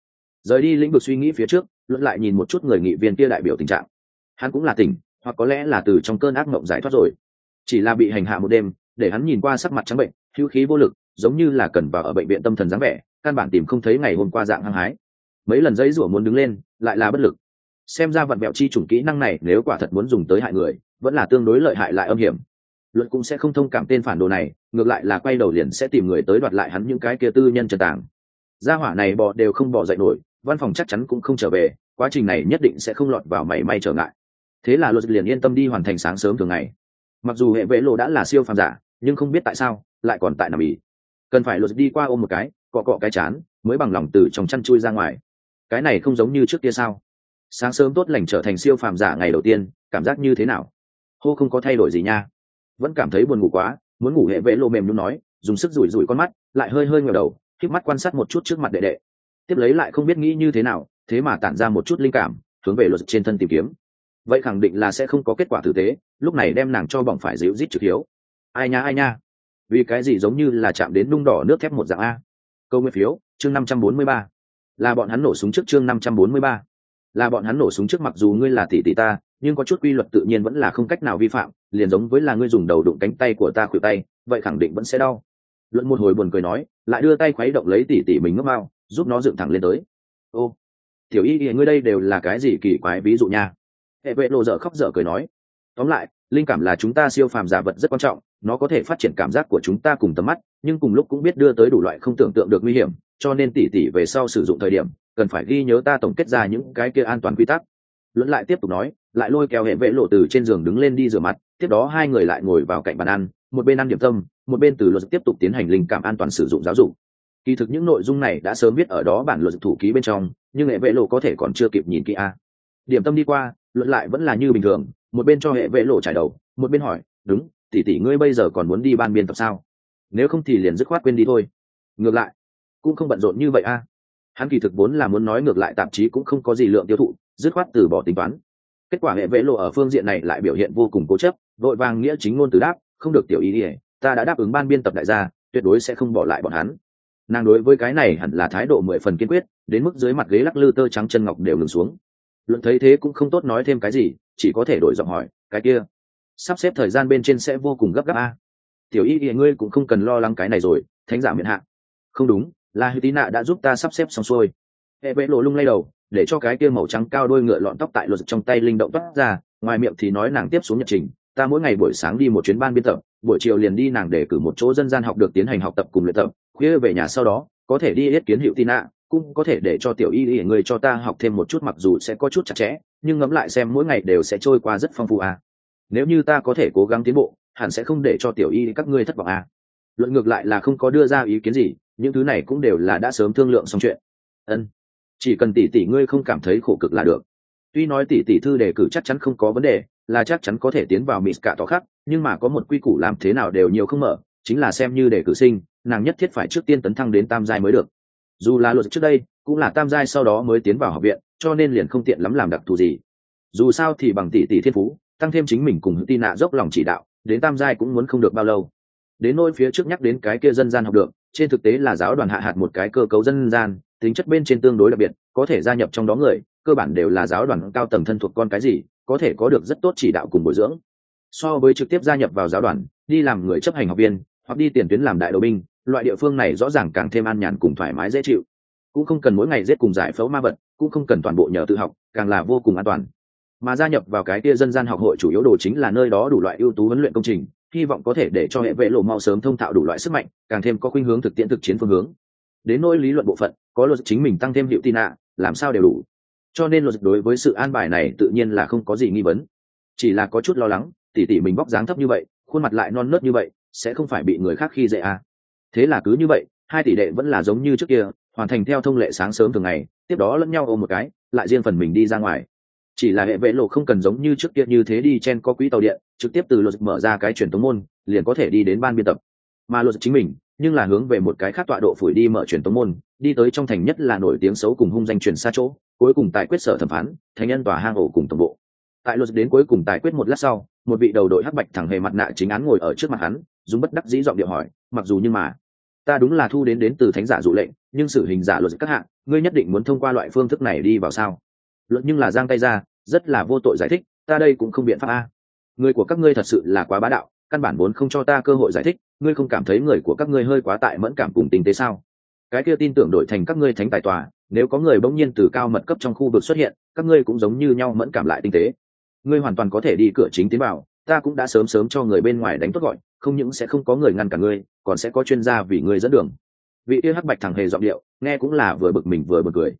Rời đi lĩnh vực suy nghĩ phía trước luận lại nhìn một chút người nghị viên kia đại biểu tình trạng. Hắn cũng là tỉnh, hoặc có lẽ là từ trong cơn ác mộng giải thoát rồi. Chỉ là bị hành hạ một đêm, để hắn nhìn qua sắc mặt trắng bệnh, hữu khí vô lực, giống như là cần vào ở bệnh viện tâm thần dáng vẻ, căn bản tìm không thấy ngày hôm qua dạng hăng hái. Mấy lần giấy rủa muốn đứng lên lại là bất lực. Xem ra vận bẹo chi chủng kỹ năng này nếu quả thật muốn dùng tới hại người, vẫn là tương đối lợi hại lại âm hiểm. Luật cũng sẽ không thông cảm tên phản đồ này, ngược lại là quay đầu liền sẽ tìm người tới đoạt lại hắn những cái kia tư nhân trần tàng. Gia hỏa này bò đều không bỏ dậy nổi, văn phòng chắc chắn cũng không trở về, quá trình này nhất định sẽ không lọt vào mảy may trở ngại. Thế là luật liền yên tâm đi hoàn thành sáng sớm thường ngày. Mặc dù hệ vệ lộ đã là siêu phàm giả, nhưng không biết tại sao, lại còn tại nằm ý cần phải luật đi qua ôm một cái, cọ cọ cái chán, mới bằng lòng từ trong chăn chui ra ngoài cái này không giống như trước kia sao? Sáng sớm tốt lành trở thành siêu phàm giả ngày đầu tiên, cảm giác như thế nào? Hô không có thay đổi gì nha. Vẫn cảm thấy buồn ngủ quá, muốn ngủ hệ vệ lộ mềm nhung nói, dùng sức rủi rủi con mắt, lại hơi hơi ngờ đầu k mắt quan sát một chút trước mặt đệ đệ. Tiếp lấy lại không biết nghĩ như thế nào, thế mà tản ra một chút linh cảm, hướng về luật trên thân tìm kiếm. Vậy khẳng định là sẽ không có kết quả tử tế, lúc này đem nàng cho bỏng phải dịu rít trực hiếu. Ai nha ai nha. Vì cái gì giống như là chạm đến nung đỏ nước thép một dạng a? Câu nguyên phiếu, chương năm trăm bốn mươi ba là bọn hắn nổ súng trước chương năm trăm bốn mươi ba. Là bọn hắn nổ súng trước mặc dù ngươi là tỷ tỷ ta, nhưng có chút quy luật tự nhiên vẫn là không cách nào vi phạm, liền giống với là ngươi dùng đầu đụng cánh tay của ta khuỷu tay, vậy khẳng định vẫn sẽ đau. Luận một hồi buồn cười nói, lại đưa tay khuấy động lấy tỷ tỷ mình ngấp mau giúp nó dựng thẳng lên tới. Ô, tiểu y y, ngươi đây đều là cái gì kỳ quái ví dụ nha? Hệ vệ lộ dở khóc dở cười nói. Tóm lại, linh cảm là chúng ta siêu phàm giả vật rất quan trọng nó có thể phát triển cảm giác của chúng ta cùng tầm mắt, nhưng cùng lúc cũng biết đưa tới đủ loại không tưởng tượng được nguy hiểm, cho nên tỉ tỉ về sau sử dụng thời điểm, cần phải ghi nhớ ta tổng kết ra những cái kia an toàn quy tắc. Luận lại tiếp tục nói, lại lôi kéo hệ vệ lộ từ trên giường đứng lên đi rửa mặt, tiếp đó hai người lại ngồi vào cạnh bàn ăn, một bên ăn điểm tâm, một bên từ luật tiếp tục tiến hành linh cảm an toàn sử dụng giáo dục. Kỳ thực những nội dung này đã sớm biết ở đó bản luật thủ ký bên trong, nhưng hệ vệ lộ có thể còn chưa kịp nhìn kỹ a. Điểm tâm đi qua, luận lại vẫn là như bình thường, một bên cho hệ vệ lộ trải đầu, một bên hỏi, đúng tỷ tỷ ngươi bây giờ còn muốn đi ban biên tập sao? Nếu không thì liền dứt khoát quên đi thôi. Ngược lại, cũng không bận rộn như vậy a. Hắn kỳ thực vốn là muốn nói ngược lại tạp chí cũng không có gì lượng tiêu thụ, dứt khoát từ bỏ tính toán. Kết quả hệ vệ lộ ở phương diện này lại biểu hiện vô cùng cố chấp, vội vàng nghĩa chính ngôn từ đáp, không được tiểu ý ỉa ta đã đáp ứng ban biên tập đại gia, tuyệt đối sẽ không bỏ lại bọn hắn. Nàng đối với cái này hẳn là thái độ mười phần kiên quyết, đến mức dưới mặt ghế lắc lư tơ trắng chân ngọc đều ngừng xuống. Luận thấy thế cũng không tốt nói thêm cái gì, chỉ có thể đổi giọng hỏi, cái kia sắp xếp thời gian bên trên sẽ vô cùng gấp gáp a tiểu y thì ngươi cũng không cần lo lắng cái này rồi, thánh giả miễn hạ. không đúng là hữu tí nạ đã giúp ta sắp xếp xong xuôi hệ vệ lộ lung lay đầu, để cho cái kia màu trắng cao đôi ngựa lọn tóc tại luật trong tay linh động toát ra, ngoài miệng thì nói nàng tiếp xuống nhật trình, ta mỗi ngày buổi sáng đi một chuyến ban biên tập, buổi chiều liền đi nàng để cử một chỗ dân gian học được tiến hành học tập cùng luyện tập, khuya về nhà sau đó, có thể đi yết kiến hiệu tin ạ cũng có thể để cho tiểu y y người cho ta học thêm một chút mặc dù sẽ có chút chặt chẽ, nhưng ngẫm lại xem mỗi ngày đều sẽ trôi qua rất phong phú à nếu như ta có thể cố gắng tiến bộ, hẳn sẽ không để cho tiểu y các ngươi thất vọng à. luận ngược lại là không có đưa ra ý kiến gì, những thứ này cũng đều là đã sớm thương lượng xong chuyện. Ân, chỉ cần tỷ tỷ ngươi không cảm thấy khổ cực là được. Tuy nói tỷ tỷ thư đề cử chắc chắn không có vấn đề, là chắc chắn có thể tiến vào mịt cả tỏ khắc nhưng mà có một quy củ làm thế nào đều nhiều không mở, chính là xem như đề cử sinh, nàng nhất thiết phải trước tiên tấn thăng đến tam giai mới được. Dù là luật trước đây, cũng là tam giai sau đó mới tiến vào học viện, cho nên liền không tiện lắm làm đặc thù gì. Dù sao thì bằng tỷ tỷ thiên phú tăng thêm chính mình cùng tin nạ dốc lòng chỉ đạo, đến tam giai cũng muốn không được bao lâu. Đến nỗi phía trước nhắc đến cái kia dân gian học được, trên thực tế là giáo đoàn hạ hạt một cái cơ cấu dân gian, tính chất bên trên tương đối đặc biệt, có thể gia nhập trong đó người, cơ bản đều là giáo đoàn cao tầng thân thuộc con cái gì, có thể có được rất tốt chỉ đạo cùng bồi dưỡng. So với trực tiếp gia nhập vào giáo đoàn, đi làm người chấp hành học viên, hoặc đi tiền tuyến làm đại đội binh, loại địa phương này rõ ràng càng thêm an nhàn cùng thoải mái dễ chịu. Cũng không cần mỗi ngày giết cùng giải phẫu ma vật, cũng không cần toàn bộ nhờ tự học, càng là vô cùng an toàn mà gia nhập vào cái kia dân gian học hội chủ yếu đồ chính là nơi đó đủ loại ưu tú huấn luyện công trình, hy vọng có thể để cho hệ vệ lộ mau sớm thông thạo đủ loại sức mạnh, càng thêm có khuynh hướng thực tiễn thực chiến phương hướng. Đến nỗi lý luận bộ phận, có luật chính mình tăng thêm hiệu tin ạ, làm sao đều đủ. Cho nên luật đối với sự an bài này tự nhiên là không có gì nghi vấn. Chỉ là có chút lo lắng, tỉ tỉ mình bóc dáng thấp như vậy, khuôn mặt lại non nớt như vậy, sẽ không phải bị người khác khi dễ à. thế là cứ như vậy, hai tỷ đệ vẫn là giống như trước kia, hoàn thành theo thông lệ sáng sớm thường ngày, tiếp đó lẫn nhau ôm một cái, lại riêng phần mình đi ra ngoài chỉ là hệ vệ lộ không cần giống như trước kia như thế đi trên có quỹ tàu điện, trực tiếp từ luật mở ra cái truyền tống môn, liền có thể đi đến ban biên tập. Mà luật chính mình, nhưng là hướng về một cái khác tọa độ phủi đi mở truyền tống môn, đi tới trong thành nhất là nổi tiếng xấu cùng hung danh truyền xa chỗ, cuối cùng tại quyết sở thẩm phán, thành nhân tòa hang ổ cùng tổng bộ. Tại luật đến cuối cùng tài quyết một lát sau, một vị đầu đội hắc bạch thẳng hề mặt nạ chính án ngồi ở trước mặt hắn, dùng bất đắc dĩ giọng điệu hỏi, mặc dù nhưng mà, ta đúng là thu đến đến từ thánh giả dụ lệnh, nhưng sự hình giả luật các hạng ngươi nhất định muốn thông qua loại phương thức này đi vào sao? Luận nhưng là giang tay ra, rất là vô tội giải thích, ta đây cũng không biện pháp a. Người của các ngươi thật sự là quá bá đạo, căn bản vốn không cho ta cơ hội giải thích, ngươi không cảm thấy người của các ngươi hơi quá tại mẫn cảm cùng tình tế sao? Cái kia tin tưởng đổi thành các ngươi thánh tài tòa, nếu có người bỗng nhiên từ cao mật cấp trong khu vực xuất hiện, các ngươi cũng giống như nhau mẫn cảm lại tinh tế. Ngươi hoàn toàn có thể đi cửa chính tiến vào, ta cũng đã sớm sớm cho người bên ngoài đánh tốt gọi, không những sẽ không có người ngăn cả ngươi, còn sẽ có chuyên gia vì ngươi dẫn đường. Vị kia hắc bạch thằng hề giọng điệu, nghe cũng là vừa bực mình vừa bực cười.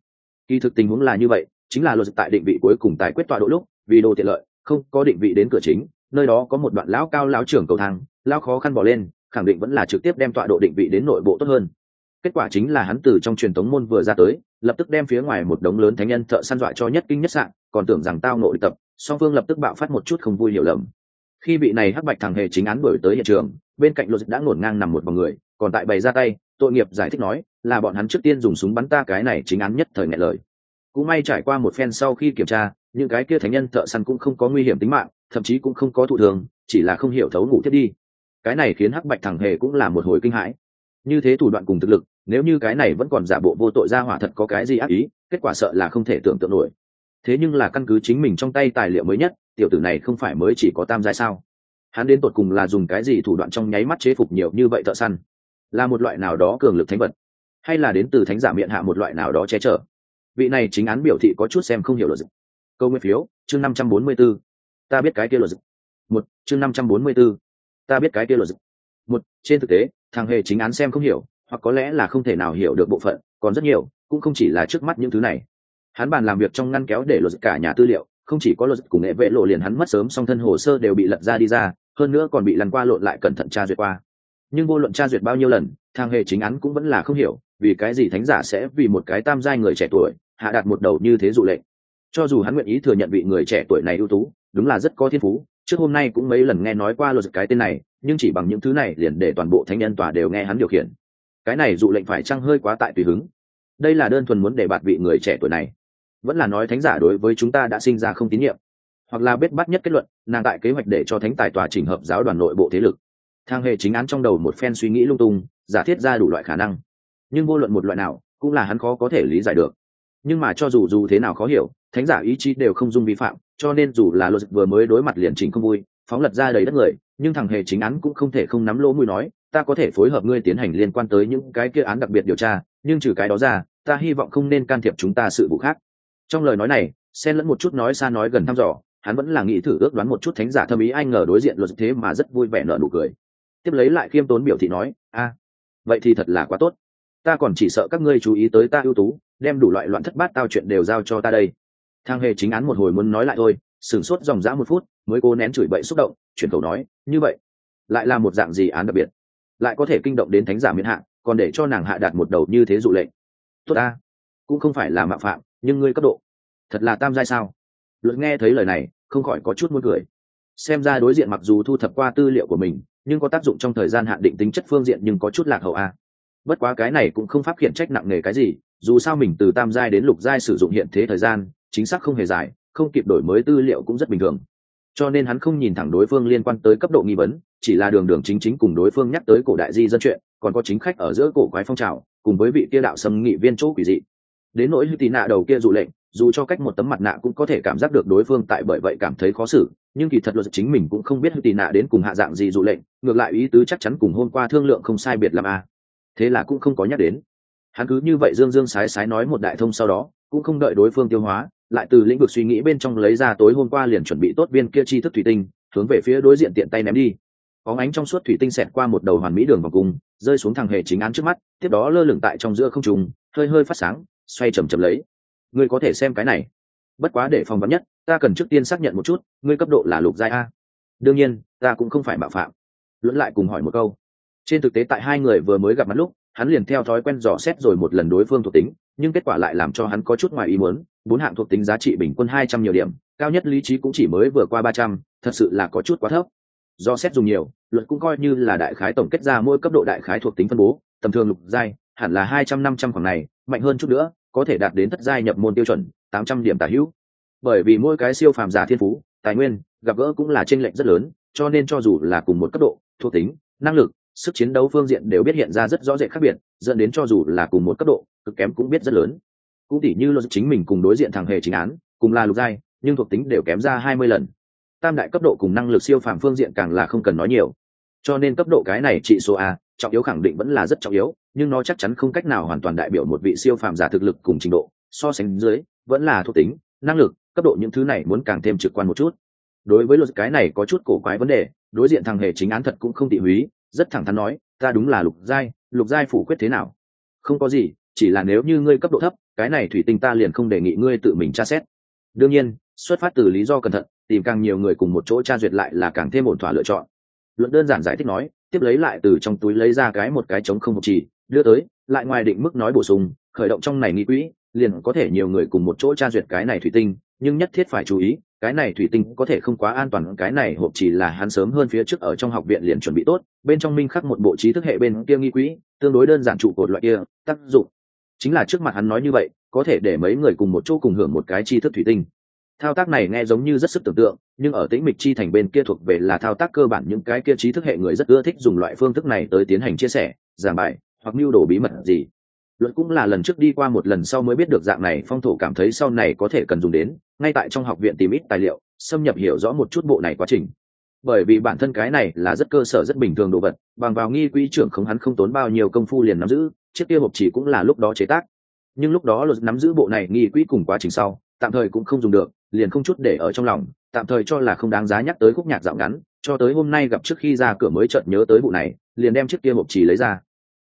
Kỳ thực tình huống là như vậy chính là luật tại định vị cuối cùng tại quyết tọa độ lúc, vì đồ tiện lợi, không có định vị đến cửa chính, nơi đó có một đoạn lão cao lão trưởng cầu thang, lão khó khăn bỏ lên, khẳng định vẫn là trực tiếp đem tọa độ định vị đến nội bộ tốt hơn. Kết quả chính là hắn từ trong truyền thống môn vừa ra tới, lập tức đem phía ngoài một đống lớn thánh nhân thợ săn dọa cho nhất kinh nhất sạn còn tưởng rằng tao nội tập, song phương lập tức bạo phát một chút không vui hiểu lầm. Khi bị này hắc bạch thằng hề chính án đổi tới hiện trường, bên cạnh luật đã ngổn ngang nằm một vòng người, còn tại bày ra tay, tội nghiệp giải thích nói, là bọn hắn trước tiên dùng súng bắn ta cái này chính án nhất thời ngại lời cũng may trải qua một phen sau khi kiểm tra, những cái kia thánh nhân thợ săn cũng không có nguy hiểm tính mạng, thậm chí cũng không có thụ thường chỉ là không hiểu thấu ngủ thiết đi. Cái này khiến hắc bạch thằng hề cũng là một hồi kinh hãi. Như thế thủ đoạn cùng thực lực, nếu như cái này vẫn còn giả bộ vô tội ra hỏa thật có cái gì ác ý, kết quả sợ là không thể tưởng tượng nổi. Thế nhưng là căn cứ chính mình trong tay tài liệu mới nhất, tiểu tử này không phải mới chỉ có tam giai sao? Hắn đến tột cùng là dùng cái gì thủ đoạn trong nháy mắt chế phục nhiều như vậy thợ săn? Là một loại nào đó cường lực thánh vật? Hay là đến từ thánh giả miệng hạ một loại nào đó che chở? Vị này chính án biểu thị có chút xem không hiểu luật dịch. Câu nguyên phiếu, chương năm trăm bốn mươi b ố ta biết cái kia luật dịch. Một, chương năm trăm bốn mươi b ố ta biết cái kia luật dịch. Một, trên thực tế, thằng hề chính án xem không hiểu, hoặc có lẽ là không thể nào hiểu được bộ phận, còn rất nhiều, cũng không chỉ là trước mắt những thứ này. Hắn bàn làm việc trong ngăn kéo để luật cả nhà tư liệu, không chỉ có luật cùng nghệ vệ lộ liền hắn mất sớm, song thân hồ sơ đều bị lật ra đi ra, hơn nữa còn bị lăn qua lộn lại cẩn thận tra duyệt qua. Nhưng vô luận tra duyệt bao nhiêu lần thang hề chính án cũng vẫn là không hiểu, vì cái gì thánh giả sẽ vì một cái tam giai người trẻ tuổi hạ đạt một đầu như thế dụ lệnh. Cho dù hắn nguyện ý thừa nhận vị người trẻ tuổi này ưu tú, đúng là rất có thiên phú, trước hôm nay cũng mấy lần nghe nói qua luật cái tên này, nhưng chỉ bằng những thứ này liền để toàn bộ thánh nhân tòa đều nghe hắn điều khiển. Cái này dụ lệnh phải chăng hơi quá tại tùy hứng? Đây là đơn thuần muốn để bạt vị người trẻ tuổi này. Vẫn là nói thánh giả đối với chúng ta đã sinh ra không tín nhiệm. Hoặc là biết bắt nhất kết luận, nàng tại kế hoạch để cho thánh tài tòa chỉnh hợp giáo đoàn nội bộ thế lực. Thang hệ chính án trong đầu một phen suy nghĩ lung tung, giả thiết ra đủ loại khả năng. Nhưng vô luận một loại nào, cũng là hắn khó có thể lý giải được nhưng mà cho dù dù thế nào khó hiểu, thánh giả ý chí đều không dung vi phạm, cho nên dù là luật vừa mới đối mặt liền trình không vui, phóng lật ra đầy đất người, nhưng thằng hề chính án cũng không thể không nắm lỗ mũi nói, ta có thể phối hợp ngươi tiến hành liên quan tới những cái kia án đặc biệt điều tra, nhưng trừ cái đó ra, ta hy vọng không nên can thiệp chúng ta sự vụ khác. Trong lời nói này xen lẫn một chút nói xa nói gần thăm dò, hắn vẫn là nghĩ thử ước đoán một chút thánh giả thâm ý anh ngờ đối diện luật thế mà rất vui vẻ nở nụ cười. Tiếp lấy lại khiêm tốn biểu thị nói, a, vậy thì thật là quá tốt. Ta còn chỉ sợ các ngươi chú ý tới ta ưu tú đem đủ loại loạn thất bát tao chuyện đều giao cho ta đây. Thang hề chính án một hồi muốn nói lại thôi, sửng sốt dòng dã một phút, mới cố nén chửi bậy xúc động, chuyển khẩu nói, như vậy, lại là một dạng gì án đặc biệt? Lại có thể kinh động đến thánh giả miễn hạ, còn để cho nàng hạ đạt một đầu như thế dụ lệnh. Tốt ta, cũng không phải là mạo phạm, nhưng ngươi cấp độ, thật là tam giai sao? Luận nghe thấy lời này, không khỏi có chút muốn cười. Xem ra đối diện mặc dù thu thập qua tư liệu của mình, nhưng có tác dụng trong thời gian hạn định tính chất phương diện nhưng có chút lạc hậu a. Bất quá cái này cũng không pháp khiển trách nặng nề cái gì dù sao mình từ tam giai đến lục giai sử dụng hiện thế thời gian, chính xác không hề dài, không kịp đổi mới tư liệu cũng rất bình thường. Cho nên hắn không nhìn thẳng đối phương liên quan tới cấp độ nghi vấn, chỉ là đường đường chính chính cùng đối phương nhắc tới cổ đại di dân chuyện, còn có chính khách ở giữa cổ quái phong trào, cùng với vị kia đạo xâm nghị viên chỗ quỷ dị. Đến nỗi hư tì nạ đầu kia dụ lệnh, dù cho cách một tấm mặt nạ cũng có thể cảm giác được đối phương tại bởi vậy cảm thấy khó xử, nhưng kỳ thật luật chính mình cũng không biết hư tì nạ đến cùng hạ dạng gì dụ lệnh, ngược lại ý tứ chắc chắn cùng hôm qua thương lượng không sai biệt làm a à. thế là cũng không có nhắc đến hắn cứ như vậy dương dương sái sái nói một đại thông sau đó, cũng không đợi đối phương tiêu hóa, lại từ lĩnh vực suy nghĩ bên trong lấy ra tối hôm qua liền chuẩn bị tốt viên kia chi thức thủy tinh, hướng về phía đối diện tiện tay ném đi. Có ánh trong suốt thủy tinh xẹt qua một đầu hoàn mỹ đường vòng cung rơi xuống thằng hề chính án trước mắt, tiếp đó lơ lửng tại trong giữa không trùng hơi hơi phát sáng, xoay chầm chầm lấy. Ngươi có thể xem cái này. Bất quá để phòng vắn nhất, ta cần trước tiên xác nhận một chút, ngươi cấp độ là lục giai a. Đương nhiên, ta cũng không phải mạo phạm. Luận lại cùng hỏi một câu. Trên thực tế tại hai người vừa mới gặp mặt lúc hắn liền theo thói quen dò xét rồi một lần đối phương thuộc tính, nhưng kết quả lại làm cho hắn có chút ngoài ý muốn, bốn hạng thuộc tính giá trị bình quân hai trăm nhiều điểm, cao nhất lý trí cũng chỉ mới vừa qua ba trăm, thật sự là có chút quá thấp. Do xét dùng nhiều, luật cũng coi như là đại khái tổng kết ra mỗi cấp độ đại khái thuộc tính phân bố, tầm thường lục giai, hẳn là hai trăm năm trăm khoảng này, mạnh hơn chút nữa, có thể đạt đến thất giai nhập môn tiêu chuẩn, tám trăm điểm tả hữu. Bởi vì mỗi cái siêu phàm giả thiên phú, tài nguyên, gặp gỡ cũng là tranh lệch rất lớn, cho nên cho dù là cùng một cấp độ thuộc tính, năng lực sức chiến đấu phương diện đều biết hiện ra rất rõ rệt khác biệt, dẫn đến cho dù là cùng một cấp độ, cực kém cũng biết rất lớn. Cũng tỉ như luật chính mình cùng đối diện thằng hề chính án, cùng là lục giai, nhưng thuộc tính đều kém ra hai mươi lần. Tam đại cấp độ cùng năng lực siêu phàm phương diện càng là không cần nói nhiều. Cho nên cấp độ cái này trị số a, trọng yếu khẳng định vẫn là rất trọng yếu, nhưng nó chắc chắn không cách nào hoàn toàn đại biểu một vị siêu phàm giả thực lực cùng trình độ, so sánh dưới, vẫn là thuộc tính, năng lực, cấp độ những thứ này muốn càng thêm trực quan một chút. Đối với luật cái này có chút cổ quái vấn đề, đối diện thằng hề chính án thật cũng không tị húy rất thẳng thắn nói, ta đúng là lục giai lục giai phủ quyết thế nào? Không có gì, chỉ là nếu như ngươi cấp độ thấp, cái này thủy tinh ta liền không đề nghị ngươi tự mình tra xét. Đương nhiên, xuất phát từ lý do cẩn thận, tìm càng nhiều người cùng một chỗ tra duyệt lại là càng thêm ổn thỏa lựa chọn. Luận đơn giản giải thích nói, tiếp lấy lại từ trong túi lấy ra cái một cái trống không một chỉ, đưa tới, lại ngoài định mức nói bổ sung, khởi động trong này nghi quỹ, liền có thể nhiều người cùng một chỗ tra duyệt cái này thủy tinh, nhưng nhất thiết phải chú ý cái này thủy tinh có thể không quá an toàn, cái này hộp chỉ là hắn sớm hơn phía trước ở trong học viện liền chuẩn bị tốt, bên trong minh khắc một bộ trí thức hệ bên kia nghi quỹ, tương đối đơn giản trụ cột loại kia, tác dụng. Chính là trước mặt hắn nói như vậy, có thể để mấy người cùng một chỗ cùng hưởng một cái tri thức thủy tinh. Thao tác này nghe giống như rất sức tưởng tượng, nhưng ở tĩnh mịch chi thành bên kia thuộc về là thao tác cơ bản, những cái kia trí thức hệ người rất ưa thích dùng loại phương thức này tới tiến hành chia sẻ, giảng bài, hoặc mưu đồ bí mật gì luật cũng là lần trước đi qua một lần sau mới biết được dạng này, phong thổ cảm thấy sau này có thể cần dùng đến, ngay tại trong học viện tìm ít tài liệu, xâm nhập hiểu rõ một chút bộ này quá trình. Bởi vì bản thân cái này là rất cơ sở, rất bình thường đồ vật, bằng vào nghi quỹ trưởng không hắn không tốn bao nhiêu công phu liền nắm giữ, chiếc kia hộp chỉ cũng là lúc đó chế tác. Nhưng lúc đó luật nắm giữ bộ này nghi quỹ cùng quá trình sau, tạm thời cũng không dùng được, liền không chút để ở trong lòng, tạm thời cho là không đáng giá nhắc tới khúc nhạc dạo ngắn, cho tới hôm nay gặp trước khi ra cửa mới chợt nhớ tới vụ này, liền đem chiếc kia hộp chỉ lấy ra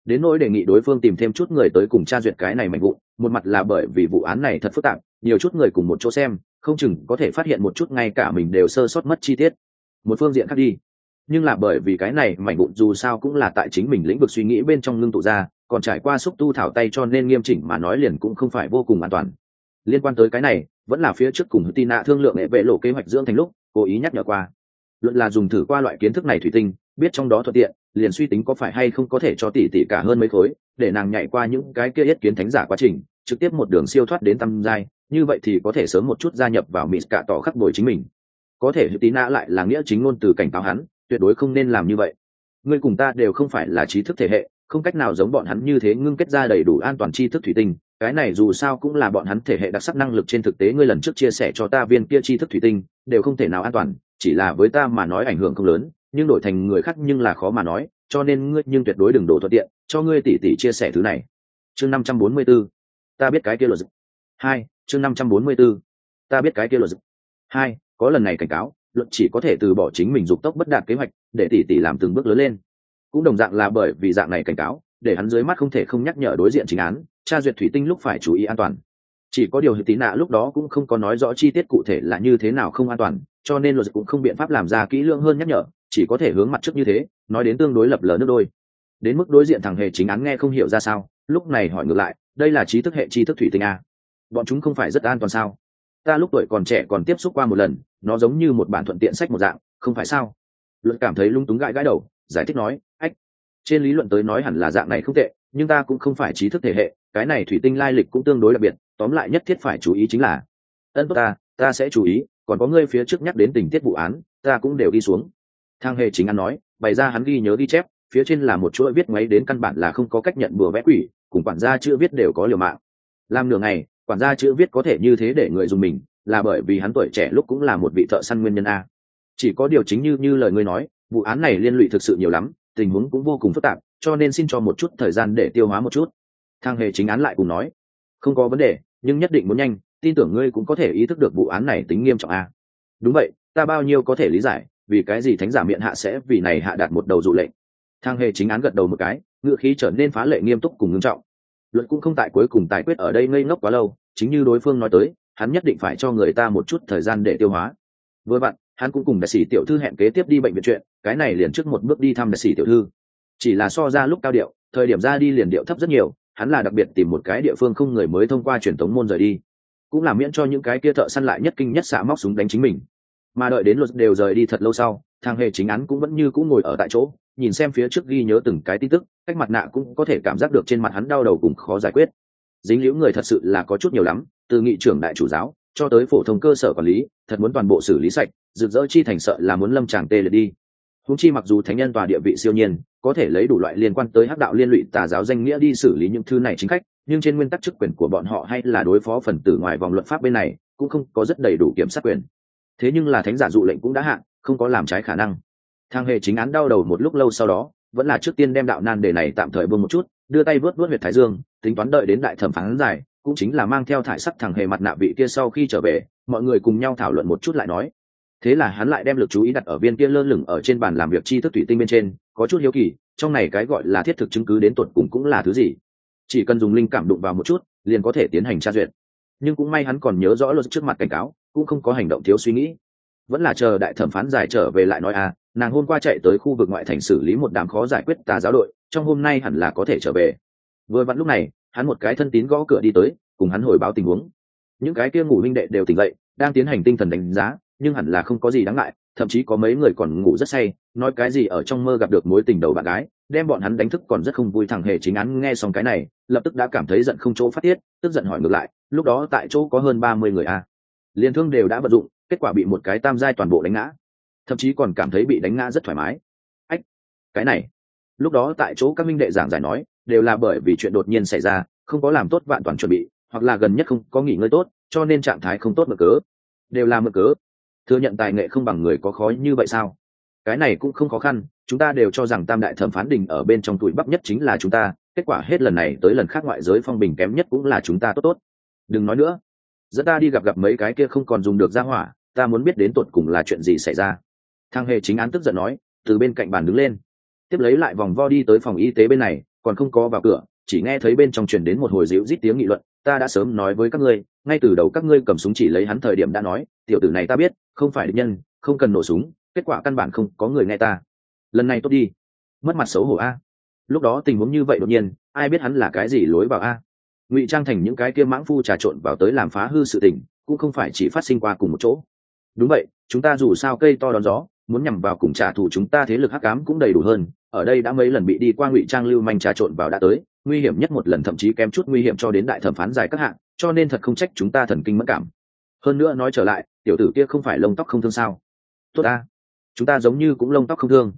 đến nỗi đề nghị đối phương tìm thêm chút người tới cùng tra duyệt cái này mạnh vụ một mặt là bởi vì vụ án này thật phức tạp, nhiều chút người cùng một chỗ xem, không chừng có thể phát hiện một chút ngay cả mình đều sơ sót mất chi tiết. Một phương diện khác đi. Nhưng là bởi vì cái này mảnh vụn dù sao cũng là tại chính mình lĩnh vực suy nghĩ bên trong ngưng tụ ra, còn trải qua xúc tu thảo tay cho nên nghiêm chỉnh mà nói liền cũng không phải vô cùng an toàn. Liên quan tới cái này, vẫn là phía trước cùng tin nạ thương lượng hệ vệ lộ kế hoạch dưỡng thành lúc, cố ý nhắc nhở qua. Luận là dùng thử qua loại kiến thức này thủy tinh biết trong đó thuận tiện, liền suy tính có phải hay không có thể cho tỷ tỷ cả hơn mấy khối, để nàng nhảy qua những cái kia yết kiến thánh giả quá trình, trực tiếp một đường siêu thoát đến tâm giai, như vậy thì có thể sớm một chút gia nhập vào mỹ cả tỏ khắc bồi chính mình. Có thể tí nã lại là nghĩa chính ngôn từ cảnh cáo hắn, tuyệt đối không nên làm như vậy. Ngươi cùng ta đều không phải là trí thức thể hệ, không cách nào giống bọn hắn như thế ngưng kết ra đầy đủ an toàn tri thức thủy tinh, cái này dù sao cũng là bọn hắn thể hệ đặc sắc năng lực trên thực tế ngươi lần trước chia sẻ cho ta viên kia tri thức thủy tinh, đều không thể nào an toàn, chỉ là với ta mà nói ảnh hưởng không lớn nhưng đổi thành người khác nhưng là khó mà nói, cho nên ngươi nhưng tuyệt đối đừng đổ thuận tiện, cho ngươi tỉ tỉ chia sẻ thứ này. Chương năm trăm bốn mươi 544 ta biết cái kia luật hai, chương năm trăm bốn mươi 544 ta biết cái kia luật hai, có lần này cảnh cáo, luật chỉ có thể từ bỏ chính mình dục tốc bất đạt kế hoạch, để tỷ tỷ làm từng bước lớn lên. Cũng đồng dạng là bởi vì dạng này cảnh cáo, để hắn dưới mắt không thể không nhắc nhở đối diện chính án tra duyệt thủy tinh lúc phải chú ý an toàn. Chỉ có điều hiệp tí nạ lúc đó cũng không có nói rõ chi tiết cụ thể là như thế nào không an toàn, cho nên luật cũng không biện pháp làm ra kỹ lưỡng hơn nhắc nhở chỉ có thể hướng mặt trước như thế, nói đến tương đối lập lờ nước đôi. Đến mức đối diện thằng hề chính án nghe không hiểu ra sao, lúc này hỏi ngược lại, đây là trí thức hệ tri thức thủy tinh a. Bọn chúng không phải rất an toàn sao? Ta lúc tuổi còn trẻ còn tiếp xúc qua một lần, nó giống như một bản thuận tiện sách một dạng, không phải sao? Luận cảm thấy lung túng gãi gãi đầu, giải thích nói, ách, trên lý luận tới nói hẳn là dạng này không tệ, nhưng ta cũng không phải trí thức thể hệ, cái này thủy tinh lai lịch cũng tương đối đặc biệt, tóm lại nhất thiết phải chú ý chính là, ân ta ta sẽ chú ý, còn có ngươi phía trước nhắc đến tình tiết vụ án, ta cũng đều đi xuống thang hề chính ăn nói, bày ra hắn ghi nhớ ghi chép, phía trên là một chuỗi viết ngoáy đến căn bản là không có cách nhận bừa vẽ quỷ, cùng quản gia chữ viết đều có liều mạng. Làm nửa ngày, quản gia chữ viết có thể như thế để người dùng mình, là bởi vì hắn tuổi trẻ lúc cũng là một vị thợ săn nguyên nhân a. Chỉ có điều chính như như lời ngươi nói, vụ án này liên lụy thực sự nhiều lắm, tình huống cũng vô cùng phức tạp, cho nên xin cho một chút thời gian để tiêu hóa một chút. Thang hề chính án lại cùng nói, không có vấn đề, nhưng nhất định muốn nhanh, tin tưởng ngươi cũng có thể ý thức được vụ án này tính nghiêm trọng a. Đúng vậy, ta bao nhiêu có thể lý giải vì cái gì thánh giả miệng hạ sẽ vì này hạ đạt một đầu dụ lệnh? Thang hề chính án gật đầu một cái ngựa khí trở nên phá lệ nghiêm túc cùng ngưng trọng. Luật cũng không tại cuối cùng tài quyết ở đây ngây ngốc quá lâu, chính như đối phương nói tới, hắn nhất định phải cho người ta một chút thời gian để tiêu hóa. Vừa vặn, hắn cũng cùng đại sĩ tiểu thư hẹn kế tiếp đi bệnh viện chuyện, cái này liền trước một bước đi thăm đại sĩ tiểu thư. Chỉ là so ra lúc cao điệu, thời điểm ra đi liền điệu thấp rất nhiều, hắn là đặc biệt tìm một cái địa phương không người mới thông qua truyền thống môn rời đi. Cũng là miễn cho những cái kia thợ săn lại nhất kinh nhất xạ móc súng đánh chính mình mà đợi đến luật đều rời đi thật lâu sau thang hề chính án cũng vẫn như cũng ngồi ở tại chỗ, nhìn xem phía trước ghi nhớ từng cái tin tức, cách mặt nạ cũng có thể cảm giác được trên mặt hắn đau đầu cùng khó giải quyết. Dính liễu người thật sự là có chút nhiều lắm, từ nghị trưởng đại chủ giáo, cho tới phổ thông cơ sở quản lý, thật muốn toàn bộ xử lý sạch, rực rỡ chi thành sợ là muốn lâm tràng tê liệt đi. Húng chi mặc dù thánh nhân tòa địa vị siêu nhiên, có thể lấy đủ loại liên quan tới hắc đạo liên lụy tà giáo danh nghĩa đi xử lý những thư này chính khách, nhưng trên nguyên tắc chức quyền của bọn họ hay là đối phó phần tử ngoài vòng luật pháp bên này, cũng không có rất đầy đủ kiểm soát quyền thế nhưng là thánh giả dụ lệnh cũng đã hạn, không có làm trái khả năng. Thang hề chính án đau đầu một lúc lâu sau đó, vẫn là trước tiên đem đạo nan đề này tạm thời bông một chút, đưa tay vớt vớt huyệt thái dương, tính toán đợi đến đại thẩm phán dài cũng chính là mang theo thải sắc thằng hề mặt nạ vị kia sau khi trở về, mọi người cùng nhau thảo luận một chút lại nói. Thế là hắn lại đem lực chú ý đặt ở viên kia lơ lửng ở trên bàn làm việc chi thức thủy tinh bên trên, có chút hiếu kỳ, trong này cái gọi là thiết thực chứng cứ đến tột cùng cũng là thứ gì? Chỉ cần dùng linh cảm đụng vào một chút, liền có thể tiến hành tra duyệt. Nhưng cũng may hắn còn nhớ rõ luật trước mặt cảnh cáo cũng không có hành động thiếu suy nghĩ. Vẫn là chờ đại thẩm phán giải trở về lại nói à nàng hôm qua chạy tới khu vực ngoại thành xử lý một đám khó giải quyết tà giáo đội, trong hôm nay hẳn là có thể trở về. Vừa vặn lúc này, hắn một cái thân tín gõ cửa đi tới, cùng hắn hồi báo tình huống. Những cái kia ngủ huynh đệ đều tỉnh dậy, đang tiến hành tinh thần đánh giá, nhưng hẳn là không có gì đáng ngại, thậm chí có mấy người còn ngủ rất say, nói cái gì ở trong mơ gặp được mối tình đầu bạn gái, đem bọn hắn đánh thức còn rất không vui thằng hề chính án nghe xong cái này, lập tức đã cảm thấy giận không chỗ phát tiết, tức giận hỏi ngược lại, lúc đó tại chỗ có hơn ba mươi người a à liên thương đều đã vận dụng, kết quả bị một cái tam giai toàn bộ đánh ngã. Thậm chí còn cảm thấy bị đánh ngã rất thoải mái. Ách, cái này. Lúc đó tại chỗ các minh đệ giảng giải nói, đều là bởi vì chuyện đột nhiên xảy ra, không có làm tốt vạn toàn chuẩn bị, hoặc là gần nhất không có nghỉ ngơi tốt, cho nên trạng thái không tốt mở cớ. Đều là mở cớ. Thừa nhận tài nghệ không bằng người có khó như vậy sao? Cái này cũng không khó khăn, chúng ta đều cho rằng tam đại thẩm phán đình ở bên trong tuổi bắp nhất chính là chúng ta, kết quả hết lần này tới lần khác ngoại giới phong bình kém nhất cũng là chúng ta tốt tốt. Đừng nói nữa dẫn ta đi gặp gặp mấy cái kia không còn dùng được ra hỏa, ta muốn biết đến tột cùng là chuyện gì xảy ra. Thang hề chính án tức giận nói, từ bên cạnh bàn đứng lên. Tiếp lấy lại vòng vo đi tới phòng y tế bên này, còn không có vào cửa, chỉ nghe thấy bên trong truyền đến một hồi dịu rít tiếng nghị luận, ta đã sớm nói với các ngươi, ngay từ đầu các ngươi cầm súng chỉ lấy hắn thời điểm đã nói, tiểu tử này ta biết, không phải địch nhân, không cần nổ súng, kết quả căn bản không có người nghe ta. Lần này tốt đi. Mất mặt xấu hổ a. Lúc đó tình huống như vậy đột nhiên, ai biết hắn là cái gì lối vào a? Ngụy trang thành những cái kia mãng phu trà trộn vào tới làm phá hư sự tình, cũng không phải chỉ phát sinh qua cùng một chỗ. Đúng vậy, chúng ta dù sao cây to đón gió, muốn nhằm vào cùng trả thù chúng ta thế lực hắc ám cũng đầy đủ hơn, ở đây đã mấy lần bị đi qua ngụy trang lưu manh trà trộn vào đã tới, nguy hiểm nhất một lần thậm chí kém chút nguy hiểm cho đến đại thẩm phán dài các hạng, cho nên thật không trách chúng ta thần kinh mất cảm. Hơn nữa nói trở lại, tiểu tử kia không phải lông tóc không thương sao? Tốt ta, chúng ta giống như cũng lông tóc không thương.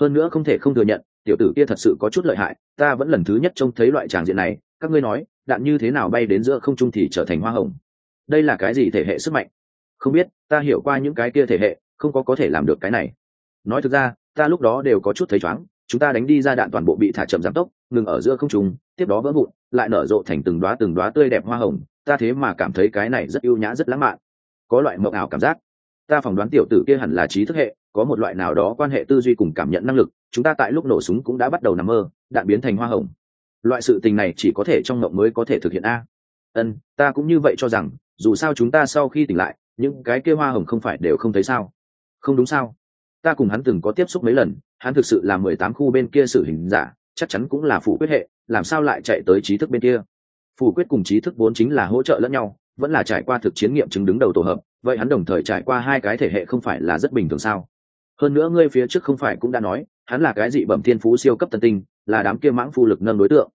Hơn nữa không thể không thừa nhận, tiểu tử kia thật sự có chút lợi hại, ta vẫn lần thứ nhất trông thấy loại tràng diện này các ngươi nói, đạn như thế nào bay đến giữa không trung thì trở thành hoa hồng? Đây là cái gì thể hệ sức mạnh? Không biết, ta hiểu qua những cái kia thể hệ, không có có thể làm được cái này. Nói thực ra, ta lúc đó đều có chút thấy chóng, chúng ta đánh đi ra đạn toàn bộ bị thả chậm giảm tốc, ngừng ở giữa không trung, tiếp đó vỡ vụn, lại nở rộ thành từng đoá từng đoá tươi đẹp hoa hồng, ta thế mà cảm thấy cái này rất ưu nhã, rất lãng mạn. Có loại mộng ảo cảm giác. Ta phỏng đoán tiểu tử kia hẳn là trí thức hệ, có một loại nào đó quan hệ tư duy cùng cảm nhận năng lực, chúng ta tại lúc nổ súng cũng đã bắt đầu nằm mơ, đạn biến thành hoa hồng loại sự tình này chỉ có thể trong mộng mới có thể thực hiện a. Ân, ta cũng như vậy cho rằng, dù sao chúng ta sau khi tỉnh lại, những cái kia hoa hồng không phải đều không thấy sao? Không đúng sao? Ta cùng hắn từng có tiếp xúc mấy lần, hắn thực sự là mười tám khu bên kia xử hình giả, chắc chắn cũng là phủ quyết hệ, làm sao lại chạy tới trí thức bên kia? Phủ quyết cùng trí thức vốn chính là hỗ trợ lẫn nhau, vẫn là trải qua thực chiến nghiệm chứng đứng đầu tổ hợp, vậy hắn đồng thời trải qua hai cái thể hệ không phải là rất bình thường sao? Hơn nữa ngươi phía trước không phải cũng đã nói, hắn là cái dị bẩm thiên phú siêu cấp tân tinh, là đám kia mãng phu lực nâng đối tượng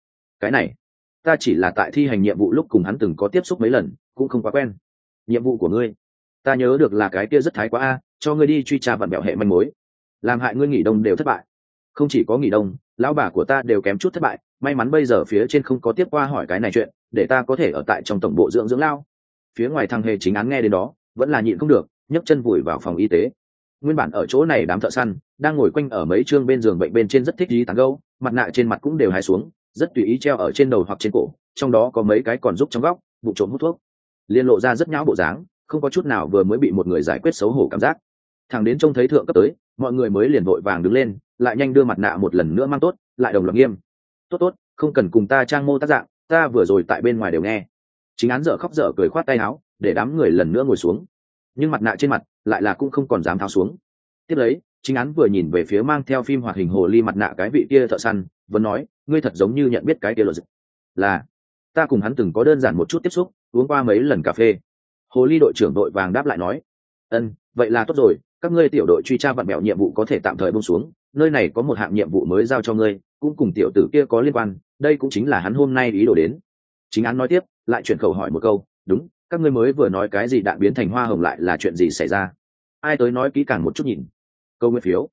cái này, ta chỉ là tại thi hành nhiệm vụ lúc cùng hắn từng có tiếp xúc mấy lần, cũng không quá quen. Nhiệm vụ của ngươi, ta nhớ được là cái kia rất thái quá a, cho ngươi đi truy tra vặn bẹo hệ manh mối. Làm hại ngươi nghỉ đông đều thất bại. Không chỉ có nghỉ đông, lão bà của ta đều kém chút thất bại. May mắn bây giờ phía trên không có tiếp qua hỏi cái này chuyện, để ta có thể ở tại trong tổng bộ dưỡng dưỡng lao. Phía ngoài thằng hề chính án nghe đến đó, vẫn là nhịn không được, nhấc chân vùi vào phòng y tế. Nguyên bản ở chỗ này đám thợ săn, đang ngồi quanh ở mấy chương bên giường bệnh bên trên rất thích đi tán gâu mặt nạ trên mặt cũng đều hai xuống rất tùy ý treo ở trên đầu hoặc trên cổ, trong đó có mấy cái còn giúp trong góc vụ trộm hút thuốc. Liên lộ ra rất nhão bộ dáng, không có chút nào vừa mới bị một người giải quyết xấu hổ cảm giác. Thằng đến trông thấy thượng cấp tới, mọi người mới liền vội vàng đứng lên, lại nhanh đưa mặt nạ một lần nữa mang tốt, lại đồng loạt nghiêm. Tốt tốt, không cần cùng ta trang mô tác dạng, ta vừa rồi tại bên ngoài đều nghe. Chính án dở khóc dở cười khoát tay áo, để đám người lần nữa ngồi xuống. Nhưng mặt nạ trên mặt lại là cũng không còn dám tháo xuống. Tiếp lấy, chính án vừa nhìn về phía mang theo phim hoạt hình hồ ly mặt nạ cái vị kia thợ săn vẫn nói, ngươi thật giống như nhận biết cái kia luật là, ta cùng hắn từng có đơn giản một chút tiếp xúc, uống qua mấy lần cà phê. Hồ ly đội trưởng đội vàng đáp lại nói, ân, vậy là tốt rồi, các ngươi tiểu đội truy tra vặn mẹo nhiệm vụ có thể tạm thời bông xuống, nơi này có một hạng nhiệm vụ mới giao cho ngươi, cũng cùng tiểu tử kia có liên quan, đây cũng chính là hắn hôm nay ý đồ đến. Chính án nói tiếp, lại chuyển khẩu hỏi một câu, đúng, các ngươi mới vừa nói cái gì đạn biến thành hoa hồng lại là chuyện gì xảy ra? Ai tới nói kỹ càng một chút nhìn. Câu nguyên phiếu.